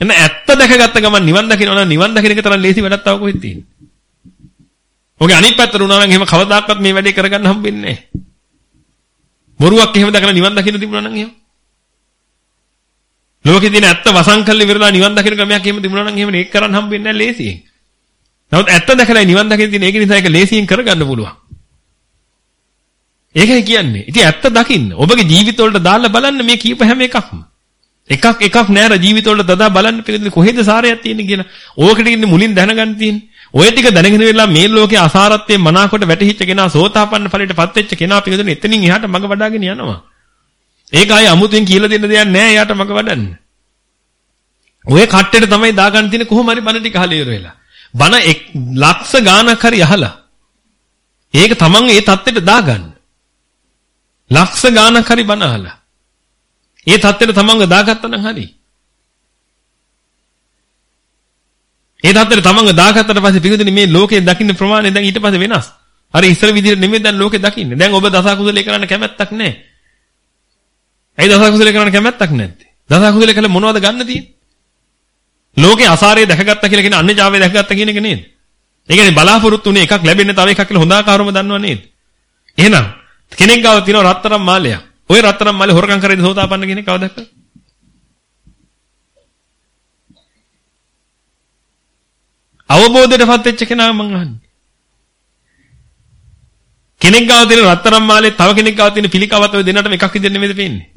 [SPEAKER 1] එහෙනම් ඇත්ත දැකගත්ත ගමන් නිවන් දකින්න නම් නිවන් දකින්න එක තරම් ලේසි වැඩක් තව කොහෙද තියෙන්නේ? ඔගේ අනිත් පැත්තට උනා නම් එහෙම කවදාකවත් මේ වැඩේ කරගන්න හම්බෙන්නේ නැහැ. බොරුවක් එහෙම දැකලා නිවන් දකින්න තිබුණා නම් එහෙම. ලෝකේ තියෙන ඇත්ත වසංකල්ලි විරලා නිවන් දකින්න ක්‍රමයක් එහෙම තිබුණා නම් එහෙම මේක කරන්න හම්බෙන්නේ නැහැ ලේසියෙන්. නමුත් ඇත්ත දැකලා නිවන් දකින්න තියෙන ඒක නිසා ඒක ලේසියෙන් කරගන්න පුළුවන්. ඒකයි කියන්නේ. ඉතින් ඇත්ත දකින්න. ඔබගේ ජීවිතවලට දාලා බලන්න මේ කියප හැම එකක්ම. එකක් එකක් නෑර ජීවිතවලට දදා බලන්න පිළිදෙන කොහෙද සාරයක් තියෙන්නේ කියලා. ඕකට ඉන්නේ මුලින් දැනගන්න තියෙන්නේ. ඔය ටික දැනගෙන වෙලා මේ ලෝකේ අසාරත්වයෙන් මනාකොට වැටහිච්ච කෙනා සෝතාපන්න ඵලයටපත් වෙච්ච කෙනා පිළිදෙන එතනින් එහාට මඟ වඩාගෙන යනවා. ඒක ආයේ අමුතුවෙන් කියලා දෙන්න දෙයක් නෑ එයාට මඟ වඩන්න. ඔය කට්ටේට තමයි දාගන්න තියෙන්නේ කොහොම හරි බණ ටික අහලා ඉවර වෙලා. බණ ලක්ෂ ගාණක් හරි අහලා. ඒක තමන් ඒ தත්ත්වෙට දාගන්න. ලක්ෂ ගාණක් හරි බණ අහලා. ඒ தත්ත්වෙට තමන්ව දාගත්තා නම් හරි. ඒ தත්ත්වෙට තමන්ව දාගත්තට පස්සේ පිළිදෙන මේ ලෝකේ දකින්න ප්‍රමාණය දැන් ඊට පස්සේ වෙනස්. අර ඉස්සර විදිහට නෙමෙයි දැන් ලෝකේ දකින්නේ. දැන් ඔබ දස කුසලයේ කරන්න කැමැත්තක් නැහැ. ඇයි දස කුසලයේ කරන්න කැමැත්තක් නැත්තේ? දස කුසලයේ කළ මොනවද ගන්න තියෙන්නේ? ලෝකේ අසාරය දැකගත්තා කියලා කියන අන්‍යජාවය දැකගත්තා කියන එක නේද? ඒ කියන්නේ බලාපොරොත්තු වෙන එකක් ලැබෙන්නේ තව එකක් කියලා හොඳ ආකාරවම දන්නව නේද? එහෙනම් කෙනෙක් ගාව තියෙන රත්තරන් මාලයක්. ওই රත්තරන් මාලේ හොරකම් කරේද සෝතාපන්න කෙනෙක් කවදක්ද? අවබෝධයටපත් වෙච්ච කෙනා මං අහන්නේ. කෙනෙක් ගාව තියෙන රත්තරන් මාලේ තව කෙනෙක් ගාව තියෙන පිළිකාවත් ඔය දෙන්නටම එකක් විදිහට නෙමෙයිද පේන්නේ?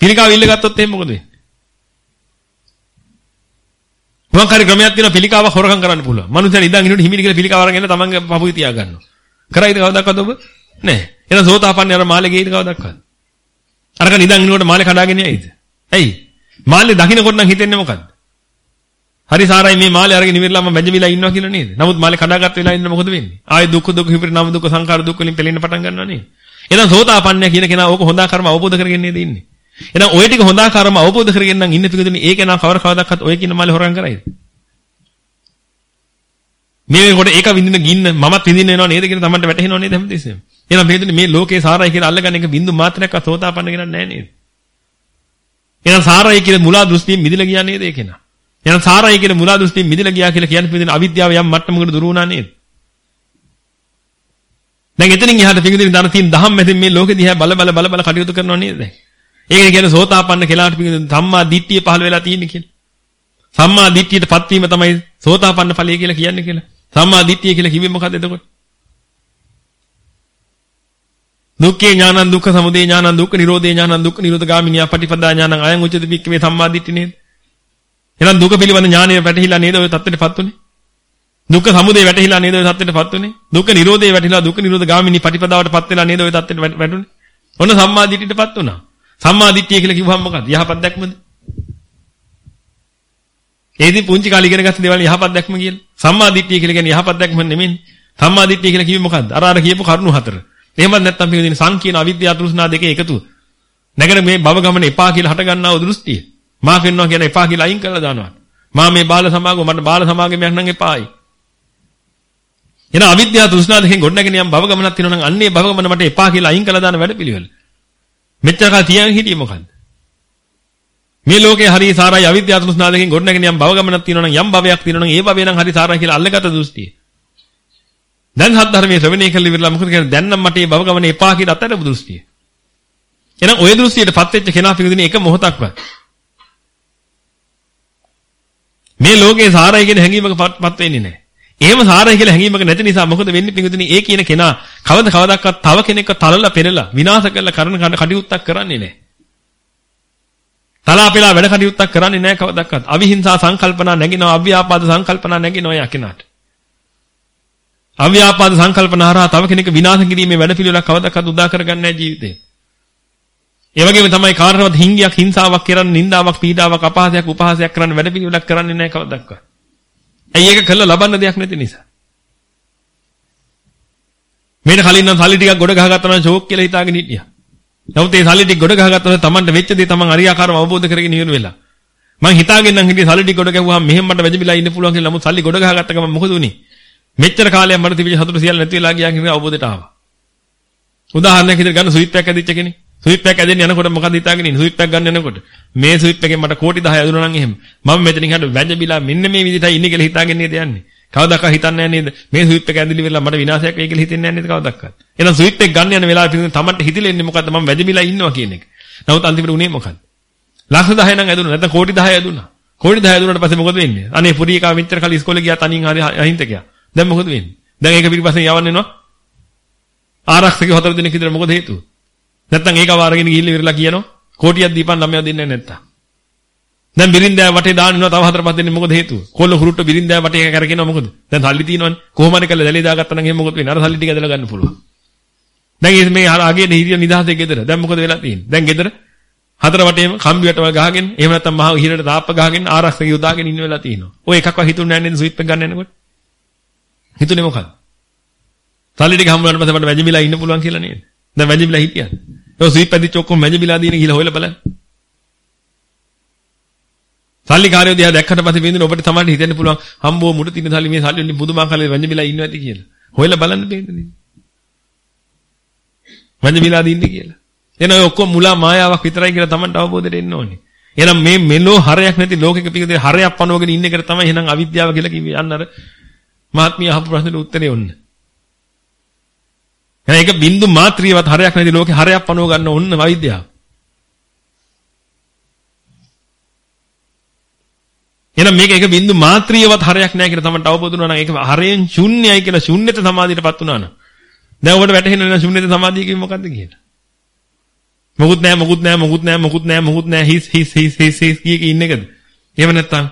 [SPEAKER 1] පිළිකාව ඉල්ල ගත්තොත් එහෙනම් මොකද වෙන්නේ? මොකක් හරි ක්‍රමයක් තියෙනවා පිළිකාව හොරකම් කරන්න පුළුවන්. මනුස්සයා ඉඳන් ඉන්නකොට හිමිනි කියලා පිළිකාව අරගෙන තමන්ගේ පපුවේ තියා ගන්නවා. කරයිද කවදාවත් ඔබ? නැහැ. එහෙනම් සෝතාපන්න අර මාළේ ගේයිද කවදාවත්? අරක නිදන් ඉන්නකොට මාළේ කඩාගෙන යයිද? ඇයි? මාළේ දකින්නකොට නම් හිතෙන්නේ මොකද්ද? හරි සාරයි මේ මාළේ අරගෙන ඉවරලා මම බැඳවිලා ඉන්නවා කියලා නේද? නමුත් මාළේ කඩාගත් වෙලා ඉන්න මොකද වෙන්නේ? ආයේ දුක් දුක් හිපරිණාම දුක් සංඛාර දුක් වලින් පෙලෙන්න පටන් ගන්නවා නේද? එහෙනම් සෝතාපන්නය කියන කෙනා ඕක හොඳා කර්ම අවබෝධ කරගෙන නේද ඉන්නේ? එහෙනම් ඔය ටික හොඳා කර්ම අවබෝධ කරගෙන නම් ඉන්න පිටුදෙනේ ඒක නා කවර කවදාවත් ඔය කියන මාළේ හොරන් කරයිද? මේ කොට ඒක විඳින ගින්න මමත් විඳින්න වෙනව නේද කියන තමන්ට වැටහෙනව නේද හැමතිස්සෙම. එහෙනම් මේකනේ මේ ලෝකේ සාරයි කියලා අල්ලගන්න එක බින්දු මාත්‍රයක්වත් සෝතාපන්න කෙනෙක් නැහැ නේද? එහෙනම් සාරයි කියන මුලා දෘෂ්ටියෙන් මිදලා ගියා නේද ඒ කෙනා? එහෙනම් සාරයි කියන මුලා දෘෂ්ටියෙන් මිදලා ගියා කියලා කියන්නේ පිටින් අවිද්‍යාව යම් මට්ටමකට දුරු වුණා නේද? දැන් එතනින් එහාට පිටින් දාන තියෙන දහම් මැදින් මේ ලෝකෙ දිහා බල බල බල බල කටයුතු කරනව නේද දැන්? ඒකනේ කියන්නේ සෝතාපන්න කෙනාට පිටින් සම්මා දිට්ඨිය පහළ වෙලා තියෙන්නේ කියලා. සම්මා දිට්ඨියටපත් වීම තමයි සෝතාපන්න ඵලය කියලා කියන්නේ කියලා. සම්මා දිට්ඨිය කියලා කිව්වේ මොකද්ද එතකොට? දුක්ඛේ ඥානං දුක්ඛ සමුදය ඥානං දුක්ඛ නිරෝධේ ඥානං දුක්ඛ නිරෝධගාමිනියා පටිපදා ඥානං අයං උච්චති පික්කවේ සම්මාදිට්ඨි නේද? එහෙනම් දුක පිළිබඳ ඥානය වැටහිලා නේද ඔය தත්ත්වෙටපත් උනේ? දුක්ඛ සමුදය වැටහිලා නේද ඔය தත්ත්වෙටපත් උනේ? දුක්ඛ නිරෝධේ වැටහිලා දුක්ඛ නිරෝධගාමිනී පටිපදාවටපත් වෙලා නේද ඔය தත්ත්වෙට වැටුනේ? ඔන්න සම්මාදිට්ඨියටපත් උනා. සම්මාදිට්ඨිය කියලා කිව්වහම මොකද්ද? යහපත් දැක්මද? ඒදී පුංචි කාලේ ඉගෙන ගත්ත දේවල් යහපත් දැක්ම කියලා. සම්මාදිට්ඨිය කියලා කියන්නේ යහපත් දැක්ම නෙමෙයි. සම්මාදිට්ඨිය කියලා කිව්වේ මොකද්ද? අර අර කියපු කරුණු හතර. එහෙමත් නැත්නම් පිටින් සංකීර්ණ අවිද්‍යාව තෘෂ්ණා දෙකේ එකතු. නැගර මේ භව ගමන එපා කියලා හට ගන්නා වූ දෘෂ්ටිය. මා කියනවා කියන එපා කියලා අයින් කරලා දානවා. මා මේ බාල සමාගම මට බාල සමාගමක් නම් එපායි. එන අවිද්‍යාව තෘෂ්ණා දෙකෙන් ගොඩනගෙන යම් භව ගමනක් තියෙනවා නම් අන්නේ භව ගමන මට එපා කියලා අයින් කළා දාන වැඩපිළිවෙල. මෙච්චර කල් තියන් හිටියේ මොකන්ද? මේ ලෝකේ හරි සාරයි අවිද්‍යාව තෘෂ්ණා දෙකෙන් ගොඩනගෙන යම් භව ගමනක් තියෙනවා නම් යම් භවයක් තියෙනවා නම් ඒ භවය නම් හරි සාරයි කියලා අල්ලගත දෘෂ්ටිය. දැන් හත් ධර්මයේ ශ්‍රවණය කළ ඉවරලා මොකද කියන්නේ දැන් නම් මට මේ භව ගමන එපා කියලා අත්හැරපු දෘෂ්ටිය. එහෙනම් ওই දෘෂ්ටියටපත් වෙච්ච කෙනා පිළිදින එක මොහොතක්වත් මේ ලෝකේ සාරයි කියන හැඟීමකපත් වෙන්නේ නැහැ. එහෙම සාරයි කියලා හැඟීමක නැති නිසා මොකද වෙන්නේ පිඟුතුනි? ඒ කියන කෙනා කවද කවදාවත් තව කෙනෙක්ව තලලා පෙරලා විනාශ කරලා කරන කටයුත්තක් කරන්නේ නැහැ. තලාපෙලා වැඩ කටයුත්තක් කරන්නේ නැහැ කවදාවත්. අවිහිංසා සංකල්පනා නැගිනවා, අව්‍යාපාද සංකල්පනා නැගිනවා යා කෙනාට. අව්‍යාපාද සංකල්පනා හරහා තව කෙනෙක් විනාශ කිරීමේ වැඩ පිළිවෙලක් කවදාවත් උදා කරගන්නේ නැහැ ජීවිතේ. ඒ වගේම තමයි කාටවත් හිංගියක් හිංසාවක් කරන්න නින්දාවක් පීඩාවක් අපහාසයක් උපහාසයක් කරන්න වැඩ පිළිවෙලක් කරන්නේ නැහැ කවදාවත්. ඇයි ඒක කළා ලබන්න දෙයක් නැති නිසා. මේක කලින් නම් සල්ලි ටිකක් ගොඩ ගහගත්තා නම් ෂෝක් කියලා හිතාගෙන හිටියා. නමුත් ඒ සල්ලි ටික ගොඩ ගහගත්තා නම් Tamanට වෙච්ච දේ Taman අරියාකාරව අවබෝධ කරගෙන ඉවර වෙලා. මං හිතාගෙන නම් හිටියේ සල්ලි ටික ගොඩ ගැහුවාම මෙහෙම මට වැජිබිලා ඉන්න පුළුවන් කියලා. නමුත් සල්ලි ගොඩ ගහගත්ත ගමන් මොකද උනේ? මෙච්චර කාලයක් මට තිබිච්ච සතුට සියල්ල නැති වෙලා ගියා කියන අවබෝධයට ආවා. උදාහරණයක් විදිහට ගන්න ස්විච් එකක් ඇදිච්ච කෙනෙක්. ස්විච් එකක් ඇදෙන්න යනකොට මොකද හිතාගෙන ඉන්නේ? ස්විච් එකක් ගන්න යනකොට මේ ස්විච් එකෙන් මට කෝටි 10 ඇදුණා නම් එහෙම. මම මෙතනින් හට වැජබිලා මෙන්න මේ විදිහටයි ඉන්නේ කියලා හිතාගෙන නේද යන්නේ. කවදාකවත් හිතන්නේ නැහැ නේද? මේ ස්විච් එක ඇදලි වෙලා මට විනාශයක් වෙයි කියලා හිතෙන්නේ නැහැ නේද කවදාකවත්. එහෙනම් ස්විච් එක ගන්න යන වෙලාවට පිටින් තමන්ට හිතිලෙන්නේ මොකද්ද? මම වැජබිලා ඉන්නවා කියන එක. නමුත් අන්තිමට උනේ මොකද්ද? ලක්ෂ 10 නම් ඇදුණා නැත්නම් කෝටි 10 ඇදුණා. කෝටි 10 ඇදුණාට පස්සේ මොකද වෙන්නේ? අනේ පොඩි එකා මෙච්චර කල් ඉස්කෝලේ ගියා තනින් හරි අහිංසකයා. දැන් මොකද වෙන්නේ? දැන් ඒක පිටිපස්සෙන් යවන්න එනවා. ආරක්ෂක හතර දිනක විතර මොකද හේතුව? නැත්තම් ඒක වාරගෙන ගිහිල්ලා ඉවරලා කියනවා කෝටියක් දීපන් ළමයා දෙන්නේ නැත්තම්. දැන් බිරින්දෑ වටේ දාන්න ඉන්නවා තව හතර පහ දෙනෙක් මොකද හේතුව? කොල්ල හුරුට්ට බිරින්දෑ වටේ එක කරගෙනව මොකද? දැන් සල්ලි තියෙනවනේ. කොහොම හරි කරලා දැලි දාගත්තා නම් එහෙම මොකද වෙන්නේ? අර සල්ලි ටික ඇදලා ගන්න පුළුවන්. දැන් මේ අර අගේ හිරිය නිදහසේ ගෙදර. දැන් මොකද වෙලා තියෙන්නේ? දැන් ගෙදර හතර වටේම කම්බි වටවල් ගහගෙන එහෙම නැත්නම් මහා හිරට තාප්ප ගහගෙන ආරක්ෂක යොදාගෙන ඉන්න වෙලා තියෙනවා. ඔය එකක්වත් හිතුන්නේ නැහැ නේද ස්විප් එක ගන්න යනකොට? හිතුනේ මොකක්ද? සල්ලි ටික හම්බ වුණාට පස්සේ මට වැජිබිලා ඉන්න පුළුවන් කියලා නේද? දැන් වැජිබිලා හිටියද? ඔය ස්විප් ඇදිච්ච ඔක්කොම වැජිබිලා දින ගිහලා හොයලා බලන්න. සල්ලි කාර්යය දිහා දැක්කට පස්සේ වෙන්නේ ඔබට තමයි හිතෙන්න පුළුවන් හම්බෝ මුඩ තින සල්ලි මේ සල්ලි වලින් පුදුමාකාර වැජිබිලා ඉන්නවා ඇති කියලා. හොයලා බලන්න දෙන්නේ. වැජිබිලා දින්නේ කියලා. එන ඔය ඔක්කොම මුලා මායාවක් විතරයි කියලා Tamanට අවබෝධයට එන්න ඕනේ. එහෙනම් මේ මෙලෝ හරයක් නැති ලෝකෙක පිටේ හරයක් පනවගෙන ඉන්න එකට තමයි එහෙනම් අවිද්‍යාව කියලා කිව්වේ. අන්න අර මහත්මිය අහපු ප්‍රශ්නෙට උත්තරේ ඔන්න. එහෙනම් ඒක බින්දු මාත්‍රියවත් හරයක් නැති ලෝකේ හරයක් පනව ගන්න ඕන්න අවිද්‍යාව. එහෙනම් මේක එක බින්දු මාත්‍රියවත් හරයක් නැහැ කියලා තමයි අවබෝධ වුණා නම් ඒක හරයෙන් ශුන්‍යයි කියලා ශුන්්‍යත සමාධියටපත් වුණා නම් දැන් ඔබට වැටහෙන්නේ නැහැ ශුන්්‍යත සමාධිය කියන්නේ මොකද්ද කියලා. මොකුත් නැහැ මොකුත් නැහැ මොකුත් නැහැ මොකුත් නැහැ මොකුත් නැහැ හිස් හිස් හිස් හිස් හිස් කිය ඉන්න එකද? එහෙම නැත්තම්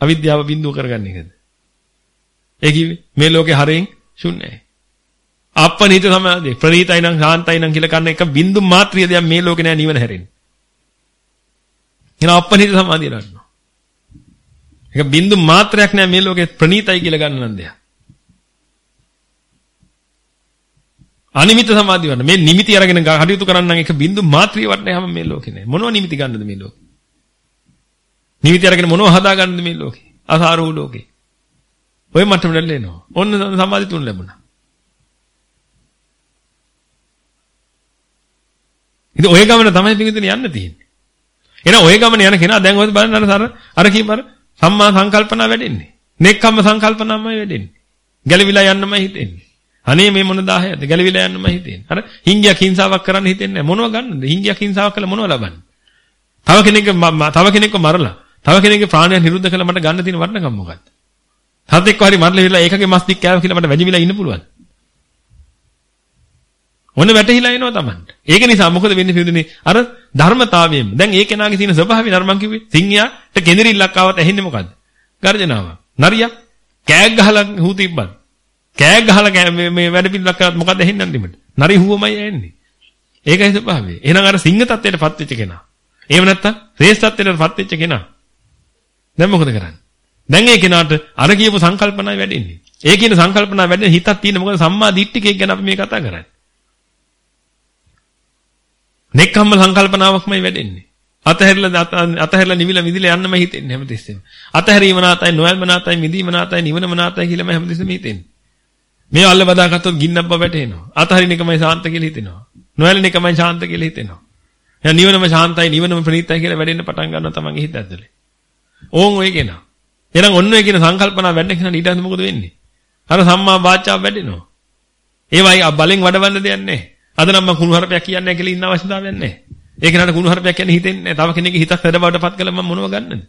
[SPEAKER 1] අවිද්‍යාව බින්දුව කරගන්න එකද? ඒ කිව්වේ මේ ලෝකේ හරයෙන් ශුන්‍යයි. අපනිත සමාධිය ප්‍රණීතයි නම් ශාන්තයි නම් කියලා කන්න එක බින්දු මාත්‍රිය දෙයක් මේ ලෝකේ නෑ නිවන හැරෙන්නේ. එහෙනම් අපනිත සමාධිය ගන්නවා. ඒක බින්දු මාත්‍රයක් නෑ මේ ලෝකේ ප්‍රණීතයි කියලා ගන්න නම් දෙයක්. අනිමිත සමාධිය වන්න මේ නිමිති අරගෙන කටයුතු කරන්න එක බින්දු මාත්‍රිය වටනේ හැම මේ ලෝකේ නෑ. මොනවා නිමිති ගන්නද මේ ලෝකේ? නිමිති අරගෙන මොනවා හදා ගන්නද මේ ලෝකේ? අසාරෝ ලෝකේ. ඔය මට්ටමට එනවා. ඔන්න සමාධි තුන ලැබුණා. ඉතින් ඔය ගමන තමයි පිටින් යන්න තියෙන්නේ. එහෙනම් ඔය ගමන යන කෙනා දැන් ඔය බලන්න අර අර කීපර සම්මා සංකල්පනා වැඩෙන්නේ. නෙක්ඛම්ම සංකල්පනාමයි වැඩෙන්නේ. ගැලවිලා යන්නමයි හිතෙන්නේ. අනේ මේ මොන 10ද ගැලවිලා යන්නමයි හිතෙන්නේ. අර හිංගියක් හිංසාවක් කරන්න හිතෙන්නේ නැහැ. මොනව ගන්නද? හිංගියක් හිංසාවක් කළා මොනව ලබන්නේ? තව කෙනෙක් තව කෙනෙක්ව මරලා තව කෙනෙක්ගේ ප්‍රාණය නිරුද්ධ කළා මට ගන්න තියෙන වටිනකම මොකක්ද? හතෙක්ව හරි මරලා ඉවරලා ඒකගේ මස් ටික කෑව කියලා මට වැජිවිලා ඉන්න පුළුවන්. ඔන්න වැටහිලා එනවා Tamanට. ඒක නිසා මොකද වෙන්නේ පිළිදෙනේ අර ධර්මතාවයෙන්. දැන් ඒ කෙනාගේ තියෙන ස්වභාවය නර්මං කිව්වේ සිංහයාට කෙඳිරිල්ලක් ආවත් ඇහෙන්නේ මොකද්ද? ගර්ජනාවක්. නරියක් කෑග් ගහලා හූ තිබ්බත්. කෑග් ගහලා මේ වැඩ පිළිලක් කරත් මොකද්ද ඇහෙන්නේ අන්තිමට? නරි හුවමයි ඇන්නේ. ඒකයි ස්වභාවය. එහෙනම් අර සිංහ තත්ත්වයටපත් වෙච්ච කෙනා. එහෙම නැත්තම් ශ්‍රේෂ්ඨ තත්ත්වයටපත් වෙච්ච කෙනා. දැන් මොකද කරන්නේ? දැන් ඒ කෙනාට අර කියපු සංකල්පනයි වැඩෙන්නේ. ඒ කියන සංකල්පනා වැඩෙන හිතක් තියෙන මොකද සම්මා දිට්ඨිකයක් ගැන අපි මේ කතා කරන්නේ. නෙක්ඛම්ම සංකල්පනාවක්මයි වැඩෙන්නේ. අතහැරලා අතහැරලා නිවිලා මිදිලා යන්නම හිතෙන්නේ හැමතිස්සෙම. අතහැරීම නාතයි නොයල්ම නාතයි මිදීම නාතයි නිවනම නාතයි කියලාම හැමතිස්සෙම හිතෙන්නේ. මේ අල්ල බදාගත්තොත් ගින්නක් බව වැටෙනවා. අතහරින එකමයි ශාන්ත කියලා හිතෙනවා. නොයල්න එකමයි ශාන්ත කියලා හිතෙනවා. එහෙනම් නිවනම ශාන්තයි නිවනම ප්‍රණීතයි කියලා වැඩෙන්න පටන් ගන්නවා තමන්ගේ හිත ඇතුලේ. ඕන් ඔය කෙනා. එහෙනම් ඔන්න ඔය කියන සංකල්පනා වැඩන කෙනා ඊට පස්සේ මොකද වෙන්නේ? අර සම්මා වාචාව වැඩෙනවා. ඒවයි බලෙන් වඩවන්න දෙයක් නැහැ. අද නම් මම කුණු හරපයක් කියන්නේ නැහැ කියලා ඉන්න අවශ්‍යතාවයක් නැහැ. ඒක නට කුණු හරපයක් කියන්නේ හිතෙන්නේ නැහැ. තව කෙනෙක්ගේ හිතක් වැඩ බවටපත් කළා මම මොනව ගන්නද?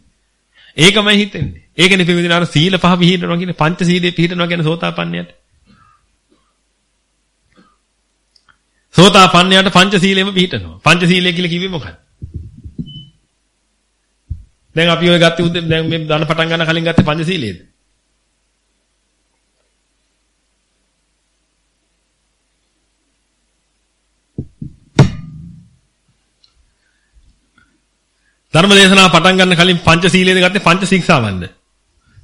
[SPEAKER 1] ඒකමයි හිතෙන්නේ. ඒකනේ පිළිවිදින අර සීල පහ පිළිහිටනවා කියන්නේ පංච සීලේ පිළිහිටනවා කියන්නේ සෝතාපන්නයට. සෝතාපන්නයට පංච සීලෙම පිළිහිටනවා. පංච සීලය කියලා කිව්වේ මොකක්ද? දැන් අපි ඔය ගත්තේ උදේ දැන් මේ දන පටන් ගන්න කලින් ගත්තේ පංච සීලයේද? ධර්ම දේශනාව පටන් ගන්න කලින් පංච සීලයේද ගත්තේ පංච ශික්ෂාවන්ද?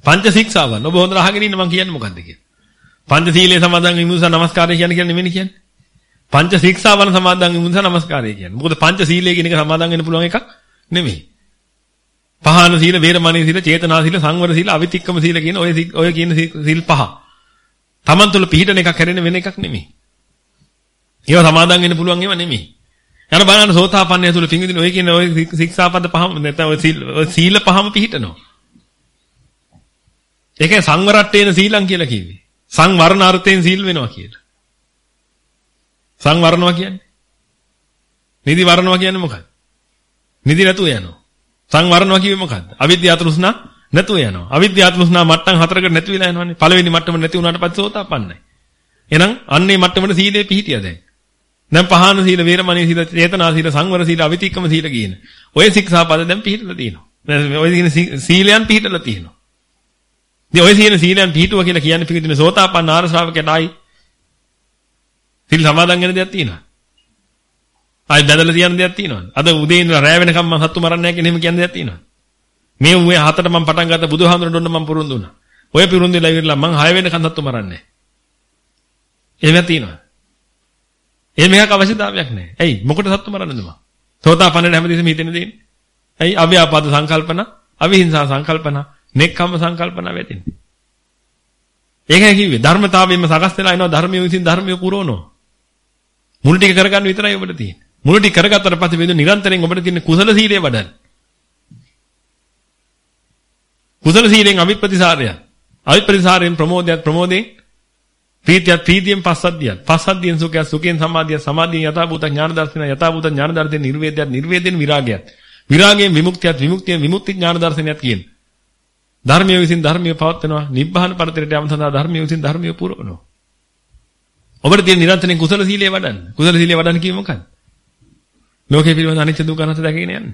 [SPEAKER 1] පංච ශික්ෂාවන්. ඔබ හොඳට අහගෙන ඉන්න මම කියන්නේ මොකද්ද කියලා. පංච සීලයේ සමාදන් විමුසා නමස්කාරය කියන්නේ කියන්නේ නෙමෙයි කියන්නේ. පංච ශික්ෂාවන් සමාදන් විමුසා නමස්කාරය කියන්නේ. මොකද පංච සීලය කියන එක සමාදන් වෙන්න පුළුවන් එකක් නෙමෙයි. පහාන සීල, වේරමණී සීල, චේතනා සීල, සංවර සීල, අවිතික්කම සීල කියන ඔය ඔය කියන සීල් පහ. Taman තුල පිහිටන එකක් හැරෙන වෙන එකක් නෙමෙයි. ඒවා සමාදන් වෙන්න පුළුවන් ඒවා නෙමෙයි. යන බලන්න සෝතාපන්නය තුල පිංගුදින ඔය කියන ඔය ශික්ෂාපද පහම නැත්නම් ඔය සීල පහම පිහිටනවා. ඒකේ සංවරට්ටේන සීලං කියලා කිව්වේ. සංවරණ අර්ථයෙන් සීල් වෙනවා කියලා. සංවරණවා කියන්නේ? නිදි වරණවා කියන්නේ මොකක්ද? නිදි නැතුව යනවා. සංවරණවා කිව්වේ මොකක්ද? අවිද්‍යාව තෘෂ්ණා නැතුව යනවා. අවිද්‍යාව තෘෂ්ණා මට්ටම් හතරකට නැති වෙලා යනවනේ. පළවෙනි මට්ටම නැති වුණාට පස්සේ සෝතාපන්නයි. එහෙනම් අන්නේ මට්ටමට සීලේ පිහිටියා දැන්. දැන් පහාන සීල, වේරමණී සීල, චේතනා සීල, සංවර සීල, අවිතික්කම සීල කියන. ඔය ශික්ෂාපද දැන් පිළිහිටලා තියෙනවා. ඔය කියන සීලයන් පිළිහිටලා තියෙනවා. ඉතින් ඔය කියන සීලයන් පිළිහිටුවා කියලා කියන්නේ පිළිදින සෝතාපන්න ආර ශ්‍රාවකයට ආයි සීල් සමාදන් වෙන දෙයක් තියෙනවා. ආයි බැදලා තියන දෙයක් තියෙනවා. අද උදේ ඉඳලා රැ වෙනකම් මම සත්තු මරන්නේ නැහැ කියන එහෙම කියන දෙයක් තියෙනවා. මේ උයේ හතට මම පටන් ගත්ත බුදුහාමුදුරන් දුන්න මම පුරුදු වුණා. ඔය පිරුන් දෙලා ඉවරලා මම 6 වෙනකම් සත්තු මරන්නේ නැහැ. එහෙම තියෙනවා. එහෙම එකක් අවශ්‍යතාවයක් නැහැ. ඇයි? මොකට සත්තු මරන්නද මම? සෝතාපන්නට හැමදෙස්සම හිතෙන දෙන්නේ. ඇයි? අව්‍යාපාද සංකල්පන, අවිහිංසා සංකල්පන, නෙක්ඛම්ම සංකල්පන වැටෙන්නේ. ඒකයි කිව්වේ ධර්මතාවයෙන්ම සකස් වෙලා එනවා ධර්මිය විසින් ධර්මිය පුරවනවා. මුල් ටික කරගන්න විතරයි ඔබට තියෙන්නේ. මුල් ටික කරගත්තට පස්සේ වෙන නිරන්තරයෙන් ඔබට තියෙන කුසල සීලය වඩන්න. කුසල සීලෙන් අවිප්‍රතිසාරය. අවිප්‍රතිසාරයෙන් ප්‍රමෝදයක් ප්‍රමෝදයෙන් ප්‍රීතියත් ප්‍රීතියෙන් පස්සද්ධියත් පස්සද්ධියෙන් සුඛයත් සුඛයෙන් සමාධියත් සමාධියෙන් යථාභූත ඥාන දර්ශනය යථාභූත ඥාන දර්ශනයෙන් නිර්වේදයත් නිර්වේදයෙන් විරාගයත් විරාගයෙන් විමුක්තියත් විමුක්තියෙන් විමුක්ති ඥාන දර්ශනයත් කියන. ධර්මයේ විසින් ධර්මයේ පවත්වනවා. නිබ්බාන පරතරයට යම සඳහා ධර්මයේ විසින් ධර්මයේ පුරවනවා. ඔබට තියෙන නිරන්තරයෙන් කුසල සීලය වඩන්න. කුසල සීලය වඩන්න කිව්ව මොකක්ද ලෝකේ පිළිබඳ අනිත්‍ය දුක්ඛ අනාත්ම දැකගෙන යන්න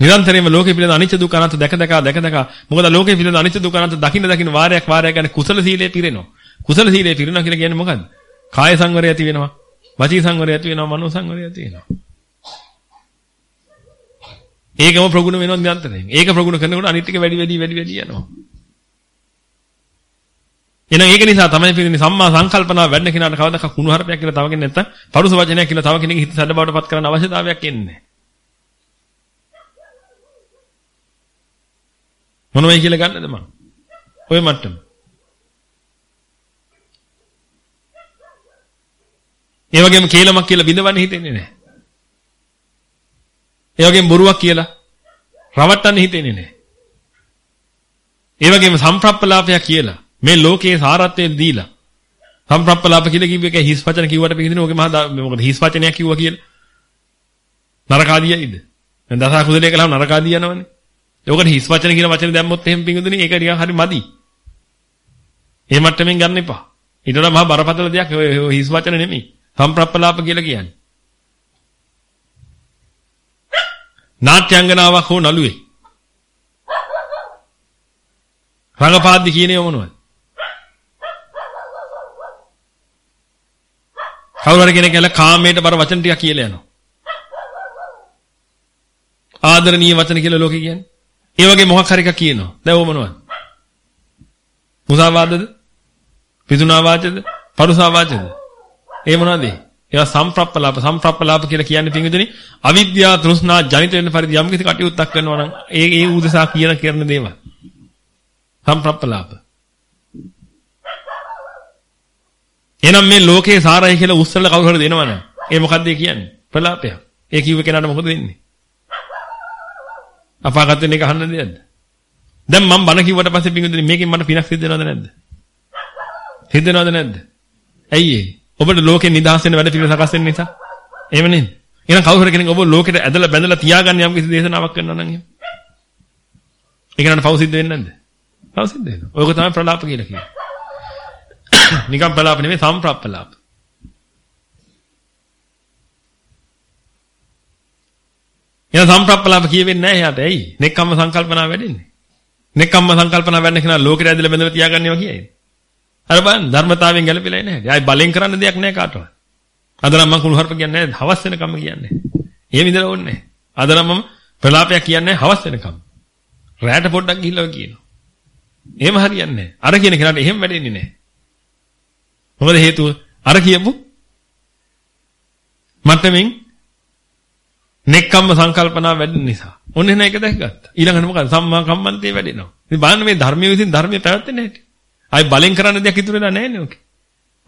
[SPEAKER 1] නිරන්තරයෙන්ම ලෝකෙ පිළිබඳ අනිත්‍ය දුක්ඛ අනාත්ම දැක දැක දැක දැක මොකද ලෝකෙ පිළිබඳ අනිත්‍ය දුක්ඛ අනාත්ම දකින්න දකින්න වාරයක් වාරයක් ගන්න කුසල සීලය පිරෙනවා. කුසල සීලය පිරෙනවා කියලා කියන්නේ මොකද්ද? කාය සංවරය ඇති වෙනවා. වචී සංවරය ඇති වෙනවා. මනෝ සංවරය ඇති වෙනවා. ඒකම ප්‍රගුණ වෙනවා නිරන්තරයෙන්. ඒක ප්‍රගුණ කරනකොට අනිත් ටික වැඩි වැඩි වැඩි වැඩි යනවා. එහෙනම් ඒක නිසා තමයි පිළින්නේ සම්මා සංකල්පනාව වැඩන කෙනාට කවදාක කුණු හරපයක් කියලා තව කෙනෙක් නැත්තම් පරුස වචනයක් කියලා තව කෙනෙක්ගේ හිත සැඩ බවට පත් කරන්න අවශ්‍යතාවයක් එන්නේ නැහැ. මොනවයි කියලා ගන්නද මං? ඔය මට්ටම. ඒ වගේම කේලමක් කියලා බිඳවන්න හිතෙන්නේ නැහැ. ඒ වගේම බොරුවක් කියලා රවට්ටන්න හිතෙන්නේ නැහැ. ඒ වගේම සම්ප්‍රප්පලාපයක් කියලා මේ ලෝකයේ සාරත්වය දීලා සම්ප්‍රප්පලාප කියලා කිව්ව එක හිස් වචන කිව්වට පිටින් ඕකේ මහා මොකද හිස් වචනයක් කිව්වා කියලා නරකාදියයිද දැන් දස කුසලයේ කලහම නරකාදිය යනවනේ ඒකට හිස් වචන කියන වචනේ දැම්මොත් එහෙම පිංගුදුනේ ඒක නිකන් හරි මදි. ඒ මට්ටමින් ගන්න එපා. ඊට වඩා මහා බරපතල දෙයක් ඔය හිස් වචන නෙමෙයි. සම්ප්‍රප්පලාප කියලා කියන්නේ. නාට්‍යංගනාවක් හෝ නළුවේ. රංගපාද්දි කියන්නේ මොනවද? කවුරු හරි කෙනෙක් කියලා කාමයට බර වචන ටිකක් කියලා යනවා. ආදරණීය වචන කියලා ලෝකේ කියන්නේ. ඒ වගේ මොකක් හරි එකක් කියනවා. දැන් ඕ මොනවද? මුසාවාදද? පිතුනා වාචද? පරුසා වාචද? ඒ මොනවද? ඒවා සම්ප්‍රප්පලාප සම්ප්‍රප්පලාප කියලා කියන්නේ පින්විතනේ අවිද්‍යාව තෘෂ්ණා ජනිත වෙන පරිදි යම් කිසි කටයුත්තක් කරනවා නම් ඒ ඒ උදෙසා කියන කරන දේවල් සම්ප්‍රප්පලාප එහෙනම් මේ ලෝකේ සාරයි කියලා උස්සලා කවුරු හරි දෙනවනේ ඒ මොකද්ද කියන්නේ ප්‍රලාපයක් ඒ කිව්ව කෙනාට මොකද වෙන්නේ අපාගත වෙන එක අහන්න දෙයක්ද දැන් මම බණ කිව්වට පස්සේ පින්විතනේ මේකෙන් මට පිනක් සිද්ධ වෙනවද නැද්ද සිද්ධ වෙනවද නැද්ද ඇයි ඒ ඔබට ලෝකෙන් නිදහස් වෙන වැඩ පිළිවෙල සකස් වෙන නිසා. එහෙම නේද? එහෙනම් කවුරු හරි කෙනෙක් ඔබ ලෝකෙට ඇදලා බැඳලා තියාගන්න යම් කිසි දේශනාවක් කරනවා නම් එහෙම. ඒක නට පව් සිද්ධ වෙන්නේ නැද්ද? පව් සිද්ධ වෙනවා. ඔයක තමයි ප්‍රලාප කියලා කියන්නේ. නිකම් ප්‍රලාප නෙමෙයි සම්ප්‍රප්පලාප. එන සම්ප්‍රප්පලාප කියවෙන්නේ නැහැ එයාට. ඇයි? නෙක්කම්ම සංකල්පනා වැඩෙන්නේ. නෙක්කම්ම සංකල්පනා වැඩන කෙනා ලෝකෙට ඇදලා බැඳලා තියාගන්නවා කියයි. අර බලන්න ධර්මතාවයෙන් ගැලපෙලා නැහැ. ආයි බලෙන් කරන්න දෙයක් නැහැ කාටවත්. අද නම් මම කුණුහරුප කියන්නේ නැහැ. හවස් වෙනකම් කියන්නේ. එහෙම ඉඳලා ඕනේ නැහැ. අද නම් මම ප්‍රලාපයක් කියන්නේ හවස් වෙනකම්. රැට පොඩ්ඩක් ගිහිල්ලා කියනවා. එහෙම හරියන්නේ නැහැ. අර කියන කෙනාට එහෙම වැඩෙන්නේ නැහැ. මොකද හේතුව? අර කියපු මට්ටමින් නෙක්කම්ම සංකල්පනා වැඩි නිසා. ඔන්න එන එක දැක්ගත්තා. ඊළඟට මොකද? සම්මා කම්මන්තේ වැඩෙනවා. ඉතින් බලන්න මේ ධර්මයේ විසින් ධර්මයේ පැවැත්වෙන්නේ නැහැටි. ආයි බලෙන් කරන්න දෙයක් ඉතුරු වෙලා නැහැ නේ ඔකේ.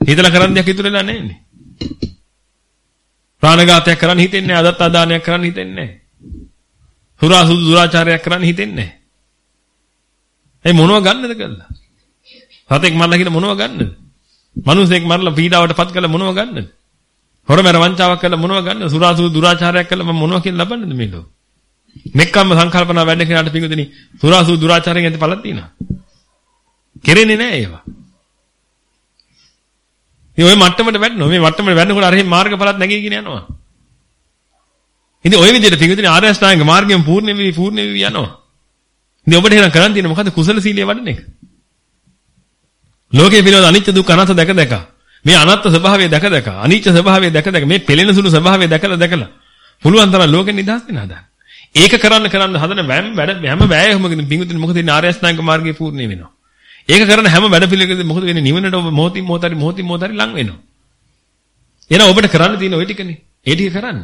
[SPEAKER 1] හිතලා කරන්න දෙයක් ඉතුරු වෙලා නැහැ නේ. ප්‍රාණඝාතයක් කරන්න හිතෙන්නේ නැහැ. අදත් අදානයක් කරන්න හිතෙන්නේ නැහැ. සුරා සුදු දුරාචාරයක් කරන්න හිතෙන්නේ නැහැ. ඒ මොනව ගන්නද කළා? සතෙක් මරලා කියලා මොනව ගන්නද? මිනිසෙක් මරලා පීඩාවටපත් කළා මොනව ගන්නද? හොරමර වංචාවක් කළා මොනව ගන්නද? සුරා සුදු දුරාචාරයක් කළා මම මොනව කියලා ලබන්නද මේ ලෝ? මෙක්කම්ම සංකල්පනා වැඩ කෙනාට පිඟුදෙනි සුරා සුදු දුරාචාරයෙන් ඇති පළක් තියෙනවා. කෙරෙන්නේ නැහැ ඒවා. ඉතින් ওই මට්ටමට වැටෙනවා. මේ මට්ටමට වැටෙනකොට අර එහෙම මාර්ගඵලත් නැගීගෙන යනවා. ඉතින් ওই විදිහට පිටින් ආර්ය අෂ්ටාංග මාර්ගයෙන් පූර්ණ වෙවි පූර්ණ වෙවි යනවා. ඉතින් ඔබට එහෙනම් කරන් තියෙන්නේ මොකද්ද කුසල සීලය වඩන එක. ලෝකේ පිළිවෙල අනිත්‍ය දුක්ඛ අනාත්ම දැක දැක මේ අනාත්ම ස්වභාවය දැක දැක අනිත්‍ය ස්වභාවය දැක දැක මේ පෙළෙන සුළු ස්වභාවය දැකලා දැකලා පුළුවන් තරම් ලෝකෙ නිදහස් වෙන්න හදන්න. ඒක කරන්න කරන්න හදන වැඩ හැම වැයකමකින් පිංගුතුනි මොකද ඉන්නේ ආර්ය අෂ්ටාංග මාර්ගයේ පූර්ණ වෙනවා. ඒක කරන හැම වැඩ පිළිවෙලකදී මොකද වෙන්නේ? නිවනට ඔබ මොහොතින් මොහොතයි මොහොතින් මොහොතයි ලං වෙනවා. එහෙනම් ඔබට කරන්න තියෙන ওই ටිකනේ. ඒ ටික කරන්න.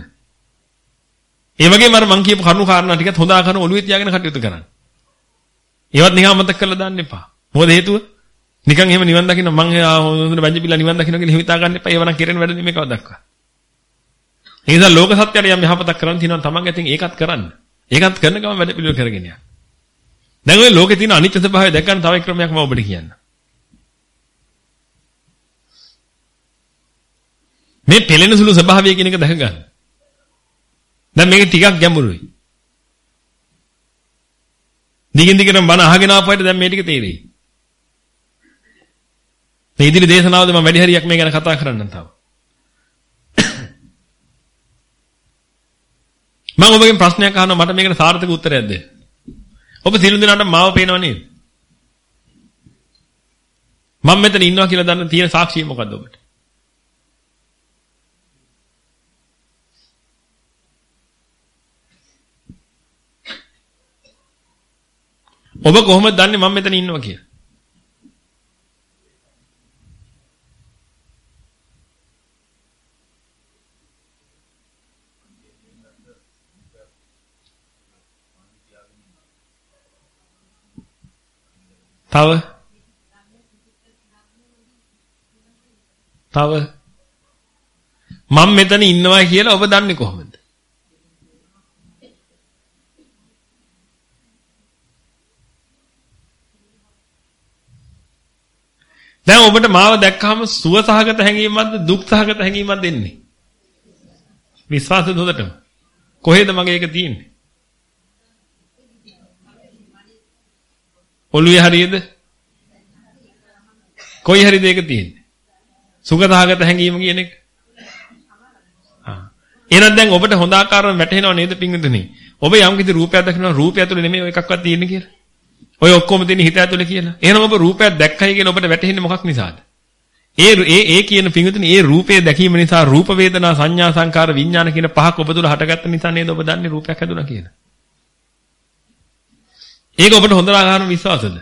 [SPEAKER 1] ඒ වගේම අර මං කියපු කරුණු කාරණා ටිකත් හොදා කරන ඔළුවේ තියාගෙන කටයුතු කරන්න. ඒවත් නිකන් අමතක කරලා දාන්න එපා. මොකද හේතුව? නිකන් එහෙම නිවන් දකින්න මං හොඳට බැංජි පිළා නිවන් දකින්න කියලා හිතා ගන්න එපා. ඒව නම් කෙරෙන වැඩ නෙමෙයි කවදක්වත්. ඒ නිසා ලෝක සත්‍යයට යම් යහපතක් කරන්න තියෙනවා තමන් ඇතින් ඒකත් කරන්න. ඒකත් කරන ගමන් වැඩ පිළිවෙල කරගෙන යන්න. දැන් ওই ලෝකේ තියෙන අනිත්‍ය ස්වභාවය දැක ගන්න තව ක්‍රමයක් මම ඔබට කියන්න. මේ පෙළෙන සුළු ස්වභාවය කියන එක දැක ගන්න. දැන් මේක ටිකක් ගැඹුරුයි. දිගින් දිගටම බණ අහගෙන ආපුවාට දැන් මේ ටික තේරෙයි. මේ ඉදිරි දේශනාවද මම වැඩි හරියක් මේ ගැන කතා කරන්නම් තාම. මම ඔබගෙන් ප්‍රශ්නයක් අහනවා මට මේකට සාර්ථක උත්තරයක් දෙන්න. ඔබ සියලු දෙනාට මාව පේනව නේද? මම මෙතන ඉන්නවා කියලා දන්න තියෙන සාක්ෂිය මොකද්ද ඔබට? ඔබ කොහොමද දන්නේ මම මෙතන ඉන්නවා කියලා? තව තව මම මෙතන ඉන්නවා කියලා ඔබ දන්නේ කොහොමද? දැන් ඔබට මාව දැක්කහම සුවසහගත හැඟීමක්ද දුක්සහගත හැඟීමක්ද එන්නේ? විශ්වාසද හොදටම. කොහෙද මගේ එක තියෙන්නේ? ඔළුවේ හරියද? කොයි හරිද ඒක තියෙන්නේ? සුගතහගත හැඟීම කියන එක. ආ. එහෙනම් දැන් ඔබට හොඳ ආකාරව වැටහෙනව නේද පිංගුතුනි? ඔබ යම් කිසි රූපයක් දකිනවා රූපය ඇතුලේ නෙමෙයි ඔය එකක්වත් තියෙන්නේ කියලා. ඔය ඔක්කොම තියෙන හිත ඇතුලේ කියලා. එහෙනම් ඔබ රූපයක් දැක්කයි කියලා ඔබට වැටහෙන්නේ මොකක් නිසාද? ඒ ඒ ඒ කියන පිංගුතුනි ඒ රූපය දැකීම නිසා රූප වේදනා සංඥා සංකාර විඥාන කියන පහක් ඔබ තුල හටගත්ත නිසා නේද ඔබ දන්නේ රූපයක් හැදුනා කියලා. ඒක ඔබට හොඳ ආකාරව විශ්වාසද?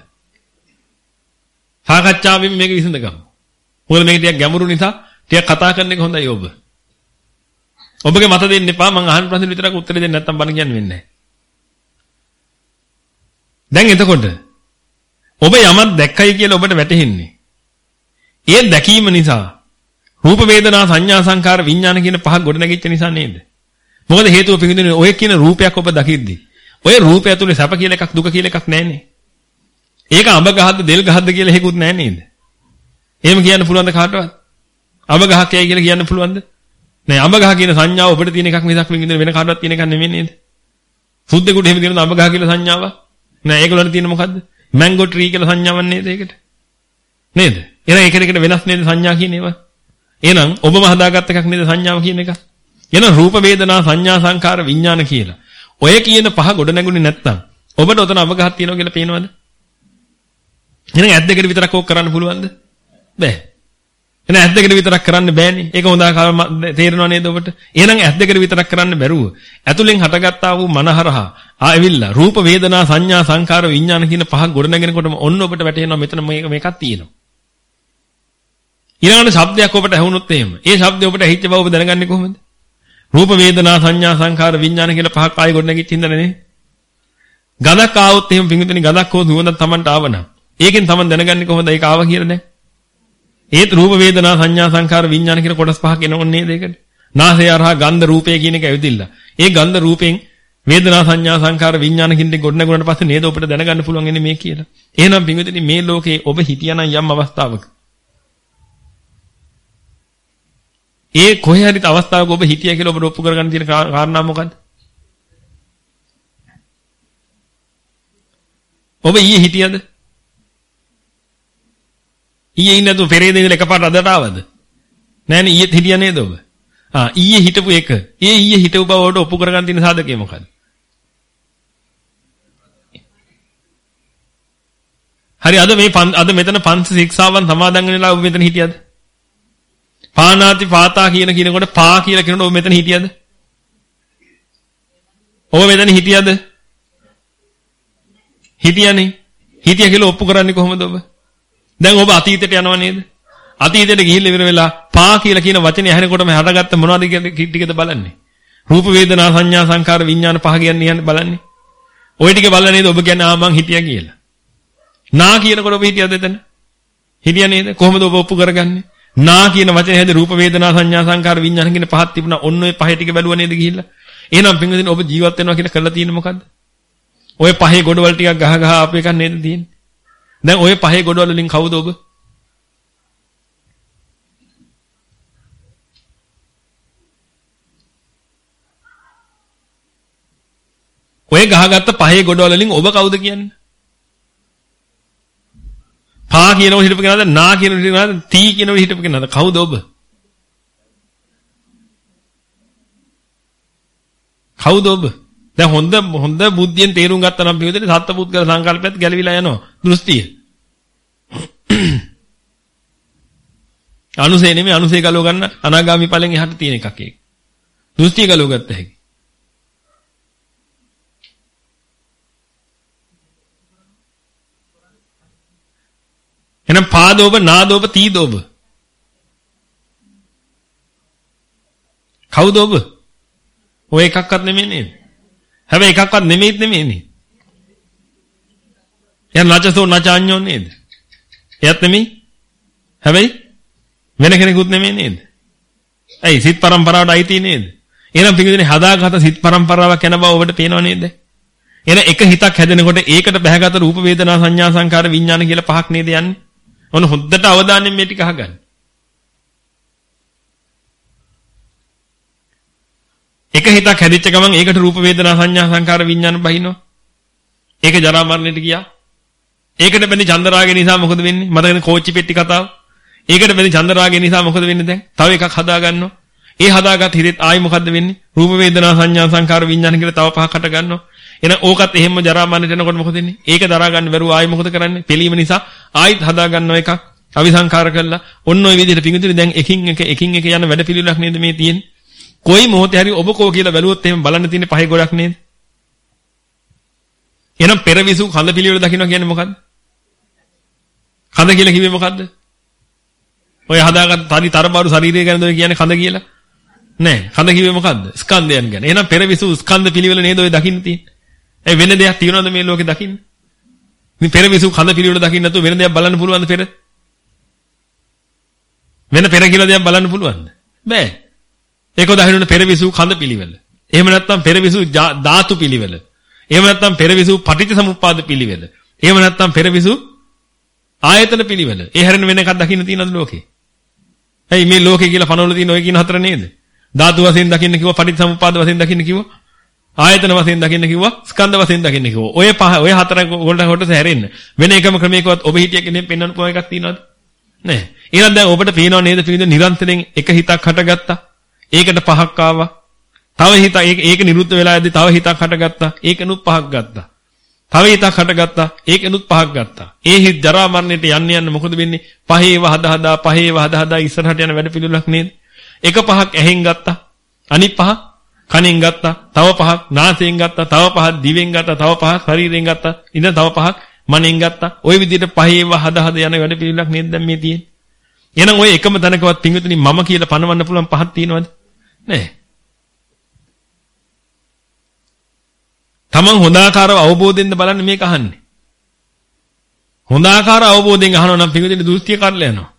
[SPEAKER 1] සාකච්ඡාවෙන් මේක විසඳගමු. මොකද මේක ටිකක් ගැඹුරු නිසා ටිකක් කතා කරන එක හොඳයි ඔබ. ඔබගේ මත දෙන්න එපා මං අහන ප්‍රශ්න විතරක් උත්තර දෙන්න නැත්තම් බණ කියන්න වෙන්නේ නැහැ. දැන් එතකොට ඔබ යමක් දැක්කයි කියලා ඔබට වැටහෙන්නේ. ඒ දැකීම නිසා රූප වේදනා සංඥා සංකාර විඥාන කියන පහ ගොඩ නැගිච්ච නිසා නේද? මොකද හේතුව පිළිඳින්නේ ඔය කියන රූපයක් ඔබ දකිද්දි. ඔය රූපය ඇතුලේ සැප කියලා එකක් දුක කියලා එකක් නැහැනේ. ඒක අඹ ගහද්ද දෙල් ගහද්ද කියලා හේකුත් නැහැ නේද? එහෙම කියන්න පුළුවන්ද කාටවත්? අඹ ගහක් යයි කියලා කියන්න පුළුවන්ද? නෑ අඹ ගහ කියන සංඥාව ඔබට තියෙන එකක් මිසක් වෙන කාටවත් තියෙන එකක් නෙමෙයි නේද? සුද්දෙකුට එහෙම තියෙන අඹ ගහ කියලා සංඥාවක් නෑ ඒගොල්ලන්ට තියෙන මොකද්ද? මැංගෝ ට්‍රී කියලා සංඥාවක් නේද ඒකට? නේද? එහෙනම් එක එකට වෙනස් නේද සංඥා කියන ඒවා? එහෙනම් ඔබම හදාගත්ත එකක් නේද සංඥාව කියන එක? එහෙනම් රූප වේදනා සංඥා සංකාර විඥාන කියලා. ඔය කියන පහ ගොඩ නැගුණේ නැත්තම් ඔබට ඔතන අවගහක් තියෙනවා කියලා පේනවද? එහෙනම් ඇස් දෙකට විතරක් ඕක කරන්න පුළුවන්ද? බෑ. එහෙනම් ඇස් දෙකට විතරක් කරන්න බෑනේ. ඒක හොඳ තේරෙනව නේද ඔබට? එහෙනම් ඇස් දෙකට විතරක් කරන්න බැරුව ඇතුලෙන් හටගත්තා වූ මනහරහා ආවිල්ලා රූප වේදනා සංඥා සංකාර විඥාන කියන පහ ගොඩනගෙනකොටම ඔන්න ඔබට වැටහෙනවා මෙතන මේක මේකක් තියෙනවා. ඊළඟට ශබ්දයක් ඔබට ඇහුනොත් එහෙම. ඒ ශබ්දය ඔබට ඇහිච්ච බව ඔබ දැනගන්නේ කොහොමද? රූප වේදනා සංඥා සංකාර විඥාන කියලා පහක් ආයෙ ගොඩනැගිච්ච හින්දානේ නේ. ගඳක් ආවොත් එහෙම පිඟුතුනි ගඳක් හෝ සුවඳක් Tamanට ආවනම් ඒකෙන් Taman දැනගන්නේ කොහොමද ඒක ආවා කියලා දැන්? ඒත් රූප වේදනා සංඥා සංකාර විඥාන කියන කොටස් පහක් එනවන්නේ නේද ඒකට? නාසය අරහා ගන්ධ රූපය කියන එක ඇවිදින්න. ඒ ගන්ධ රූපෙන් වේදනා සංඥා සංකාර විඥාන කියන දේ ගොඩනගුණාට පස්සේ නේද ඔබට දැනගන්න පුළුවන් ඉන්නේ මේ කියලා. එහෙනම් පිඟුතුනි මේ ලෝකේ ඔබ හිටියානම් යම් අවස්ථාවක ඒ කොහේ හරි අවස්ථාවක ඔබ හිටියා කියලා ඔබට ඔප්පු කරගන්න තියෙන කාරණා මොකද්ද? ඔබ ඊයේ හිටියද? ඊයේ ඉන්නතු පෙරේද ඉඳලා එකපාරට අදට ආවද? නෑනේ ඊයේත් හිටියා නේද ඔබ? ආ ඊයේ හිටපු එක. ඒ ඊයේ හිටපු බව ඔබට ඔප්පු කරගන්න තියෙන සාධකය මොකද්ද? හරි අද මේ අද මෙතන පංච ශික්ෂාවන් සමාදන් වෙනලා ඔබ මෙතන හිටියද? පානාති පාතා කියන කිනකොට පා කියලා කියනකොට ඔබ මෙතන හිටියද? ඔබ මෙතන හිටියද? හිටියනේ. හිටිය කියලා ඔප්පු කරන්නේ කොහොමද ඔබ? දැන් ඔබ අතීතයට යනවා නේද? අතීතයට ගිහිල්ලා ඉවර වෙලා පා කියලා කියන වචනේ ඇහෙනකොටම හටගත්ත මොනවද ටිකද බලන්නේ? රූප වේදනා සංඥා සංකාර විඥාන පහ කියන්නේ යන්නේ බලන්නේ. ওই ටික බලලා නේද ඔබ කියන්නේ ආ මං හිටියා කියලා. නා කියනකොට ඔබ හිටියද එතන? හිටියා නේද? කොහොමද ඔබ ඔප්පු කරගන්නේ? නා කියන වචනේ හැද රූප වේදනා සංඥා සංකාර විඥාන කියන පහක් තිබුණා. ඔන්න ඔය පහේ ටික බැලුවා නේද ගිහිල්ලා? එහෙනම් පින්වදින ඔබ ජීවත් වෙනවා කියලා කරලා තියෙන්නේ මොකද්ද? ඔය පහේ ගොඩවල් ටිකක් ගහ ගහ ආපු එකක් නේද තියෙන්නේ? දැන් ඔය පහේ ගොඩවල් වලින් කවුද ඔබ? ඔය ගහගත්ත පහේ ගොඩවල් වලින් ඔබ කවුද කියන්නේ? පා කියනව හිටපු කෙනාද නා කියනව හිටපු කෙනාද තී කියනව හිටපු කෙනාද කවුද ඔබ? කවුද ඔබ? දැන් හොඳ හොඳ බුද්ධියෙන් තේරුම් ගත්තා නම් පිළිදෙන සත්පුද්ගල සංකල්පයත් ගැලවිලා යනවා දෘෂ්ටිය. අනුසේ නෙමෙයි අනුසේ ගලව ගන්න අනාගාමි ඵලෙන් එහාට තියෙන එකක් ඒක. දෘෂ්ටිය ගලව ගත්ත හැකි. එහෙනම් පාදෝබ නාදෝබ තීදෝබ කවුද ඔබ? ඔය එකක්වත් නෙමෙයි නේද? හැබැයි එකක්වත් නෙමෙයිත් නෙමෙයිනේ. එයා නැචසෝ නැචාඤ්ඤෝ නේද? එයත් නෙමෙයි. හැබැයි වෙන කෙනෙකුත් නෙමෙයි නේද? ඇයි සිත් පරම්පරාවට අයිති නේද? එහෙනම් පිටින් හදාගත සිත් පරම්පරාවක් යන බව ඔබට පේනව නේද? එන එක හිතක් හැදෙනකොට ඒකට බැහැගත රූප වේදනා සංඥා සංකාර විඥාන කියලා පහක් නේද යන්නේ? ඔන්න හොද්දට අවධානයෙන් මේ ටික අහගන්න. එක හිතක් හැදිච්ච ගමන් ඒකට රූප වේදනා සංඥා සංකාර විඥාන බහිනවා. ඒක ජරා මරණයට ගියා. ඒකට බැඳි චන්දරාගය නිසා මොකද වෙන්නේ? මතකද කෝච්චි පෙට්ටි කතාව? ඒකට බැඳි චන්දරාගය නිසා මොකද වෙන්නේ දැන්? තව එකක් හදා ගන්නවා. ඒ හදාගත් හිතෙත් ආයි මොකද්ද වෙන්නේ? රූප වේදනා සංඥා සංකාර විඥාන කියලා තව පහක් හට ගන්නවා. එහෙනම් ඕකත් එහෙම ජරා මරණයට එනකොට මොකද වෙන්නේ? ඒක දරා ගන්න බැරුව ආයි මොකද කරන්නේ? පිළීම නිසා ආයිත් හදා ගන්නව එකක්. අවිසංකාර කළා. ඔන්න ඔය විදිහට පිඟුතුනේ දැන් එකින් එක එකින් එක යන වැඩ පිළිවෙලක් නේද මේ තියෙන්නේ? කොයි මොහොතේ හරි ඔබ කෝ කියලා බැලුවොත් එහෙම බලන්න තියෙන පහේ ගොඩක් නේද? එහෙනම් පෙරවිසු කඳ පිළිවෙල දකින්න කියන්නේ මොකද්ද? කඳ කියලා කිව්වේ මොකද්ද? ඔය හදාගත්ත තනි තරබාරු ශරීරය ගැනද ඔය කියන්නේ කඳ කියලා? නෑ. කඳ කිව්වේ මොකද්ද? ස්කන්ධයන් ගැන. එහෙනම් පෙරවිසු ස්කන්ධ පිළිවෙල නේද ඔය දකින්න තියෙන්නේ? ඒ වෙන දෙයක් තියනවද මේ ලෝකේ දකින්න? ඉතින් පෙරවිසු කඳ පිළිවෙල දකින්න නැතුව වෙන දෙයක් බලන්න පුළුවන්ද පෙර? වෙන පෙර කියලා දෙයක් බලන්න පුළුවන්ද? බෑ. ඒක උදාහරණයක් පෙරවිසු කඳ පිළිවෙල. එහෙම නැත්නම් පෙරවිසු ධාතු පිළිවෙල. එහෙම නැත්නම් පෙරවිසු පටිච්චසමුප්පාද පිළිවෙල. එහෙම නැත්නම් පෙරවිසු ආයතන පිළිවෙල. ඒ හැරෙන වෙන එකක් දකින්න තියෙනවද ලෝකේ? ඇයි මේ ලෝකේ කියලා පනවල තියෙන ඔය කියන හතර නේද? ධාතු වශයෙන් දකින්න කිව්වා, පටිච්චසමුප්පාද වශයෙන් දකින්න කිව්වා. ආයතන වශයෙන් දකින්න කිව්වා, ස්කන්ධ වශයෙන් දකින්න කිව්වා. ඔය පහ ඔය හතර වලට කොටස හැරෙන්න. වෙන එකම ක්‍රමයකවත් ඔබ හිතිය කෙනෙක් පෙන්වන්න පුළුවන් එකක් තියෙනවද? නැහැ. එහෙනම් දැන් ඔබට පේනව නේද පිළිඳ නිරන්තරයෙන් එක හිතක් හටගත්තා. ඒකට පහක් ආවා. තව හිත ඒක ඒක නිරුද්ධ වෙලා යද්දි තව හිතක් හටගත්තා. ඒකනුත් පහක් ගත්තා. තව හිතක් හටගත්තා. ඒකනුත් පහක් ගත්තා. ඒ හිත ජරා මරණයට යන්න යන්න මොකද වෙන්නේ? පහේව හද හදා පහේව හද හදා ඉස්සරහට යන වැඩ පිළිවෙලක් නේද? එක පහක් ඇහෙන් ගත්තා. අනිත් පහ කනෙන් ගත්තා. තව පහක් නාසයෙන් ගත්තා. තව පහක් දිවෙන් ගත්තා. තව පහක් ශරීරයෙන් ගත්තා. ඉතින් තව පහක් මනෙන් ගත්තා. ওই විදිහට පහේව හද හද යන වැඩ පිළිවෙලක් නේද දැන් මේ තියෙන්නේ? එහෙනම් ওই එකම තැනකවත් පිංගුතුනි මම කියලා පනවන්න පුළුවන් පහක් තියෙනවද? නැහැ. තමන් හොඳාකාරව අවබෝධයෙන්ද බලන්න මේක අහන්නේ. හොඳාකාර අවබෝධයෙන් අහනවා නම් පිංගුතුනි දෘෂ්ටිය කඩලා යනවා.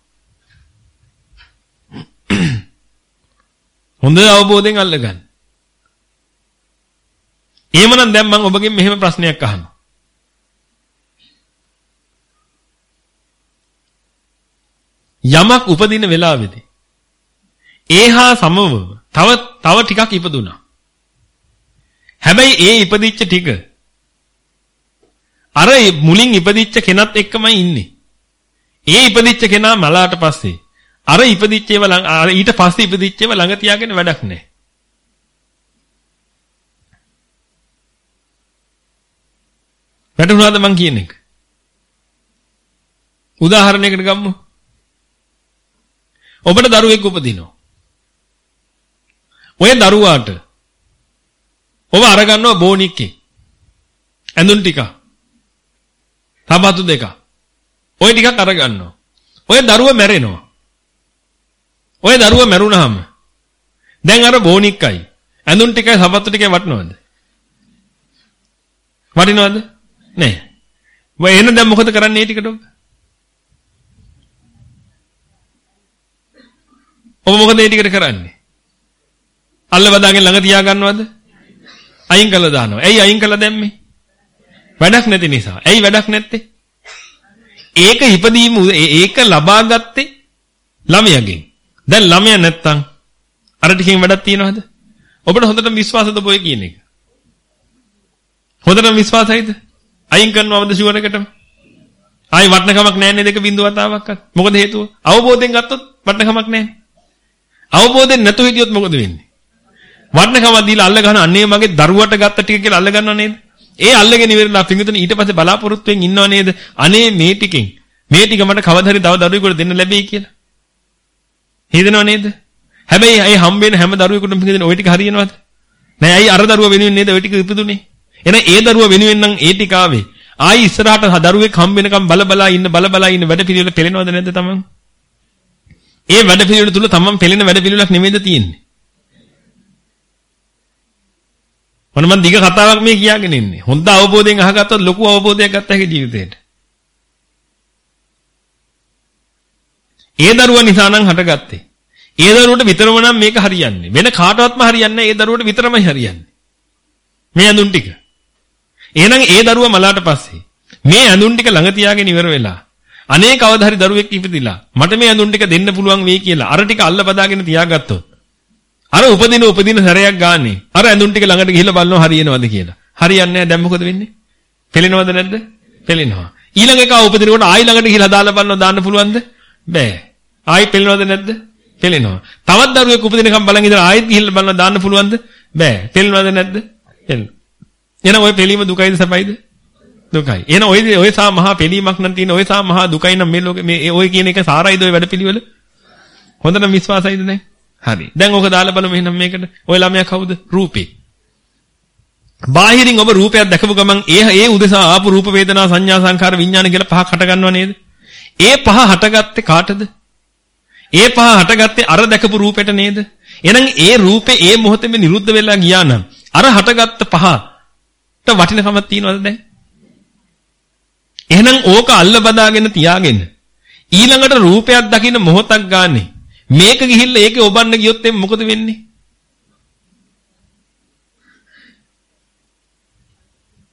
[SPEAKER 1] හොඳ අවබෝධයෙන් අල්ලගන්න. එහෙමනම් දැන් මම ඔබගෙන් මෙහෙම ප්‍රශ්නයක් අහනවා. යමක් උපදින වෙලාවේදී ඒහා සමව තව තව ටිකක් ඉපදුනා. හැබැයි ඒ ඉපදිච්ච ටික අර මුලින් ඉපදිච්ච කෙනත් එක්කමයි ඉන්නේ. ඒ ඉපදිච්ච කෙනා මලාට පස්සේ අර ඉපදිච්ච ඒවා අර ඊට පස්සේ ඉපදිච්ච ඒවා ළඟ තියාගෙන වැඩක් නැහැ. වැටුණාද මං කියන එක? උදාහරණයකට ගමු. ඔබට දරුවෙක් උපදිනවා. ඔය දරුවාට ඔබ අරගන්නවා බෝනික්කේ. ඇඳුම් ටික. තබතු දෙක. ඔය ටිකක් අරගන්නවා. ඔය දරුව මැරෙනවා. ඔය දරුව මැරුණාම දැන් අර බෝනික්කයි ඇඳුම් ටිකයි සබත්තු ටිකයි වටනවද? වටිනවද? නෑ. ඔය එන දැන් මොකද කරන්නේ මේ ටිකට ඔබ? ඔබ මොකද මේ ටිකට කරන්නේ? අල්ල බදාගෙන ළඟ තියා ගන්නවද? අයින් කළා දානවා. ඇයි අයින් කළා දැම්මේ? වැඩක් නැති නිසා. ඇයි වැඩක් නැත්තේ? ඒක ඉපදීම ඒක ලබා ගත්තේ ළමයාගෙන්. දැන් ළමයා නැත්තම් අර ටිකෙන් වැඩක් තියනවද? ඔබට හොඳටම විශ්වාසද ඔය කියන එක? හොඳටම විශ්වාසයිද? අයින් කරනවද ෂුවර් එකටම? ආයි වටනකමක් නැහැ නේද දෙක බිඳුව වතාවක්වත්. මොකද හේතුව? අවබෝධයෙන් ගත්තොත් වටනකමක් නැහැ. අවබෝධයෙන් නැතුව හිටියොත් මොකද වෙන්නේ? වටනකම දීලා අල්ල ගන්න අන්නේ මගේ දරුවට ගත්ත ටික කියලා අල්ල ගන්නව නේද? ඒ අල්ලගෙන ඉවරලා පිඟුතුනේ ඊට පස්සේ බලාපොරොත්තුෙන් ඉන්නව නේද? අනේ මේ ටිකෙන් මේ ටික මට කවදා හරි තව දරුවෙකුට දෙන්න ලැබෙයි කියලා. හිතනව නේද? හැබැයි ඒ හම්බ වෙන හැම දරුවෙකුටම පිඟුතුනේ ওই ටික හරියනවද? නෑ ඇයි අර දරුවා වෙනුවෙන් නේද ওই ටික ඉපදුනේ? එහෙනම් ඒ දරුවා වෙනුවෙන් නම් ඒ ටික ආවේ. ආයි ඉස්සරහට දරුවෙක් හම්බ වෙනකම් බල බලා ඉන්න බල බලා ඉන්න වැඩ පිළිවෙල පෙළෙනවද නැද්ද තමන්? ඒ වැඩ පිළිවෙල තුල තමන් පෙළෙන වැඩ පිළිවෙලක් නෙමෙයිද තියෙන්නේ? මොන මන් දිග කතාවක් මේ කියාගෙන ඉන්නේ. හොඳ අවබෝධයෙන් අහගත්තොත් ලොකු අවබෝධයක් ගත්ත හැකි ජීවිතේට. ඒ දරුවා නිසා නම් හටගත්තේ. ඒ දරුවට විතරම නම් මේක හරියන්නේ. වෙන කාටවත්ම හරියන්නේ නැහැ. ඒ දරුවට විතරමයි හරියන්නේ. මේ ඇඳුම් ටික. එහෙනම් ඒ දරුවා මලාට පස්සේ මේ ඇඳුම් ටික ළඟ තියාගෙන ඉවර වෙලා අනේ කවදා හරි දරුවෙක් ඉපදිලා මට මේ ඇඳුම් ටික දෙන්න පුළුවන් වෙයි කියලා අර ටික අල්ල බදාගෙන තියාගත්තොත් අර උපදින උපදින සැරයක් ගානේ අර ඇඳුම් ටික ළඟට ගිහිල්ලා බලනවා හරියනවද කියලා. හරියන්නේ නැහැ දැන් මොකද වෙන්නේ? පෙලෙනවද නැද්ද? පෙලෙනවා. ඊළඟ එක උපදිනකොට ආයි ළඟට ගිහිල්ලා දාලා බලනවා දාන්න පුළුවන්ද? බෑ. ආයි පෙලෙනවද නැද්ද? පෙලෙනවා. තවත් දරුවෙක් උපදිනකම් බලන් ඉඳලා ආයෙත් ගිහිල්ලා බලනවා දාන්න පුළුවන්ද? බෑ. පෙලෙනවද නැද්ද? පෙලෙනවා. එහෙනම් ওই පෙලීම දුකයිද සැපයිද? දුකයි. එහෙනම් ওই ඔය සා මහා පෙලීමක් නම් තියෙන ඔය සා මහා දුකයි නම් මේ ලෝකේ මේ ඔය කියන එක සාරයිද ඔය වැඩපිළිවෙල? හොඳට විශ්වාසයිද නැහැ? හරි. දැන් ඕක දාලා බලමු එහෙනම් මේකට. ඔය ළමයා කවුද? රූපේ. බාහිරින් ඔබ රූපයක් දැකපු ගමන් ඒ ඒ උදෙසා ආපු රූප වේදනා සංඥා සංකාර විඥාන කියලා පහක් හට ගන්නව නේද? ඒ පහ හටගත්තේ කාටද? ඒ පහ හටගත්තේ අර දැකපු රූපෙට නේද? එහෙනම් ඒ රූපේ ඒ මොහොතේම නිරුද්ධ වෙලා ගියා නම් අර හටගත්ත පහට වටිනකමක් තියනවද දැන්? එහෙනම් ඕක අල්ල බදාගෙන තියාගෙන ඊළඟට රූපයක් දකින්න මොහොතක් ගානේ මේක ගිහිල්ලා ඒකේ ඔබන්න ගියොත් එම් මොකද වෙන්නේ?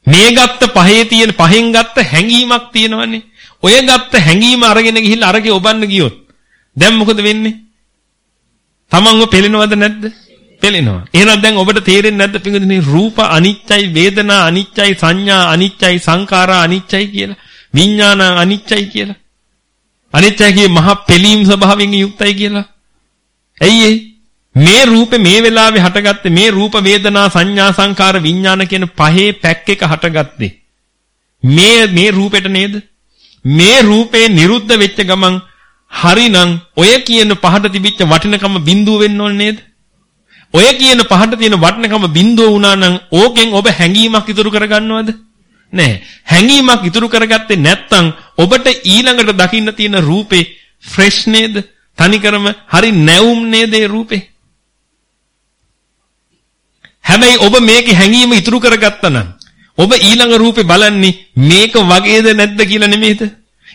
[SPEAKER 1] මේ ගත්ත පහේ තියෙන පහෙන් ගත්ත හැඟීමක් තියෙනවනේ. ඔය ගත්ත හැඟීම අරගෙන ගිහිල්ලා අරගේ ඔබන්න ගියොත් දැන් මොකද වෙන්නේ? තමන්ව පෙලෙනවද නැද්ද? පෙලෙනවා. එහෙනම් දැන් ඔබට තේරෙන්නේ නැද්ද පින්වදිනේ රූප අනිච්චයි, වේදනා අනිච්චයි, සංඥා අනිච්චයි, සංඛාරා අනිච්චයි කියලා. විඥාන අනිච්චයි කියලා. අනිච්චයි කියේ මහා පෙලීම් ස්වභාවයෙන් යුක්තයි කියලා. ඇයි මේ රූපේ මේ වෙලාවේ හටගත්තේ මේ රූප වේදනා සංඥා සංකාර විඥාන කියන පහේ පැක් එක හටගත්තේ. මේ මේ රූපෙට නේද? මේ රූපේ නිරුද්ධ වෙච්ච ගමන් හරිනම් ඔය කියන පහට තිබිච්ච වටිනකම බිඳුව වෙන්න ඕනේ නේද? ඔය කියන පහට තියෙන වටිනකම බිඳුව වුණා නම් ඕකෙන් ඔබ හැඟීමක් ඉතුරු කරගන්නවද? නෑ. හැඟීමක් ඉතුරු කරගත්තේ නැත්නම් ඔබට ඊළඟට දකින්න තියෙන රූපේ ෆ්‍රෙෂ් නේද? තනිකරම හරි නැවුම් නේද ඒ රූපේ? හැබැයි ඔබ මේකේ හැඟීම ඉතුරු කරගත්තා නම් ඔබ ඊළඟ රූපේ බලන්නේ මේක වගේද නැද්ද කියලා නෙමෙයිද?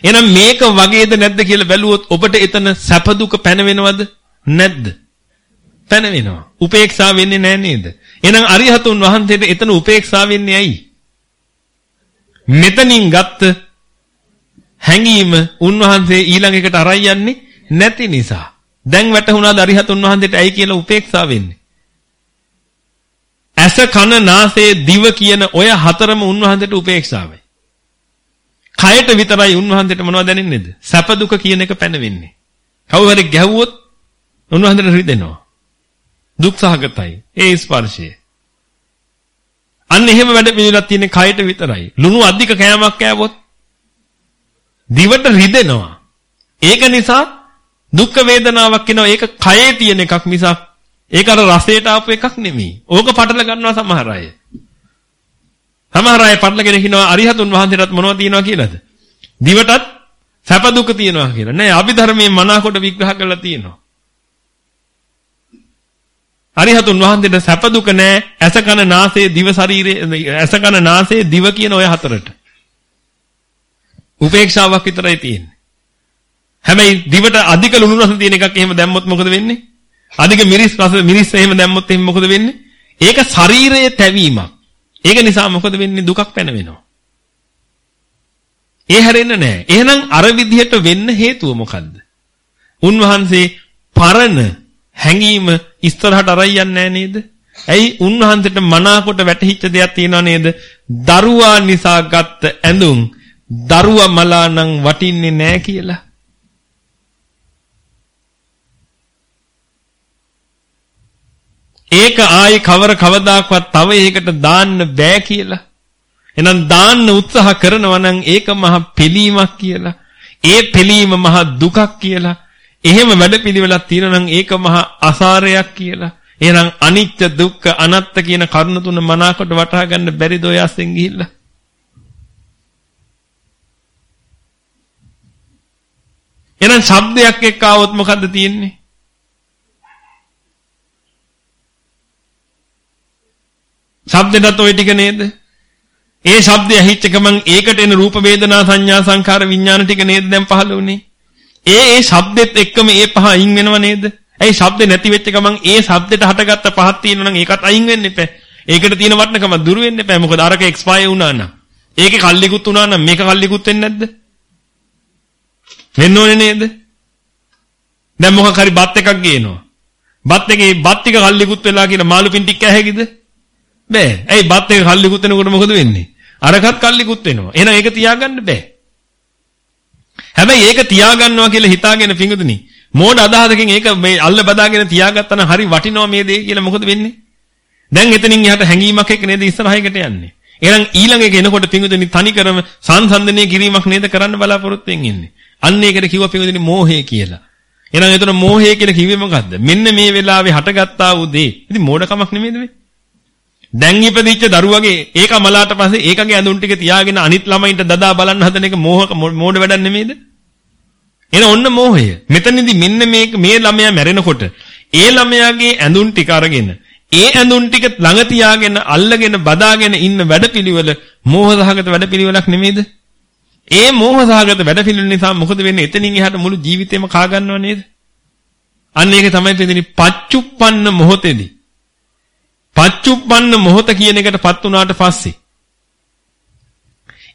[SPEAKER 1] එහෙනම් මේක වගේද නැද්ද කියලා බැලුවොත් ඔබට එතන සැප දුක පැනවෙනවද නැද්ද? පැනවෙනවා. උපේක්ෂා වෙන්නේ නැහැ නේද? එහෙනම් අරිහතුන් වහන්සේට එතන උපේක්ෂා වෙන්නේ ඇයි? මෙතනින් ගත්ත හැඟීම උන්වහන්සේ ඊළඟ එකට අරයි යන්නේ නැති නිසා. දැන් වැටහුණාද අරිහතුන් වහන්සේට ඇයි කියලා උපේක්ෂා වෙන්නේ? ඇස කන නාසය දිව කියන ඔය හතරම උන්වහන්සේට උපේක්ෂාවයි. කයට විතරයි උන්වහන්සේට මොනවද දැනෙන්නේද? සැප දුක කියන එක පැනවෙන්නේ. කවුරු හරි ගැහුවොත් උන්වහන්සේට රිදෙනවා. දුක් සහගතයි. ඒ ස්පර්ශය. අන්න එහෙම වැඩ පිළිවෙලක් තියෙන කයට විතරයි. ලුණු අධික කෑමක් කෑවොත් දිවට රිදෙනවා. ඒක නිසා දුක් වේදනාවක් එනවා. ඒක කයේ තියෙන එකක් මිසක් ඒක අර රසයට ආපු එකක් නෙමෙයි. ඕක පටල ගන්නවා සමහර අය. සමහර අය පටලගෙන හිනවා අරිහතුන් වහන්සේටත් මොනවද තියනවා කියලාද? දිවටත් සැප දුක තියනවා කියලා. නෑ අභිධර්මයේ මනාකොට විග්‍රහ කරලා තියෙනවා. අරිහතුන් වහන්සේට සැප දුක නෑ ඇස කන නාසය දිව ශරීරයේ ඇස කන නාසය දිව කියන ඔය හතරට. උපේක්ෂාවක් විතරයි තියෙන්නේ. හැබැයි දිවට අධික ලුණු රස තියෙන එකක් එහෙම දැම්මොත් මොකද වෙන්නේ? අධික මිරිස් රස මිරිස් එහෙම දැම්මොත් එහෙම මොකද වෙන්නේ? ඒක ශරීරයේ තැවීමක්. ඒක නිසා මොකද වෙන්නේ දුකක් පැනවෙනවා. ඒ හැරෙන්න නෑ. එහෙනම් අර විදිහට වෙන්න හේතුව මොකද්ද? උන්වහන්සේ පරණ හැඟීම ඉස්සරහට අරයි යන්නේ නේද? ඇයි උන්වහන්සේට මනාකොට වැටහිච්ච දෙයක් තියෙනව නේද? දරුවා නිසා ගත්ත ඇඳුම් දරුවා මලා නම් වටින්නේ නෑ කියලා. ඒක ආයි කවර කවදාකවත් තව එකකට දාන්න බෑ කියලා. එහෙනම් දාන්න උත්සාහ කරනවා නම් ඒක මහ පිළීමක් කියලා. ඒ පිළීම මහ දුකක් කියලා. එහෙම වැඩපිළිවෙලක් තියෙනවා නම් ඒක මහ අසාරයක් කියලා. එහෙනම් අනිත්‍ය දුක්ඛ අනාත්ත කියන කරුණ තුන මනාකොට වටහා ගන්න බැරිද ඔය අස්සෙන් ගිහිල්ලා? එහෙනම් ශබ්දයක් එක්ක ආවොත් මොකද්ද තියෙන්නේ? ශබ්දෙටත් ওই ටික නේද? ඒ ශබ්දය ඇහිච්ච ගමන් ඒකට එන රූප වේදනා සංඥා සංකාර විඥාන ටික නේද දැන් පහළ වුනේ? ඒ ඒ ශබ්දෙත් එක්කම ඒ පහ අයින් වෙනව නේද? ඇයි ශබ්ද නැති වෙච්ච ගමන් ඒ ශබ්දෙට හටගත්ත පහක් තියෙනවා නම් ඒකත් අයින් වෙන්න එපා. ඒකට තියෙන වටිනකම දුරු වෙන්න එපා. මොකද අරක එක්ස්පයර් වුණා නම්. ඒකේ කල්ලිකුත් වුණා නම් මේක කල්ලිකුත් වෙන්නේ නැද්ද? වෙන්න ඕනේ නේද? දැන් මොකක් හරි බත් එකක් ගේනවා. බත් එකේ බත් ටික කල්ලිකුත් වෙලා කියන මාළු පින් ටික කැහැකිද? බෑ. ඇයි බත් එක කල්ලිකුත් වෙනකොට මොකද වෙන්නේ? අරකට කල්ලිකුත් වෙනවා. එහෙනම් ඒක තියාගන්න බෑ. හැබැයි ඒක තියාගන්නවා කියලා හිතාගෙන පිඟුතුනි මෝඩ අදහසකින් ඒක මේ අල්ල බදාගෙන තියාගත්තා නම් හරි වටිනවා මේ දේ කියලා මොකද වෙන්නේ? දැන් එතනින් එහාට හැංගීමක් එක්ක නේද ඉස්සරහයකට යන්නේ. එහෙනම් ඊළඟ එක එනකොට පිඟුතුනි තනිකරම සංසන්දනය කිරීමක් නේද කරන්න බලාපොරොත්තු වෙන්නේ. අන්න ඒකට කිව්වා පිඟුතුනි මෝහය කියලා. එහෙනම් එතන මෝහය කියලා කිව්වේ මොකද්ද? මෙන්න මේ වෙලාවේ හටගත්තා වූ දේ. ඉතින් මෝඩකමක් නෙමෙයිද මේ? දැන් ඉපදිච්ච දරුවගේ ඒක මලාට පස්සේ ඒකගේ ඇඳුම් ටික තියාගෙන අනිත් ළමයින්ට දදා බලන්න හදන එක මෝහක මෝඩ වැඩක් නෙමෙයිද? එන ඔන්න මෝහය. මෙතනදී මෙන්න මේක මේ ළමයා මැරෙනකොට ඒ ළමයාගේ ඇඳුම් ටික අරගෙන ඒ ඇඳුම් ටික ළඟ තියාගෙන අල්ලගෙන බදාගෙන ඉන්න වැඩපිළිවෙල මෝහසහගත වැඩපිළිවෙලක් නෙමෙයිද? ඒ මෝහසහගත වැඩපිළිවෙල නිසා මොකද වෙන්නේ? එතනින් එහාට මුළු ජීවිතේම කා ගන්නව නේද? අන්න ඒක තමයි පෙදෙන්නේ පච්චුප්පන්න මොහොතේදී. පච්චුප්පන්න මොහොත කියන එකටපත් උනාට පස්සේ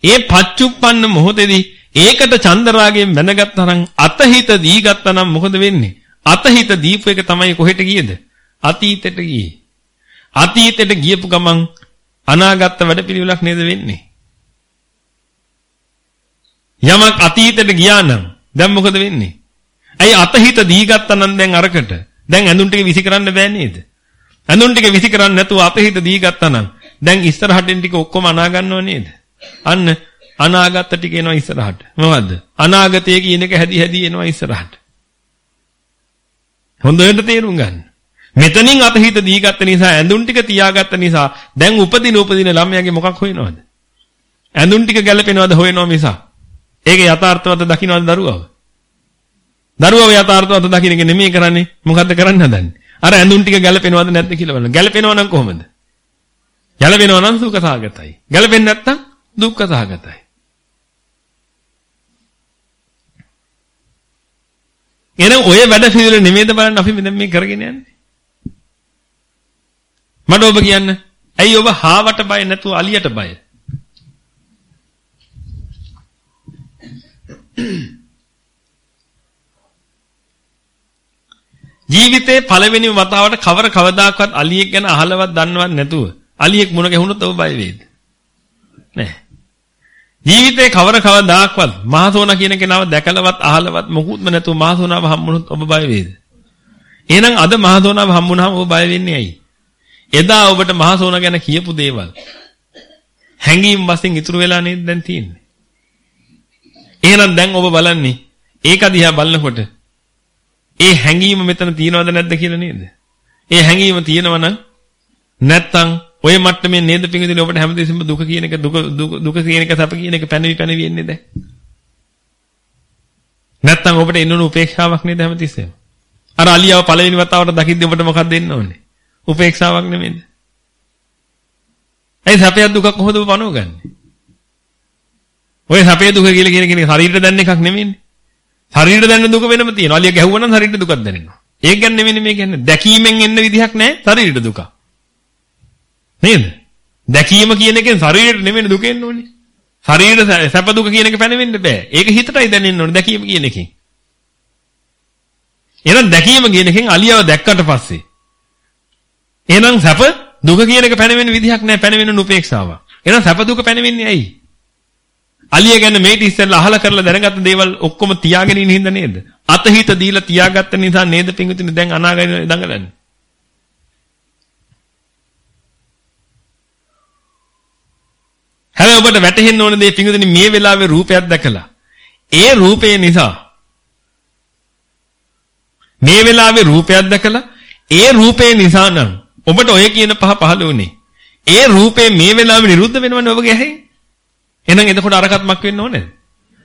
[SPEAKER 1] ඒ පච්චුප්පන්න මොහොතේදී ඒකට චන්දරාගයෙන් බැඳගත්තා නම් අතහිත දී ගත්තා නම් මොකද වෙන්නේ? අතහිත දීපු එක තමයි කොහෙට ගියේද? අතීතයට ගියේ. අතීතයට ගියපු ගමන් අනාගත වැඩපිළිවෙලක් නේද වෙන්නේ? යමක් අතීතයට ගියා නම් දැන් මොකද වෙන්නේ? ඇයි අතහිත දී ගත්තා නම් දැන් අරකට දැන් ඇඳුම් ටික විසි කරන්න බෑ නේද? ඇඳුම් ටික විසි කරන්නේ නැතුව අතහිත දී ගත්තා නම් දැන් ඉස්සරහටින් ටික ඔක්කොම අනා ගන්නව නේද? අන්න අනාගත ටික එනවා ඉස්සරහට. මොකද්ද? අනාගතය කියන එක හැදි හැදි එනවා ඉස්සරහට. හොඳට තේරුම් ගන්න. මෙතනින් අතහිත දීගත්ත නිසා ඇඳුම් ටික තියාගත්ත නිසා දැන් උපදින උපදින ළමයාගේ මොකක් හොයනවද? ඇඳුම් ටික ගැලපෙනවද හොයනවා මිසා. ඒක යථාර්ථවත දකින්නවද දරුවව? දරුවව යථාර්ථවත දකින්න එක නෙමෙයි කරන්නේ. මොකද්ද කරන්න හදන්නේ? අර ඇඳුම් ටික ගැලපෙනවද නැද්ද කියලා බලන්න. ගැලපෙනවා නම් කොහොමද? ගැලපෙනවා නම් සුඛ සහගතයි. ගැලපෙන්නේ නැත්නම් දුක්ඛ සහගතයි. එහෙනම් ඔය වැඩ පිළිවෙල නෙමෙයිද බලන්න අපි දැන් මේ කරගෙන යන්නේ. මට ඔබ කියන්න. ඇයි ඔබ හාවට බය නැතුව අලියට බය? ජීවිතේ පළවෙනි වතාවට කවර කවදාකවත් අලියෙක් ගැන අහලවත් දන්නවත් නැතුව අලියෙක් මුණ ගැහුනොත් ඔබ බය වේද? නැහැ. ජීවිතේ කවර කවදාක්වත් මහසෝනා කියන කෙනාව දැකලවත් අහලවත් මොකුත්ම නැතුව මහසෝනාව හම්බුනොත් ඔබ බය වේද? එහෙනම් අද මහසෝනාව හම්බුනහම ඔබ බය වෙන්නේ ඇයි? එදා ඔබට මහසෝනා ගැන කියපු දේවල් හැංගීම් වශයෙන් ඉතුරු වෙලා නේද දැන් තියෙන්නේ? එහෙනම් දැන් ඔබ බලන්නේ ඒක දිහා බලනකොට ඒ හැංගීම මෙතන තියෙනවද නැද්ද කියලා නේද? ඒ හැංගීම තියෙනවනම් නැත්තම් ඔය මට්ටමේ නේද පිංගුදින ඔබට හැමදෙස්සෙම දුක කියන එක දුක දුක කියන එක සැප කියන එක පැනවි පැනවි එන්නේ දැන්. නැත්තම් ඔබට එන්න උණු උපේක්ෂාවක් නේද හැමතිස්සෙම. අර අලියාව පළවෙනි වතාවට දකිද්දී ඔබට මොකක්ද දෙන්න ඕනේ? උපේක්ෂාවක් නෙමෙයිද? ඇයි සැපය දුක කොහොමද ඔබ පනවගන්නේ? ඔය සැපේ දුක කියලා කියන කෙනෙක් ශරීරයට දැනෙන එකක් නෙමෙයිනේ. ශරීරයට දැනෙන දුක වෙනම තියෙනවා. අලිය ගැහුවා නම් ශරීරයට දුකක් දැනෙනවා. ඒක ගැන නෙමෙයි මේ කියන්නේ. දැකීමෙන් එන්න විදිහක් නැහැ ශරීරයට දුක. නේද? දැකීම කියන එකෙන් ශරීරයට නෙමෙයි දුක එන්න ඕනේ. ශරීරයට සැප දුක කියන එක පැනෙන්න බෑ. ඒක හිතටයි දැනෙන්න ඕනේ දැකීම කියන එකෙන්. එහෙනම් දැකීම කියන එකෙන් අලියව දැක්කට පස්සේ එහෙනම් සැප දුක කියන එක පැනෙන්න විදිහක් නැහැ පැනෙන්න උපේක්ෂාවක්. එහෙනම් සැප දුක පැනෙන්නේ ඇයි? අලිය ගැන මේට ඉස්සෙල්ලා අහලා කරලා දැනගත්ත දේවල් ඔක්කොම තියාගෙන ඉන්න හින්දා නේද? අතහිත දීලා තියාගත්ත නිසා නේද පිංගුතුනි දැන් අනාගත දඟලන්නේ. හැබැයි ඔබට වැටහෙන්න ඕන දේ පිංගුතුනි මේ වෙලාවේ රූපයක් දැකලා ඒ රූපේ නිසා මේ වෙලාවේ රූපයක් දැකලා ඒ රූපේ නිසා නම් ඔබට ඔය කියන පහ පහළ වුණේ. ඒ රූපේ මේ වෙලාවේ නිරුද්ධ වෙනවනේ ඔබගේ ඇහි. එහෙනම් එතකොට අරකත්මක් වෙන්න ඕනේ.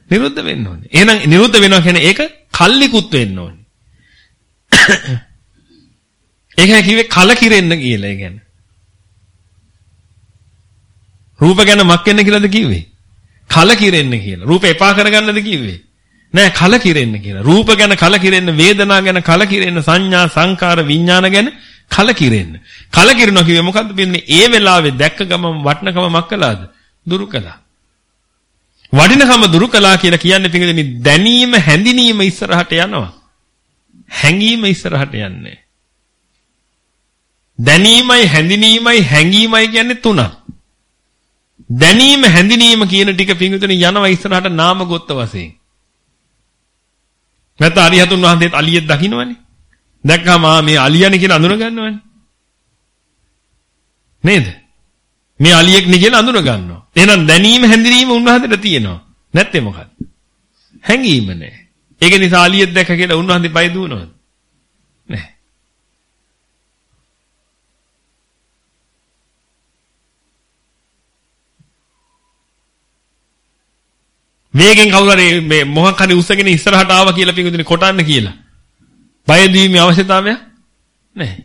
[SPEAKER 1] නිරුද්ධ වෙන්න ඕනේ. එහෙනම් නිරුද්ධ වෙනවා කියන්නේ ඒක කල්ලිකුත් වෙන්න ඕනේ. ඒකයි කිව්වේ කලකිරෙන්න කියලා ඒ කියන්නේ. රූප ගැන මක් වෙන්න කියලාද කිව්වේ? කලකිරෙන්න කියලා. රූප එපා කරගන්නද කිව්වේ? නෑ කලකිරෙන්න කියලා. රූප ගැන කලකිරෙන්න, වේදනා ගැන කලකිරෙන්න, සංඥා, සංකාර, විඥාන ගැන කලකිරෙන්න. කලකිරනවා කිව්වේ මොකද්ද? පින්නේ ඒ වෙලාවේ දැක්ක ගමන් වටනකම මක් කළාද? දුරු කළා. වටිනකම දුරු කළා කියලා කියන්නේ පිටින් දැනීම හැඳිනීම ඉස්සරහට යනවා. හැඟීම ඉස්සරහට යන්නේ. දැනීමයි හැඳිනීමයි හැඟීමයි කියන්නේ තුනක්. දැනීම හැඳිනීම කියන ටික පිඟුතුනේ යනවා ඉස්සරහට නාම ගොත්ත වශයෙන්. නැත්නම් අරිහතුන් වහන්සේත් අලියෙක් දකින්නවනේ. දැක්කම මේ අලියනේ කියලා අඳුන ගන්නවනේ. නේද? මේ අලියෙක් නේ කියලා අඳුන ගන්නවා. එහෙනම් දැනීම හැඳිනීම උන්වහන්සේට තියෙනවා. නැත්තේ මොකක්ද? හැඟීම නෑ. ඒක නිසා අලියෙක් දැක්ක කියලා උන්වහන්සේ බය දුවනවද? නෑ. වේගෙන් කවුරු හරි මේ මොහක් හරි උස්සගෙන ඉස්සරහට ආවා කියලා පිඟුදුනේ කොටන්න කියලා. බය දීමේ අවශ්‍යතාවය නැහැ.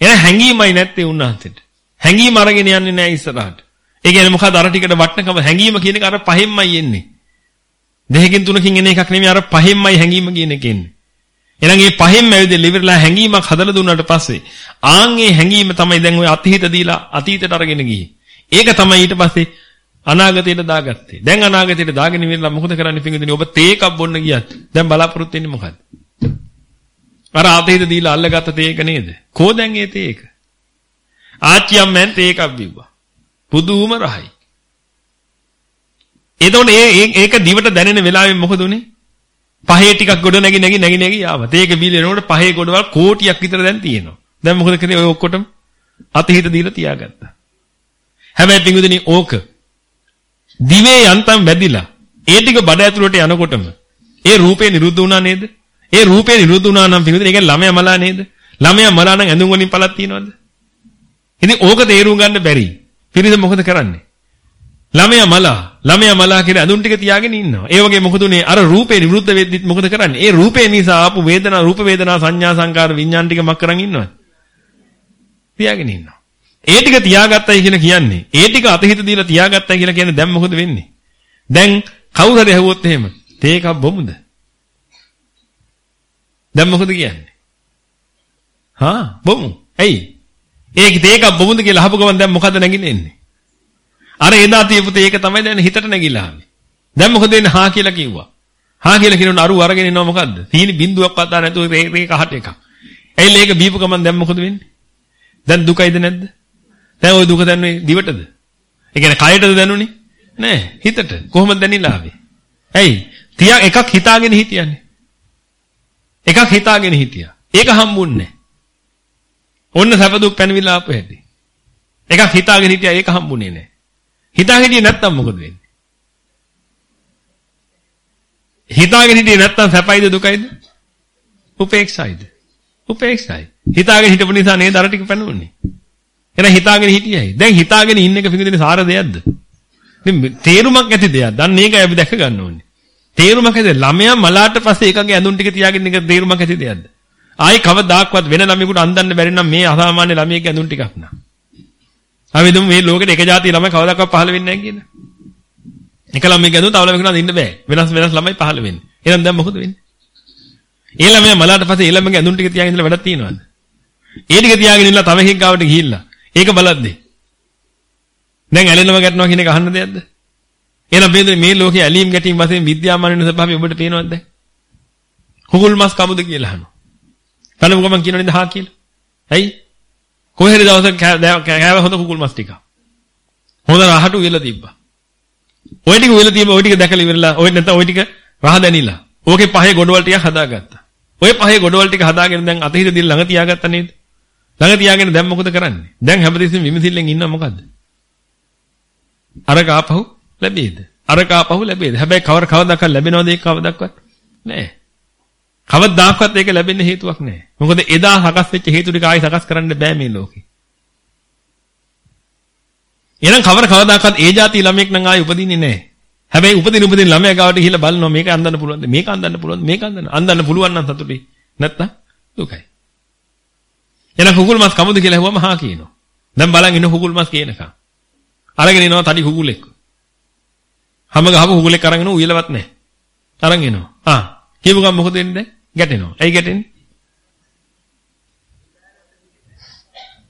[SPEAKER 1] එන හැංගීමයි නැත්තේ උන්වහන්සේට. හැංගීම අරගෙන යන්නේ නැහැ ඉස්සරහට. ඒ කියන්නේ මොකද අර ටිකට වටනකම හැංගීම කියන එක අර පහෙන්මයි එන්නේ. දෙකකින් තුනකින් එන එකක් නෙමෙයි අර පහෙන්මයි හැංගීම කියන එක එන්නේ. එහෙනම් මේ පහෙන්ම ඇවිදලා ඉවරලා හැංගීමක් හදලා දුන්නාට පස්සේ ආන්ගේ හැංගීම තමයි දැන් ওই අතීත දීලා අතීතයට අරගෙන ගියේ. ඒක තමයි ඊට පස්සේ අනාගතයට දාගත්තේ. දැන් අනාගතයට දාගෙන ඉවරලා මොකද කරන්නේ පිංගුදිනේ ඔබ තේකක් බොන්න ගියත් දැන් බලාපොරොත්තු වෙන්නේ මොකද්ද? අර අතීත දීලා අල්ලගත්ත තේක නේද? කෝ දැන් ඒ තේක? ආච්චියම් මෙන් තේකක් බිව්වා. පුදුම රහයි. එතකොට ඒ ඒක දිවට දැනෙන වෙලාවෙ මොකද උනේ? පහේ ටිකක් ගොඩ නැගි නැගි නැගි නැගි ආවා. තේක බීලෙනකොට පහේ ගොඩවල් කෝටියක් විතර දැන් තියෙනවා. දැන් මොකද කරේ ඔය ඔක්කොටම අතහිත දීලා තියාගත්තා. හැබැයි පිඟුදිනේ ඕක දිවේ යන්තම් වැදිලා ඒ ටික බඩ ඇතුළට යනකොටම ඒ රූපේ නිරුද්ධ වුණා නේද? ඒ රූපේ නිරුද්ධ වුණා නම් පිඟුදිනේ ඒක ළමයා මලා නේද? ළමයා මලා නම් ඇඳුම් වලින් පළක් තියනවද? ඉතින් ඕක තේරුම් ගන්න බැරි. පිරිස මොකද කරන්නේ? ළමයා මලා ළමයා මලා කියලා ඇඳුම් ටික තියාගෙන ඉන්නවා. ඒ වගේ මොකද උනේ අර රූපේ නිරුද්ධ වෙද්දිත් මොකද කරන්නේ? ඒ රූපේ නිසා ආපු වේදනා රූප වේදනා සංඥා සංකාර විඥාන ටික මක් කරන් ඉන්නවද? තියාගෙන ඉන්නවා. ඒ ටික තියාගත්තයි කියන කියන්නේ ඒ ටික අතහිත දීලා තියාගත්තයි කියලා කියන්නේ දැන් මොකද වෙන්නේ? දැන් කවුරු හරි ඇහුවොත් එහෙම තේකක් බොමුද? දැන් මොකද කියන්නේ? හා බොමු. ඇයි? ඒක තේකක් බොමුද කියලා අහපු ගමන් දැන් මොකද නැගින්නේ? අර එදා තියපු තේක තමයි දැන් හිතට නැගිලා ආවේ. දැන් මොකද වෙන්නේ? හා කියලා කිව්වා. හා කියලා කියනොත් අරු අරගෙන ඉනව මොකද්ද? සීනි බින්දුවක් වත්තා නැතුව මේක අහට එකක්. ඇයි මේක බීපු ගමන් දැන් මොකද වෙන්නේ? දැන් දුකයිද නැද්ද? දැන් ওই දුක දැනුනේ දිවටද? ඒ කියන්නේ කයටද දැනුනේ? නෑ හිතට. කොහොමද දැනිලා ආවේ? ඇයි? තියා එකක් හිතාගෙන හිටියන්නේ. එකක් හිතාගෙන හිටියා. ඒක හම්බුන්නේ ඔන්න සැප දුක් පැනවිලා ආපු හැටි. එකක් හිතාගෙන හිටියා ඒක හම්බුනේ නෑ. හිතාගෙන හිටියේ නැත්තම් මොකද වෙන්නේ? හිතාගෙන හිටියේ නැත්තම් සැපයිද දුකයිද? උපේක්ෂයිද? උපේක්ෂයි. හිතාගෙන හිටපු නිසා නේද අර ටික පැනුනේ. එහෙනම් හිතාගෙන හිටියයි. දැන් හිතාගෙන ඉන්න එක පිටින් සාර දෙයක්ද? මේ තේරුමක් ඇති දෙයක්. දැන් මේකයි අපි දැක ගන්න ඕනේ. තේරුමක් ඇති ළමයා මලාට පස්සේ ඒකගේ ඇඳුම් ටික තියාගෙන ඉන්න එක තේරුමක් ඇති දෙයක්ද? ආයි කවදාක්වත් වෙන ළමයෙකුට අන්දන්න බැරි නම් මේ අසාමාන්‍ය ළමයෙක්ගේ ඇඳුම් ටිකක් නා. අපි දුම් මේ ලෝකෙට එක જાතිය ළමයි කවදාකවත් පහළ වෙන්නේ නැහැ කියලා. එක ළමයෙක් ඇඳුම් තව ළමයෙකුට අඳින්න බෑ. වෙනස් වෙනස් ළමයි පහළ වෙන්නේ. එහෙනම් දැන් මොකද වෙන්නේ? ඒ ළමයා මලාට පස්සේ ඒ ළමගේ ඇඳුම් ටික තියාගෙන ඉඳලා වැඩක් තියනවද? ඒ ටික තියාගෙන ඉන්නලා තව එකෙක් ගාවට ගිහිල්ලා ඒක බලද්දී දැන් ඇලෙනවා ගැටනවා කියන එක අහන්න දෙයක්ද? එහෙනම් මේ මේ ලෝකයේ ඇලීම් ගැටීම් වශයෙන් විද්‍යාමාන වෙන ස්වභාවය ඔබට පේනවද දැන්? කුකුල් මස් කමුද කියලා අහනවා. කනමු ගමන් කියනවනේ දහා කියලා. ඇයි? කොහේරි දවසක කෑව හොඳ කුකුල් මස් ටික. හොඳ රහට උයලා තිබ්බා. ওই ටික උයලා තිබ්බා ওই ටික දැකලා ඉවරලා ওই නැත්නම් ওই ටික රහ දැනිලා. ඕකේ පහේ ගොඩවල් ටික හදාගත්තා. ওই පහේ ගොඩවල් ටික හදාගෙන දැන් අතහිත දිල් ළඟ තියාගත්තා නේද? ළඟ තියාගෙන දැන් මොකද කරන්නේ? දැන් හැමදෙස්සෙම විමසිල්ලෙන් ඉන්නව මොකද්ද? අර කාපහු ලැබෙයිද? අර කාපහු ලැබෙයිද? හැබැයි කවර කවදාකවත් ලැබෙනවද ඒක කවදාවත්? නෑ. කවදාකවත් ඒක ලැබෙන්න හේතුවක් නෑ. මොකද එදා සකස් වෙච්ච හේතු ටික ආයි සකස් කරන්න බෑ මේ ලෝකේ. එහෙනම් කවර කවදාකවත් ඒ જાති ළමෙක් නම් ආයි උපදින්නේ නෑ. හැබැයි උපදින උපදින ළමයා ගාවට ගිහිල්ලා බලනවා මේක අන්දන්න පුළුවන්ද? මේක අන්දන්න පුළුවන්ද? මේක අන්දන්න. අන්දන්න පුළුවන් නම් සතුටුයි. නැත්තම් දුකයි. එහෙනම් කුකුල් මස් කමුද කියලා ඇහුවම හා කියනවා. දැන් බලන් ඉන්න කුකුල් මස් කියනකම්. අරගෙන එනවා තඩි කුකුලෙක්. හැම ගහපු කුකුලෙක් අරගෙන උයලවත් නැහැ. අරන් එනවා. ආ කියපු ගමන් මොකද වෙන්නේ දැන්? ගැටෙනවා. ඇයි ගැටෙන්නේ?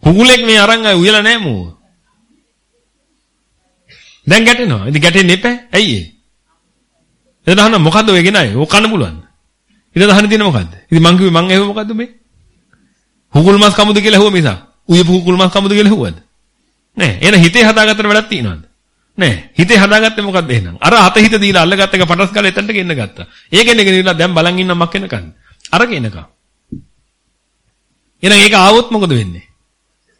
[SPEAKER 1] කුකුලෙක් මේ අරන් ආයි උයලා නැහැ මෝ. දැන් ගැටෙනවා. ඉතින් ගැටෙන්නේ නැපෑ. ඇයි ඒ? එතන අහන්න මොකද්ද ඔය ගෙනයි? ඕක කන්න පුළුවන්ද? ඉතින් අහන්න තියෙන මොකද්ද? ඉතින් මං කිව්වේ මං ඇහුව මොකද්ද මේ? හුකුල් මස් කමුද කියලා ඇහුව මිසක්. උයපු හුකුල් මස් කමුද කියලා ඇහුවද? නෑ. එහෙනම් හිතේ හදාගත්තට වැඩක් තියනවද? නෑ. හිතේ හදාගත්තේ මොකද්ද එහෙනම්? අර අත හිත දීලා අල්ලගත්ත එක පටස් ගාලා එතනට ගෙන්න ගත්තා. ඒකෙන් එක නිවිලා දැන් බලන් ඉන්න මක් වෙනකන්. අර ගෙනකම්. එහෙනම් ඒක ආවොත් මොකද වෙන්නේ?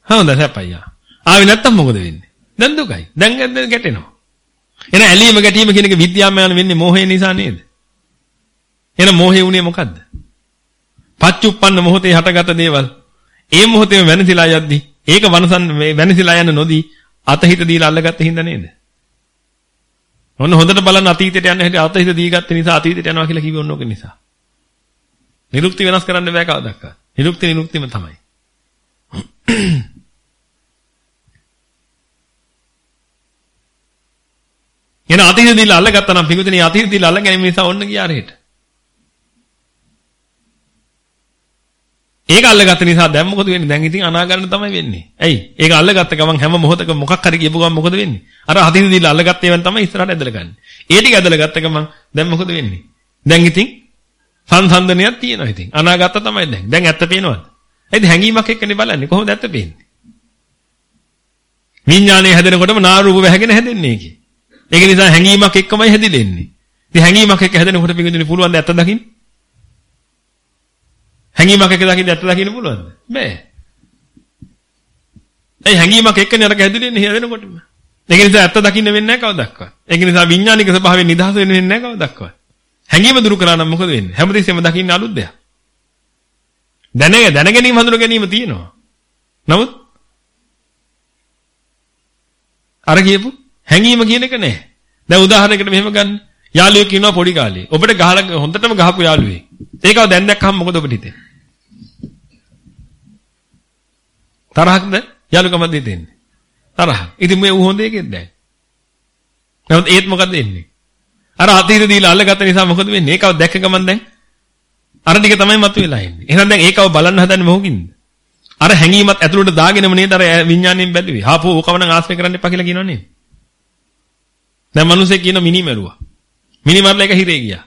[SPEAKER 1] හොඳ සැපයියා. ආවේ නැත්තම් මොකද වෙන්නේ? දැන් දුකයි. දැන් ගැටෙනවා. එහෙනම් ඇලීම ගැටීම කියන එක විද්‍යාමාන වෙන්නේ මෝහය නිසා නේද? එහෙනම් මෝහය උනේ මොකද්ද? පච්චුප්පන්න මොහොතේ හටගත දේවල් ඒ මොහොතේම වෙනසිලා යද්දි ඒක වනසන් වෙනසිලා යන නොදී අතහිත දීලා අල්ලගත්ත හින්දා නේද? ඔන්න හොඳට බලන්න අතීතයට යන හැටි අතහිත දීගත්ත නිසා අතීතයට යනවා කියලා කිව්වේ ඔන්න ඕක නිසා. නිරුක්ති වෙනස් කරන්න බෑ කවදාවත්. නිරුක්ති නිරුක්තිම තමයි. එන අතීත දීලා අල්ලගත්තා නම් පිඟුතුනේ අතීත දීලා අල්ල ගැනීම නිසා ඔන්න ගියා ඒක අල්ලගත්ත නිසා දැන් මොකද වෙන්නේ? දැන් ඉතින් අනාගන්න තමයි වෙන්නේ. ඇයි? ඒක අල්ලගත්ත ගමන් හැම මොහොතක මොකක් හරි කියපු ගමන් මොකද වෙන්නේ? අර අතීත දීලා අල්ලගත්ත ඒවා තමයි ඉස්සරහට ඇදලා ගන්න. ඒ ටික ඇදලා ගත්ත ගමන් දැන් මොකද වෙන්නේ? දැන් ඉතින් සංසන්දනයක් තියෙනවා ඉතින්. අනාගත තමයි දැන්. දැන් ඇත්ත පේනවද? ඒත් හැංගීමක් එක්කනේ බලන්නේ. කොහොමද ඇත්ත පේන්නේ? විඥානය හැදෙනකොටම නාරූප වැහැගෙන හැදෙන්නේ ඒකේ. ඒක නිසා හැංගීමක් එක්කමයි හැදිලෙන්නේ. ඉතින් හැංගීමක් එක්ක හැදෙනකොට පිටින් පුළුවන් ද ඇත්ත දකින්න? හැංගීමක් එක්ක දකින්න ඇත්ත දකින්න පුළුවන්ද? බෑ. ඒ හැංගීමක් එක්කනේ අර හැදිලෙන්නේ හැදෙනකොටම. ඒක නිසා ඇත්ත දකින්න වෙන්නේ නැහැ කවදාවත්. ඒක නිසා විඥානික ස්වභාවයෙන් නිදහස් වෙන්න වෙන්නේ නැහැ කවදාවත්. හැංගීම දුරු කරා නම් මොකද වෙන්නේ? හැමතිස්සෙම දකින්න අලුත් දෙයක්. දැන දැන ගැනීම හඳුන ගැනීම තියෙනවා. නමුත් අර කියපු හැංගීම කියන එක නෑ. දැන් උදාහරණයකට මෙහෙම ගන්න. යාළුවෙක් ඉන්නවා පොඩි කාලේ. ඔබට ගහලා හොඳටම ගහපු යාළුවෙක්. ඒකව දැන් දැක්කම මොකද ඔබට හිතෙන්නේ? තරහක්ද? යාළුකමද හිතෙන්නේ? තරහ. ඉතින් මේ ඌ හොඳ එකෙක් දැන්. නමුත් ඒත් මොකද වෙන්නේ? අර අතීත දීලා අල්ලගත්ත නිසා මොකද වෙන්නේ? ඒකව දැක්ක ගමන් දැන් අර ටික තමයි මතුවලා එන්නේ. එහෙනම් දැන් ඒකව බලන්න හදන්නේ මොකකින්ද? අර හැංගීමත් ඇතුළට දාගෙනම නේද අර විඥාණයෙන් බැලුවේ. හාපෝ ඕකම නම් ආශ්‍රය කරන්න එපා කියලා කියනව නේද? දැන් මිනිස්සෙක් කියන මිනි මරුවා. මිනි මරලා එක හිරේ ගියා.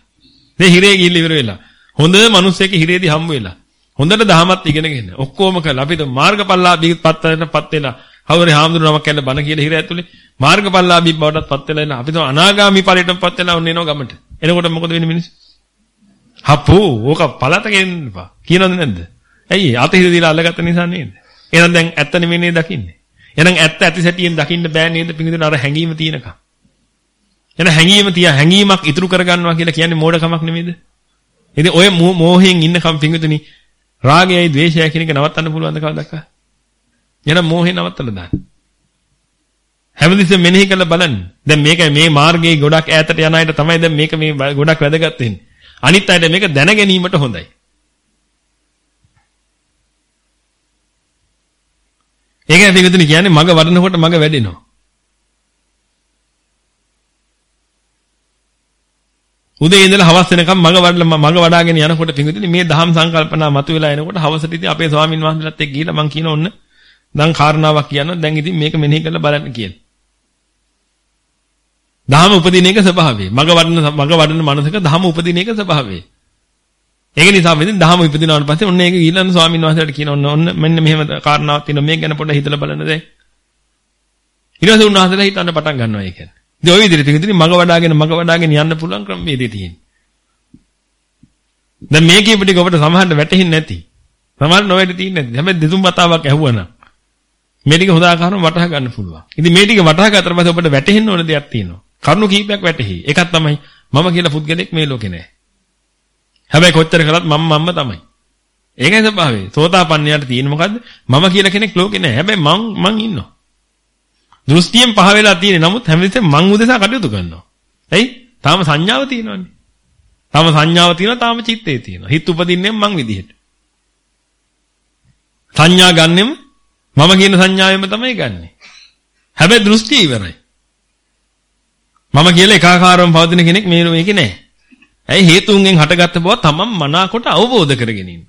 [SPEAKER 1] දැන් හිරේ ගිහිල්ලා ඉවර වෙලා. හොඳ මිනිස්සෙක් හිරේදී හම්බ වෙලා. හොඳට දහමත් ඉගෙනගෙන ඔක්කොම කළා. අපිට මාර්ගඵලලාභී පත් වෙනපත් වෙලා. හවුරේ හාමුදුරුවෝ නමක් කියන්න බණ කියලා හිර ඇතුලේ මාර්ගඵලලාභී බවටත් පත් වෙලා ඉන්න. අපිට අනාගාමි ඵලයටපත් වෙලා ඔන්න එනවා ගමට. එනකොට මොකද වෙන්නේ මිනිස්සු? හපෝ ඕක පළත ගෙන්න එපා. කියනවද නැද්ද? ඇයි අතහිර දීලා අල්ලගත්ත නිසා නේද? එහෙනම් දැන් ඇත්ත නෙමෙයි නේද දකින්නේ. එහෙනම් ඇත්ත ඇති සැටියෙන් දකින්න බෑ නේද පිඟුදුන අර හැංගීම තියෙනකම්. එන හැංගීම තියා හැංගීමක් ඉතුරු කරගන්නවා කියලා කියන්නේ මෝඩකමක් නෙමෙයිද? ඉතින් ඔය මෝහයෙන් ඉන්නකම් පිඟුදුනි රාගයයි ද්වේෂයයි කියන එක නවත්තන්න පුළුවන්ද කවදාවත්? එහෙනම් මෝහේ නවත්තලා දාන්න. හැමතිස්සෙම මෙනෙහි කරලා බලන්න. දැන් මේකයි මේ මාර්ගයේ ගොඩක් ඈතට යන අයට තමයි දැන් මේක මේ ගොඩක් වැදගත් වෙන්නේ. අනිත් අයට මේක දැන ගැනීමට හොඳයි. ඒකයි පිටුතුනි කියන්නේ මග වඩනකොට මග වැඩෙනවා. උදේ ඉඳලා හවස වෙනකම් මග වඩලා මග වඩාගෙන යනකොට පිටුතුනි මේ දහම් සංකල්පනා මතුවලා එනකොට හවසට ඉතින් අපේ ස්වාමින් වහන්සේලාත් එක්ක ගිහිල්ලා මං කියන ඔන්න දැන් කාරණාවක් කියනවා දැන් ඉතින් මේක මෙනෙහි කරලා බලන්න කියලා. දහම උපදින එක ස්වභාවය. මග වඩන මග වඩන මනසක දහම උපදින එක ස්වභාවය. ඒක නිසා මෙතන දහම ඉපදිනාට පස්සේ ඔන්න ඒක ඊළඟ ස්වාමීන් වහන්සේලාට කියන ඔන්න ඔන්න මෙන්න මෙහෙම කාරණාවක් තියෙනවා මේක ගැන පොඩ්ඩක් හිතලා බලන්න දැන්. ඊට පස්සේ උන්වහන්සේලා හිතන්න පටන් ගන්නවා ඒක. ඉතින් ওই විදිහට ඉතින් මග වඩාගෙන මග වඩාගෙන යන්න පුළුවන් ක්‍රමවේදය තියෙනවා. දැන් මේ කියපු ටික ඔබට සමහරට වැටහෙන්නේ නැති. සමහර නොවැටි තියෙන්නේ නැති. හැබැයි දෙතුන් වතාවක් ඇහුවනම් මේ ටික හොඳ ආකාරව වටහා ගන්න පුළුවන්. ඉතින් මේ ටික වටහා ගත්තට පස්සේ ඔබට වැටහෙන්න ඕන දෙයක් තියෙනවා. කරුණු කීපයක් වැටහි. එකක් තමයි මම කියලා පුද්ගලෙක් මේ ලෝකේ නැහැ. හැබැයි කොච්චර කළත් මම මම්ම තමයි. ඒකයි ස්වභාවය. සෝතාපන්නයාට තියෙන මොකද්ද? මම කියලා කෙනෙක් ලෝකේ නැහැ. හැබැයි මං මං ඉන්නවා. දෘෂ්ටියෙන් පහ වෙලා තියෙන්නේ. නමුත් හැමතිස්සෙම මං උදෙසා කටයුතු කරනවා. එයි තාම සංඥාව තියෙනවනේ. තාම සංඥාව තියෙනවා තාම චිත්තේ තියෙනවා. හිත උපදින්නේ මං විදිහට. සංඥා ගන්නෙම මම කියන සංඥාවෙම තමයි ගන්නෙ. හැබැයි දෘෂ්ටි ඉවරයි. මම කියලා එකාකාරවම පවතින කෙනෙක් මේ මේකේ නැහැ. ඇයි හේතුන්ගෙන් හටගත්ත බව තමන් මනාකොට අවබෝධ කරගෙන ඉන්න.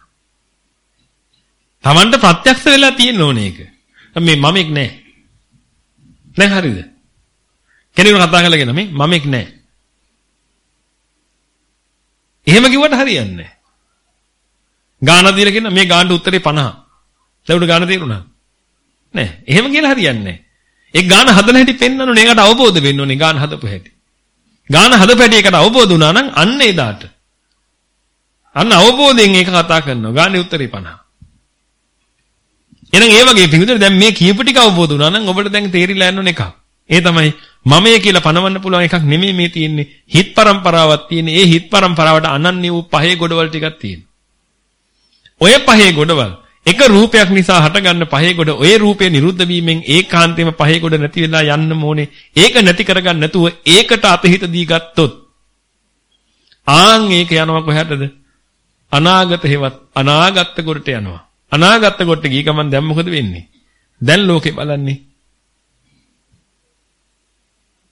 [SPEAKER 1] තමන්ට ප්‍රත්‍යක්ෂ වෙලා තියෙන්න ඕනේ ඒක. මේ මමෙක් නෑ. දැන් හරිද? කෙනෙකුට කතා කරලාගෙන මේ මමෙක් නෑ. එහෙම කිව්වට හරියන්නේ නෑ. ගාන දීලා කියන මේ ගානට උත්තරේ 50. දැන් ගාන තේරුණා. නෑ. එහෙම කියලා හරියන්නේ නෑ. ඒ ගාන හදන හැටි පෙන්වන්න ඒකට අවබෝධ වෙන්න ඕනේ ගාන හදපු හැටි. ගාන හදපැටියකට අවබෝධ වුණා නම් අන්න එදාට. අන්න අවබෝධයෙන් ඒක කතා කරනවා. ගානේ උත්තරේ 50. එහෙනම් ඒ වගේ පිටුදේ දැන් මේ කියපු ටික අවබෝධ වුණා නම් ඔබට දැන් තේරිලා යන්න ඕන එකක්. ඒ තමයි මමයේ කියලා පනවන්න පුළුවන් එකක් නෙමෙයි මේ තියෙන්නේ. හිත් પરම්පරාවක් තියෙන. ඒ හිත් પરම්පරාවට අනන්‍ය වූ පහේ ගොඩවල් ටිකක් තියෙනවා. ඔය පහේ ගොඩවල් එක රූපයක් නිසා හටගන්න පහේ ගොඩ ඔය රූපේ නිරුද්ධ වීමෙන් ඒකාන්තයෙන්ම පහේ ගොඩ නැති වෙලා යන්න ඕනේ. ඒක නැති කරගන්න නැතුව ඒකට අපහිත දී ගත්තොත් ආන් ඒක යනවා කොහටද? අනාගත හේවත් අනාගත ගොඩට යනවා. අනාගත ගොඩට ගිය ගමන් දැන් මොකද වෙන්නේ? දැන් ලෝකේ බලන්නේ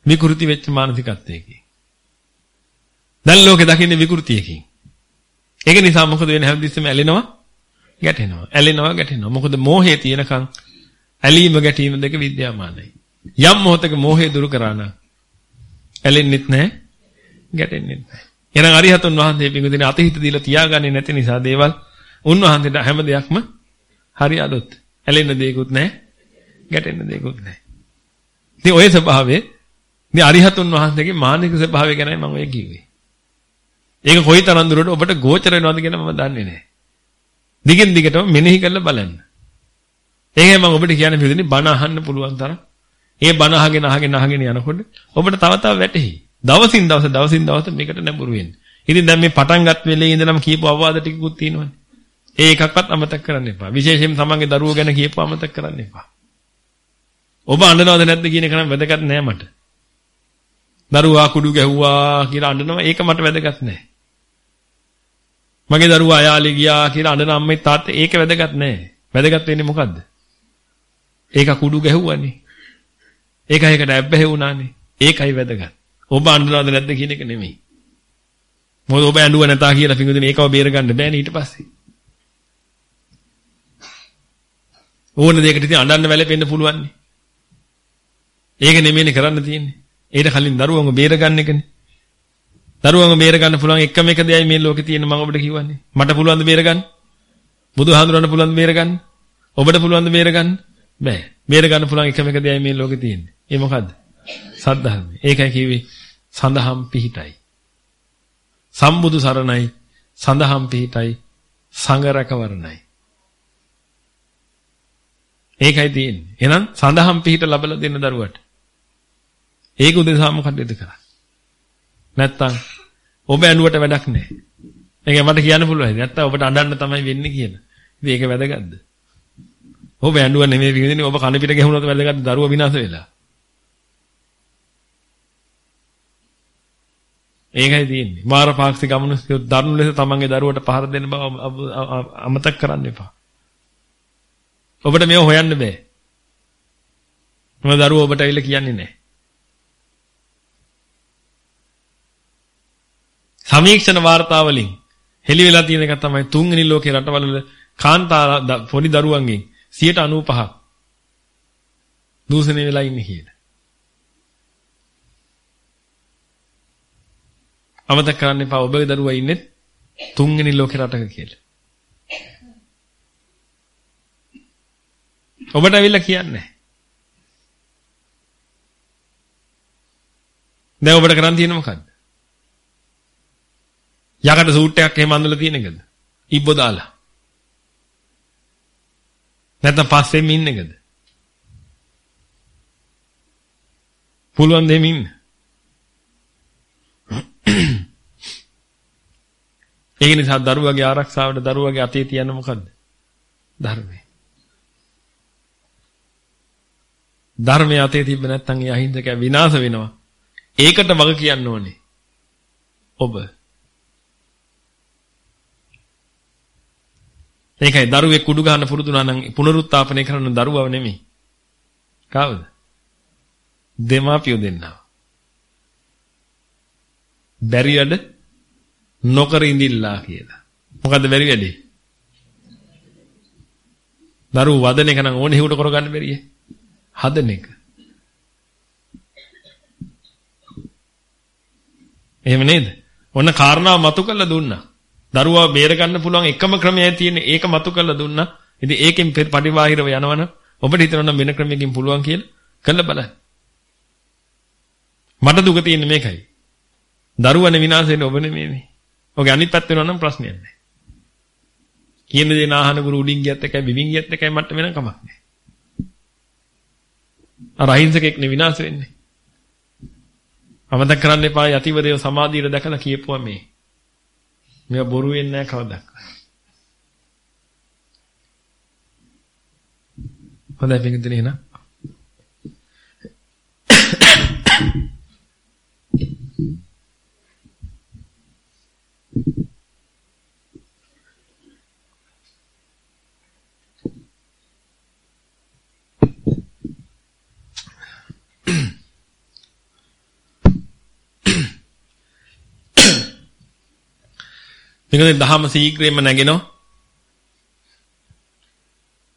[SPEAKER 1] විකෘති වෙච්ච මානසිකත්වයකින්. දැන් ලෝකේ දකින්නේ විකෘතියකින්. ඒක නිසා මොකද වෙන්නේ හැමතිස්සෙම ඇලෙනවා ගැටෙනවා. ඇලෙනවා ගැටෙනවා. මොකද මෝහය තියෙනකන් ඇලීම ගැටීම දෙක විද්‍යාමානයි. යම් මොහතක මෝහය දුරු කරා නම් ඇලෙන්නෙත් නැහැ ගැටෙන්නෙත් නැහැ. එහෙනම් අරිහතුන් වහන්සේ පිඟුදින අතහිත දීලා තියාගන්නේ නැති නිසා දේවල් උන්වහන්සේට හැම දෙයක්ම හරි අලුත්. ඇලෙන්න දෙයක්වත් නැහැ. ගැටෙන්න දෙයක්වත් නැහැ. ඉතින් ওই ස්වභාවය ඉතින් අරිහතුන් වහන්සේගේ මානසික ස්වභාවය ගැනයි මම ඔය කිව්වේ. ඒක කොයිතරම් දුරට ඔබට ගෝචර වෙනවද කියලා මම දන්නේ නැහැ. දිගින් දිගටම මෙනෙහි කරලා බලන්න. ඒකයි මම ඔබට කියන්න පිළිදෙන්නේ බණ අහන්න පුළුවන් තරම්. ඒ බණ අහගෙන අහගෙන අහගෙන යනකොට ඔබට තව තව වැටහෙයි. දවසින් දවස දවසින් දවස මේකට නැඹුරු වෙන්න. ඉතින් දැන් මේ පටන් ගත් වෙලේ ඉඳලම කියපු අවවාද ටිකකුත් තියෙනවනේ. ඒ එකක්වත් අමතක කරන්න එපා. විශේෂයෙන් තමන්ගේ දරුවෝ ගැන කියපුව අමතක කරන්න එපා. ඔබ අඬනවද නැද්ද කියන එක නම් වැදගත් නෑ මට. දරුවා කුඩු ගැහුවා කියලා අඬනවා ඒක මට වැදගත් නෑ. මගේ දරුවා අයාලේ ගියා කියලා අඬන අම්මේ තාත්තේ ඒක වැදගත් නෑ. වැදගත් වෙන්නේ මොකද්ද? ඒක කුඩු ගැහුවානේ. ඒක ඒකට ඇබ්බැහි වුණානේ. ඒකයි වැදගත්. ඔබ අඬනවද නැද්ද කියන එක නෙමෙයි. මොකද ඔබ ඇඬුව නැතා කියලා පිඟුදින ඒකව බේර ගන්න බෑනේ ඊට පස්සේ. ඕන දෙයකට ඉතින් අඬන්න වැළපෙන්න පුළුවන්. ඒක නෙමෙයිනේ කරන්න තියෙන්නේ. ඊට කලින් දරුවන්ව බේර ගන්න එකනේ. දරුවන්ව බේර ගන්න පුළුවන් එකම එක දෙයයි මේ ලෝකේ තියෙන මම ඔබට කියවන්නේ. මට පුළුවන් ද බේර ගන්න? බුදුහාඳුරන්න පුළුවන් ද බේර ගන්න? ඔබට පුළුවන් ද බේර ගන්න? බෑ. බේර ගන්න පුළුවන් එකම එක දෙයයි මේ ලෝකේ තියෙන්නේ. ඒ මොකද්ද? සද්ධර්මය. ඒකයි කිව්වේ සඳහම් පිහිටයි. සම්බුදු සරණයි සඳහම් පිහිටයි සංඝ රැකවරණයි. ඒකයි තියෙන්නේ. එහෙනම් සඳහම් පිහිට ලැබලා දෙන්න දරුවට. ඒක උදෙසා මොකටද කරන්නේ? නැත්තම් ඔබ ඇඬුවට වැඩක් නැහැ. ඒක මට කියන්න පුළුවන්. නැත්තම් ඔබට අඬන්න තමයි වෙන්නේ කියලා. ඉතින් ඒක වැදගත්ද? ඔබ ඇඬුව නෙමෙයි විඳින්නේ ඔබ කන පිට ගැහුණොත් වැදගත්ද? දරුවා විනාශ වෙලා. ඒකයි තියෙන්නේ. මාරපාක්ෂික අමනුෂ්‍ය දරුණු ලෙස තමන්ගේ දරුවට පහර දෙන්න බව අමතක කරන්න එපා. ඔබට මේව හොයන්න බෑ. මොකද දරුවෝ ඔබට ඇවිල්ලා කියන්නේ නැහැ. සමීක්ෂණ වාර්තා වලින් හෙළි වෙලා තියෙන එක තමයි තුන්වෙනි ලෝකේ රටවල කාන්තාර පොඩි දරුවන්ගෙන් 95ක් දූෂණය වෙලා ඉන්නේ කියලා. අමතක කරන්න එපා ඔබගේ දරුවා ඉන්නේ තුන්වෙනි ලෝකේ රටක කියලා. ඔබට ඇවිල්ලා කියන්නේ. දැන් ඔබට කරන් තියෙන මොකද්ද? යකට සූට් එකක් එහෙම අඳලා තියෙන එකද? ඉබ්බෝ දාලා. නැත්නම් පස්සෙම ඉන්න එකද? පුළුවන් දෙමින් ඉන්න. ඒක නිසා දරුවගේ ආරක්ෂාවට දරුවගේ අතේ තියන්න මොකද්ද? ධර්මය. ධර්මය අතේ තිබ්බ නැත්නම් ඒ අහිංසකයා විනාශ වෙනවා. ඒකට වග කියන්න ඕනේ. ඔබ. ඒකයි දරුවෙක් කුඩු ගන්න පුරුදු නම් පුනරුත්ථාපනය කරන දරුවව නෙමෙයි. කාවද? දෙමාපියෝ දෙන්නා. බැරි වැඩ නොකර ඉඳිල්ලා කියලා. මොකද්ද බැරි වැඩේ? දරුවෝ වදන එක නම් ඕනේ හිවුට කරගන්න බැරියේ. හදන එක. එහෙම නේද? ඔන්න කාරණාව මතු කරලා දුන්නා. දරුවා බේර ගන්න පුළුවන් එකම ක්‍රමයයි තියෙන්නේ. ඒක මතු කරලා දුන්නා. ඉතින් ඒකෙන් පරිබාහිරව යනවනම් ඔබට හිතනවා වෙන ක්‍රමයකින් පුළුවන් කියලා කළ බලන්න. මට දුක තියෙන්නේ මේකයි. දරුවනේ විනාශ වෙන්නේ ඔබ නෙමෙයි. ඔගේ අනිත් පැත්ත වෙනවා නම් ප්‍රශ්නයක් නැහැ. කියන දේ නාහන ගුරු උඩින් ගියත් එකයි බිමින් ගියත් එකයි මට වෙන කමක් නැහැ. අර අහිංසකෙක් නේ විනාශ වෙන්නේ. අමතක කරන්න එපා යතිවරය සමාධියට දැකලා කියපුවා මේ. මේවා බොරු වෙන්නේ නැහැ කවදාවත්. හොඳයි බින්දුනේ නේද? මේකෙන් දහම සීක්‍රේම නැගෙනවා.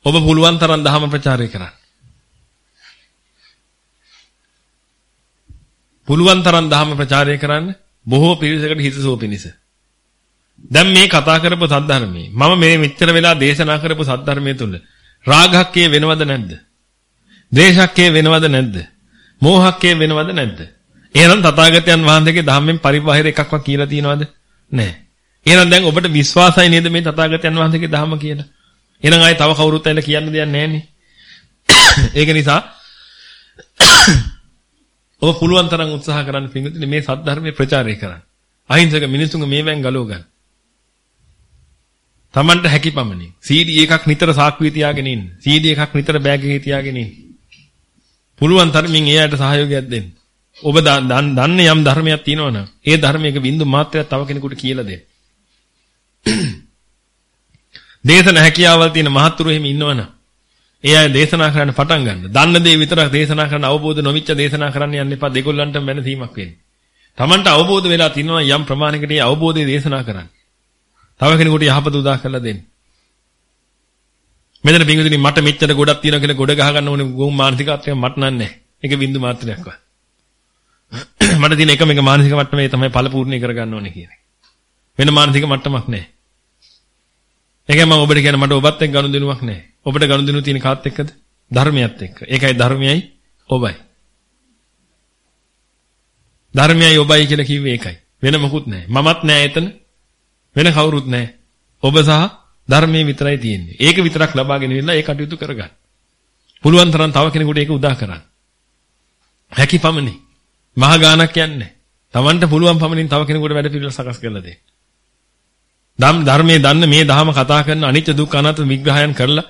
[SPEAKER 1] ඔබ පුළුවන් තරම් දහම ප්‍රචාරය කරන්න. පුළුවන් තරම් දහම ප්‍රචාරය කරන්න බොහෝ පිරිසකට හිතසුව පිණිස. දැන් මේ කතා කරපු සද්ධර්මයේ මම මේ මෙච්චර වෙලා දේශනා කරපු සද්ධර්මයේ තුල රාගහක්කේ වෙනවද නැද්ද? ද්වේෂහක්කේ වෙනවද නැද්ද? මෝහක්කේ වෙනවද නැද්ද? එහෙනම් තථාගතයන් වහන්සේගේ ධම්මෙන් පරිබාහිර එකක්වත් කියලා තියනවද? නැහැ. එහෙනම් දැන් ඔබට විශ්වාසයි නේද මේ තථාගතයන් වහන්සේගේ ධර්ම කියලා? එහෙනම් ආයේ තව කවුරුත් ඇවිල්ලා කියන්න දෙයක් නැහැ ඒක නිසා ඔබ පුළුවන් තරම් උත්සාහ කරන්න පින්විතනේ මේ සද්ධර්මයේ ප්‍රචාරය කරන්න. අහිංසක මිනිසුන්ගේ මේවෙන් ගලව ගන්න. Tamanට හැකි පමණින් CD එකක් නිතර සාක්කුවේ තියාගෙන ඉන්න. CD එකක් නිතර බෑග් එකේ තියාගෙන ඉන්න. පුළුවන් තරමින් එයාට සහයෝගයක් දෙන්න. ඔබ දන්නේ යම් ධර්මයක් තියෙනවනම් ඒ ධර්මයක බින්දු මාත්‍රයක් තව කෙනෙකුට කියලා දෙන්න. දේශන හැකියාවල් තියෙන මහත්තුරු එහෙම ඉන්නවනම් ඒ අය දේශනා කරන්න පටන් ගන්න. දන්න දේ විතරක් දේශනා කරන්න අවබෝධ නොවිච්ච දේශනා කරන්න යන්න එපා. දෙගොල්ලන්ට වෙනසීමක් වෙන්නේ. Tamanට අවබෝධ වෙලා තිනවා යම් ප්‍රමාණයකට ඒ අවබෝධය දේශනා කරන්න. තව කෙනෙකුට යහපත උදා කරලා දෙන්න. මෙතන පිංගුදිනේ මට මෙච්චර ගොඩක් තියෙනවා කියලා ගොඩ ගහ ගන්න ඕනේ ගොම් මානසිකත්වයක් මට නන්නේ. ඒක බින්දු මාත්‍රයක්වත්. මට තියෙන එකම එක මානසික මට්ටමේ තමයි ඵලපූර්ණේ කරගන්න ඕනේ කියන්නේ. වෙන මානසික මට්ටමක් නැහැ. ඒකයි මම ඔබට කියන්නේ මට ඔබත් එක්ක ගනුදෙනුවක් නැහැ. ඔබට ගනුදෙනු තියෙන කාත් එක්කද? ධර්මයත් එක්ක. ඒකයි ධර්මයයි ඔබයි. ධර්මයයි ඔබයි කියලා කිව්වේ ඒකයි. වෙන මොකුත් නැහැ. මමත් නැහැ එතන. වෙන කවුරුත් නැහැ. ඔබ සහ ධර්මයේ විතරයි තියෙන්නේ. ඒක විතරක් ලබාගෙන ඉන්න ඒ කටයුතු කරගන්න. පුළුවන් තරම් තව කෙනෙකුට ඒක උදා කරන්න. හැකි පමණින්. මහ ගානක් යන්නේ. Tamanට පුළුවන් පමණින් තව කෙනෙකුට වැඩ පිළිවෙල සකස් කරලා දෙන්න. ධම් ධර්මයේ දන්න මේ ධහම කතා කරන අනිත්‍ය දුක්ඛ අනාත්ම විග්‍රහයන් කරලා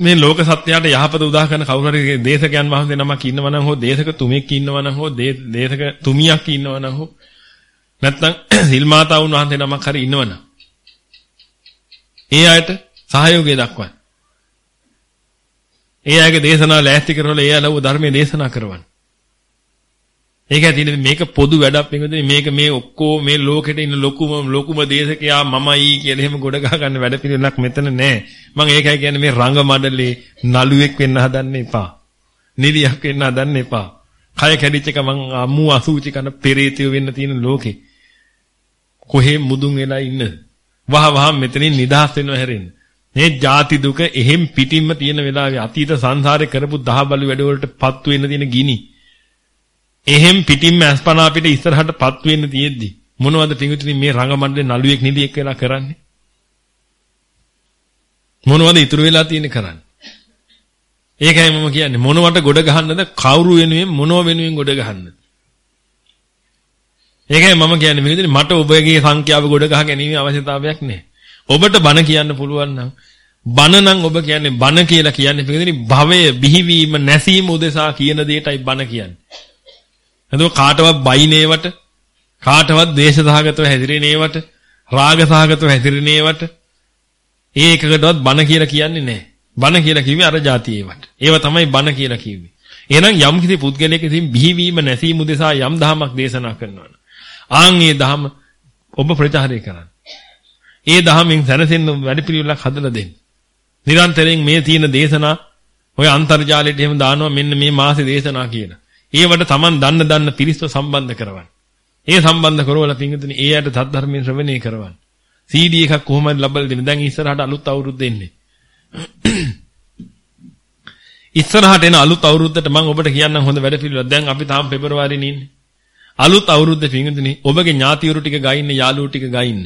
[SPEAKER 1] මේ ලෝක සත්‍යයට යහපත උදා කරන කවුරු හරි දේශකයන් වහන්සේ නමක් ඉන්නවා නම් හෝ දේශක තුමෙක් ඉන්නවා නම් හෝ දේශක තුමියක් ඉන්නවා නම් හෝ නැත්නම් සිල් මාතාවුන් වහන්සේ නමක් හරි ඉන්නවා නම් ඒ අයට සහයෝගය දක්වන්න. ඒ අයගේ දේශනා ලෑස්ති කරනකොට ඒ අලව ධර්මයේ දේශනා කරවන්න. ඒකයි තියෙන්නේ මේක පොදු වැඩක් මේකද මේක මේ ඔක්කොම මේ ලෝකෙට ඉන්න ලොකුම ලොකුම දේශකයා මමයි කියලා එහෙම ගොඩ ගහ ගන්න වැඩ පිළිවෙලක් මෙතන නැහැ. මම ඒකයි කියන්නේ මේ රංග මඩලේ නළුවෙක් වෙන්න හදන්න එපා. නිලියක් වෙන්න හදන්න එපා. කය කැඩිච්ච එක මං අමු අසූචි කන පෙරේතයෝ වෙන්න තියෙන ලෝකේ. කොහේ මුදුන් වෙලා ඉන්න. වහ වහ මෙතනින් නිදහස් වෙනව හැරෙන්න. මේ ಜಾති දුක එහෙම් පිටින්ම තියෙන වෙලාවේ අතීත සංසාරේ කරපු දහබලු වැඩවලට පත්තු වෙන්න තියෙන ගිනි. එහෙම් පිටින්ම අස්පනා අපිට ඉස්සරහටපත් වෙන්න තියෙද්දි මොනවද පිඟුතුනි මේ රංගමණ්ඩලේ නළුවෙක් නිදියෙක් වෙලා කරන්නේ? මොනවද ඉතුරු වෙලා තියෙන්නේ කරන්නේ? ඒකයි මම කියන්නේ මොනවට ගොඩ ගහන්නද කවුරු වෙනුවෙන් මොනව වෙනුවෙන් ගොඩ ගහන්නද? ඒකයි මම කියන්නේ පිඟුතුනි මට ඔබගේ සංඛ්‍යාව ගොඩ ගහ ගැනීම අවශ්‍යතාවයක් නැහැ ඔබට බන කියන්න පුළුවන් නම් බන නම් ඔබ කියන්නේ බන කියලා කියන්නේ පිඟුතුනි භවය බිහිවීම නැසීම උදෙසා කියන දෙයටයි බන කියන්නේ එතකොට කාටවත් බයිනේවට කාටවත් දේශසහගතව හැදිරෙනේවට රාගසහගතව හැදිරෙනේවට ඒ එකකටවත් බන කියලා කියන්නේ නැහැ. බන කියලා කිව්වේ අර જાතියේවට. ඒව තමයි බන කියලා කිව්වේ. එහෙනම් යම් කිසි පුද්ගලයෙක් විසින් බිහිවීම නැසීම උදෙසා යම් දහමක් දේශනා කරනවා. ආන් ඒ දහම ඔබ ප්‍රචාරය කරන්න. ඒ දහමෙන් සැනසෙන්න වැඩපිළිවෙලක් හදලා දෙන්න. නිරන්තරයෙන් මේ තියෙන දේශනා ඔය අන්තර්ජාලයට එහෙම දානවා මෙන්න මේ මාසේ දේශනා කියලා. ඒවට Taman දන්න දන්න පිරිස්ව සම්බන්ධ කරවන්න. ඒ සම්බන්ධ කරවලා පින්විතනේ ඒ අයට සද්ධර්මයෙන් ශ්‍රවණය කරවන්න. CD එකක් කොහොමද ලබලා දෙන්නේ? දැන් ඉස්සරහට අලුත් අවුරුද්ද එන්නේ. ඉස්සරහට එන අලුත් අවුරුද්දට මම ඔබට කියන්නම් හොඳ වැඩ පිළිවෙලක්. දැන් අපි තාම පෙබරවාරියේ ඉන්නේ. අලුත් අවුරුද්ද පින්විතනේ ඔබගේ ඥාතිවරු ටික ගයින්න යාළුවෝ ටික ගයින්න.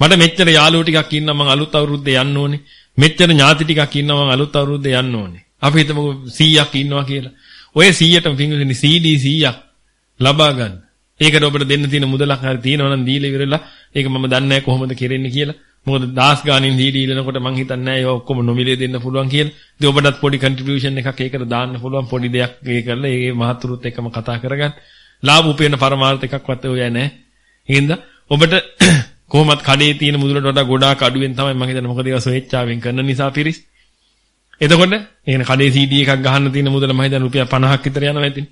[SPEAKER 1] මට මෙච්චර යාළුවෝ ටිකක් ඉන්නවා මම අලුත් අවුරුද්දේ යන්න ඕනේ. මෙච්චර ඥාති ටිකක් ඉන්නවා මම අලුත් අවුරුද්දේ යන්න ඕනේ. අපි හිතමු 100ක් ඉන්නවා කියලා. ඔය 100ටම පින්විතනි CD 100ක් ලබා ගන්න. ඒකට ඔබට දෙන්න තියෙන මුදලක් හරි තියෙනවා නම් දීලා ඉවරලා ඒක මම දන්නේ නැහැ කොහොමද කෙරෙන්නේ කියලා මොකද දාස් ගානින් CD ඉලනකොට මං හිතන්නේ නෑ ඒවා ඔක්කොම නොමිලේ දෙන්න පුළුවන් කියලා. ඉතින් ඔබටත් පොඩි කන්ට්‍රිබියුෂන් එකක් ඒකට දාන්න පුළුවන් පොඩි දෙයක් ඒ කරලා ඒ මහතුරුත් එක්කම කතා කරගන්න. ලාභ උපේන පරමාර්ථ එකක්වත් ඔය නෑ. එහෙනම් ඔබට කොහොමත් කඩේ තියෙන මුදලට වඩා ගොඩාක් අඩුවෙන් තමයි මම හිතන්නේ මොකද ඒවා ස්වේච්ඡාවෙන් කරන නිසා පිරිස්. එතකොට එහෙනම් කඩේ CD එකක් ගහන්න තියෙන මුදල මම හිතන්නේ රුපියල් 50ක් විතර යනවා ඇතින්.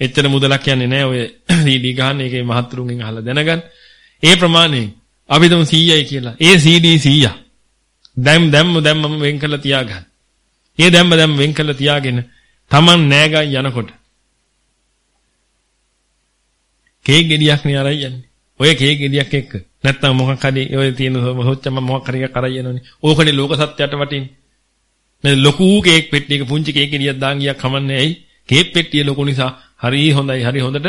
[SPEAKER 1] එච්චර මුදලක් යන්නේ නැහැ ඔය CD ගහන්න ඒකේ මහත්තුරුන්ගෙන් අහලා දැනගන්න. ඒ ප්‍රමාණයෙන් අපි තුමු 100යි කියලා. ඒ CD 100. දැම් දැම්ම දැම්මම වෙන් කරලා තියාගන්න. ඒ දැම්ම දැම්ම වෙන් කරලා තියාගෙන Taman නෑගන් යනකොට කේක් ගෙඩියක් නේ අරයි යන්නේ. ඔය කේක් ගෙඩියක් එක්ක නැත්තම් මොකක් හරි ඔය තියෙන හොච්චම මොකක් හරි එකක් අරයි යනවනේ. ඕකනේ ලෝක සත්‍යයට වටින්නේ. මේ ලොකු කේක් පෙට්ටියක පුංචි කේක් ගෙඩියක් දාන් ගියක් කමන්නේ ඇයි? කේක් පෙට්ටිය ලොකු නිසා හරි හොඳයි හරි හොඳට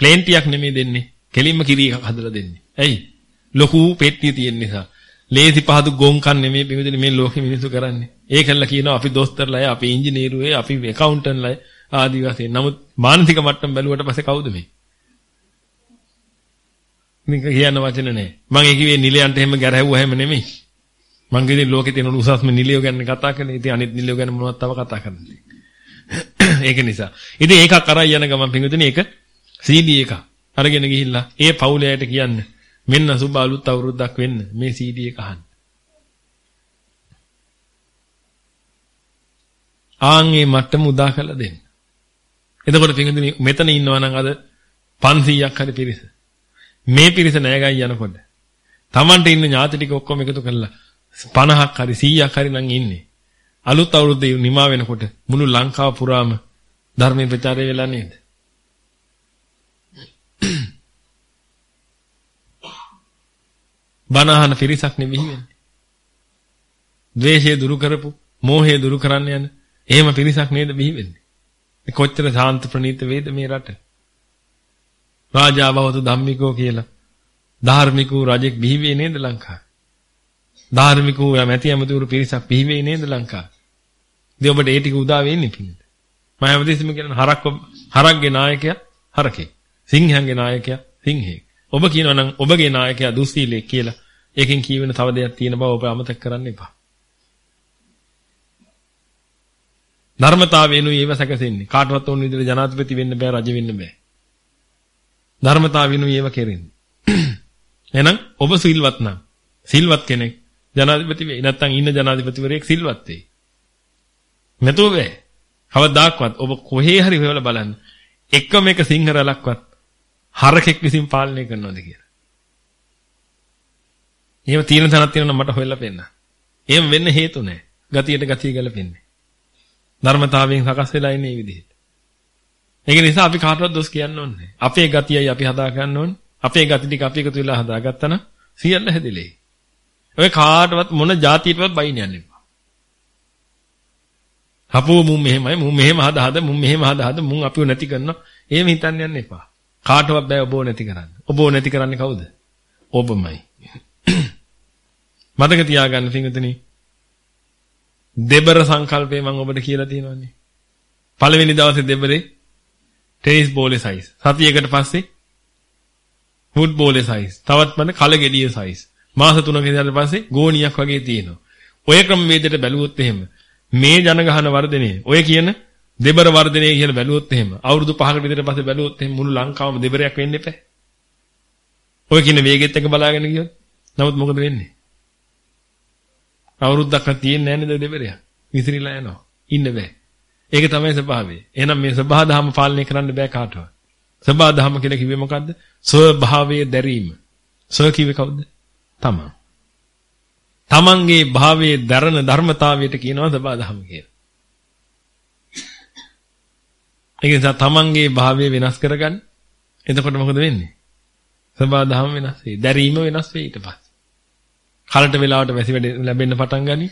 [SPEAKER 1] ප්ලේන්ටියක් නෙමෙයි දෙන්නේ. කෙලින්ම කිරි එකක් හදලා දෙන්නේ. ඇයි? ලොකු පෙට්ටිය තියෙන නිසා. ලේසි පහදු ගොංකන් නෙමෙයි බිමදෙන මේ ලෝකෙ මිනිස්සු කරන්නේ. ඒකල්ලා කියනවා අපි දොස්තරලා අපි ඉංජිනේරුවේ අපි ඇකවුන්ටන්ට්ලා ආදී වශයෙන්. නමුත් මානසික මට්ටම බැලුවට පස්සේ කවුද මේ? මේක කියන වචන නෑ. මම ඒ කිව්වේ නිලයන්ට එහෙම ගැරහැව්වා එහෙම නෙමෙයි. මං කියන්නේ ලෝකේ තියෙන උසස්ම නිලියෝ ගැන කතා කරන්නේ. ඉතින් අනිත් නිලියෝ ගැන මොනවද තව කතා කරන්නේ. ඒක නිසා. ඉතින් ඒකක් අරන් යන ගමන් පිඟුතුනේ ඒක CD එක. අරගෙන ගිහිල්ලා ඒ පවුලයට කියන්න මෙන්න සුබ අලුත් අවුරුද්දක් වෙන්න මේ CD එක අහන්න. ආන්ගේ මට්ටම උදා කරලා දෙන්න. එතකොට පිඟුතුනේ මෙතන ඉන්නවා නම් අද 500ක් හරි පිරිස. මේ පිරිස නෑගයි යනකොට Tamanට ඉන්න ඥාති ටික ඔක්කොම එකතු කරලා 50ක් හරි 100ක් හරි නම් ඉන්නේ. අලුත් අවුරුද්දේ නිමා වෙනකොට මුළු ලංකාව පුරාම ධර්මයේ ප්‍රචාරය වෙලා නේද? බනහන පිරිසක් නෙවෙයි වෙන්නේ. ද්වේෂය දුරු කරපු, මෝහය දුරු කරන්න යන එහෙම පිරිසක් නේද බිහි වෙන්නේ. කොච්චර සාන්ත ප්‍රණීත වේද මේ රට. රාජාවවතු ධම්මිකෝ කියලා ධාර්මිකෝ රජෙක් බිහි වෙන්නේ නේද ලංකාවේ? ධාර්මිකෝ මැති ඇමතිවරු පිරිසක් බිහි වෙන්නේ නේද ලංකාවේ? ඉතින් ඔබට ඒ ටික උදා වෙන්නේ පිළිද? මම හැමදෙස්සම කියන හරක් හරක්ගේ නායකයා හරකේ. සිංහයන්ගේ නායකයා සිංහෙක්. ඔබ කියනවා නම් ඔබගේ නායකයා දුස්සීලෙක් කියලා. ඒකෙන් කියවෙන තව දෙයක් තියෙන බව ඔබ අමතක කරන්න එපා. ධර්මතාවයනුයි ඒව සැකසෙන්නේ. කාටවත් ඕන විදිහට ජනාධිපති වෙන්න බෑ රජ වෙන්න බෑ. ධර්මතාවිනුයි ඒව කෙරෙන්නේ. එහෙනම් ඔබ සිල්වත් නම් සිල්වත් කෙනෙක් ජනාධිපති වෙයි. නැත්නම් ඉන්න ජනාධිපතිවරයෙක් සිල්වත් වෙයි. නැතුව බෑ. කවදාක්වත් ඔබ කොහේ හරි හොයලා බලන්න. එකම එක සිංහරලක්වත් හරකෙක් විසින් පාලනය කරනවද කියලා. එහෙම තියෙන තැනක් තියෙනවා මට හොයලා පෙන්නන්න. එහෙම වෙන්න හේතු නැහැ. ගතියට ගතිය ගැලපෙන්නේ. ධර්මතාවයෙන් සකස් වෙලා ඉන්නේ මේ විදිහට. ඒක නිසා අපි කාටවත් දොස් කියන්න ඕනේ අපේ ගතියයි අපි හදා ගන්න ඕනේ. අපේ ගති ටික අපි එකතු වෙලා හදාගත්තා නම් සියල්ල හැදෙලේ. ඔය කාටවත් මොන જાතියටවත් බයින් යන්න එපා. හපෝ මුන් මෙහෙමයි මුන් මෙහෙම හද හද මුන් මෙහෙම හද හද මුන් අපිව නැති කරනවා. එහෙම හිතන්න යන්න එපා. කාටවත් බෑ ඔබව නැති කරන්න. ඔබව නැති කරන්නේ කවුද? ඔබමයි. මතක තියාගන්න පින්විතනි. දෙබර සංකල්පේ මම ඔබට කියලා තියෙනවානේ. පළවෙනි දවසේ දෙබරේ ටෙනිස් බෝලේ සයිස්. සතියකට පස්සේ ෆුට් බෝලේ සයිස්. තවත් මන කලගෙඩිය සයිස්. මාස 3ක ඉඳලා පස්සේ ගෝණියක් වගේ තියෙනවා. ඔය ක්‍රමවේදයට බැලුවොත් එහෙම මේ ජනගහන වර්ධනය ඔය කියන දෙබර වර්ධනය කියලා බැලුවොත් එහෙම අවුරුදු 5කට විතර පස්සේ බැලුවොත් එහෙම මුළු ලංකාවම දෙබරයක් වෙන්න එපා. ඔය කියන වේගෙත් එක බලාගෙන ගියොත් නමුත් මොකද වෙන්නේ? අවුරුද්දක් තියෙන්නේ නැහැ නේද දෙබරයක්. විසිරීලා යනවා. ඉන්න බෑ. ඒක තමයි ස්වභාවය. එහෙනම් මේ ස්වභාව ධර්ම පාලනය කරන්න බෑ කාටවත්. ස්වභාව ධර්ම කියලා කිව්වේ මොකද්ද? ස්වභාවයේ දැරීම. ස්ව කිව්වේ කවුද? තමන්. තමන්ගේ භාවයේ දරන ධර්මතාවයට කියනවා ස්වභාව ධර්ම කියලා. ඒ නිසා තමන්ගේ භාවය වෙනස් කරගන්න. එතකොට මොකද වෙන්නේ? ස්වභාව ධර්ම වෙනස් වෙයි. දැරීම වෙනස් වෙයි ඊට පස්සේ. කලට වෙලාවට වැසි වැඩ ලැබෙන්න පටන් ගනි.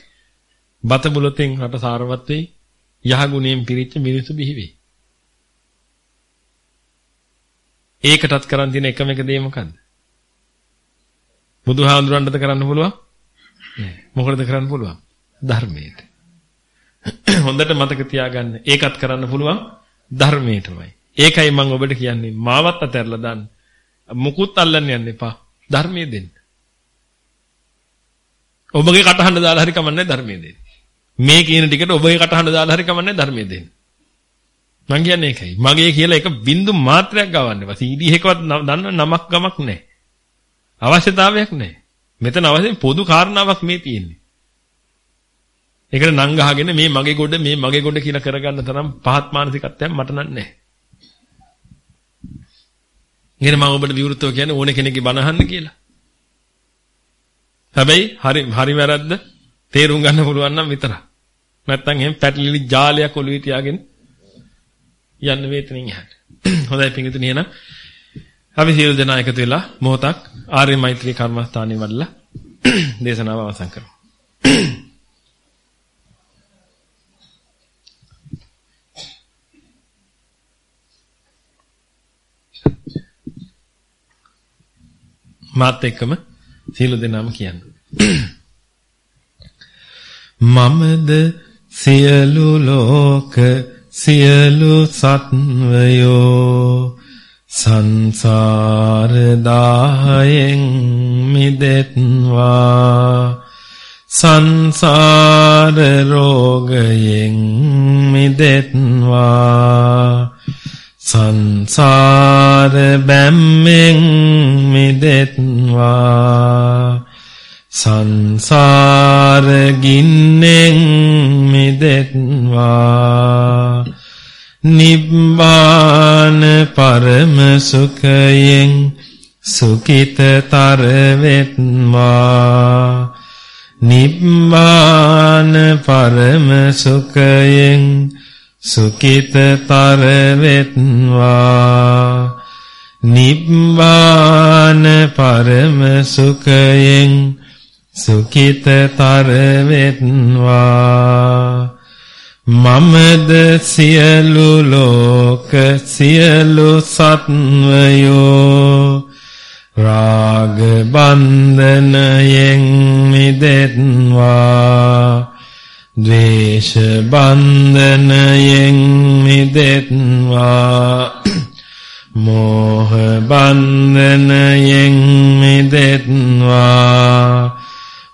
[SPEAKER 1] බත බුලතෙන් රට සාරවත් වෙයි. යහගුණයෙන් පිරිච්ච මිනිසු බිහි වෙයි. ඒකටත් කරන් තියෙන එකම එක දේ මොකද්ද? බුදුහාඳුරන්ටද කරන්න පුළුවන්? නෑ. මොකටද කරන්න පුළුවන්? ධර්මයට. හොඳට මතක තියාගන්න. ඒකත් කරන්න පුළුවන් ධර්මයටමයි. ඒකයි මම ඔබට කියන්නේ මාවත් අතහැරලා දාන්න. මුකුත් අල්ලන්න යන්න එපා. ධර්මයේ දෙන්න. ඔබගේ කටහඬ දාලා හරි කමන්නේ ධර්මයේ දෙන්න. මේ කියන ටිකට ඔබගේ කටහඬ දාලා හරි කමන්නේ ධර්මයේ දෙන්න. මං කියන්නේ ඒකයි. මගේ කියලා එක බින්දු මාත්‍රයක් ගවන්න එපා. CD එකවත් දන්න නමක් ගමක් නැහැ. අවශ්‍යතාවයක් නැහැ. මෙතන අවශ්‍ය පොදු කාරණාවක් මේ තියෙන්නේ. ඒකට නම් ගහගෙන මේ මගේ ගොඩ මේ මගේ ගොඩ කියලා කරගන්න තරම් පහත් මානසිකත්වයක් මට නැහැ. ඉතින් මම ඔබට විවෘතව කියන්නේ ඕන කෙනෙක්ගේ බණ අහන්න කියලා. හැබැයි හරි හරි වැරද්ද තේරුම් ගන්න පුළුවන් නම් විතරයි. නැත්තම් එහෙම පැටලිලි ජාලයක් ඔළුවේ තියාගෙන යන්න වේතනින් එහාට. හොඳයි පිංගුතුනි එහෙනම් අපි සියලු දෙනා එකතු වෙලා මොහොතක් ආර්ය මෛත්‍රී කර්මස්ථානයේ වඩලා දේශනාව අවසන් කරමු. මාත් එක්කම සියලු දෙනාම කියන්න. මමද සියලු ලෝක සියලු සත්වයෝ සංසාර දායෙන් මිදෙත්වා. සංසාර රෝගයෙන් මිදෙත්වා. සංසාර බැම්මෙන් මිදෙත්වා. සංසාර ගින්නෙන් මිදෙත්වා. නිබ්බාන පරම සුඛයෙන් සුඛිතතර වෙත්වා නිබ්බාන පරම සුඛයෙන් සුඛිතතර වෙත්වා නිබ්බාන පරම සුඛයෙන් සුඛිතතර වෙත්වා මමද සියලු ලෝක සියලු සත්වයෝ රාග බන්ධනයෙන් මිදෙත්වා. ද්වේෂ බන්ධනයෙන් මිදෙත්වා. මෝහ බන්ධනයෙන් මිදෙත්වා.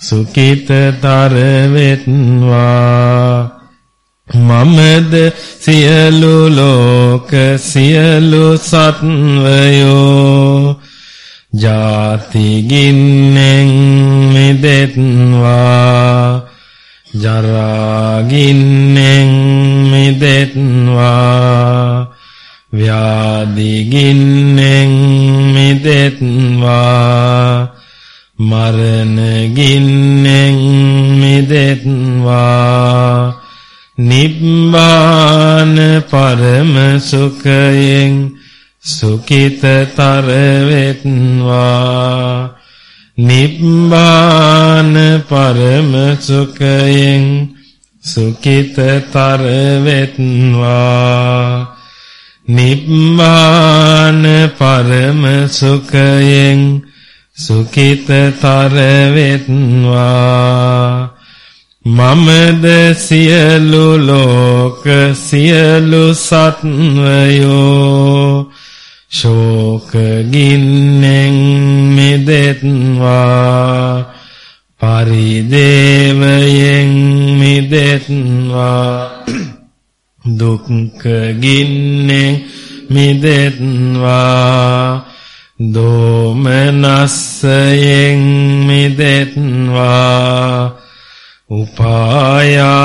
[SPEAKER 1] සුඛිතතර වෙත්වා මමද සියලු ලෝක සියලු සත්වයෝ ජාති ගින්නෙන් මිදෙත්වා. ජරා ගින්නෙන් මිදෙත්වා. ව්‍යාධි ගින්නෙන් මිදෙත්වා. මරණ ගින්නෙන් මිදෙත්වා. නිබ්බාන පරම සුඛයෙන් සුඛිතතර වෙත්වා නිබ්බාන පරම සුඛයෙන් සුඛිතතර වෙත්වා නිබ්බාන පරම සුඛයෙන් සුඛිතතර වෙත්වා මමද සියලු ලෝක සියලු සත්වයෝ ශෝක ගින්නෙන් මිදෙත්වා. පරිදේවයෙන් මිදෙත්වා. දුක්ඛ ගින්නෙන් මිදෙත්වා. දෝමනස්සයෙන් මිදෙත්වා උපායාසයෙන්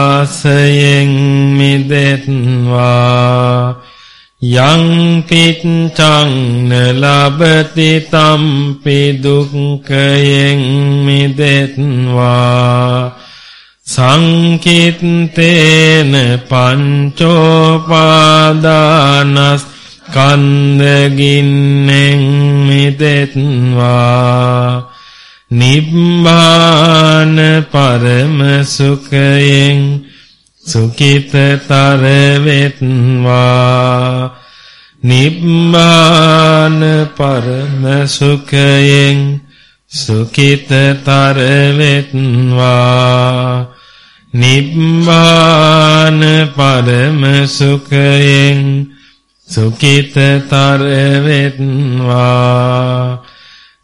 [SPEAKER 1] මිදෙත්වා යං පිච්ඡං නලබති තම්පි දුක්ඛයෙන් මිදෙත්වා සංකිට්ඨේන පංචෝපාදානස් කන්දගින්නෙන් මිදෙත්වා. නිබ්බාන නිබ්බාන පරම සුඛයෙන් සුඛිතතර වෙත්වා නිබ්බාන පරම සුඛයෙන් සුඛිතතර වෙත්වා නිබ්බාන පරම සුඛයෙන් සුඛිතතර වෙත්වා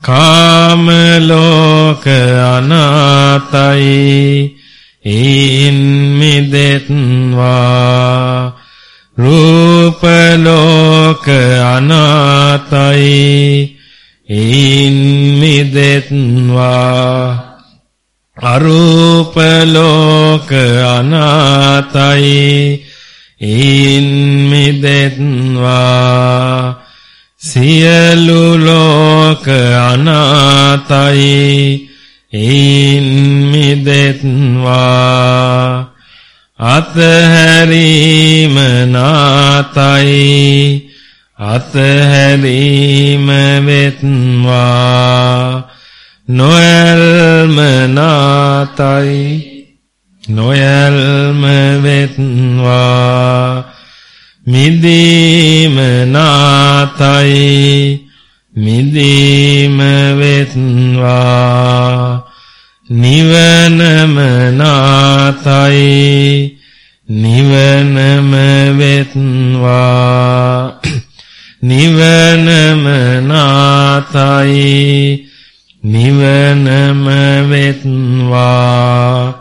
[SPEAKER 1] කාම ලෝක අනාතයි ඊන් මිදෙත්වා රූප ලෝක අනාතයි ඊන් මිදෙත්වා අරූප ලෝක අනාතයි ඊන් මිදෙත්වා සියලු ලෝක අනාතයි. ඊන් මිදෙත්වා අතහැරීම නාතයි. අතහැරීම වෙත්වා නොයල්ම නාතයි. නොයල්ම වෙත්වා. මිදීම නාතයි. මිදීම වෙත්වා. නිවනම නාතයි. නිවනම වෙත්වා. නිවනම නාතයි. නිවනම වෙත්වා.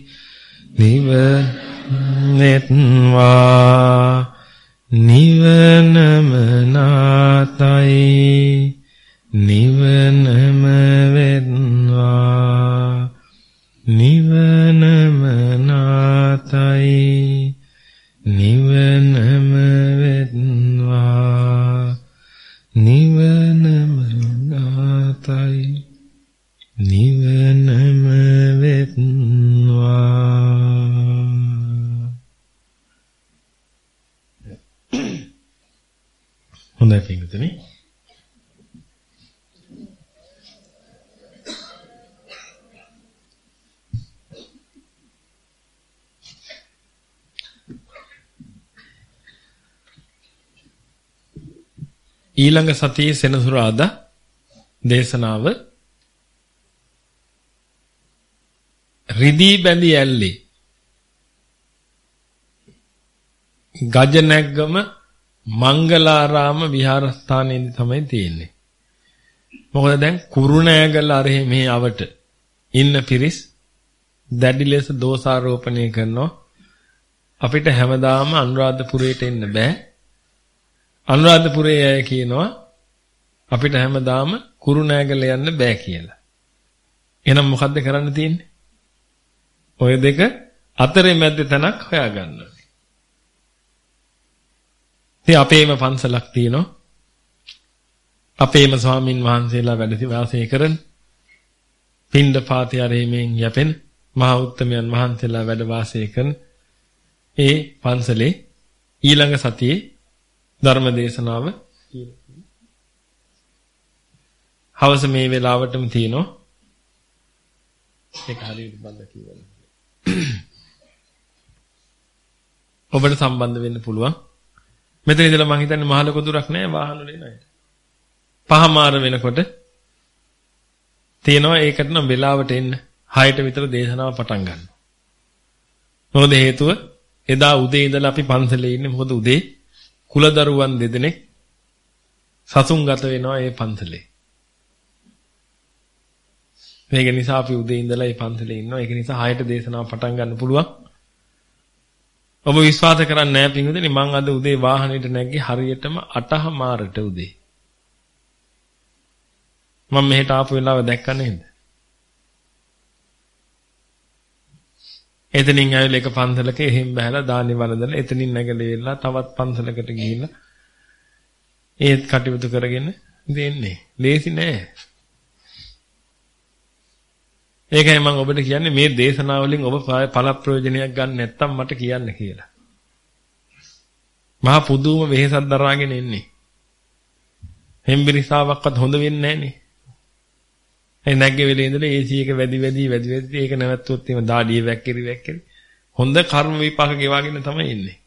[SPEAKER 1] නිවන වෙත්වා නිවනම නාතයි නිවනම වෙත්වා නිවනම නාතයි නිවනම වෙත්වා නිවනම නාතයි නිවනම වෙත්වා හොඳයි පිටුතුනි. ඊළඟ සතියේ සෙනසුරාදා දේශනාව රිදී බැඳි ඇල්ලේ ගජ නැග්ගම මංගලාරාම විහාරස්ථානයේදී තමයි තියෙන්නේ. මොකද දැන් කුරුණෑගල අරහේ මේ අවට ඉන්න පිරිස් දැඩි ලෙස දෝෂාරෝපණය කරනවා. අපිට හැමදාම අනුරාධපුරයට එන්න බෑ. අනුරාධපුරයේ අය කියනවා අපිට හැමදාම කුරුණෑගල යන්න බෑ කියලා. එහෙනම් මොකද්ද කරන්න තියෙන්නේ? ඔය දෙක අතරේ මැද්ද තැනක් හොයාගන්න ඕනේ. ඉතින් අපේම පන්සලක් තියෙනවා. අපේම ස්වාමින් වහන්සේලා වැඩ වාසය කරන පින්ඩ පාති ආරෙමෙන් යැපෙන මහා උත්තමයන් වහන්සේලා වැඩ වාසය කරන ඒ පන්සලේ ඊළඟ සතියේ ධර්ම දේශනාව හවස මේ වෙලාවටම තියෙනවා. ඒක හරියට බඳ කියවල. ඔබට සම්බන්ධ වෙන්න පුළුවන්. මෙතන ඉඳලා මං හිතන්නේ මහ ලොකු දුරක් නෑ වාහන වලින් අයට. පහමාර වෙනකොට තියෙනවා ඒකට නම් වෙලාවට එන්න 6ට විතර දේශනාව පටන් ගන්නවා. මොකද හේතුව එදා උදේ ඉඳලා අපි පන්සලේ ඉන්නේ මොකද උදේ කුලදරුවන් දෙදෙනෙක් සසුන්ගත වෙනවා ඒ පන්සලේ. මේක නිසා අපි උදේ ඉඳලා මේ පන්සලේ ඉන්නවා. ඒක නිසා 6ට දේශනාව පටන් ගන්න පුළුවන්. ඔබ විශ්වාස කරන්නේ නැහැ පින්වතුනි මං අද උදේ වාහනේට නැග්ගේ හරියටම 8:00මාරට උදේ. මම මෙහෙට ආපු වෙලාව දැක්ක නේද? එතනින් ඇවිල්ලා එක පන්සලක එහෙම් බහැලා දානි වළඳලා එතනින් නැගලා තවත් පන්සලකට ගිහිල්ලා ඒත් කටයුතු කරගෙන දෙන්නේ. ලේසි නෑ. ඒකයි මම ඔබට කියන්නේ මේ දේශනාවලින් ඔබ පළ ප්‍රයෝජනයක් ගන්න නැත්තම් මට කියන්න කියලා. මහා පුදුම වෙහෙසක් දරාගෙන ඉන්නේ. හෙම්බිරිසාවක්වත් හොඳ වෙන්නේ නැහනේ. ඒ නැග්ගේ වෙලේ ඉඳලා AC එක වැඩි වැඩි වැඩි වැඩි ඒක නැවතුත් එimhe දාඩිය වැක්කිරි වැක්කිරි. හොඳ කර්ම විපාක ගෙවාගෙන තමයි ඉන්නේ.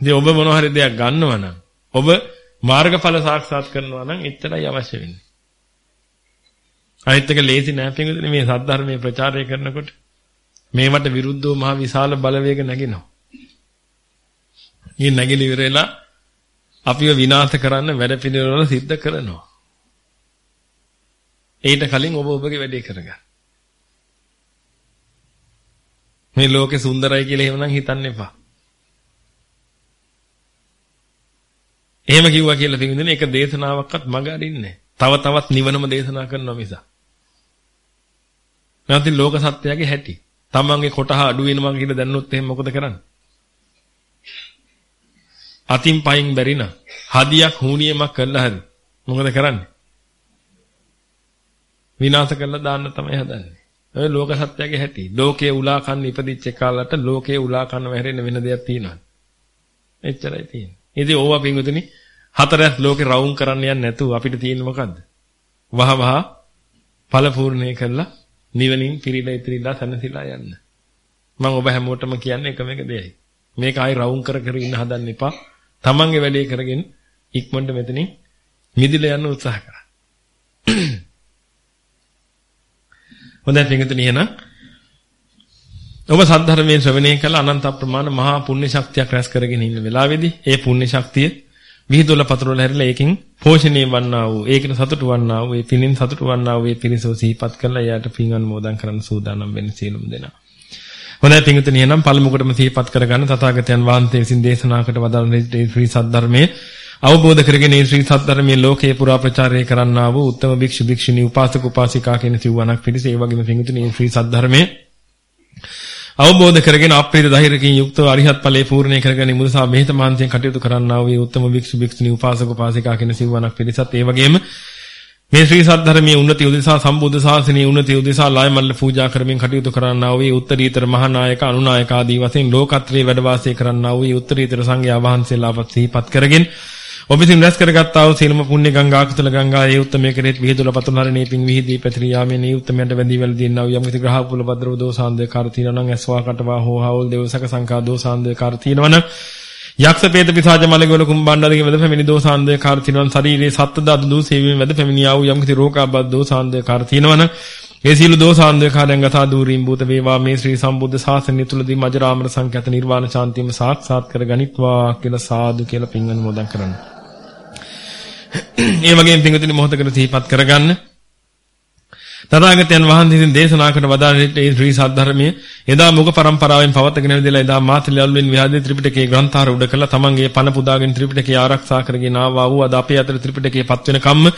[SPEAKER 1] ඉතින් ඔබ මොන හරි දෙයක් ගන්නවා නම් ඔබ මාර්ගඵල සාක්ෂාත් කරනවා නම් එච්චරයි අවශ්‍ය වෙන්නේ. අනිත් එක ලේසි නෑ පිටුනේ මේ සද්ධර්මයේ ප්‍රචාරය කරනකොට මේවට විරුද්ධව මහ විශාල බලවේග නැගෙනවා. මේ නැගිලි ඉවරලා අපිව විනාශ කරන්න වැඩ පිළිවෙල සිද්ධ කරනවා. ඊට කලින් ඔබ ඔබගේ වැඩේ කරගන්න. මේ ලෝකේ සුන්දරයි කියලා එහෙමනම් හිතන්න එපා. එහෙම කිව්වා කියලා පිටින් එක දේශනාවක්වත් මග අරින්නේ තව තවත් නිවනම දේශනා කරනවා මිස. නැත්නම් ලෝක සත්‍යයේ හැටි. තමන්ගේ කොටහ අඩු වෙනවා කියලා දැන්නොත් එහෙනම් මොකද කරන්නේ? අතින් පයින් බැරි නම් හදියක් හුනියමක් කළා හරි මොකද කරන්නේ? විනාශ කරලා දාන්න තමයි හදන්නේ. ඔය ලෝක සත්‍යයේ හැටි. ලෝකයේ උලා කන්න ඉපදිච්ච කාලට ලෝකයේ උලා කන්නව හැරෙන්න වෙන දෙයක් තියෙනවා. එච්චරයි තියෙන්නේ. ඉතින් ඕවා පින්වතුනි හතරක් ලෝකේ රවුම් කරන්න යන්නේ නැතුව අපිට තියෙන්නේ මොකද්ද? වහ වහ ඵල පූර්ණේ කළා නිවනින් පිරීලා ඉතිරිලා සැනසීලා යන්න. මම ඔබ හැමෝටම කියන්නේ එකම එක දෙයයි. මේක ආයි රවුම් කර කර ඉන්න හදන්න එපා. තමන්ගේ වැඩේ කරගෙන ඉක්මනට මෙතනින් මිදිලා යන්න උත්සාහ කරා. හොඳයි පිටුතුනි එහෙනම් ඔබ සද්ධර්මයේ ශ්‍රවණය කළ අනන්ත ප්‍රමාණ මහා පුණ්‍ය ශක්තියක් රැස් කරගෙන ඉන්න වෙලාවේදී ඒ පුණ්‍ය ශක්තිය විහිදුල පතරවල හැරිලා ඒකෙන් පෝෂණය වන්නා වූ ඒකින සතුටු වන්නා වූ ඒ පිනින් සතුටු වන්නා වූ ඒ පිරිසෝ සිහිපත් කරලා එයාට පින් අනුමෝදන් කරන්න සූදානම් වෙන්න සියලුම දෙනා. හොඳයි පින්විතනි එහෙනම් පළමුකොටම සිහිපත් කරගන්න තථාගතයන් වහන්සේ විසින් දේශනා කොට වදාළ ශ්‍රී සද්ධර්මයේ අවබෝධ කරගෙන මේ ශ්‍රී සද්ධර්මයේ ලෝකේ පුරා ප්‍රචාරය කරන්නා වූ උත්තම භික්ෂු භික්ෂුණී උපාසක උපාසිකා කියන සිව්වණක් පිරිස ඒ වගේම පින්විතනි මේ ශ්‍රී සද්ධර්මයේ අවබෝධ කරගෙන අප්‍රිය ධෛර්යකින් යුක්තව අරිහත් ඵලයේ පූර්ණේ කරගෙන මුදසා මෙහෙත මාන්තයෙන් කටයුතු කරන්නා වූ උත්තම භික්ෂු භික්ෂුණී උපාසක උපාසිකා කියන සිව්වණක් පිරිසත් ඒ වගේම මේ ශ්‍රී සද්ධර්මයේ උන්නති උදෙසා සම්බුද්ධ ශාසනයේ උන්නති උදෙසා ලායමල්ල පූජා කරමින් කටයුතු කරන්නා වූ උත්තරීතර මහානායක අනුනායක ආදී වශයෙන් ලෝකත්‍රයේ වැඩ වාසය කරන්නා වූ උත්තරීතර සංඝයා වහන්සේලාවත් සිහිපත් කරගෙන ඔබ විසින් රැස් කරගත්තා වූ සීලම පුණ්‍ය ගංගා කුසල ගංගා ඒ උත්තමයේ කෙරෙහි විහිදුල පතුනහරණේ පිං විහිදී පැතිරී යාමේ මේ උත්තමයන්ට වැඳී වැළ දින්නා වූ යම් කිසි ග්‍රහ කුල භද්‍රව දෝසාන්දේ කාර තිනනම් ඇස්වා කටවා හෝ හවුල් දේවසක සංකා දෝසාන්දේ කාර තිනවන යක්ෂ පේත පිසාජ මලගොල කුම්බණ්ඩලගේ වැද පැමිණි දෝසාන්දේ කාර තිනවන ශරීරයේ සත්ත්‍ය දතු දූ සේවීම වැද පැමිණියා වූ යම් කිසි රෝගාබද්ද දෝසාන්දේ කාර තිනවන ඒ සීල දෝසාන්දේ කාරයන් ගතා දූරීම් භූත වේවා මේ ශ්‍රී සම්බුද්ධ ශාසනය තුලදී මජරාමර සංඛ්‍යාත නිර්වාණ ශාන්තියම සාක්ෂාත් කර ගනිත්වා කියලා සාදු කියලා පින් අනුමෝදන් කරන්නේ ඒ වගේම පින්විතනි මොහොතකට සිහිපත් කරගන්න. තථාගතයන් වහන්සේ විසින් දේශනා කරන වදාළ මේ ශ්‍රී සද්ධර්මයේ. එදා මුග પરම්පරාවෙන් පවත්ගෙන ඉඳලා එදා මාතලියල්වෙන් විහාරයේ ත්‍රිපිටකයේ ග්‍රන්ථාර උඩ කළා තමන්ගේ පණ පුදාගෙන ත්‍රිපිටකය ආරක්ෂා කරගෙන ආවා වූ අද අපේ අතර ත්‍රිපිටකයේ පත් වෙන කම්ම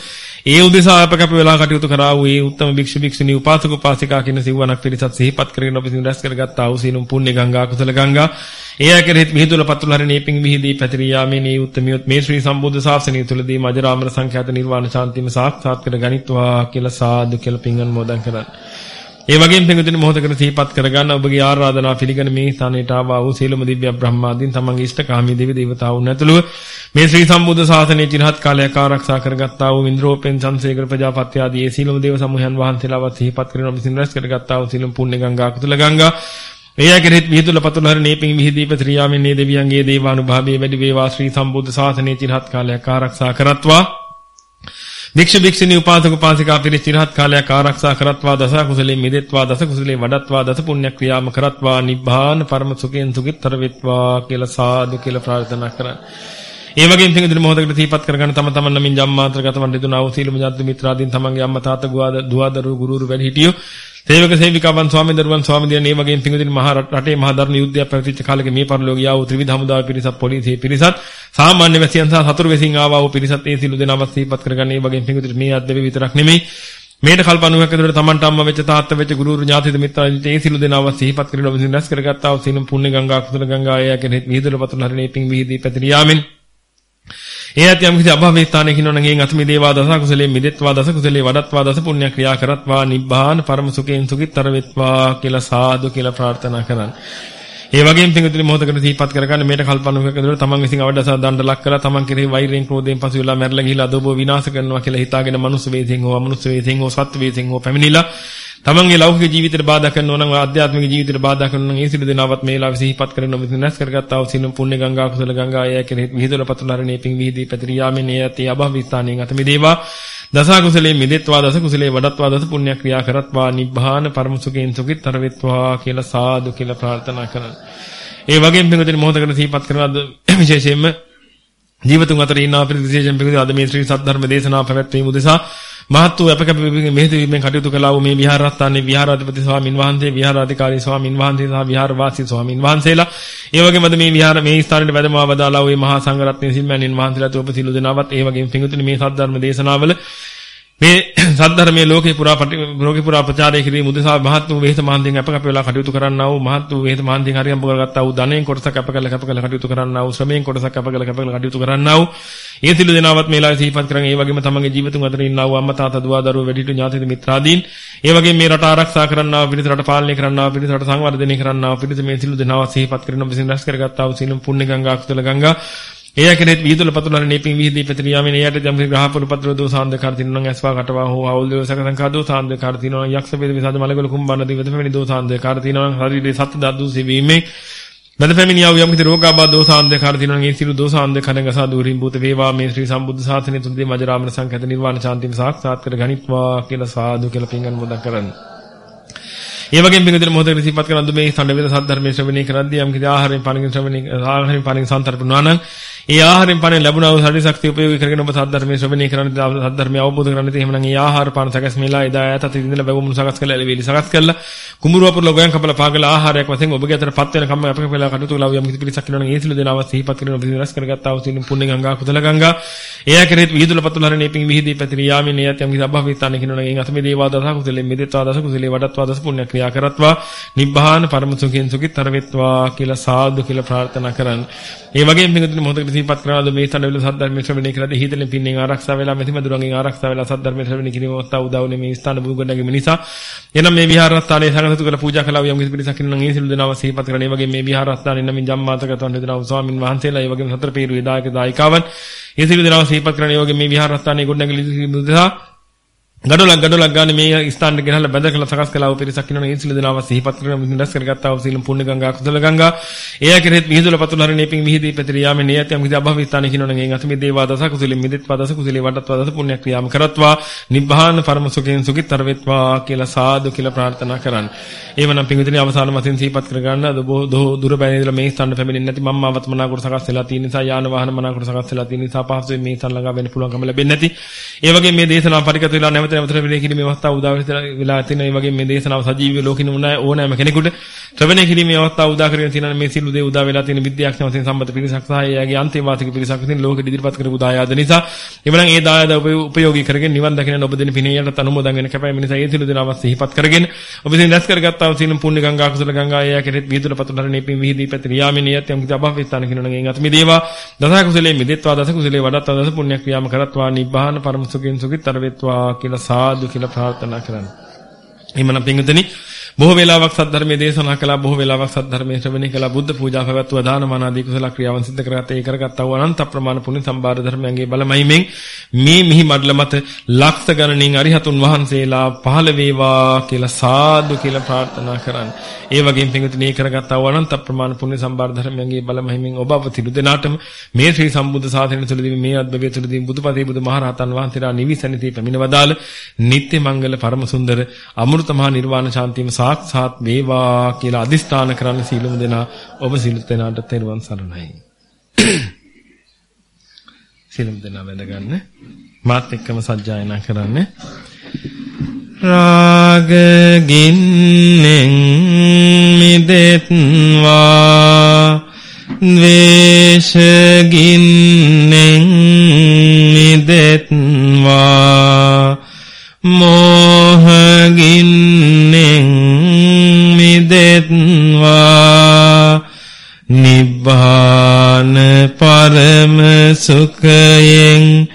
[SPEAKER 1] ඒ උදෙසා අපකප වෙලා කටයුතු කරා වූ ඒ උත්තම භික්ෂු භික්ෂුණී උපාසක උපාසිකා කියන සිවණක් පිරිසත් සිහිපත් කරගෙන ඔබ සින් රැස් කරගත්තා වූ සීලුම් පුණ්‍ය ගංගා කුසල ගංගා. ඒ අකරෙහි මිහිදුල පතුල හරිනේ පිං විහිදී පැතිරී යාමේ මේ උත්තමියොත් මේ ශ්‍රී සම්බුද්ධ ශාසනය තුලදී මජරාමර සංඛ්‍යාත නිර්වාණ ශාන්තියම සාක්ෂාත් කර ගනිත්වා කියලා සාදු කියලා පිං අනුමෝදන් කරන්නේ ඒ වගේම පින්විතනි මොහොතකට සිහිපත් කරගන්න ඔබගේ ආරාධනා පිළිගෙන මේ ස්ථානයට ආවා වූ සීලම දිව්‍ය බ්‍රහ්මාදීන් තමන්ගේ ඉෂ්ඨකාමී දෙවි දේවතාවුන් ඇතුළුව මේ ශ්‍රී සම්බුද්ධ ශාසනයේ চিරහත් කාලයක් ආරක්ෂා කරගත්තා වූ ඉන්ද්‍රෝපෙන් සංසේකර ප්‍රජාපති ආදී ඒ සීලම දේව සමූහයන් වහන්සේලාවත් සිහිපත් කරගෙන ඔබ සින් රැස් කරගත්තා වූ සීලම් පුණ්‍ය ගංගා කුතුල ගංගා. එයා කෙරෙහිත් විහිදුල පතුල හර නේපින් විහිදී ප්‍රත්‍රියාමෙන් මේ දෙවියන්ගේ දේවානුභාවයේ වැඩි වේවා ශ්‍රී සම්බුද්ධ ශාසනයේ চিරහත් කාලයක් ආරක්ෂා කරත්වා. භික්ෂු භික්ෂුණී උපාසක උපාසිකා පිරිස চিරහත් කාලයක් ආරක්ෂා කරත්වා දස කුසලයෙන් මිදෙත්වා දස කුසලයෙන් වඩත්වා දස පුණ්‍ය ක්‍රියාම කරත්වා නිබ්බාන පරම සුඛයෙන් සුඛිතතර වෙත්වා කියලා සාදු කියලා ප්‍රාර්ථනා කරන්නේ ඒ වගේම පිටින් මොහොතකට තීපත් කරගන්න තම තමන් නමින් ජම්මාන්තරගත වන්දිතුනා වූ සීලම ජාති මිත්‍රාදීන් තමන්ගේ අම්මා තාත්තා ගුවාද දුවදරු ගුරුරු වැඩි හිටියෝ සේවක සේවිකාවන් ස්වාමීන් දරුවන් ස්වාමීන් මේ වගේම පිටින් මහ රටේ මහා ධර්ම යුද්ධයක් පැවතිච්ච කාලෙක මේ පරිලෝකිය ආ වූ ත්‍රිවිධ හමුදාවේ පිරිසත් පොලිසිය පිරිසත් සාමාන්‍ය වැසියන් සහ සතුරු වැසියන් ආවා වූ පිරිසත් ඒ සීල දෙනාම තීපත් කරගන්න. මේ වගේම පිටින් මේ අද්දවේ විතරක් නෙමෙයි. මේට කල්පණුවක් ඇතුළත තමන්ට අම්මා වෙච්ච තාත්තා වෙච්ච ගුරු ඥාතිද මිත්‍රාදිත ඒ සිළු දෙනාව සිහිපත් කරගෙන ඔබ විසින් රැස් කරගත්තා වූ සිනම් පුණ්‍ය ගංගා කුසල ගංගා එය කෙනෙක් විහිදුල පතුන හරිනේ පිං විහිදී පැතිර යාමෙන් ඒ ඇති යම් කිසි අභාවේ ස්ථානයක ඉන්නවනම් එයින් අත මිදේවා දස කුසලයෙන් මිදෙත්වා දස කුසලයේ වඩත්වා දස පුණ්‍ය ක්‍රියා කරත්වා නිබ්බාන පරම සුඛයෙන් සුඛිතර වෙත්වා කියලා සාදු කියලා ප්‍රාර්ථනා කරන්න. ඒ වගේම පිටුතුනි මොහොතකට සිහිපත් කරගන්න මේට කල්පනාවක දොර තමන් විසින් අවඩසා දණ්ඩ ලක් කරලා තමන් කෙරෙහි වෛරයෙන් ක්‍රෝධයෙන් පසු වෙලා මැරලා ගිහිලා අදෝබ විනාශ කරනවා කියලා හිතාගෙන මනුස්ස වේදෙන් හෝ අමනුස්ස වේදෙන් හෝ සත්ත්ව වේදෙන් හෝ පැමිණිලා තමන්ගේ ලෞකික ජීවිතයට බාධා කරනවා නම් ආධ්‍යාත්මික ජීවිතයට බාධා කරනවා නම් ඒ සිළු දෙනාවත් මේලා සිහිපත් කරගෙන ඔබ නැස් කරගත්තා වූ සිනම් පුණ්‍ය ගංගා කුසල ගංගා අය කෙරෙහි විහිදුල පතුනරණේ පිං විහිදී පැතිරියාමෙන් ඒ යති අභව ස්ථානයෙන් අත මිදේවා. දස කුසලයේ මිදෙත්වා දස කුසලයේ වඩත්වා දස පුණ්‍ය ක්‍රියා කරත්වා නිබ්බාන පරම සුඛයෙන් සුඛිතර වෙත්වා කියලා සාදු කියලා ප්‍රාර්ථනා කරනවා. ඒ වගේම පින්වතුනි මොහොතකට සිහිපත් කරනවාද විශේෂයෙන්ම ජීවතුන් අතර ඉන්නා පිළිද විශේෂයෙන් පින්වතුනි අද මේ ශ්‍රී සද්ධර්ම දේශනාව පැවැත්වීම උදෙසා මහත් වූ අපකප මෙහෙදි වීමෙන් කටයුතු කළා වූ මේ විහාරස්ථානයේ විහාරාධිපති ස්වාමින් වහන්සේ විහාරාධිකාරී ස්වාමින් වහන්සේ සහ විහාරවාසී ස්වාමින් වහන්සේලා. ඒ වගේම අද මේ විහාර මේ ස්ථානයේ වැඩම වදාලා වූ මහා සංඝරත්නයේ සිම්මැණින් වහන්සේලාට ඔබ සිළු දෙනාවත් ඒ වගේම පින්වතුනි මේ සද්ධර්ම දේශනාවල මේ සද්ධර්මයේ ලෝකේ පුරා ලෝකේ පුරා ප්‍රචාරය කිරීම උදෙසා මහත් වූ වේත මහන්දියෙන් අප කැප වෙලා කටයුතු කරන්නා වූ මහත් වූ වේත මහන්දියෙන් හරියම් කරගත්තා වූ ධනෙන් කොටසක් අප කළ කැප කළ කටයුතු කරන්නා වූ ශ්‍රමයෙන් කොටසක් අප කළ කැප කළ කටයුතු කරන්නා වූ ඒ සිළු දෙනාවත් මේ ලාවේ සිහිපත් කරන් ඒ වගේම තමන්ගේ ජීවිතුන් අතර ඉන්නා වූ අම්මා තාත්තා දුව දරුවෝ වැඩිහිටි ඥාතිද මිත්‍රාදීන් ඒ වගේම මේ රට ආරක්ෂා කරන්නා වූ පිරිස රට පාලනය කරන්නා වූ පිරිස රට සංවර්ධනය කරන්නා වූ පිරිස මේ සිළු දෙනාවත් සිහිපත් කරන විසින් රැස් කරගත්තා වූ සිළුම් පුණ්‍ය ගංගා කුසල ගංගා ඒ යකෙනෙත් විහිදුල පතුලන නීපින් විහිදී පැතිර යාමෙන් එයට ජම් ග්‍රහපුල පත්‍ර දෝසාන්දකාර තිනනම් ඇස්වා කටවා හෝ අවුල් දෝසක සංකා දෝසාන්දකාර තිනනම් යක්ෂ වේද විසාද මලගල කුම්බන්න දිවද පැමිණි දෝසාන්දකාර තිනනම් ශරීරේ සත් දද්දු සිවීමේ බද පැමිණියා යම් කිසි රෝගාබාධ දෝසාන්දකාර තිනනම් ඒ සිළු දෝසාන්දකරංග සාදුරින් භූත වේවා මේ ශ්‍රී සම්බුද්ධ ශාසනය තුලදී මජරාමන සංකත නිර්වාණ ශාන්තිම සාක්ෂාත් කර ගනිත්වා කියලා සාදු කියලා පින්ගන් මොදක් කරන්නේ. ඒ වගේම බින්දුර මොහොතේ සිහිපත් කරන දුමේ සඳ වේද සද්ධර්මයේ ශ්‍රවණය කරද්දී යම් කිසි ආහාරයෙන් පානකින් ශ්‍රවණය ආහාරයෙන් පානකින් සන්තරපුණා නම් ඒ ආහාරයෙන් පානෙන් ලැබුණා වූ ශරීර ශක්තිය උපයෝගී කරගෙන ඔබ සද්ධර්මයේ ශ්‍රවණය කරන සද්ධර්මය අවබෝධ කරගන්න ඉතින් එහෙමනම් ඒ ආහාර පාන සකස් මෙලා එදා ඈත අත ඉඳලා බැවුමුණු සකස් කළා එළවේලි සකස් කළා. කුඹුරු වපුර ලෝකයන් කපලා පාගල ආහාරයක් වශයෙන් ඔබගේ අතට පත් වෙන කම්ම අපක වෙලා කටයුතු කළා. යම් කිසි පිළිසක් කරනවා නම් ඒ සිළු දෙනාව සිහිපත් කරගෙන ඔබ රැස් කරගත්තා. වූ සිළු පුණ්‍ය ගංගා කුසල ගංගා. එයා කෙරෙහි විහිදුල පතුල හරණේ පිං විහිදී පැතිර යාමින් එයත් යම් කිසි අභවිතාන කියනවා නම් එන් අතමේ දේවා දස කුසලෙ මෙදෙත්වා දස කුසලෙ වඩත්වා දස පුණ්‍ය ක්‍රියා කරත්වා. නිබ්බාන පරම සුඛයෙන් සුඛිතර වෙත්වා කියලා සාදු කියලා ප්‍රාර්ථනා කරන්න. ඒ වගේම පින්තුනි මොහොතකට සිහිපත් කරනවාද? මේ සඳවල සද්ධර්ම ශ්‍රවණය කරලා හිතෙන් පින්නෙන් ආරක්ෂා වෙලා මෙතිම දුරන්ගෙන් ආරක්ෂා වෙලා සද්ධර්ම ශ්‍රවණය කිරීම අවස්ථාව උදාවුනේ මේ ස්ථාන භූගණ්ඩගේ නිසා. එනම් මේ විහාරස්ථානයේ සංඝසතු කළ පූජා කළා යම් කිසි පිරිසක් ඉන්නම් ඒ සිළු දෙනාව සිහිපත් කරන. ඒ වගේම මේ විහාරස්ථානයේ නම් ජම්මාතකතන් දෙනා ස්වාමින් වහන්සේලා ඒ වගේම සතර පීරු විදායක දායකාවන්. ඒ සිළු දෙනාව සිහිපත් කරන. ඒ වගේම මේ විහාරස්ථානයේ ගොඩනැගිලි නිසා ගඩොලක් ගඩොලක් ගන්න මේ ස්ථානට ගෙනහලා බැඳ කළා සකස් කළා. වූ පිරිසක් ඉන්නවනේ ඒ සිළු දෙනාව සිහිපත් කරගෙන මිනිස් රැස් කරගත්තා. වූ සීලම් පුණ්‍ය ගංගා කුසල ගංගා. එය කෙරෙහිත් විහිදුල පතුල හරිනේ පිං විහිදී පැතිර යාමේ නියත යම් කිසි අභව ස්ථානයක ඉන්නවනේ. ඒ අතමේ දේවා දස කුසලෙ මිදෙත් පදස කුසලෙ වඩත්වා දස පුණ්‍ය ක්‍රියාම කරත්වා. නිබ්බාන පරම සුඛයෙන් සුඛිතර වෙත්වා කියලා සාදු කියලා ප්‍රාර්ථනා කරන්න. එවනම් පිංවිතනේ අවසාන වශයෙන් සිහිපත් කරගන්න. අද බොහෝ දුර බැලේ ඉඳලා මේ ස්ථානට පැමිණෙන්නේ නැති මම්මාවත් මනාකොට සකස් වෙලා තියෙන නිසා යාන වාහන මනාකොට සකස් වෙලා තියෙන නිසා පහසුවෙන් මේ ස්ථාන ළඟා වෙන්න පුළුවන්කම ලැබෙන්නේ නැති. ඒ වගේම මේ දේශනාව පරිගත වෙලා නැවත නැවත වෙලේ කිරීමේ අවස්ථාව උදා වෙලා තියෙන ඒ වගේ මේ දේශනාව සජීවී ලෝකින ඕනෑම කෙනෙකුට. ශ්‍රවණය කිරීමේ අවස්ථාව උදා කරගෙන තියෙන මේ සිළු දේ උදා වෙලා තියෙන විද්‍යාඥ වශයෙන් සම්බන්ධ පිරිසක් සහ එයාගේ අන්තේවාසික පිරිසක් විසින් ලෝකෙ ඉදිරිපත් කරපු දායාද නිසා එවනම් ඒ දායාද උපයෝගී කරගෙන නිවන් දකින්න ඔබ දෙන පිනේයට අනුමෝදන් වෙන කැපයි මිනිසා ඒ සිළු දෙනාව සිහිපත් කරගෙන ඔබ විසින් දැස් කරගත්තා වූ සීලම් පුණ්‍ය ගංගා කුසල ගංගා එයා කෙරෙත් විදුල පතුලරණේ පින් විහිදී පැතිර යාමේ නියත් යම් කිසි අභව ස්ථාන කිනන ගෙන් අත මිදේවා දස කුසලේ මිදෙත්වා දස කුසලේ වඩත්වා දස පුණ්‍ය ක්‍රියාම කරත්වා නිබ්බාන පරම සුඛින් සුඛිතර වෙත්වා කියලා සාදු කියලා ප්‍රාර්ථනා කරනවා එහෙමනම් පින්විතනි බොහෝ වේලාවක් සද්ධර්මයේ දේශනා කළා බොහෝ වේලාවක් සද්ධර්මයේ ශ්‍රවණය කළා බුද්ධ පූජා පැවැත්වුවා දාන මාන ආදී කුසල ක්‍රියාවන් සිද්ධ කරගත්ත ඒ කරගත්තා වූ අනන්ත ප්‍රමාණ පුණ්‍ය සම්බාර ධර්මයන්ගේ බලමයි මෙන් මේ මිහි මඩල මත ලක්ෂ ගණනින් අරිහතුන් වහන්සේලා පහළ වේවා කියලා සාදු කියලා ප්‍රාර්ථනා කරන්න. ඒ වගේම පින්විතනි කරගත්තා වූ අනන්ත ප්‍රමාණ පුණ්‍ය සම්බාර ධර්මයන්ගේ බලමයි මෙන් ඔබ අවතිරු දෙනාටම මේ ශ්‍රී සම්බුද්ධ ශාසනය තුළදී මේ අද්භවය තුළදී බුදුපතේ බුදුමහරහතන් වහන්සේලා නිවිසනිතේ පැමිණවදාල නිත්‍ය මංගල පරම සුන්දර අමෘතමහා නිර්වාණ ශාන්තියම සාක්ෂාත් වේවා කියලා අදිස්ථාන කරන්න සීලමු දෙනා ඔබ සියලු දෙනාට තෙරුවන් සරණයි. සීලමු දෙනා වැඳ ගන්න. මාත් එක්කම සජ්ජායනා කරන්න. රාග ගින්නෙන් මිදෙත්වා ද්වේෂ ගින්නෙන් මිදෙත්වා මෝහගින්නෙන් මිදෙත්වා නිබ්බාන පරම සුඛයෙන්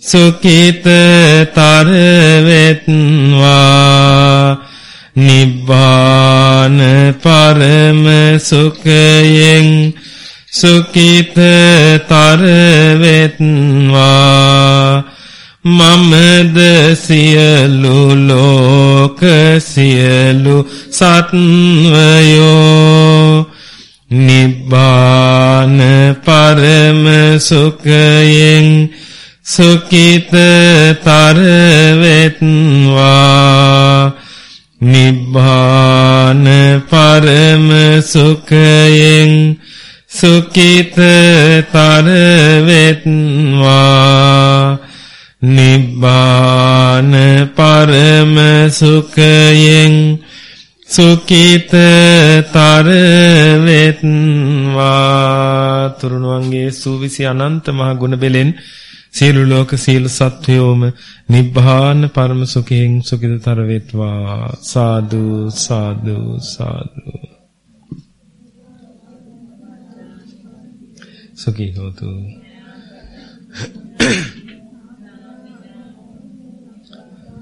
[SPEAKER 1] සුඛිතතර වෙත්වා නිබ්බාන පරම සුඛයෙන් සුඛිතතර වෙත්වා මමද සියලු ලෝක සියලු සත්වයෝ නිබ්බාන පරම සුඛයෙන් සුඛිතතර වෙත්වා නිබ්බාන පරම සුඛයෙන් සුඛිතතර වෙත්වා නිබ්බාන පරම සුඛයෙන් සුඛිතතර වෙත්වා තුරුණුවන්ගේ සූවිසි අනන්ත මහ ගුණ බෙලෙන් සියලු ලෝක සියලු සත්වයෝම නිබ්බාන පරම සුඛයෙන් සුඛිතතර වෙත්වා සාදු සාදු සාදු. සුඛී හෝතු.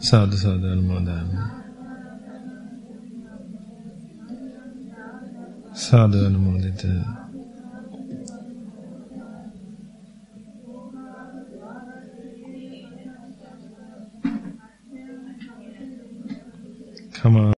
[SPEAKER 1] සාදු සාදු අනුමෝදන් සාදු අනුමෝදිත Come on.